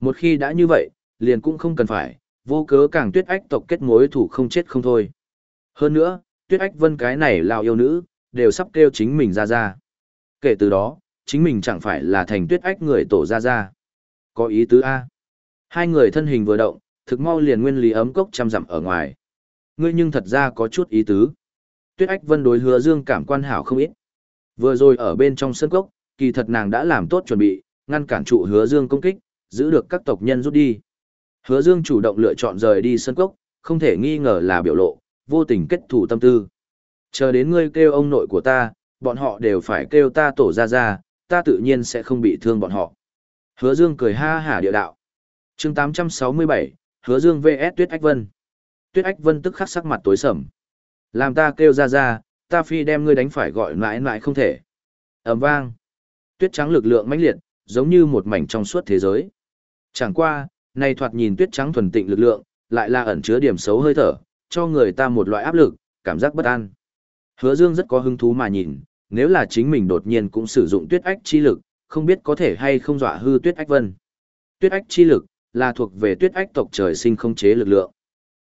Speaker 1: Một khi đã như vậy, liền cũng không cần phải, vô cớ càng tuyết ách tộc kết mối thủ không chết không thôi. Hơn nữa, tuyết ách vân cái này lao yêu nữ, đều sắp kêu chính mình ra ra. Kể từ đó, chính mình chẳng phải là thành tuyết ách người tổ ra ra. Có ý tứ A. Hai người thân hình vừa động, thực mau liền nguyên lý ấm cốc trăm dặm ở ngoài. Ngươi nhưng thật ra có chút ý tứ. Tuyết ách vân đối hứa dương cảm quan hảo không ít. Vừa rồi ở bên trong sân cốc, kỳ thật nàng đã làm tốt chuẩn bị, ngăn cản trụ hứa dương công kích, giữ được các tộc nhân rút đi. Hứa dương chủ động lựa chọn rời đi sân cốc, không thể nghi ngờ là biểu lộ, vô tình kết thủ tâm tư. Chờ đến ngươi kêu ông nội của ta, bọn họ đều phải kêu ta tổ ra ra, ta tự nhiên sẽ không bị thương bọn họ. Hứa dương cười ha hả địa đạo. chương 867, Hứa dương vs Tuyết Ách Vân. Tuyết Ách Vân tức khắc sắc mặt tối sầm. Làm ta kêu ra ra, ta phi đem ngươi đánh phải gọi mãi mãi không thể. ầm vang. Tuyết trắng lực lượng mãnh liệt, giống như một mảnh trong suốt thế giới. Chẳng qua, này thoạt nhìn tuyết trắng thuần tịnh lực lượng, lại là ẩn chứa điểm xấu hơi thở, cho người ta một loại áp lực, cảm giác bất an. Hứa Dương rất có hứng thú mà nhìn, nếu là chính mình đột nhiên cũng sử dụng tuyết ách chi lực, không biết có thể hay không dọa hư tuyết ách vân. Tuyết ách chi lực, là thuộc về tuyết ách tộc trời sinh không chế lực lượng.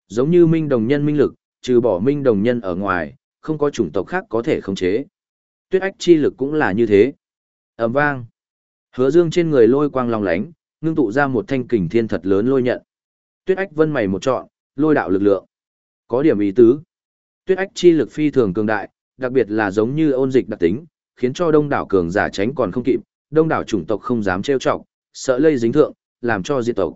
Speaker 1: Giống như minh đồng nhân minh lực, trừ bỏ minh đồng nhân ở ngoài, không có chủng tộc khác có thể khống chế. Tuyết ách chi lực cũng là như thế. ầm vang. Hứa dương trên người lôi quang long lánh, ngưng tụ ra một thanh kình thiên thật lớn lôi nhận. Tuyết ách vân mày một trọn, lôi đạo lực lượng. Có điểm ý tứ. Tuyết ách chi lực phi thường cường đại, đặc biệt là giống như ôn dịch đặc tính, khiến cho đông đảo cường giả tránh còn không kịp, đông đảo chủng tộc không dám trêu chọc, sợ lây dính thượng, làm cho diệt tộc.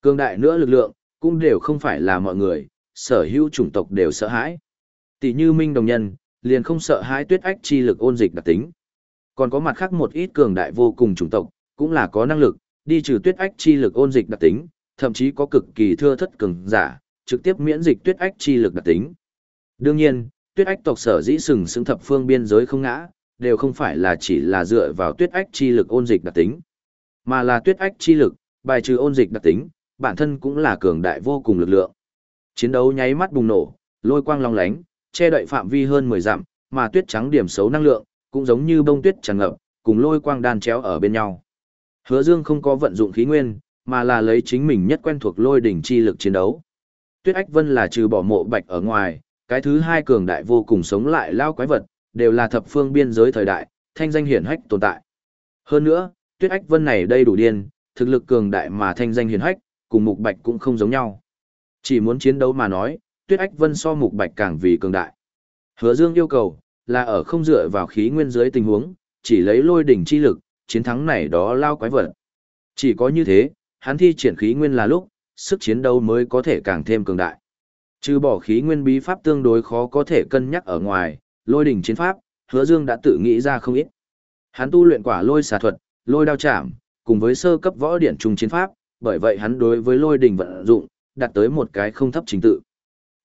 Speaker 1: Cường đại nữa lực lượng, cũng đều không phải là mọi người, sở hữu chủng tộc đều sợ hãi. Tỷ như Minh Đồng Nhân, liền không sợ hãi tuyết ách chi lực ôn dịch đặc tính. Còn có mặt khác một ít cường đại vô cùng chủng tộc, cũng là có năng lực, đi trừ tuyết ách chi lực ôn dịch đặc tính, thậm chí có cực kỳ thưa thất cường giả, trực tiếp miễn dịch tuyết ách chi lực đặc tính. Đương nhiên, tuyết ách tộc sở dĩ sừng sững thập phương biên giới không ngã, đều không phải là chỉ là dựa vào tuyết ách chi lực ôn dịch đặc tính, mà là tuyết ách chi lực, bài trừ ôn dịch đặc tính, bản thân cũng là cường đại vô cùng lực lượng. Chiến đấu nháy mắt bùng nổ, lôi quang long lánh, che đậy phạm vi hơn 10 dặm, mà tuyết trắng điểm xấu năng lượng, cũng giống như bông tuyết tràn ngập, cùng lôi quang đan chéo ở bên nhau. Hứa Dương không có vận dụng khí nguyên, mà là lấy chính mình nhất quen thuộc lôi đỉnh chi lực chiến đấu. Tuyết Ách Vân là trừ bỏ mộ bạch ở ngoài, cái thứ hai cường đại vô cùng sống lại lao quái vật, đều là thập phương biên giới thời đại, thanh danh hiển hách tồn tại. Hơn nữa, Tuyết Ách Vân này đây đủ điên, thực lực cường đại mà thanh danh hiển hách, cùng Mục Bạch cũng không giống nhau. Chỉ muốn chiến đấu mà nói, Tuyết Ách Vân so Mục Bạch càng vì cường đại. Hứa Dương yêu cầu là ở không dựa vào khí nguyên dưới tình huống, chỉ lấy lôi đỉnh chi lực, chiến thắng này đó lao quái vật. Chỉ có như thế, hắn thi triển khí nguyên là lúc, sức chiến đấu mới có thể càng thêm cường đại. Trừ bỏ khí nguyên bí pháp tương đối khó có thể cân nhắc ở ngoài, lôi đỉnh chiến pháp, hứa dương đã tự nghĩ ra không ít. Hắn tu luyện quả lôi xà thuật, lôi đao chạm, cùng với sơ cấp võ điển trùng chiến pháp, bởi vậy hắn đối với lôi đỉnh vận dụng, đạt tới một cái không thấp trình tự.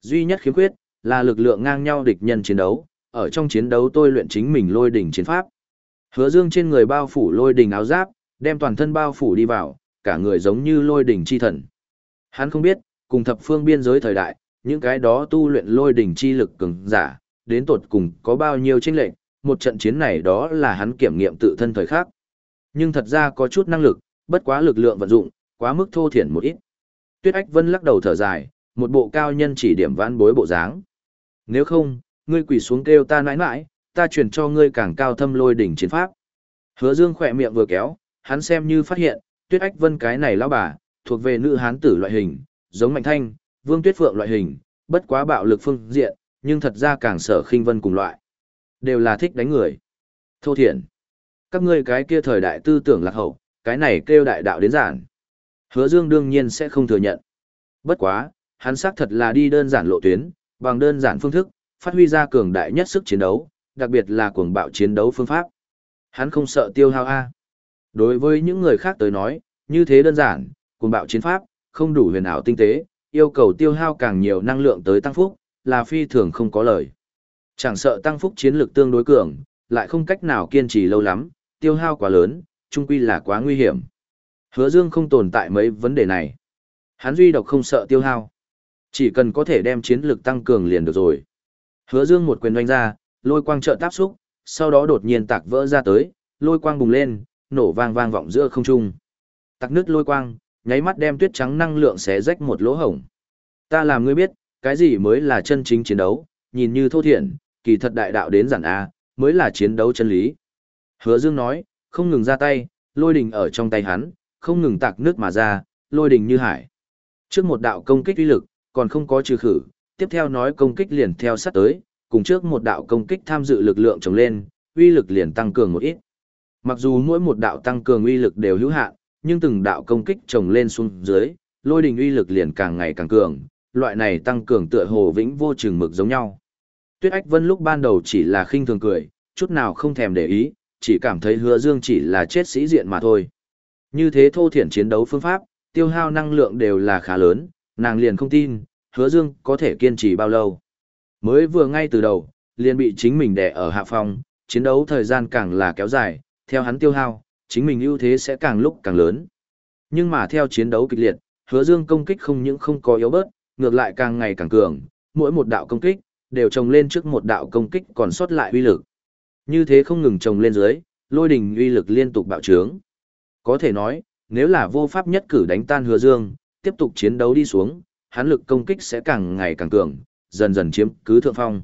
Speaker 1: Duy nhất khiếm khuyết, là lực lượng ngang nhau địch nhân chiến đấu, ở trong chiến đấu tôi luyện chính mình lôi đỉnh chiến pháp. Hứa Dương trên người bao phủ lôi đỉnh áo giáp, đem toàn thân bao phủ đi vào, cả người giống như lôi đỉnh chi thần. Hắn không biết, cùng thập phương biên giới thời đại, những cái đó tu luyện lôi đỉnh chi lực cường giả, đến tột cùng có bao nhiêu chênh lệch, một trận chiến này đó là hắn kiểm nghiệm tự thân thời khắc. Nhưng thật ra có chút năng lực, bất quá lực lượng vận dụng, quá mức thô thiển một ít. Tuyết Ách Vân lắc đầu thở dài, một bộ cao nhân chỉ điểm vãn bối bộ dáng. Nếu không, ngươi quỳ xuống kêu ta nãi nãi, ta truyền cho ngươi càng cao thâm lôi đỉnh chiến pháp. Hứa Dương khỏe miệng vừa kéo, hắn xem như phát hiện, Tuyết Ách Vân cái này lão bà, thuộc về nữ hán tử loại hình, giống Mạnh Thanh, Vương Tuyết Phượng loại hình, bất quá bạo lực phương diện, nhưng thật ra càng sở khinh vân cùng loại. Đều là thích đánh người. Thô thiện. Các ngươi cái kia thời đại tư tưởng lạc hậu, cái này kêu đại đạo đến giản. Hứa Dương đương nhiên sẽ không thừa nhận. Bất quá, hắn xác thật là đi đơn giản lộ tuyến, bằng đơn giản phương thức, phát huy ra cường đại nhất sức chiến đấu, đặc biệt là cuồng bạo chiến đấu phương pháp. Hắn không sợ tiêu hao A. Đối với những người khác tới nói, như thế đơn giản, cuồng bạo chiến pháp, không đủ huyền ảo tinh tế, yêu cầu tiêu hao càng nhiều năng lượng tới tăng phúc, là phi thường không có lời. Chẳng sợ tăng phúc chiến lược tương đối cường, lại không cách nào kiên trì lâu lắm, tiêu hao quá lớn, chung quy là quá nguy hiểm. Hứa Dương không tồn tại mấy vấn đề này. Hắn duy độc không sợ tiêu hao. Chỉ cần có thể đem chiến lược tăng cường liền được rồi. Hứa Dương một quyền đánh ra, lôi quang trợ táp xúc, sau đó đột nhiên tạc vỡ ra tới, lôi quang bùng lên, nổ vang vang vọng giữa không trung. Tạc nứt lôi quang, nháy mắt đem tuyết trắng năng lượng xé rách một lỗ hổng. Ta làm ngươi biết, cái gì mới là chân chính chiến đấu, nhìn như thô thiển, kỳ thật đại đạo đến giản A, mới là chiến đấu chân lý. Hứa Dương nói, không ngừng ra tay, lôi đình ở trong tay hắn, không ngừng tạc nước mà ra, lôi đình như hải. Trước một đạo công kích uy lực, còn không có trừ khử, tiếp theo nói công kích liền theo sát tới, cùng trước một đạo công kích tham dự lực lượng trồng lên, uy lực liền tăng cường một ít. Mặc dù mỗi một đạo tăng cường uy lực đều hữu hạn, nhưng từng đạo công kích trồng lên xuống dưới, lôi đình uy lực liền càng ngày càng cường, loại này tăng cường tựa hồ vĩnh vô chừng mực giống nhau. Tuyết Ách Vân lúc ban đầu chỉ là khinh thường cười, chút nào không thèm để ý, chỉ cảm thấy Hứa Dương chỉ là chết sĩ diện mà thôi. Như thế thô thiển chiến đấu phương pháp, tiêu hao năng lượng đều là khá lớn, nàng liền không tin, Hứa Dương có thể kiên trì bao lâu. Mới vừa ngay từ đầu, liền bị chính mình đè ở hạ phòng, chiến đấu thời gian càng là kéo dài, theo hắn tiêu hao, chính mình ưu thế sẽ càng lúc càng lớn. Nhưng mà theo chiến đấu kịch liệt, hứa dương công kích không những không có yếu bớt, ngược lại càng ngày càng cường, mỗi một đạo công kích, đều trồng lên trước một đạo công kích còn sót lại uy lực. Như thế không ngừng trồng lên dưới, lôi đình uy lực liên tục bạo trướng. Có thể nói, nếu là vô pháp nhất cử đánh tan hứa dương, tiếp tục chiến đấu đi xuống, hắn lực công kích sẽ càng ngày càng cường, dần dần chiếm cứ thượng phong.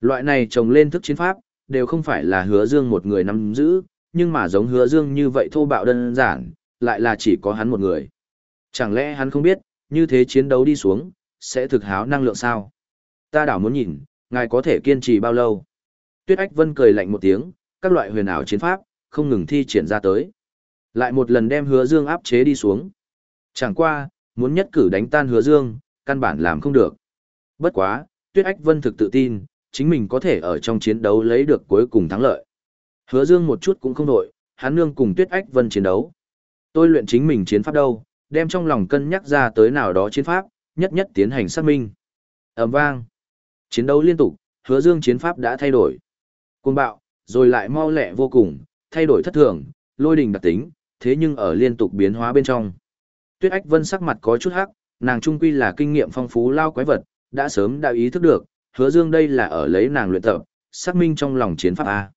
Speaker 1: Loại này trồng lên thức chiến pháp, đều không phải là hứa dương một người nắm giữ, nhưng mà giống hứa dương như vậy thô bạo đơn giản, lại là chỉ có hắn một người. Chẳng lẽ hắn không biết, như thế chiến đấu đi xuống, sẽ thực háo năng lượng sao? Ta đảo muốn nhìn, ngài có thể kiên trì bao lâu? Tuyết Ách Vân cười lạnh một tiếng, các loại huyền ảo chiến pháp, không ngừng thi triển ra tới. Lại một lần đem hứa dương áp chế đi xuống. Chẳng qua, muốn nhất cử đánh tan hứa dương, căn bản làm không được. Bất quá, Tuyết Ách Vân thực tự tin, chính mình có thể ở trong chiến đấu lấy được cuối cùng thắng lợi. Hứa Dương một chút cũng không đổi, hắn nương cùng Tuyết Ách Vân chiến đấu. Tôi luyện chính mình chiến pháp đâu, đem trong lòng cân nhắc ra tới nào đó chiến pháp, nhất nhất tiến hành xác minh. ầm vang. Chiến đấu liên tục, hứa dương chiến pháp đã thay đổi. Cuồng bạo, rồi lại mau lẹ vô cùng, thay đổi thất thường, lôi đình đặc tính, thế nhưng ở liên tục biến hóa bên trong. Tuyết Ách Vân sắc mặt có chút hắc, nàng trung quy là kinh nghiệm phong phú lao quái vật, đã sớm đã ý thức được, hứa dương đây là ở lấy nàng luyện tập, xác minh trong lòng chiến pháp A.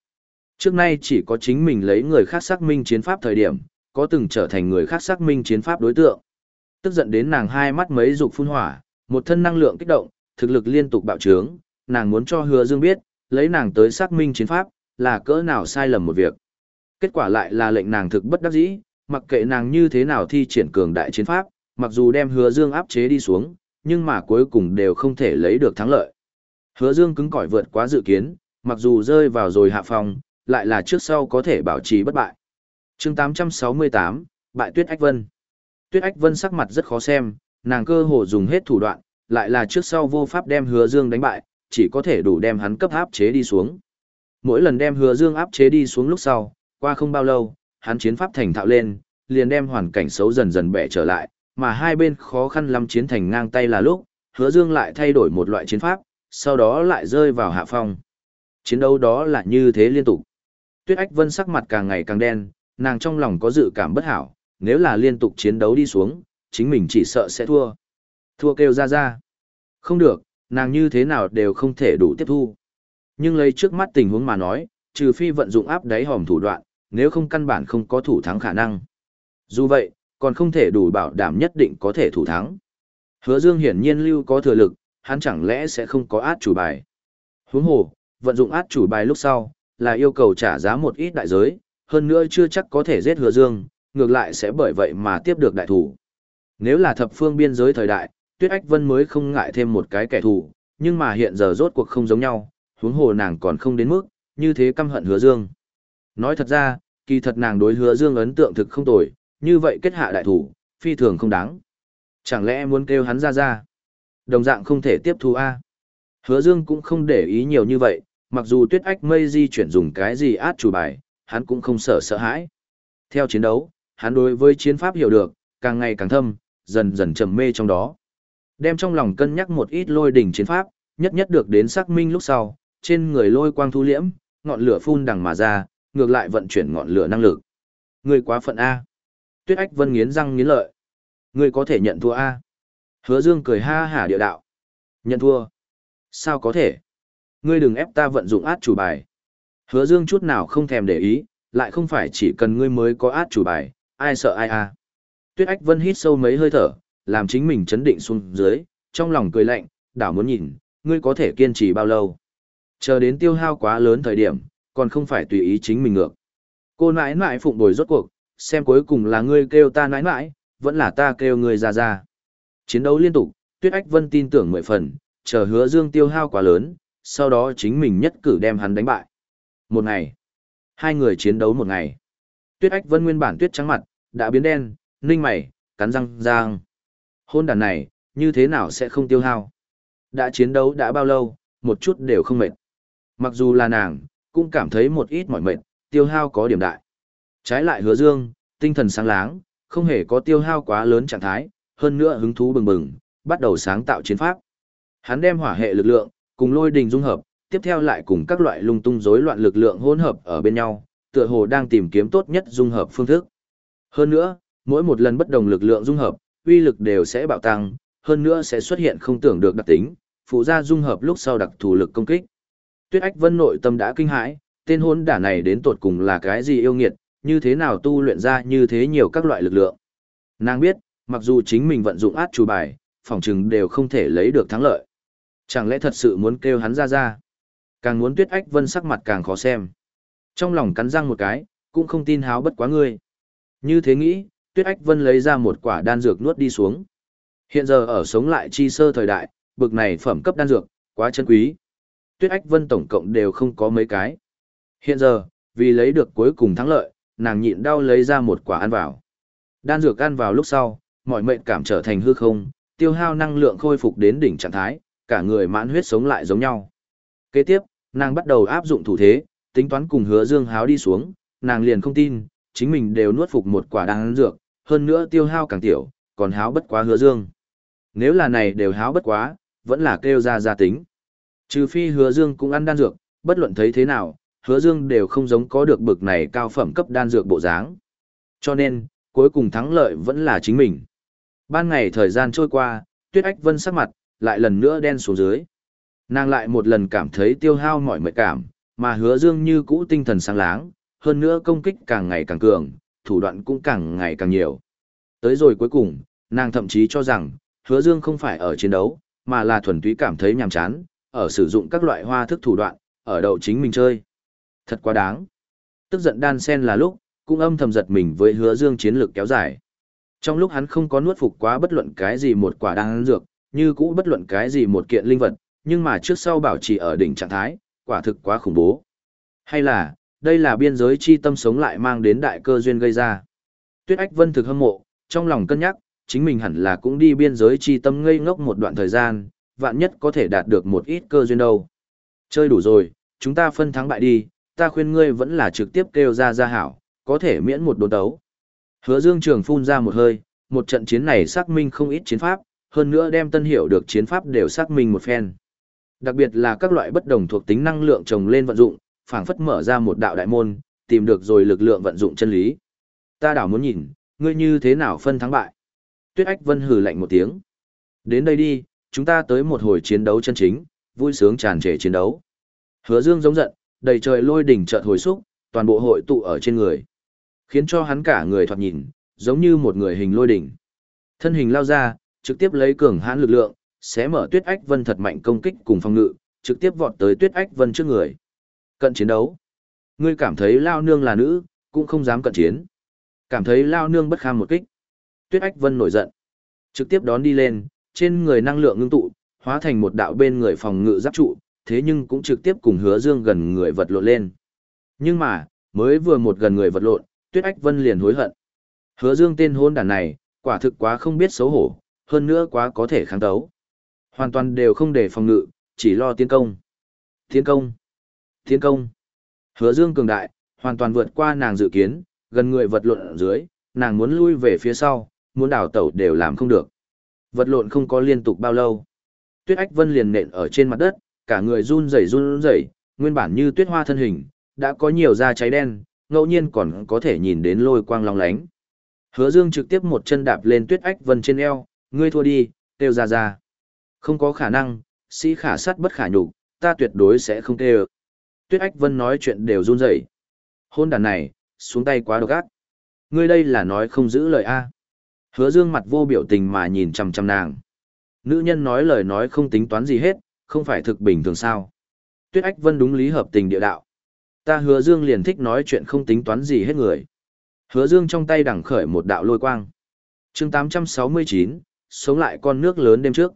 Speaker 1: Trước nay chỉ có chính mình lấy người khác xác minh chiến pháp thời điểm, có từng trở thành người khác xác minh chiến pháp đối tượng. Tức giận đến nàng hai mắt mấy dục phun hỏa, một thân năng lượng kích động, thực lực liên tục bạo trướng, nàng muốn cho hứa dương biết, lấy nàng tới xác minh chiến pháp, là cỡ nào sai lầm một việc. Kết quả lại là lệnh nàng thực bất đắc dĩ, mặc kệ nàng như thế nào thi triển cường đại chiến pháp, mặc dù đem hứa dương áp chế đi xuống, nhưng mà cuối cùng đều không thể lấy được thắng lợi. Hứa dương cứng cỏi vượt quá dự kiến, mặc dù rơi vào rồi hạ phòng, lại là trước sau có thể bảo trì bất bại. chương 868, Bại Tuyết Ách Vân Tuyết Ách Vân sắc mặt rất khó xem, nàng cơ hồ dùng hết thủ đoạn, lại là trước sau vô pháp đem hứa dương đánh bại, chỉ có thể đủ đem hắn cấp áp chế đi xuống. Mỗi lần đem hứa dương áp chế đi xuống lúc sau, qua không bao lâu, hắn chiến pháp thành thạo lên, liền đem hoàn cảnh xấu dần dần bẻ trở lại, mà hai bên khó khăn lắm chiến thành ngang tay là lúc, hứa dương lại thay đổi một loại chiến pháp, sau đó lại rơi vào hạ phong. Chiến đấu đó là như thế liên tục. Tuyết Ách Vân sắc mặt càng ngày càng đen, nàng trong lòng có dự cảm bất hảo, nếu là liên tục chiến đấu đi xuống, chính mình chỉ sợ sẽ thua. Thua kêu ra ra. Không được, nàng như thế nào đều không thể đủ tiếp thu. Nhưng lấy trước mắt tình huống mà nói, trừ phi vận dụng áp đáy hòm thủ đoạn, nếu không căn bản không có thủ thắng khả năng. Dù vậy, còn không thể đủ bảo đảm nhất định có thể thủ thắng. Hứa Dương hiển nhiên lưu có thừa lực, hắn chẳng lẽ sẽ không có át chủ bài. Huống hồ, vận dụng át chủ bài lúc sau, là yêu cầu trả giá một ít đại giới, hơn nữa chưa chắc có thể giết Hứa Dương, ngược lại sẽ bởi vậy mà tiếp được đại thủ. Nếu là thập phương biên giới thời đại, Tuyết Ách Vân mới không ngại thêm một cái kẻ thù, nhưng mà hiện giờ rốt cuộc không giống nhau, huống hồ nàng còn không đến mức, như thế căm hận Hứa Dương. Nói thật ra, kỳ thật nàng đối Hứa Dương ấn tượng thực không tồi, như vậy kết hạ đại thủ, phi thường không đáng. Chẳng lẽ muốn kêu hắn ra ra? Đồng dạng không thể tiếp thu a. Hứa Dương cũng không để ý nhiều như vậy, mặc dù Tuyết Ách Mây di chuyển dùng cái gì át chủ bài, hắn cũng không sợ sợ hãi. Theo chiến đấu, hắn đối với chiến pháp hiểu được, càng ngày càng thâm, dần dần trầm mê trong đó. Đem trong lòng cân nhắc một ít lôi đỉnh chiến pháp, nhất nhất được đến xác minh lúc sau, trên người lôi quang thu liễm, ngọn lửa phun đằng mà ra, ngược lại vận chuyển ngọn lửa năng lực. ngươi quá phận A. Tuyết Ách Vân nghiến răng nghiến lợi. ngươi có thể nhận thua A. Hứa Dương cười ha hả địa đạo. Nhận thua. Sao có thể? Ngươi đừng ép ta vận dụng át chủ bài. Hứa Dương chút nào không thèm để ý, lại không phải chỉ cần ngươi mới có át chủ bài, ai sợ ai a. Tuyết Ách Vân hít sâu mấy hơi thở, làm chính mình chấn định xuống dưới, trong lòng cười lạnh, đảo muốn nhìn, ngươi có thể kiên trì bao lâu. Chờ đến tiêu hao quá lớn thời điểm, còn không phải tùy ý chính mình ngược. Cô nãi nãi phụng bồi rốt cuộc, xem cuối cùng là ngươi kêu ta nãi nãi, vẫn là ta kêu ngươi ra ra. Chiến đấu liên tục, Tuyết Ách Vân tin tưởng mười phần, chờ hứa dương tiêu hao quá lớn, sau đó chính mình nhất cử đem hắn đánh bại. Một ngày, hai người chiến đấu một ngày. Tuyết Ách Vân nguyên bản tuyết trắng mặt, đã biến đen, ninh mày, cắn răng giang. Hôn đàn này, như thế nào sẽ không tiêu hao? Đã chiến đấu đã bao lâu, một chút đều không mệt. Mặc dù là nàng, cũng cảm thấy một ít mỏi mệt, tiêu hao có điểm đại. Trái lại hứa dương, tinh thần sáng láng, không hề có tiêu hao quá lớn trạng thái, hơn nữa hứng thú bừng bừng, bắt đầu sáng tạo chiến pháp. Hắn đem hỏa hệ lực lượng, cùng lôi đình dung hợp, tiếp theo lại cùng các loại lung tung rối loạn lực lượng hỗn hợp ở bên nhau, tựa hồ đang tìm kiếm tốt nhất dung hợp phương thức. Hơn nữa, mỗi một lần bất đồng lực lượng dung hợp, uy lực đều sẽ bạo tăng, hơn nữa sẽ xuất hiện không tưởng được đặc tính, phụ gia dung hợp lúc sau đặc thù lực công kích. Tuyết Ách Vân nội tâm đã kinh hãi, tên hôn đả này đến tột cùng là cái gì yêu nghiệt, như thế nào tu luyện ra như thế nhiều các loại lực lượng. Nàng biết, mặc dù chính mình vận dụng át chủ bài, phòng trừng đều không thể lấy được thắng lợi. Chẳng lẽ thật sự muốn kêu hắn ra ra? Càng muốn Tuyết Ách Vân sắc mặt càng khó xem. Trong lòng cắn răng một cái, cũng không tin háo bất quá ngươi. Như thế nghĩ, Tuyết Ách Vân lấy ra một quả đan dược nuốt đi xuống. Hiện giờ ở sống lại chi sơ thời đại, bực này phẩm cấp đan dược, quá chân quý. Tuyết Ách Vân tổng cộng đều không có mấy cái. Hiện giờ, vì lấy được cuối cùng thắng lợi, nàng nhịn đau lấy ra một quả ăn vào. Đan dược ăn vào lúc sau, mọi mệnh cảm trở thành hư không, tiêu hao năng lượng khôi phục đến đỉnh trạng thái, cả người mãn huyết sống lại giống nhau. Kế tiếp, nàng bắt đầu áp dụng thủ thế, tính toán cùng hứa dương háo đi xuống, nàng liền không tin, chính mình đều nuốt phục một quả đan dược, hơn nữa tiêu hao càng tiểu, còn háo bất quá hứa dương. Nếu là này đều háo bất quá, vẫn là kêu ra gia tính. Trừ phi hứa dương cũng ăn đan dược, bất luận thấy thế nào, hứa dương đều không giống có được bực này cao phẩm cấp đan dược bộ dáng. Cho nên, cuối cùng thắng lợi vẫn là chính mình. Ban ngày thời gian trôi qua, tuyết ách vân sắc mặt, lại lần nữa đen xuống dưới. Nàng lại một lần cảm thấy tiêu hao mọi mệt cảm, mà hứa dương như cũ tinh thần sáng láng, hơn nữa công kích càng ngày càng cường, thủ đoạn cũng càng ngày càng nhiều. Tới rồi cuối cùng, nàng thậm chí cho rằng, hứa dương không phải ở chiến đấu, mà là thuần túy cảm thấy nhàm chán, ở sử dụng các loại hoa thức thủ đoạn, ở đậu chính mình chơi. Thật quá đáng. Tức giận đan sen là lúc, cũng âm thầm giật mình với hứa dương chiến lược kéo dài. Trong lúc hắn không có nuốt phục quá bất luận cái gì một quả đan dược, như cũ bất luận cái gì một kiện linh vật, nhưng mà trước sau bảo trì ở đỉnh trạng thái, quả thực quá khủng bố. Hay là, đây là biên giới chi tâm sống lại mang đến đại cơ duyên gây ra. Tuyết Ách Vân thực hâm mộ, trong lòng cân nhắc, chính mình hẳn là cũng đi biên giới chi tâm ngây ngốc một đoạn thời gian, vạn nhất có thể đạt được một ít cơ duyên đâu. Chơi đủ rồi, chúng ta phân thắng bại đi, ta khuyên ngươi vẫn là trực tiếp kêu ra ra hảo, có thể miễn một đồn đấu. Hứa Dương Trường phun ra một hơi, một trận chiến này xác minh không ít chiến pháp, hơn nữa đem tân hiểu được chiến pháp đều xác minh một phen. Đặc biệt là các loại bất đồng thuộc tính năng lượng trồng lên vận dụng, phảng phất mở ra một đạo đại môn, tìm được rồi lực lượng vận dụng chân lý. Ta đảo muốn nhìn, ngươi như thế nào phân thắng bại. Tuyết Ách Vân hừ lạnh một tiếng. Đến đây đi, chúng ta tới một hồi chiến đấu chân chính, vui sướng tràn trề chiến đấu. Hứa Dương giống giận, đầy trời lôi đỉnh chợt hồi xúc, toàn bộ hội tụ ở trên người. Khiến cho hắn cả người thoạt nhìn, giống như một người hình lôi đỉnh. Thân hình lao ra, trực tiếp lấy cường hãn lực lượng, sẽ mở Tuyết Ách Vân thật mạnh công kích cùng phòng ngự, trực tiếp vọt tới Tuyết Ách Vân trước người. Cận chiến đấu. Ngươi cảm thấy lao nương là nữ, cũng không dám cận chiến. Cảm thấy lao nương bất kham một kích. Tuyết Ách Vân nổi giận. Trực tiếp đón đi lên, trên người năng lượng ngưng tụ, hóa thành một đạo bên người phòng ngự giáp trụ, thế nhưng cũng trực tiếp cùng hứa dương gần người vật lộn lên. Nhưng mà, mới vừa một gần người vật lộn, Tuyết Ách Vân liền hối hận. Hứa dương tên hôn đàn này, quả thực quá không biết xấu hổ, hơn nữa quá có thể kháng đấu. Hoàn toàn đều không để phòng ngự, chỉ lo tiến công. Tiến công. Tiến công. Hứa dương cường đại, hoàn toàn vượt qua nàng dự kiến, gần người vật lộn ở dưới, nàng muốn lui về phía sau, muốn đảo tẩu đều làm không được. Vật lộn không có liên tục bao lâu. Tuyết Ách Vân liền nện ở trên mặt đất, cả người run rẩy run rẩy, nguyên bản như tuyết hoa thân hình, đã có nhiều da cháy đen, ngẫu nhiên còn có thể nhìn đến lôi quang long lánh. Hứa Dương trực tiếp một chân đạp lên Tuyết Ách Vân trên eo, ngươi thua đi, kêu ra ra. Không có khả năng, sĩ khả sát bất khả nhục, ta tuyệt đối sẽ không kêu. Tuyết Ách Vân nói chuyện đều run rẩy. Hôn đàn này, xuống tay quá độc ác. Ngươi đây là nói không giữ lời a. Hứa Dương mặt vô biểu tình mà nhìn chằm chằm nàng. Nữ nhân nói lời nói không tính toán gì hết, không phải thực bình thường sao. Tuyết Ách Vân đúng lý hợp tình địa đạo. Ta hứa Dương liền thích nói chuyện không tính toán gì hết người. Hứa Dương trong tay đằng khởi một đạo lôi quang. chương 869, sống lại con nước lớn đêm trước.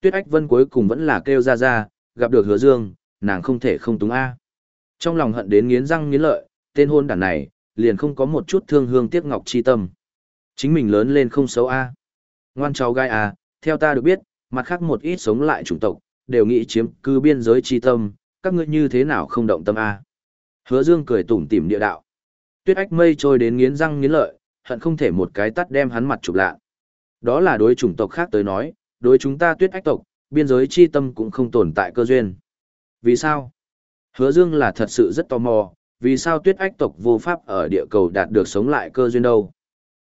Speaker 1: Tuyết Ách Vân cuối cùng vẫn là kêu ra ra, gặp được hứa Dương, nàng không thể không túng A. Trong lòng hận đến nghiến răng nghiến lợi, tên hôn đàn này, liền không có một chút thương hương tiếc ngọc chi tâm. Chính mình lớn lên không xấu A. Ngoan cháu gai A, à, theo ta được biết, mặt khác một ít sống lại chủng tộc, đều nghĩ chiếm cư biên giới chi tâm, các ngươi như thế nào không động tâm A. Hứa Dương cười tủm tỉm địa đạo. Tuyết ách mây trôi đến nghiến răng nghiến lợi, hận không thể một cái tắt đem hắn mặt chụp lạ. Đó là đối chủng tộc khác tới nói, đối chúng ta tuyết ách tộc, biên giới chi tâm cũng không tồn tại cơ duyên. Vì sao? Hứa Dương là thật sự rất tò mò, vì sao tuyết ách tộc vô pháp ở địa cầu đạt được sống lại cơ duyên đâu?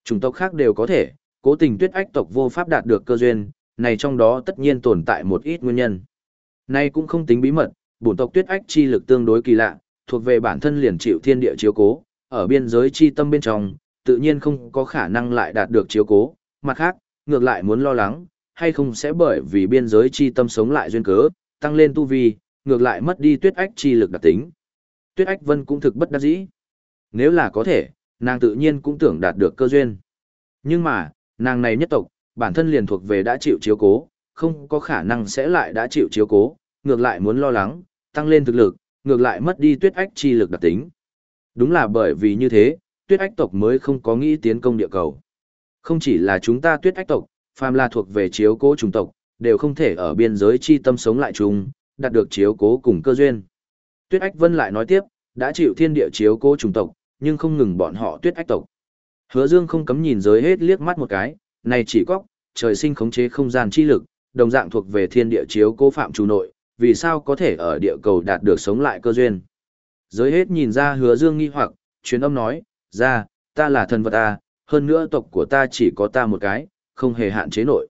Speaker 1: Chủng tộc khác đều có thể, cố tình tuyết ách tộc vô pháp đạt được cơ duyên, này trong đó tất nhiên tồn tại một ít nguyên nhân. Này cũng không tính bí mật, bổn tộc tuyết ách chi lực tương đối kỳ lạ, thuộc về bản thân liền chịu thiên địa chiếu cố, ở biên giới chi tâm bên trong, tự nhiên không có khả năng lại đạt được chiếu cố, mặt khác, ngược lại muốn lo lắng, hay không sẽ bởi vì biên giới chi tâm sống lại duyên cớ, tăng lên tu vi, ngược lại mất đi tuyết ách chi lực đặc tính. Tuyết ách vân cũng thực bất đắc dĩ. Nếu là có thể, nàng tự nhiên cũng tưởng đạt được cơ duyên. Nhưng mà, nàng này nhất tộc, bản thân liền thuộc về đã chịu chiếu cố, không có khả năng sẽ lại đã chịu chiếu cố, ngược lại muốn lo lắng, tăng lên thực lực, ngược lại mất đi tuyết ách chi lực đặc tính. Đúng là bởi vì như thế, tuyết ách tộc mới không có nghĩ tiến công địa cầu. Không chỉ là chúng ta tuyết ách tộc, phàm là thuộc về chiếu cố chủng tộc, đều không thể ở biên giới chi tâm sống lại chung, đạt được chiếu cố cùng cơ duyên. Tuyết ách vân lại nói tiếp, đã chịu thiên địa chiếu cố chủng tộc, nhưng không ngừng bọn họ tuyết ách tộc. Hứa Dương không cấm nhìn giới hết liếc mắt một cái, này chỉ có trời sinh khống chế không gian chi lực, đồng dạng thuộc về thiên địa chiếu cố phạm chủ nội, vì sao có thể ở địa cầu đạt được sống lại cơ duyên. Giới hết nhìn ra hứa dương nghi hoặc, truyền âm nói, ra, ta là thần vật ta, hơn nữa tộc của ta chỉ có ta một cái, không hề hạn chế nội.